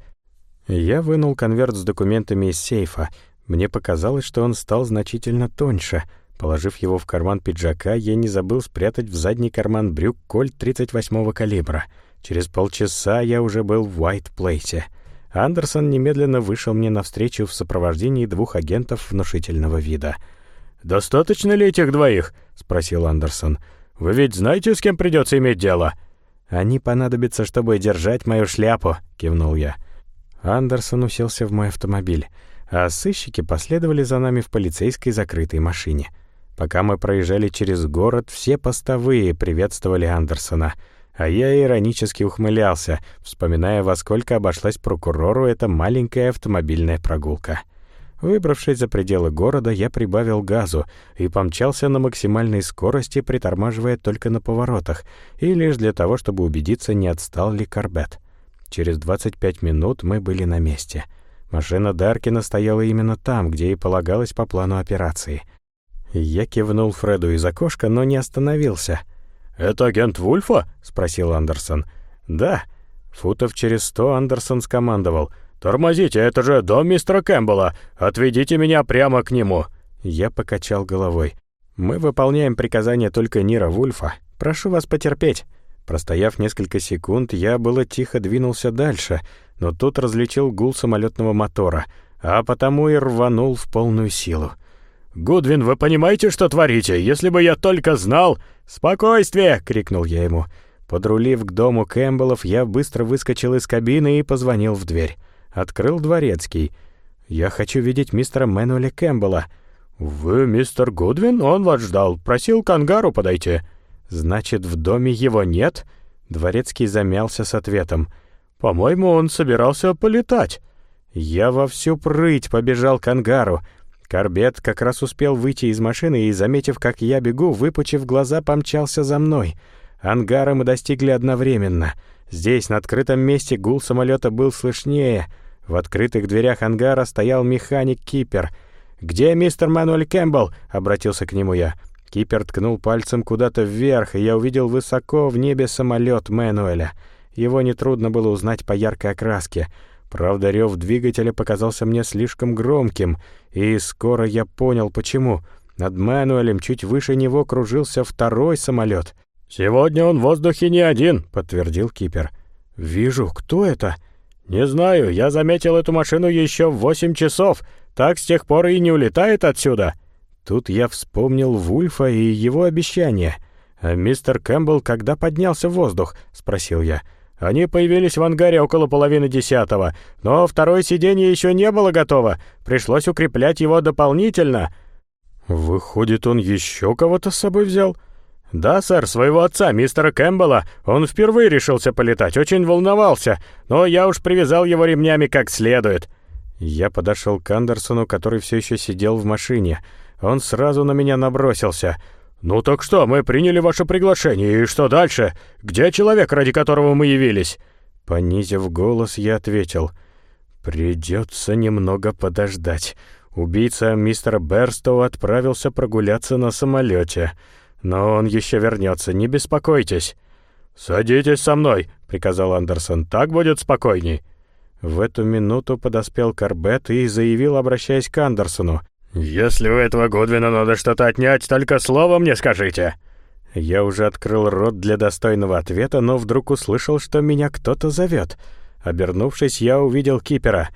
[SPEAKER 1] Я вынул конверт с документами из сейфа. Мне показалось, что он стал значительно тоньше. Положив его в карман пиджака, я не забыл спрятать в задний карман брюк кольт 38-го калибра. Через полчаса я уже был в Уайт-Плейсе. Андерсон немедленно вышел мне навстречу в сопровождении двух агентов внушительного вида —
[SPEAKER 2] «Достаточно ли этих двоих?» — спросил Андерсон. «Вы ведь знаете, с кем придется иметь дело?»
[SPEAKER 1] «Они понадобятся, чтобы держать мою шляпу», — кивнул я. Андерсон уселся в мой автомобиль, а сыщики последовали за нами в полицейской закрытой машине. Пока мы проезжали через город, все постовые приветствовали Андерсона, а я иронически ухмылялся, вспоминая, во сколько обошлась прокурору эта маленькая автомобильная прогулка. Выбравшись за пределы города, я прибавил газу и помчался на максимальной скорости, притормаживая только на поворотах, и лишь для того, чтобы убедиться, не отстал ли Корбет. Через 25 минут мы были на месте. Машина Даркина стояла именно там, где и полагалось по плану операции. Я кивнул Фреду из окошка, но не остановился.
[SPEAKER 2] «Это агент Вульфа?»
[SPEAKER 1] — спросил Андерсон. «Да». Футов через сто Андерсон скомандовал —
[SPEAKER 2] «Тормозите, это же дом мистера Кэмпбелла! Отведите меня прямо к нему!»
[SPEAKER 1] Я покачал головой. «Мы выполняем приказания только Нира Вульфа. Прошу вас потерпеть». Простояв несколько секунд, я было тихо двинулся дальше, но тут различил гул самолетного мотора, а потому и рванул в полную силу.
[SPEAKER 2] «Гудвин, вы понимаете, что творите? Если бы я только знал...»
[SPEAKER 1] «Спокойствие!» — крикнул я ему. Подрулив к дому Кэмпбеллов, я быстро выскочил из кабины и позвонил в дверь. Открыл дворецкий. «Я хочу видеть мистера Мэнуэля Кэмпбелла».
[SPEAKER 2] «Вы мистер Гудвин? Он вас ждал. Просил к ангару подойти».
[SPEAKER 1] «Значит, в доме его нет?» Дворецкий замялся с ответом.
[SPEAKER 2] «По-моему, он собирался полетать».
[SPEAKER 1] Я во всю прыть побежал к ангару. Корбет как раз успел выйти из машины и, заметив, как я бегу, выпучив глаза, помчался за мной. Ангара мы достигли одновременно — Здесь, на открытом месте, гул самолета был слышнее. В открытых дверях ангара стоял механик-кипер. «Где мистер Мануэль Кэмпбелл?» — обратился к нему я. Кипер ткнул пальцем куда-то вверх, и я увидел высоко в небе самолет Мануэля. Его нетрудно было узнать по яркой окраске. Правда, рев двигателя показался мне слишком громким, и скоро я понял, почему. Над Мануэлем чуть выше него кружился второй самолет.
[SPEAKER 2] «Сегодня он в воздухе не один», — подтвердил Кипер.
[SPEAKER 1] «Вижу. Кто это?»
[SPEAKER 2] «Не знаю. Я заметил эту машину еще в восемь часов. Так с тех пор и не улетает отсюда».
[SPEAKER 1] Тут я вспомнил Вульфа и его обещание. «А мистер Кэмпбелл когда поднялся в воздух?» — спросил я.
[SPEAKER 2] «Они появились в ангаре около половины десятого, но второе сиденье еще не было готово. Пришлось укреплять его дополнительно».
[SPEAKER 1] «Выходит, он еще кого-то с собой взял?»
[SPEAKER 2] «Да, сэр, своего отца, мистера Кэмпбелла. Он впервые решился полетать, очень волновался, но я уж привязал его ремнями как следует».
[SPEAKER 1] Я подошел к Андерсону, который все еще сидел в машине. Он сразу на меня набросился.
[SPEAKER 2] «Ну так что, мы приняли ваше приглашение, и что дальше? Где человек, ради которого мы явились?»
[SPEAKER 1] Понизив голос, я ответил. «Придется немного подождать. Убийца мистера Берстоу отправился прогуляться на самолете. Но он еще вернется, не беспокойтесь».
[SPEAKER 2] «Садитесь со мной», — приказал Андерсон. «Так будет спокойней».
[SPEAKER 1] В эту минуту подоспел Корбет и заявил, обращаясь к Андерсону.
[SPEAKER 2] «Если у этого Гудвина надо что-то отнять, только слово мне скажите».
[SPEAKER 1] Я уже открыл рот для достойного ответа, но вдруг услышал, что меня кто-то зовет. Обернувшись, я увидел Кипера.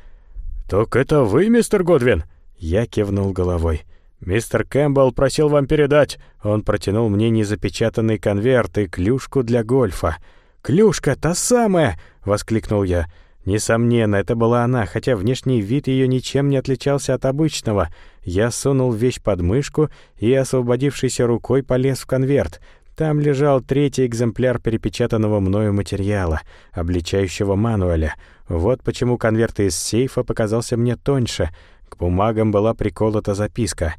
[SPEAKER 2] «Так это вы, мистер Гудвин?»
[SPEAKER 1] Я кивнул головой.
[SPEAKER 2] «Мистер Кэмпбелл просил вам передать».
[SPEAKER 1] Он протянул мне незапечатанный конверт и клюшку для гольфа. «Клюшка, та самая!» — воскликнул я. Несомненно, это была она, хотя внешний вид ее ничем не отличался от обычного. Я сунул вещь под мышку и, освободившейся рукой, полез в конверт. Там лежал третий экземпляр перепечатанного мною материала, обличающего мануэля. Вот почему конверт из сейфа показался мне тоньше. К бумагам была приколота записка.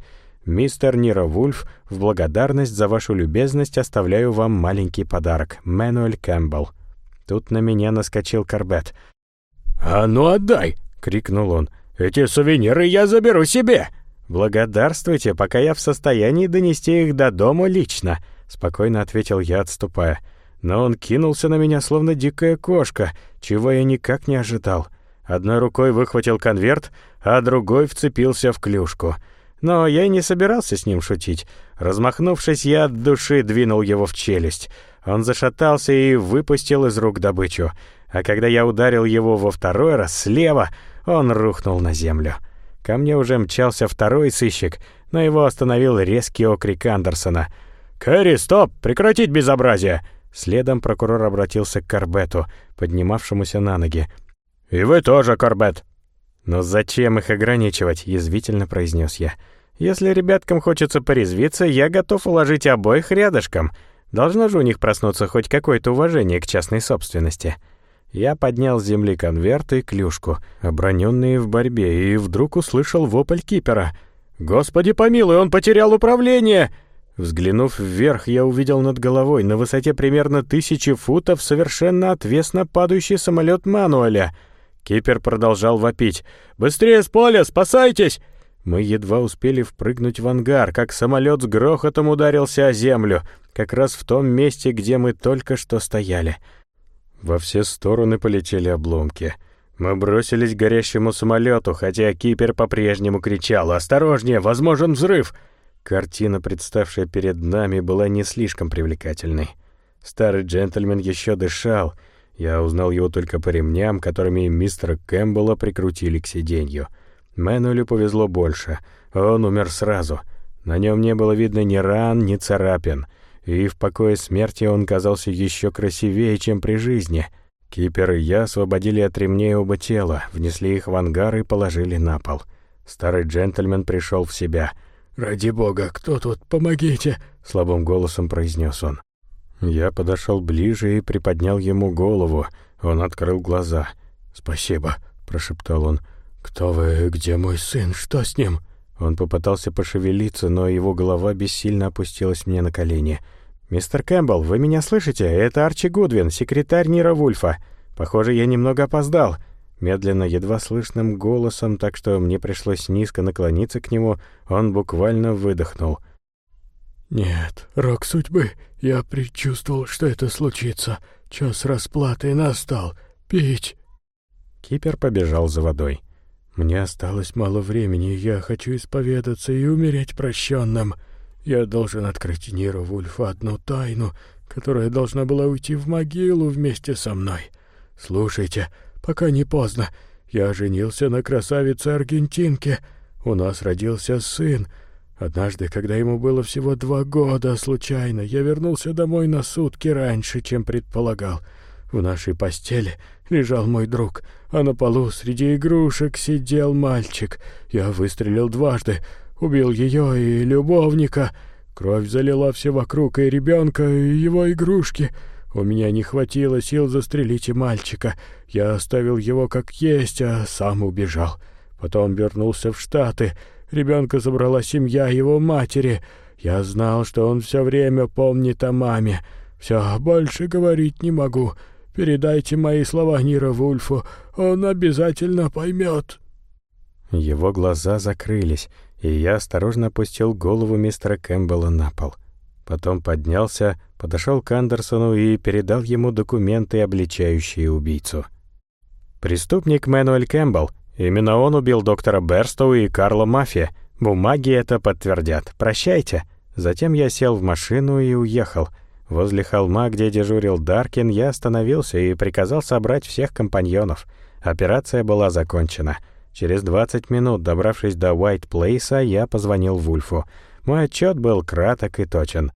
[SPEAKER 1] «Мистер Нира Вульф, в благодарность за вашу любезность оставляю вам маленький подарок. Мануэль Кэмпбелл». Тут на меня наскочил Корбет.
[SPEAKER 2] «А ну отдай!» — крикнул он. «Эти сувениры я заберу себе!»
[SPEAKER 1] «Благодарствуйте, пока я в состоянии донести их до дома лично», — спокойно ответил я, отступая. Но он кинулся на меня, словно дикая кошка, чего я никак не ожидал. Одной рукой выхватил конверт, а другой вцепился в клюшку. Но я и не собирался с ним шутить. Размахнувшись, я от души двинул его в челюсть. Он зашатался и выпустил из рук добычу а когда я ударил его во второй раз слева, он рухнул на землю. Ко мне уже мчался второй сыщик, но его остановил резкий окрик Андерсона.
[SPEAKER 2] «Кэрри, стоп! Прекратить безобразие!»
[SPEAKER 1] Следом прокурор обратился к Корбету, поднимавшемуся на ноги.
[SPEAKER 2] «И вы тоже, Корбет!»
[SPEAKER 1] «Но зачем их ограничивать?» — язвительно произнес я. «Если ребяткам хочется порезвиться, я готов уложить обоих рядышком. Должно же у них проснуться хоть какое-то уважение к частной собственности». Я поднял с земли конверт и клюшку, оброненные в борьбе, и вдруг услышал вопль кипера.
[SPEAKER 2] «Господи помилуй, он потерял управление!»
[SPEAKER 1] Взглянув вверх, я увидел над головой, на высоте примерно тысячи футов, совершенно отвесно падающий самолет Мануэля. Кипер продолжал вопить.
[SPEAKER 2] «Быстрее с поля, спасайтесь!»
[SPEAKER 1] Мы едва успели впрыгнуть в ангар, как самолет с грохотом ударился о землю, как раз в том месте, где мы только что стояли. Во все стороны полетели обломки. Мы бросились к горящему самолету, хотя кипер по-прежнему кричал «Осторожнее! Возможен взрыв!» Картина, представшая перед нами, была не слишком привлекательной. Старый джентльмен еще дышал. Я узнал его только по ремням, которыми мистера Кэмпбелла прикрутили к сиденью. Мэнулю повезло больше. Он умер сразу. На нем не было видно ни ран, ни царапин — и в покое смерти он казался еще красивее, чем при жизни. Кипер и я освободили от ремней оба тела, внесли их в ангар и положили на пол. Старый джентльмен пришел в себя.
[SPEAKER 2] «Ради бога, кто тут? Помогите!» — слабым голосом произнес он.
[SPEAKER 1] Я подошел ближе и приподнял ему голову. Он открыл глаза.
[SPEAKER 2] «Спасибо», — прошептал он. «Кто вы? Где мой сын? Что с ним?»
[SPEAKER 1] Он попытался пошевелиться, но его голова бессильно опустилась мне на колени. «Мистер Кэмпбелл, вы меня слышите? Это Арчи Гудвин, секретарь Нира Вульфа. Похоже, я немного опоздал». Медленно, едва слышным голосом, так что мне пришлось низко наклониться к нему, он буквально выдохнул.
[SPEAKER 3] «Нет, рок судьбы. Я предчувствовал, что это случится. Час расплаты настал. Пить!»
[SPEAKER 1] Кипер побежал за водой.
[SPEAKER 3] «Мне осталось мало времени, я хочу исповедаться и умереть прощенным. Я должен открыть Ниру Вульфу одну тайну, которая должна была уйти в могилу вместе со мной. Слушайте, пока не поздно, я женился на красавице-аргентинке. У нас родился сын. Однажды, когда ему было всего два года, случайно, я вернулся домой на сутки раньше, чем предполагал. В нашей постели лежал мой друг, а на полу среди игрушек сидел мальчик. Я выстрелил дважды, убил ее и любовника. Кровь залила все вокруг, и ребенка, и его игрушки. У меня не хватило сил застрелить и мальчика. Я оставил его как есть, а сам убежал. Потом вернулся в Штаты. Ребенка забрала семья его матери. Я знал, что он все время помнит о маме. Все, больше говорить не могу. Передайте мои слова Нира Вульфу, он обязательно поймет».
[SPEAKER 1] Его глаза закрылись, и я осторожно опустил голову мистера Кэмпбелла на пол. Потом поднялся, подошел к Андерсону и передал ему документы, обличающие убийцу. «Преступник Мэнуэль Кэмпбелл. Именно он убил доктора Берстоу и Карла Мафия. Бумаги это подтвердят. Прощайте». Затем я сел в машину и уехал — Возле холма, где дежурил Даркин, я остановился и приказал собрать всех компаньонов. Операция была закончена. Через 20 минут, добравшись до Уайт Плейса, я позвонил Вульфу. Мой отчет был краток и точен.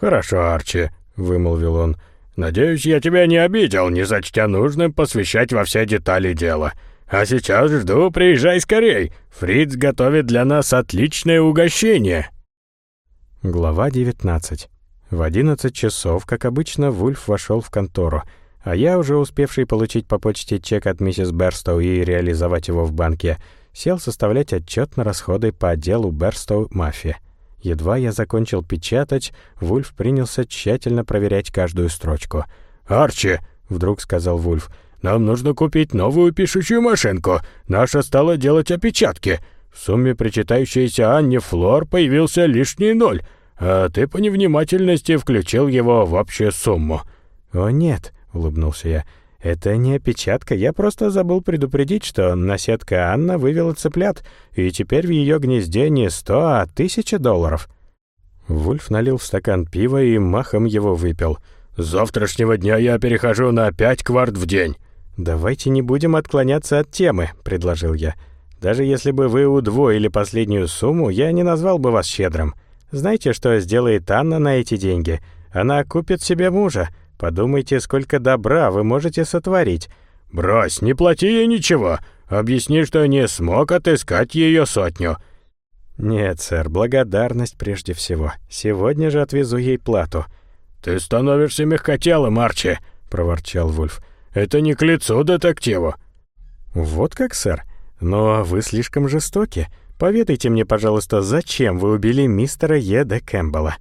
[SPEAKER 2] «Хорошо, Арчи», — вымолвил он. «Надеюсь, я тебя не обидел, не зачтя нужным посвящать во все детали дела. А сейчас жду, приезжай скорей. Фриц готовит для нас отличное угощение».
[SPEAKER 1] Глава девятнадцать. В одиннадцать часов, как обычно, Вульф вошел в контору, а я, уже успевший получить по почте чек от миссис Берстоу и реализовать его в банке, сел составлять отчет на расходы по отделу Берстоу «Мафия». Едва я закончил печатать, Вульф принялся тщательно проверять каждую строчку.
[SPEAKER 2] «Арчи!» — вдруг сказал Вульф. «Нам нужно купить новую пишущую машинку. Наша стала делать опечатки. В сумме, причитающейся Анне Флор, появился лишний ноль а ты по невнимательности включил его в общую сумму».
[SPEAKER 1] «О, нет», — улыбнулся я, — «это не опечатка, я просто забыл предупредить, что наседка Анна вывела цыплят, и теперь в ее гнезде не сто, а тысяча долларов». Вульф налил в стакан пива и махом его выпил.
[SPEAKER 2] «С завтрашнего дня я перехожу на пять кварт в день».
[SPEAKER 1] «Давайте не будем отклоняться от темы», — предложил я. «Даже если бы вы удвоили последнюю сумму, я не назвал бы вас щедрым». Знаете, что сделает Анна на эти деньги? Она купит себе мужа. Подумайте, сколько добра вы можете сотворить».
[SPEAKER 2] «Брось, не плати ей ничего. Объясни, что не смог отыскать ее сотню».
[SPEAKER 1] «Нет, сэр, благодарность прежде всего. Сегодня же отвезу ей плату».
[SPEAKER 2] «Ты становишься мягкотелым, Арчи», — проворчал Вульф. «Это не к лицу детективу».
[SPEAKER 1] «Вот как, сэр? Но вы слишком жестоки. Поведайте мне, пожалуйста, зачем вы убили мистера Еда Кэмпбелла?»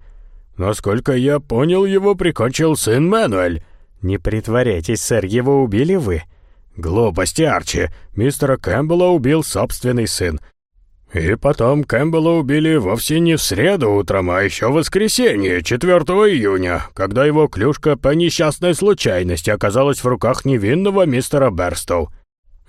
[SPEAKER 2] «Насколько я понял, его прикончил сын Мэнуэль».
[SPEAKER 1] «Не притворяйтесь, сэр, его убили вы».
[SPEAKER 2] «Глупости, Арчи. Мистера Кэмпбелла убил собственный сын. И потом Кэмпбелла убили вовсе не в среду утром, а еще в воскресенье, 4 июня, когда его клюшка по несчастной случайности оказалась в руках невинного мистера Берстоу.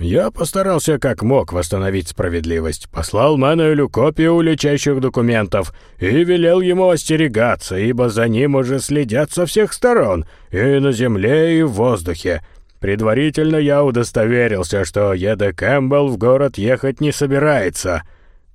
[SPEAKER 2] Я постарался как мог восстановить справедливость, послал Мануэлю копию уличающих документов и велел ему остерегаться, ибо за ним уже следят со всех сторон, и на земле, и в воздухе. Предварительно я удостоверился, что Еда Кэмпбелл в город ехать не собирается.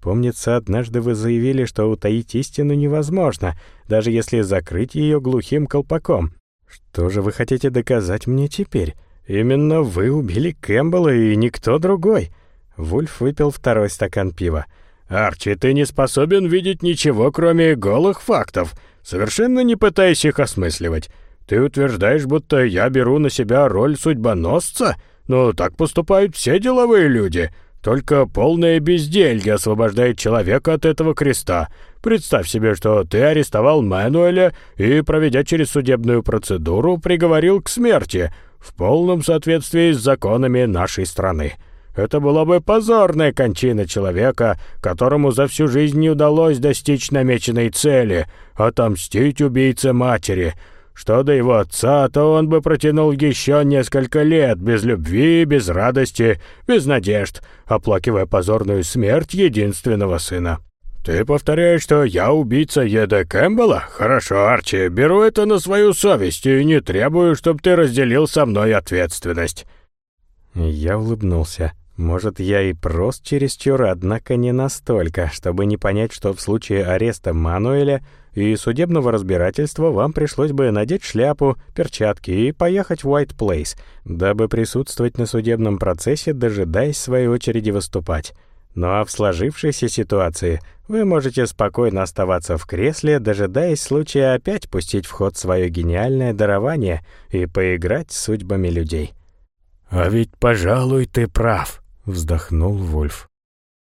[SPEAKER 1] Помнится, однажды вы заявили, что утаить истину невозможно, даже если закрыть ее глухим колпаком. Что же вы хотите доказать мне теперь? «Именно вы убили Кэмпбелла и никто другой». Вульф выпил второй стакан пива.
[SPEAKER 2] «Арчи, ты не способен видеть ничего, кроме голых фактов, совершенно не пытаясь их осмысливать. Ты утверждаешь, будто я беру на себя роль судьбоносца? Ну, так поступают все деловые люди.
[SPEAKER 3] Только полное безделье освобождает человека от этого креста. Представь себе, что ты арестовал Мануэля и, проведя через судебную процедуру, приговорил к смерти в полном соответствии с законами нашей страны. Это была бы позорная кончина человека, которому за всю жизнь не удалось достичь намеченной цели — отомстить убийце матери — что до его отца, то он бы протянул еще несколько лет без любви, без радости, без надежд, оплакивая позорную смерть единственного сына. «Ты повторяешь, что я убийца Еда Кэмпбелла? Хорошо, Арчи, беру это на свою совесть и не требую, чтобы ты разделил со мной ответственность».
[SPEAKER 1] Я улыбнулся. Может, я и прост чересчур, однако не настолько, чтобы не понять, что в случае ареста Мануэля и судебного разбирательства вам пришлось бы надеть шляпу, перчатки и поехать в White Place, дабы присутствовать на судебном процессе, дожидаясь своей очереди выступать. Ну а в сложившейся ситуации вы можете спокойно оставаться в кресле, дожидаясь случая опять пустить в ход свое гениальное дарование и поиграть с судьбами людей.
[SPEAKER 3] «А ведь, пожалуй, ты прав», — вздохнул Вольф.